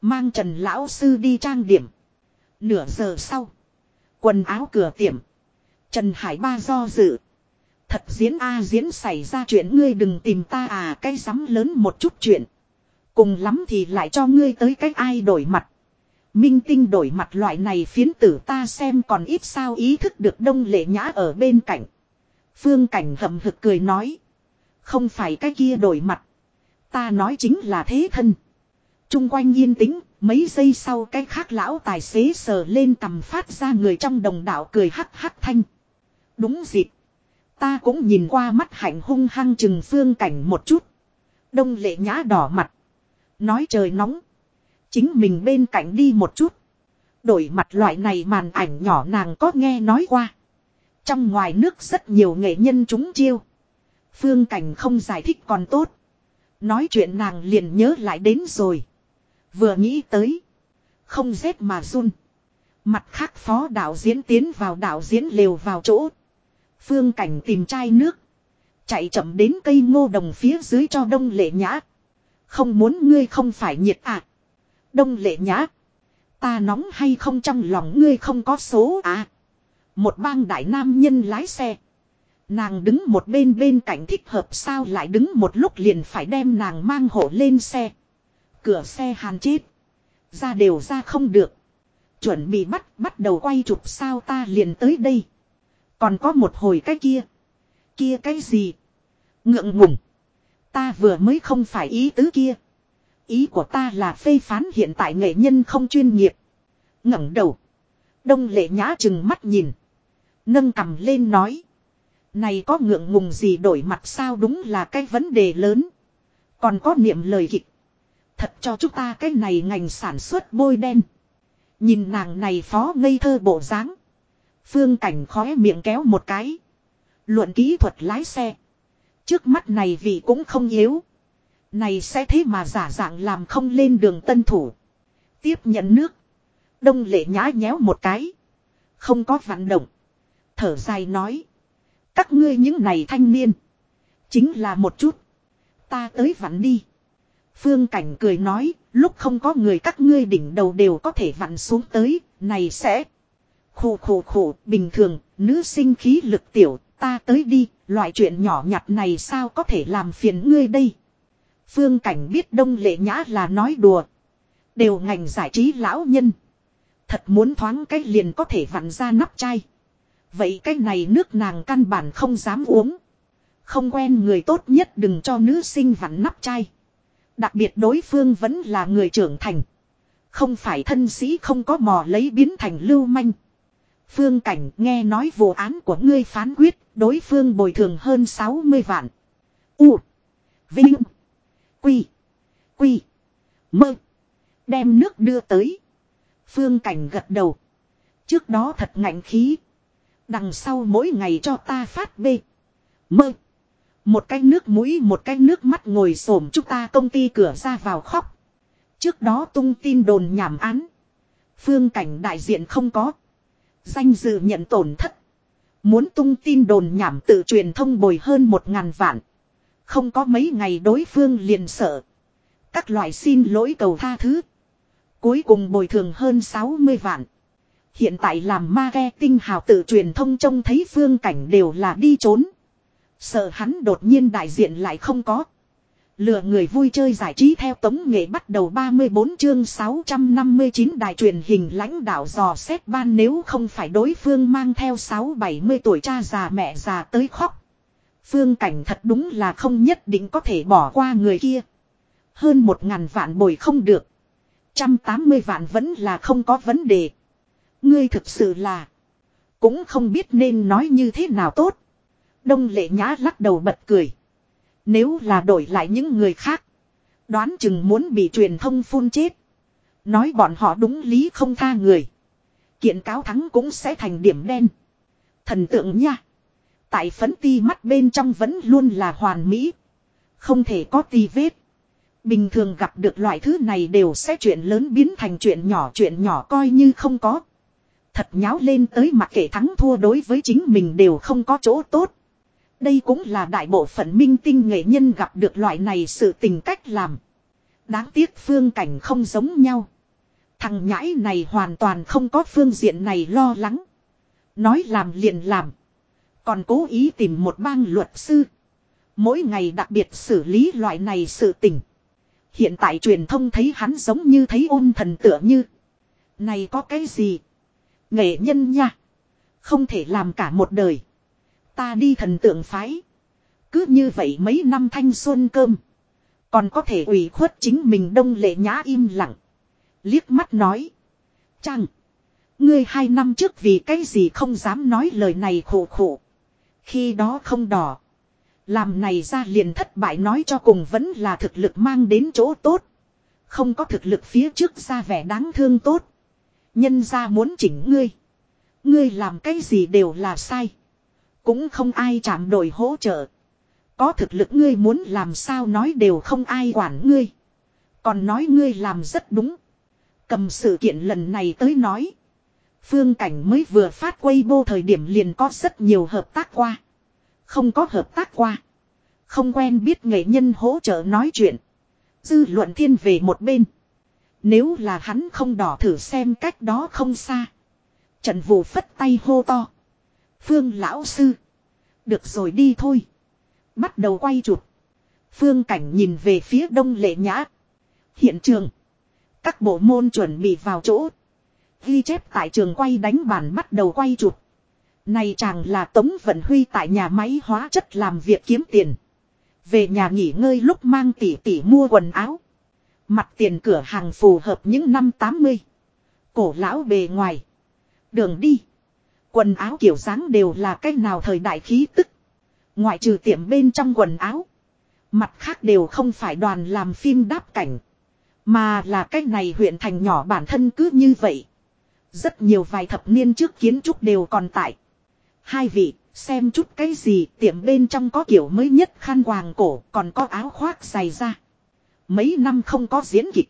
Mang Trần Lão Sư đi trang điểm. Nửa giờ sau. Quần áo cửa tiệm. Trần Hải Ba do dự. Thật diễn a diễn xảy ra chuyện ngươi đừng tìm ta à cái rắm lớn một chút chuyện. Cùng lắm thì lại cho ngươi tới cách ai đổi mặt. Minh tinh đổi mặt loại này phiến tử ta xem còn ít sao ý thức được đông lệ nhã ở bên cạnh. Phương cảnh hậm hực cười nói. Không phải cái kia đổi mặt. Ta nói chính là thế thân. Trung quanh yên tĩnh, mấy giây sau cái khác lão tài xế sờ lên cầm phát ra người trong đồng đạo cười hắc hắc thanh. Đúng dịp. Ta cũng nhìn qua mắt hạnh hung hăng chừng phương cảnh một chút. Đông lệ nhã đỏ mặt. Nói trời nóng. Chính mình bên cạnh đi một chút. Đổi mặt loại này màn ảnh nhỏ nàng có nghe nói qua. Trong ngoài nước rất nhiều nghệ nhân chúng chiêu. Phương cảnh không giải thích còn tốt. Nói chuyện nàng liền nhớ lại đến rồi. Vừa nghĩ tới. Không rét mà run. Mặt khác phó đạo diễn tiến vào đạo diễn lều vào chỗ. Phương cảnh tìm chai nước. Chạy chậm đến cây ngô đồng phía dưới cho đông lệ nhã. Không muốn ngươi không phải nhiệt à. Đông lệ nhã. Ta nóng hay không trong lòng ngươi không có số à. Một bang đại nam nhân lái xe. Nàng đứng một bên bên cạnh thích hợp sao lại đứng một lúc liền phải đem nàng mang hộ lên xe. Cửa xe hàn chết. Ra đều ra không được. Chuẩn bị bắt bắt đầu quay chụp sao ta liền tới đây. Còn có một hồi cái kia. Kia cái gì? Ngượng ngùng. Ta vừa mới không phải ý tứ kia. Ý của ta là phê phán hiện tại nghệ nhân không chuyên nghiệp. ngẩng đầu. Đông lệ nhã chừng mắt nhìn. Nâng cầm lên nói. Này có ngượng ngùng gì đổi mặt sao đúng là cái vấn đề lớn. Còn có niệm lời kịch. Thật cho chúng ta cái này ngành sản xuất bôi đen. Nhìn nàng này phó ngây thơ bộ dáng. Phương cảnh khóe miệng kéo một cái. Luận kỹ thuật lái xe. Trước mắt này vị cũng không yếu. Này sẽ thế mà giả dạng làm không lên đường tân thủ. Tiếp nhận nước. Đông lệ nhá nhéo một cái. Không có vận động. Thở dài nói. Các ngươi những này thanh niên. Chính là một chút. Ta tới vặn đi. Phương Cảnh cười nói, lúc không có người các ngươi đỉnh đầu đều có thể vặn xuống tới, này sẽ. Khổ khổ khổ, bình thường, nữ sinh khí lực tiểu, ta tới đi, loại chuyện nhỏ nhặt này sao có thể làm phiền ngươi đây. Phương Cảnh biết Đông Lệ Nhã là nói đùa. Đều ngành giải trí lão nhân. Thật muốn thoáng cách liền có thể vặn ra nắp chai. Vậy cái này nước nàng căn bản không dám uống. Không quen người tốt nhất đừng cho nữ sinh vặn nắp chai. Đặc biệt đối phương vẫn là người trưởng thành. Không phải thân sĩ không có mò lấy biến thành lưu manh. Phương Cảnh nghe nói vụ án của ngươi phán quyết, đối phương bồi thường hơn 60 vạn. U. Vinh. Quy. Quy. Mơ. Đem nước đưa tới. Phương Cảnh gật đầu. Trước đó thật ngạnh khí. Đằng sau mỗi ngày cho ta phát bê. Mơ. Một cái nước mũi, một cái nước mắt ngồi xổm chúng ta công ty cửa ra vào khóc. Trước đó tung tin đồn nhảm án. Phương cảnh đại diện không có. Danh dự nhận tổn thất. Muốn tung tin đồn nhảm tự truyền thông bồi hơn một ngàn vạn. Không có mấy ngày đối phương liền sợ. Các loại xin lỗi cầu tha thứ. Cuối cùng bồi thường hơn 60 vạn. Hiện tại làm marketing hào tự truyền thông trông thấy phương cảnh đều là đi trốn. Sợ hắn đột nhiên đại diện lại không có. Lừa người vui chơi giải trí theo tống nghệ bắt đầu 34 chương 659 đài truyền hình lãnh đạo dò xét ban nếu không phải đối phương mang theo 6-70 tuổi cha già mẹ già tới khóc. Phương cảnh thật đúng là không nhất định có thể bỏ qua người kia. Hơn một ngàn vạn bồi không được. 180 vạn vẫn là không có vấn đề. Ngươi thực sự là. Cũng không biết nên nói như thế nào tốt. Đông lệ nhã lắc đầu bật cười. Nếu là đổi lại những người khác. Đoán chừng muốn bị truyền thông phun chết. Nói bọn họ đúng lý không tha người. Kiện cáo thắng cũng sẽ thành điểm đen. Thần tượng nha. Tại phấn ti mắt bên trong vẫn luôn là hoàn mỹ. Không thể có ti vết. Bình thường gặp được loại thứ này đều sẽ chuyện lớn biến thành chuyện nhỏ chuyện nhỏ coi như không có. Thật nháo lên tới mặt kể thắng thua đối với chính mình đều không có chỗ tốt. Đây cũng là đại bộ phận minh tinh nghệ nhân gặp được loại này sự tình cách làm. Đáng tiếc phương cảnh không giống nhau. Thằng nhãi này hoàn toàn không có phương diện này lo lắng. Nói làm liền làm. Còn cố ý tìm một bang luật sư. Mỗi ngày đặc biệt xử lý loại này sự tình. Hiện tại truyền thông thấy hắn giống như thấy ôn thần tựa như. Này có cái gì? Nghệ nhân nha. Không thể làm cả một đời. Ta đi thần tượng phái. Cứ như vậy mấy năm thanh xuân cơm. Còn có thể ủy khuất chính mình đông lệ nhã im lặng. Liếc mắt nói. Chăng. Ngươi hai năm trước vì cái gì không dám nói lời này khổ khổ. Khi đó không đỏ. Làm này ra liền thất bại nói cho cùng vẫn là thực lực mang đến chỗ tốt. Không có thực lực phía trước ra vẻ đáng thương tốt. Nhân ra muốn chỉnh ngươi. Ngươi làm cái gì đều là sai. Cũng không ai chạm đổi hỗ trợ. Có thực lực ngươi muốn làm sao nói đều không ai quản ngươi. Còn nói ngươi làm rất đúng. Cầm sự kiện lần này tới nói. Phương cảnh mới vừa phát quay vô thời điểm liền có rất nhiều hợp tác qua. Không có hợp tác qua. Không quen biết nghệ nhân hỗ trợ nói chuyện. Dư luận thiên về một bên. Nếu là hắn không đỏ thử xem cách đó không xa. Trần Vũ phất tay hô to. Phương lão sư. Được rồi đi thôi. Bắt đầu quay chụp. Phương cảnh nhìn về phía đông lệ nhã. Hiện trường. Các bộ môn chuẩn bị vào chỗ. Ghi chép tại trường quay đánh bàn bắt đầu quay chụp. Này chàng là Tống Vận Huy tại nhà máy hóa chất làm việc kiếm tiền. Về nhà nghỉ ngơi lúc mang tỷ tỷ mua quần áo. Mặt tiền cửa hàng phù hợp những năm 80. Cổ lão bề ngoài. Đường đi. Quần áo kiểu dáng đều là cách nào thời đại khí tức. Ngoại trừ tiệm bên trong quần áo. Mặt khác đều không phải đoàn làm phim đáp cảnh. Mà là cách này huyện thành nhỏ bản thân cứ như vậy. Rất nhiều vài thập niên trước kiến trúc đều còn tại. Hai vị, xem chút cái gì tiệm bên trong có kiểu mới nhất khăn hoàng cổ còn có áo khoác dày ra. Mấy năm không có diễn kịch.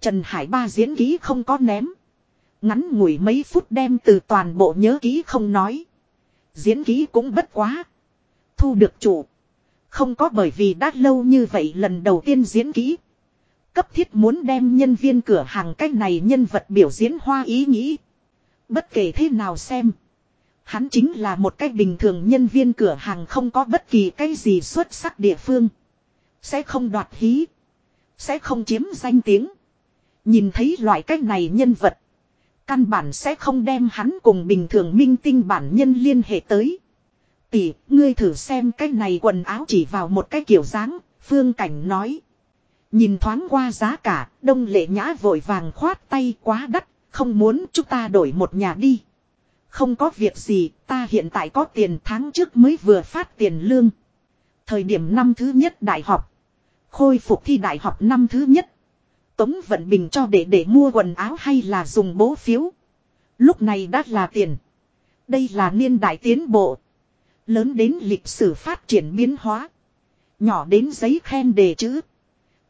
Trần Hải Ba diễn ký không có ném. Ngắn ngủi mấy phút đem từ toàn bộ nhớ ký không nói. Diễn ký cũng bất quá. Thu được chủ. Không có bởi vì đã lâu như vậy lần đầu tiên diễn kỹ. Cấp thiết muốn đem nhân viên cửa hàng cách này nhân vật biểu diễn hoa ý nghĩ. Bất kể thế nào xem. Hắn chính là một cách bình thường nhân viên cửa hàng không có bất kỳ cái gì xuất sắc địa phương. Sẽ không đoạt hí. Sẽ không chiếm danh tiếng. Nhìn thấy loại cách này nhân vật. Căn bản sẽ không đem hắn cùng bình thường minh tinh bản nhân liên hệ tới. Tỷ, ngươi thử xem cái này quần áo chỉ vào một cái kiểu dáng, phương cảnh nói. Nhìn thoáng qua giá cả, đông lệ nhã vội vàng khoát tay quá đắt, không muốn chúng ta đổi một nhà đi. Không có việc gì, ta hiện tại có tiền tháng trước mới vừa phát tiền lương. Thời điểm năm thứ nhất đại học. Khôi phục thi đại học năm thứ nhất. Tống Vận Bình cho để để mua quần áo hay là dùng bố phiếu. Lúc này đã là tiền. Đây là niên đại tiến bộ. Lớn đến lịch sử phát triển biến hóa. Nhỏ đến giấy khen đề chữ.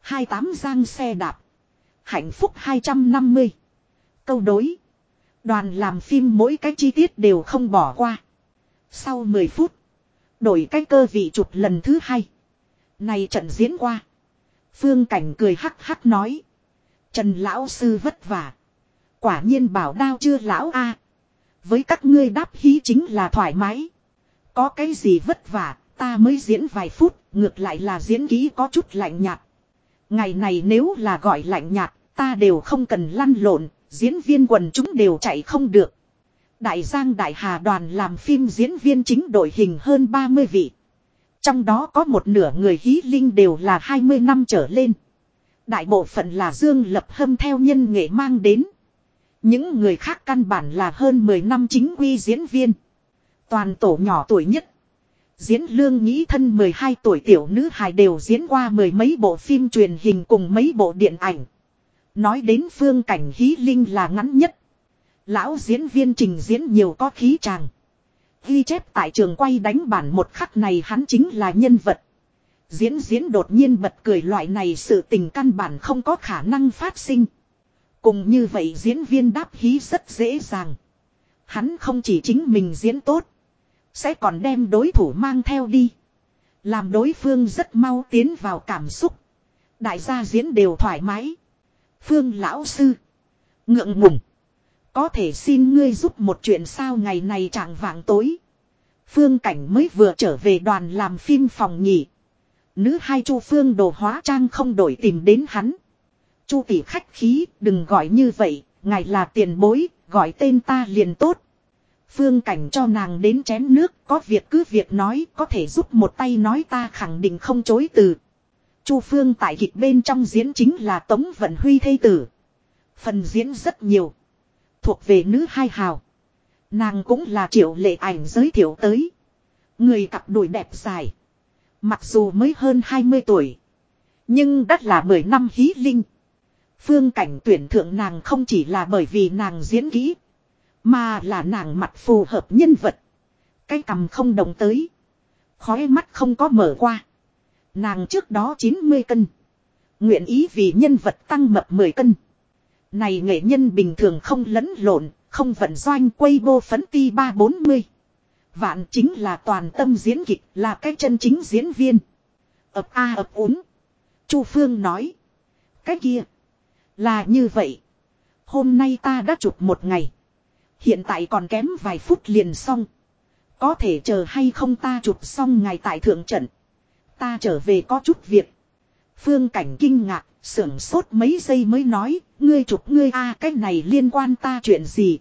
28 giang xe đạp. Hạnh phúc 250. Câu đối. Đoàn làm phim mỗi cái chi tiết đều không bỏ qua. Sau 10 phút. Đổi cái cơ vị chụp lần thứ hai. Này trận diễn qua. Phương Cảnh cười hắc hắc nói. Trần Lão Sư vất vả. Quả nhiên bảo đao chưa lão a Với các ngươi đáp hí chính là thoải mái. Có cái gì vất vả, ta mới diễn vài phút, ngược lại là diễn ký có chút lạnh nhạt. Ngày này nếu là gọi lạnh nhạt, ta đều không cần lăn lộn, diễn viên quần chúng đều chạy không được. Đại Giang Đại Hà đoàn làm phim diễn viên chính đội hình hơn 30 vị. Trong đó có một nửa người hí linh đều là 20 năm trở lên. Đại bộ phận là Dương Lập Hâm theo nhân nghệ mang đến. Những người khác căn bản là hơn 10 năm chính quy diễn viên. Toàn tổ nhỏ tuổi nhất. Diễn lương nghĩ thân 12 tuổi tiểu nữ hài đều diễn qua mười mấy bộ phim truyền hình cùng mấy bộ điện ảnh. Nói đến phương cảnh hí linh là ngắn nhất. Lão diễn viên trình diễn nhiều có khí tràng. Ghi chép tại trường quay đánh bản một khắc này hắn chính là nhân vật. Diễn diễn đột nhiên bật cười loại này sự tình căn bản không có khả năng phát sinh. Cùng như vậy diễn viên đáp hí rất dễ dàng. Hắn không chỉ chính mình diễn tốt. Sẽ còn đem đối thủ mang theo đi. Làm đối phương rất mau tiến vào cảm xúc. Đại gia diễn đều thoải mái. Phương lão sư. Ngượng ngùng. Có thể xin ngươi giúp một chuyện sao ngày này trạng vạng tối. Phương cảnh mới vừa trở về đoàn làm phim phòng nhỉ. Nữ hai chu phương đồ hóa trang không đổi tìm đến hắn. Chu tỷ khách khí, đừng gọi như vậy, ngài là tiền bối, gọi tên ta liền tốt. Phương cảnh cho nàng đến chén nước, có việc cứ việc nói, có thể giúp một tay nói ta khẳng định không chối từ. Chu Phương tại kịch bên trong diễn chính là Tống Vận Huy thây tử. Phần diễn rất nhiều. Thuộc về nữ hai hào. Nàng cũng là triệu lệ ảnh giới thiệu tới. Người cặp đùi đẹp dài. Mặc dù mới hơn 20 tuổi. Nhưng đắt là 10 năm hí linh. Phương cảnh tuyển thượng nàng không chỉ là bởi vì nàng diễn kỹ. Mà là nàng mặt phù hợp nhân vật. Cái cầm không đồng tới. Khói mắt không có mở qua. Nàng trước đó 90 cân. Nguyện ý vì nhân vật tăng mập 10 cân. Này nghệ nhân bình thường không lẫn lộn, không vận doanh quay bô phấn ti 340. Vạn chính là toàn tâm diễn kịch, là cái chân chính diễn viên. ập a ập úng. Chu Phương nói. Cái kia. Là như vậy. Hôm nay ta đã chụp một ngày. Hiện tại còn kém vài phút liền xong. Có thể chờ hay không ta chụp xong ngày tại thượng trận. Ta trở về có chút việc. Phương cảnh kinh ngạc, sưởng sốt mấy giây mới nói, ngươi chụp ngươi a à, cái này liên quan ta chuyện gì.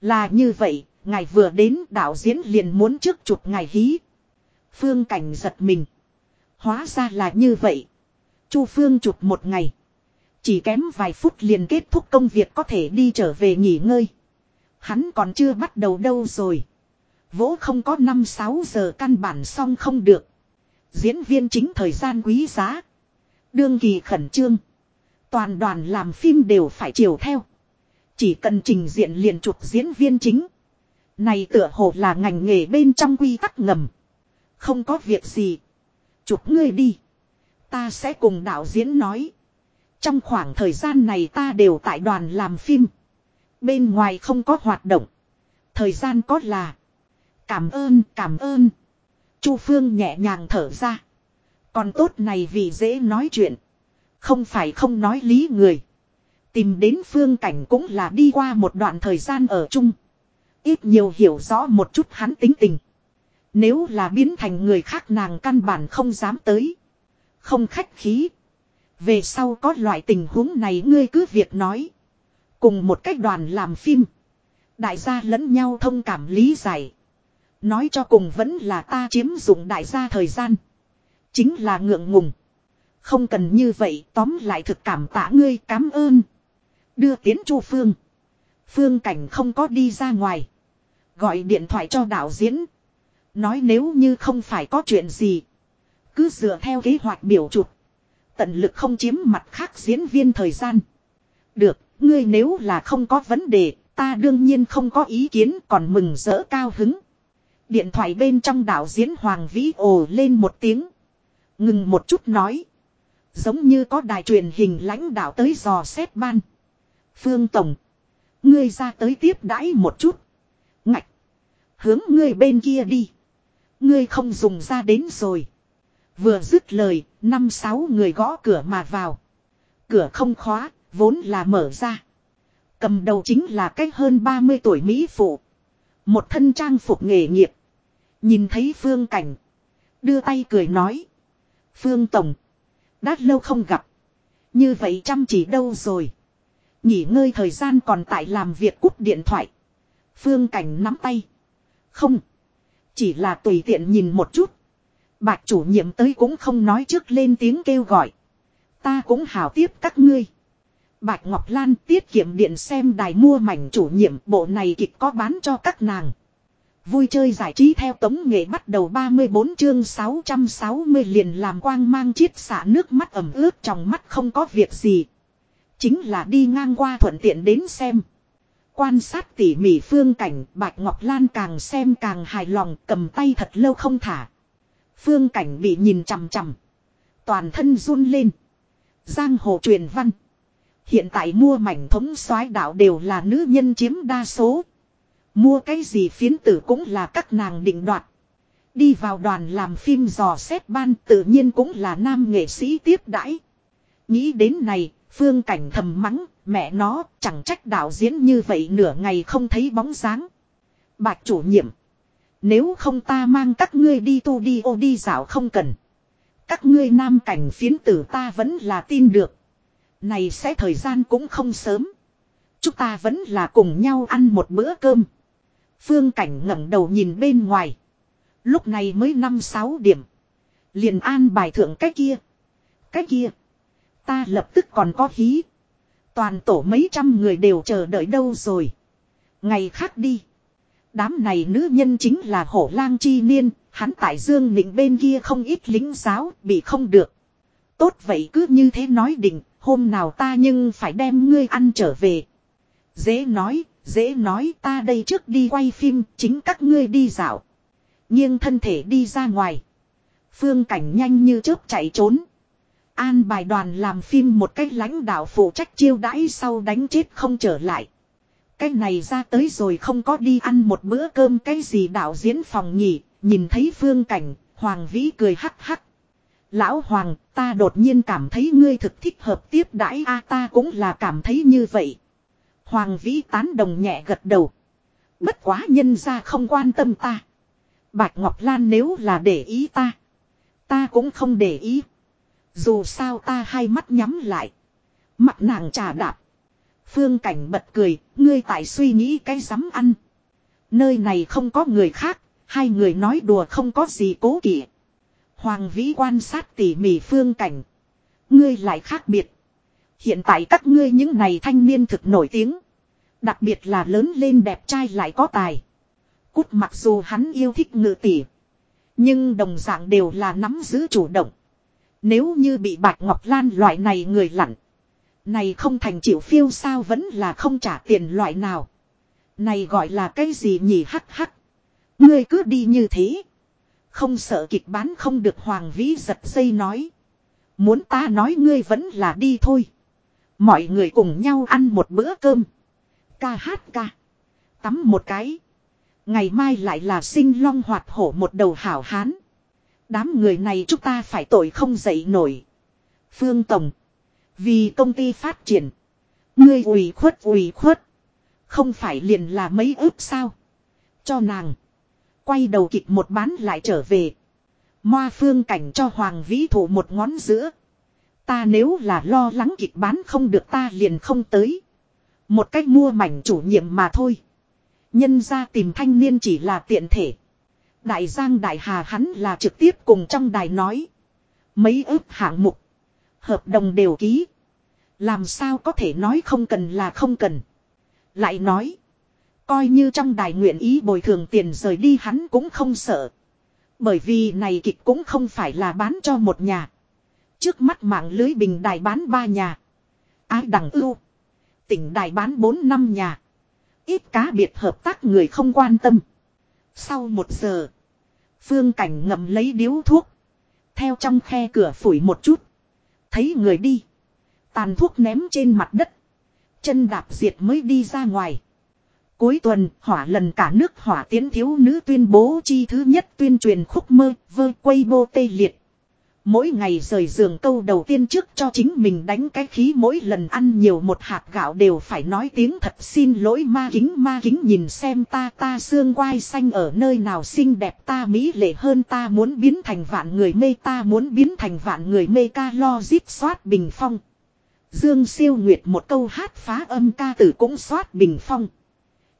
Là như vậy, ngài vừa đến đạo diễn liền muốn trước chụp ngài hí. Phương cảnh giật mình. Hóa ra là như vậy. Chu Phương chụp một ngày. Chỉ kém vài phút liền kết thúc công việc có thể đi trở về nghỉ ngơi. Hắn còn chưa bắt đầu đâu rồi. Vỗ không có 5-6 giờ căn bản xong không được. Diễn viên chính thời gian quý giá. Đương kỳ khẩn trương. Toàn đoàn làm phim đều phải chiều theo. Chỉ cần trình diện liền chụp diễn viên chính. Này tựa hồ là ngành nghề bên trong quy tắc ngầm. Không có việc gì. Chụp ngươi đi. Ta sẽ cùng đạo diễn nói. Trong khoảng thời gian này ta đều tại đoàn làm phim. Bên ngoài không có hoạt động. Thời gian có là. Cảm ơn, cảm ơn. Chu Phương nhẹ nhàng thở ra. Còn tốt này vì dễ nói chuyện. Không phải không nói lý người. Tìm đến phương cảnh cũng là đi qua một đoạn thời gian ở chung. Ít nhiều hiểu rõ một chút hắn tính tình. Nếu là biến thành người khác nàng căn bản không dám tới. Không khách khí. Về sau có loại tình huống này ngươi cứ việc nói. Cùng một cách đoàn làm phim. Đại gia lẫn nhau thông cảm lý giải. Nói cho cùng vẫn là ta chiếm dụng đại gia thời gian. Chính là ngượng ngùng. Không cần như vậy tóm lại thực cảm tạ ngươi cảm ơn. Đưa tiến chu Phương. Phương cảnh không có đi ra ngoài. Gọi điện thoại cho đạo diễn. Nói nếu như không phải có chuyện gì. Cứ dựa theo kế hoạch biểu chụp. Tận lực không chiếm mặt khác diễn viên thời gian. Được, ngươi nếu là không có vấn đề, ta đương nhiên không có ý kiến còn mừng rỡ cao hứng. Điện thoại bên trong đạo diễn Hoàng Vĩ ồ lên một tiếng. Ngừng một chút nói. Giống như có đài truyền hình lãnh đạo tới dò xét ban. Phương Tổng. Ngươi ra tới tiếp đãi một chút. Ngạch. Hướng ngươi bên kia đi. Ngươi không dùng ra đến rồi. Vừa dứt lời, năm sáu người gõ cửa mà vào. Cửa không khóa, vốn là mở ra. Cầm đầu chính là cách hơn 30 tuổi Mỹ phụ. Một thân trang phục nghề nghiệp. Nhìn thấy Phương Cảnh. Đưa tay cười nói. Phương Tổng. Đã lâu không gặp. Như vậy chăm chỉ đâu rồi. Nghỉ ngơi thời gian còn tại làm việc cúp điện thoại. Phương Cảnh nắm tay. Không. Chỉ là tùy tiện nhìn một chút. Bạch chủ nhiệm tới cũng không nói trước lên tiếng kêu gọi. Ta cũng hào tiếp các ngươi. Bạch Ngọc Lan tiết kiệm điện xem đài mua mảnh chủ nhiệm, bộ này kịch có bán cho các nàng. Vui chơi giải trí theo tống nghệ bắt đầu 34 chương 660 liền làm quang mang chiết xả nước mắt ẩm ướt trong mắt không có việc gì. Chính là đi ngang qua thuận tiện đến xem. Quan sát tỉ mỉ phương cảnh, Bạch Ngọc Lan càng xem càng hài lòng, cầm tay thật lâu không thả. Phương cảnh bị nhìn chằm chằm. Toàn thân run lên. Giang hồ truyền văn. Hiện tại mua mảnh thống soái đạo đều là nữ nhân chiếm đa số. Mua cái gì phiến tử cũng là các nàng định đoạt. Đi vào đoàn làm phim dò xét ban tự nhiên cũng là nam nghệ sĩ tiếp đãi. Nghĩ đến này, phương cảnh thầm mắng, mẹ nó, chẳng trách đạo diễn như vậy nửa ngày không thấy bóng dáng. Bạch chủ nhiệm. Nếu không ta mang các ngươi đi tu đi ô đi dạo không cần. Các ngươi nam cảnh phiến tử ta vẫn là tin được. Này sẽ thời gian cũng không sớm. Chúng ta vẫn là cùng nhau ăn một bữa cơm. Phương cảnh ngẩng đầu nhìn bên ngoài. Lúc này mới năm sáu điểm. Liền an bài thượng cái kia. Cái kia. Ta lập tức còn có hí. Toàn tổ mấy trăm người đều chờ đợi đâu rồi. Ngày khác đi. Đám này nữ nhân chính là hổ lang chi niên, hắn tại dương nịnh bên kia không ít lính giáo, bị không được. Tốt vậy cứ như thế nói định, hôm nào ta nhưng phải đem ngươi ăn trở về. Dễ nói, dễ nói ta đây trước đi quay phim, chính các ngươi đi dạo. Nhưng thân thể đi ra ngoài. Phương cảnh nhanh như chớp chạy trốn. An bài đoàn làm phim một cách lãnh đạo phụ trách chiêu đãi sau đánh chết không trở lại. Cái này ra tới rồi không có đi ăn một bữa cơm cái gì đạo diễn phòng nhỉ, nhìn thấy phương cảnh, Hoàng Vĩ cười hắc hắc. Lão Hoàng, ta đột nhiên cảm thấy ngươi thực thích hợp tiếp đãi a ta cũng là cảm thấy như vậy. Hoàng Vĩ tán đồng nhẹ gật đầu. Bất quá nhân ra không quan tâm ta. Bạch Ngọc Lan nếu là để ý ta. Ta cũng không để ý. Dù sao ta hai mắt nhắm lại. Mặt nàng trà đạp. Phương Cảnh bật cười, ngươi tại suy nghĩ cái dám ăn. Nơi này không có người khác, hai người nói đùa không có gì cố kỵ. Hoàng Vĩ quan sát tỉ mỉ Phương Cảnh. Ngươi lại khác biệt. Hiện tại các ngươi những này thanh niên thực nổi tiếng. Đặc biệt là lớn lên đẹp trai lại có tài. Cút mặc dù hắn yêu thích ngự tỉ. Nhưng đồng dạng đều là nắm giữ chủ động. Nếu như bị Bạch Ngọc Lan loại này người lặn. Này không thành chịu phiêu sao vẫn là không trả tiền loại nào. Này gọi là cái gì nhỉ hắc hắc. Ngươi cứ đi như thế. Không sợ kịch bán không được Hoàng Vĩ giật dây nói. Muốn ta nói ngươi vẫn là đi thôi. Mọi người cùng nhau ăn một bữa cơm. Ca hát ca. Tắm một cái. Ngày mai lại là sinh long hoạt hổ một đầu hảo hán. Đám người này chúng ta phải tội không dậy nổi. Phương Tổng. Vì công ty phát triển. Ngươi ủy khuất ủy khuất. Không phải liền là mấy ước sao. Cho nàng. Quay đầu kịch một bán lại trở về. Moa phương cảnh cho Hoàng Vĩ Thủ một ngón giữa. Ta nếu là lo lắng kịch bán không được ta liền không tới. Một cách mua mảnh chủ nhiệm mà thôi. Nhân ra tìm thanh niên chỉ là tiện thể. Đại Giang Đại Hà hắn là trực tiếp cùng trong đài nói. Mấy ước hạng mục. Hợp đồng đều ký. Làm sao có thể nói không cần là không cần. Lại nói. Coi như trong đài nguyện ý bồi thường tiền rời đi hắn cũng không sợ. Bởi vì này kịch cũng không phải là bán cho một nhà. Trước mắt mạng lưới bình đài bán ba nhà. Ái đằng ưu. Tỉnh đài bán bốn năm nhà. Ít cá biệt hợp tác người không quan tâm. Sau một giờ. Phương cảnh ngậm lấy điếu thuốc. Theo trong khe cửa phủi một chút. Thấy người đi. Tàn thuốc ném trên mặt đất. Chân đạp diệt mới đi ra ngoài. Cuối tuần, hỏa lần cả nước hỏa tiến thiếu nữ tuyên bố chi thứ nhất tuyên truyền khúc mơ, vơ quay bô tê liệt. Mỗi ngày rời giường câu đầu tiên trước cho chính mình đánh cái khí mỗi lần ăn nhiều một hạt gạo đều phải nói tiếng thật xin lỗi ma kính ma kính nhìn xem ta ta xương quai xanh ở nơi nào xinh đẹp ta mỹ lệ hơn ta muốn biến thành vạn người mê ta muốn biến thành vạn người mê ca lo zip xoát bình phong. Dương siêu nguyệt một câu hát phá âm ca tử cũng xoát bình phong.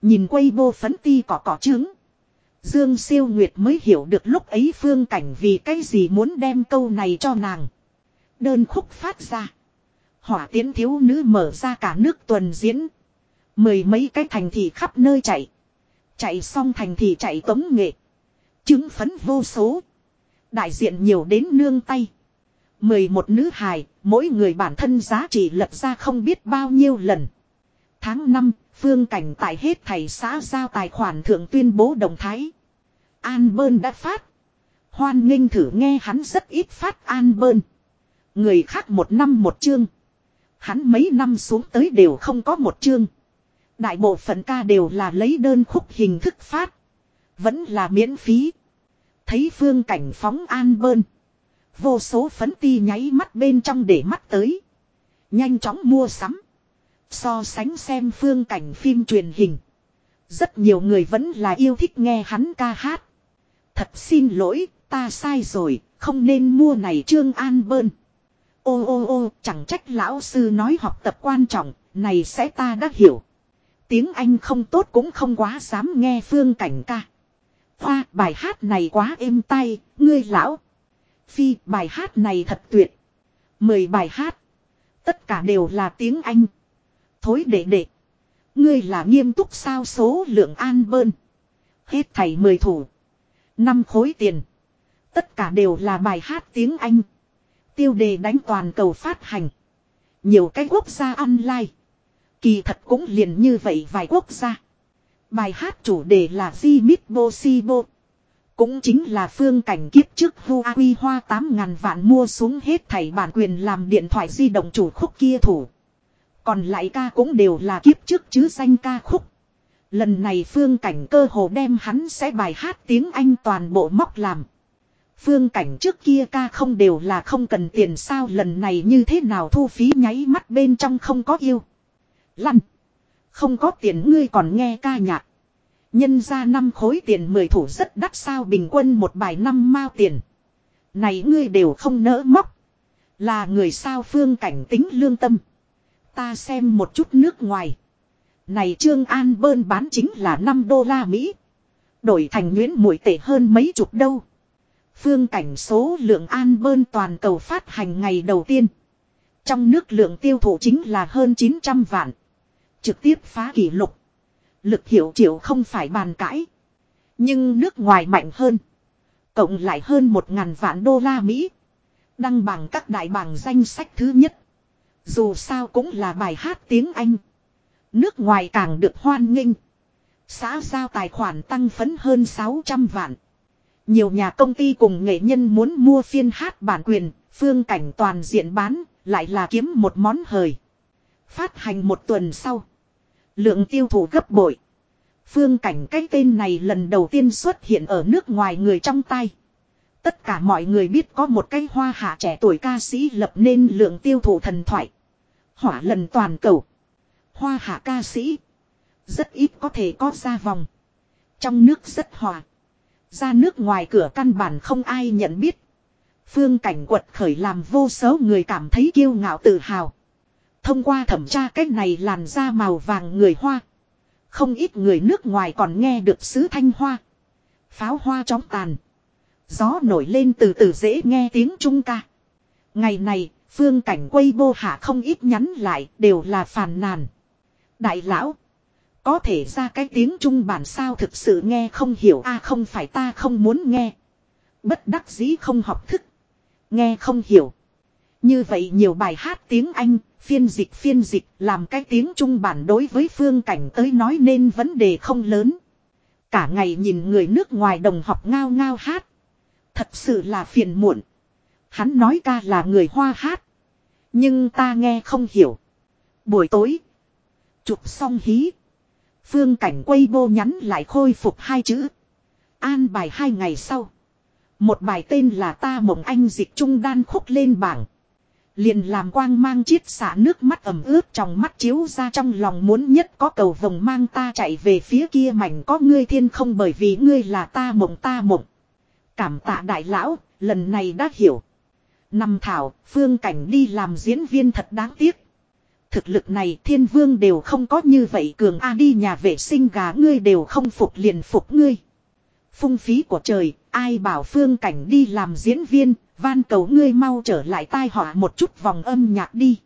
Nhìn quay vô phấn ti cỏ cỏ trứng. Dương siêu nguyệt mới hiểu được lúc ấy phương cảnh vì cái gì muốn đem câu này cho nàng. Đơn khúc phát ra. Hỏa tiến thiếu nữ mở ra cả nước tuần diễn. Mười mấy cái thành thị khắp nơi chạy. Chạy xong thành thị chạy tống nghệ. Chứng phấn vô số. Đại diện nhiều đến nương tay. Mười một nữ hài, mỗi người bản thân giá trị lật ra không biết bao nhiêu lần. Tháng 5, phương cảnh tại hết thầy xã giao tài khoản thượng tuyên bố đồng thái. An bơn đã phát. Hoan nghênh thử nghe hắn rất ít phát an bơn. Người khác một năm một chương. Hắn mấy năm xuống tới đều không có một chương. Đại bộ phận ca đều là lấy đơn khúc hình thức phát. Vẫn là miễn phí. Thấy phương cảnh phóng an bơn. Vô số phấn ti nháy mắt bên trong để mắt tới. Nhanh chóng mua sắm. So sánh xem phương cảnh phim truyền hình. Rất nhiều người vẫn là yêu thích nghe hắn ca hát. Thật xin lỗi, ta sai rồi, không nên mua này Trương An Bơn. Ô ô ô, chẳng trách lão sư nói học tập quan trọng, này sẽ ta đã hiểu. Tiếng Anh không tốt cũng không quá dám nghe phương cảnh ca. Hoa, bài hát này quá êm tay, ngươi lão. Phi, bài hát này thật tuyệt. Mười bài hát. Tất cả đều là tiếng Anh. Thối đệ đệ. Ngươi là nghiêm túc sao số lượng an bơn. Hết thảy mười thủ. Năm khối tiền. Tất cả đều là bài hát tiếng Anh. Tiêu đề đánh toàn cầu phát hành. Nhiều cái quốc gia online. Kỳ thật cũng liền như vậy vài quốc gia. Bài hát chủ đề là Di Sibo. Cũng chính là phương cảnh kiếp trước Huawei hoa 8.000 vạn mua xuống hết thảy bản quyền làm điện thoại di động chủ khúc kia thủ. Còn lại ca cũng đều là kiếp trước chứ danh ca khúc. Lần này phương cảnh cơ hồ đem hắn sẽ bài hát tiếng Anh toàn bộ móc làm. Phương cảnh trước kia ca không đều là không cần tiền sao lần này như thế nào thu phí nháy mắt bên trong không có yêu. Lăn. Không có tiền ngươi còn nghe ca nhạc. Nhân ra năm khối tiền mười thủ rất đắt sao bình quân một bài năm mao tiền. Này ngươi đều không nỡ móc. Là người sao phương cảnh tính lương tâm. Ta xem một chút nước ngoài. Này Trương An bơn bán chính là 5 đô la Mỹ. Đổi thành nguyễn mũi tệ hơn mấy chục đâu. Phương cảnh số lượng An bơn toàn cầu phát hành ngày đầu tiên. Trong nước lượng tiêu thụ chính là hơn 900 vạn. Trực tiếp phá kỷ lục. Lực hiệu triệu không phải bàn cãi. Nhưng nước ngoài mạnh hơn. Cộng lại hơn 1.000 vạn đô la Mỹ. Đăng bằng các đại bảng danh sách thứ nhất. Dù sao cũng là bài hát tiếng Anh. Nước ngoài càng được hoan nghênh. Xã giao tài khoản tăng phấn hơn 600 vạn. Nhiều nhà công ty cùng nghệ nhân muốn mua phiên hát bản quyền, phương cảnh toàn diện bán, lại là kiếm một món hời. Phát hành một tuần sau. Lượng tiêu thụ gấp bội. Phương cảnh cái tên này lần đầu tiên xuất hiện ở nước ngoài người trong tay. Tất cả mọi người biết có một cái hoa hạ trẻ tuổi ca sĩ lập nên lượng tiêu thụ thần thoại. Hỏa lần toàn cầu. Hoa hạ ca sĩ. Rất ít có thể có ra vòng. Trong nước rất hòa. Ra nước ngoài cửa căn bản không ai nhận biết. Phương cảnh quật khởi làm vô số người cảm thấy kiêu ngạo tự hào. Thông qua thẩm tra cách này làn da màu vàng người Hoa. Không ít người nước ngoài còn nghe được sứ thanh hoa. Pháo hoa chóng tàn. Gió nổi lên từ từ dễ nghe tiếng trung ca. Ngày này, phương cảnh quay bô hạ không ít nhắn lại đều là phàn nàn. Đại lão. Có thể ra cái tiếng trung bản sao thực sự nghe không hiểu a không phải ta không muốn nghe. Bất đắc dĩ không học thức. Nghe không hiểu. Như vậy nhiều bài hát tiếng Anh, phiên dịch phiên dịch làm cái tiếng Trung bản đối với phương cảnh tới nói nên vấn đề không lớn. Cả ngày nhìn người nước ngoài đồng học ngao ngao hát. Thật sự là phiền muộn. Hắn nói ca là người hoa hát. Nhưng ta nghe không hiểu. Buổi tối. Chụp xong hí. Phương cảnh quay bô nhắn lại khôi phục hai chữ. An bài hai ngày sau. Một bài tên là ta mộng anh dịch trung đan khúc lên bảng. Liền làm quang mang chiết xả nước mắt ẩm ướt trong mắt chiếu ra trong lòng muốn nhất có cầu vồng mang ta chạy về phía kia mảnh có ngươi thiên không bởi vì ngươi là ta mộng ta mộng. Cảm tạ đại lão, lần này đã hiểu. Nằm thảo, phương cảnh đi làm diễn viên thật đáng tiếc. Thực lực này thiên vương đều không có như vậy cường A đi nhà vệ sinh gà ngươi đều không phục liền phục ngươi. Phung phí của trời, ai bảo phương cảnh đi làm diễn viên, van cầu ngươi mau trở lại tai họa một chút vòng âm nhạc đi.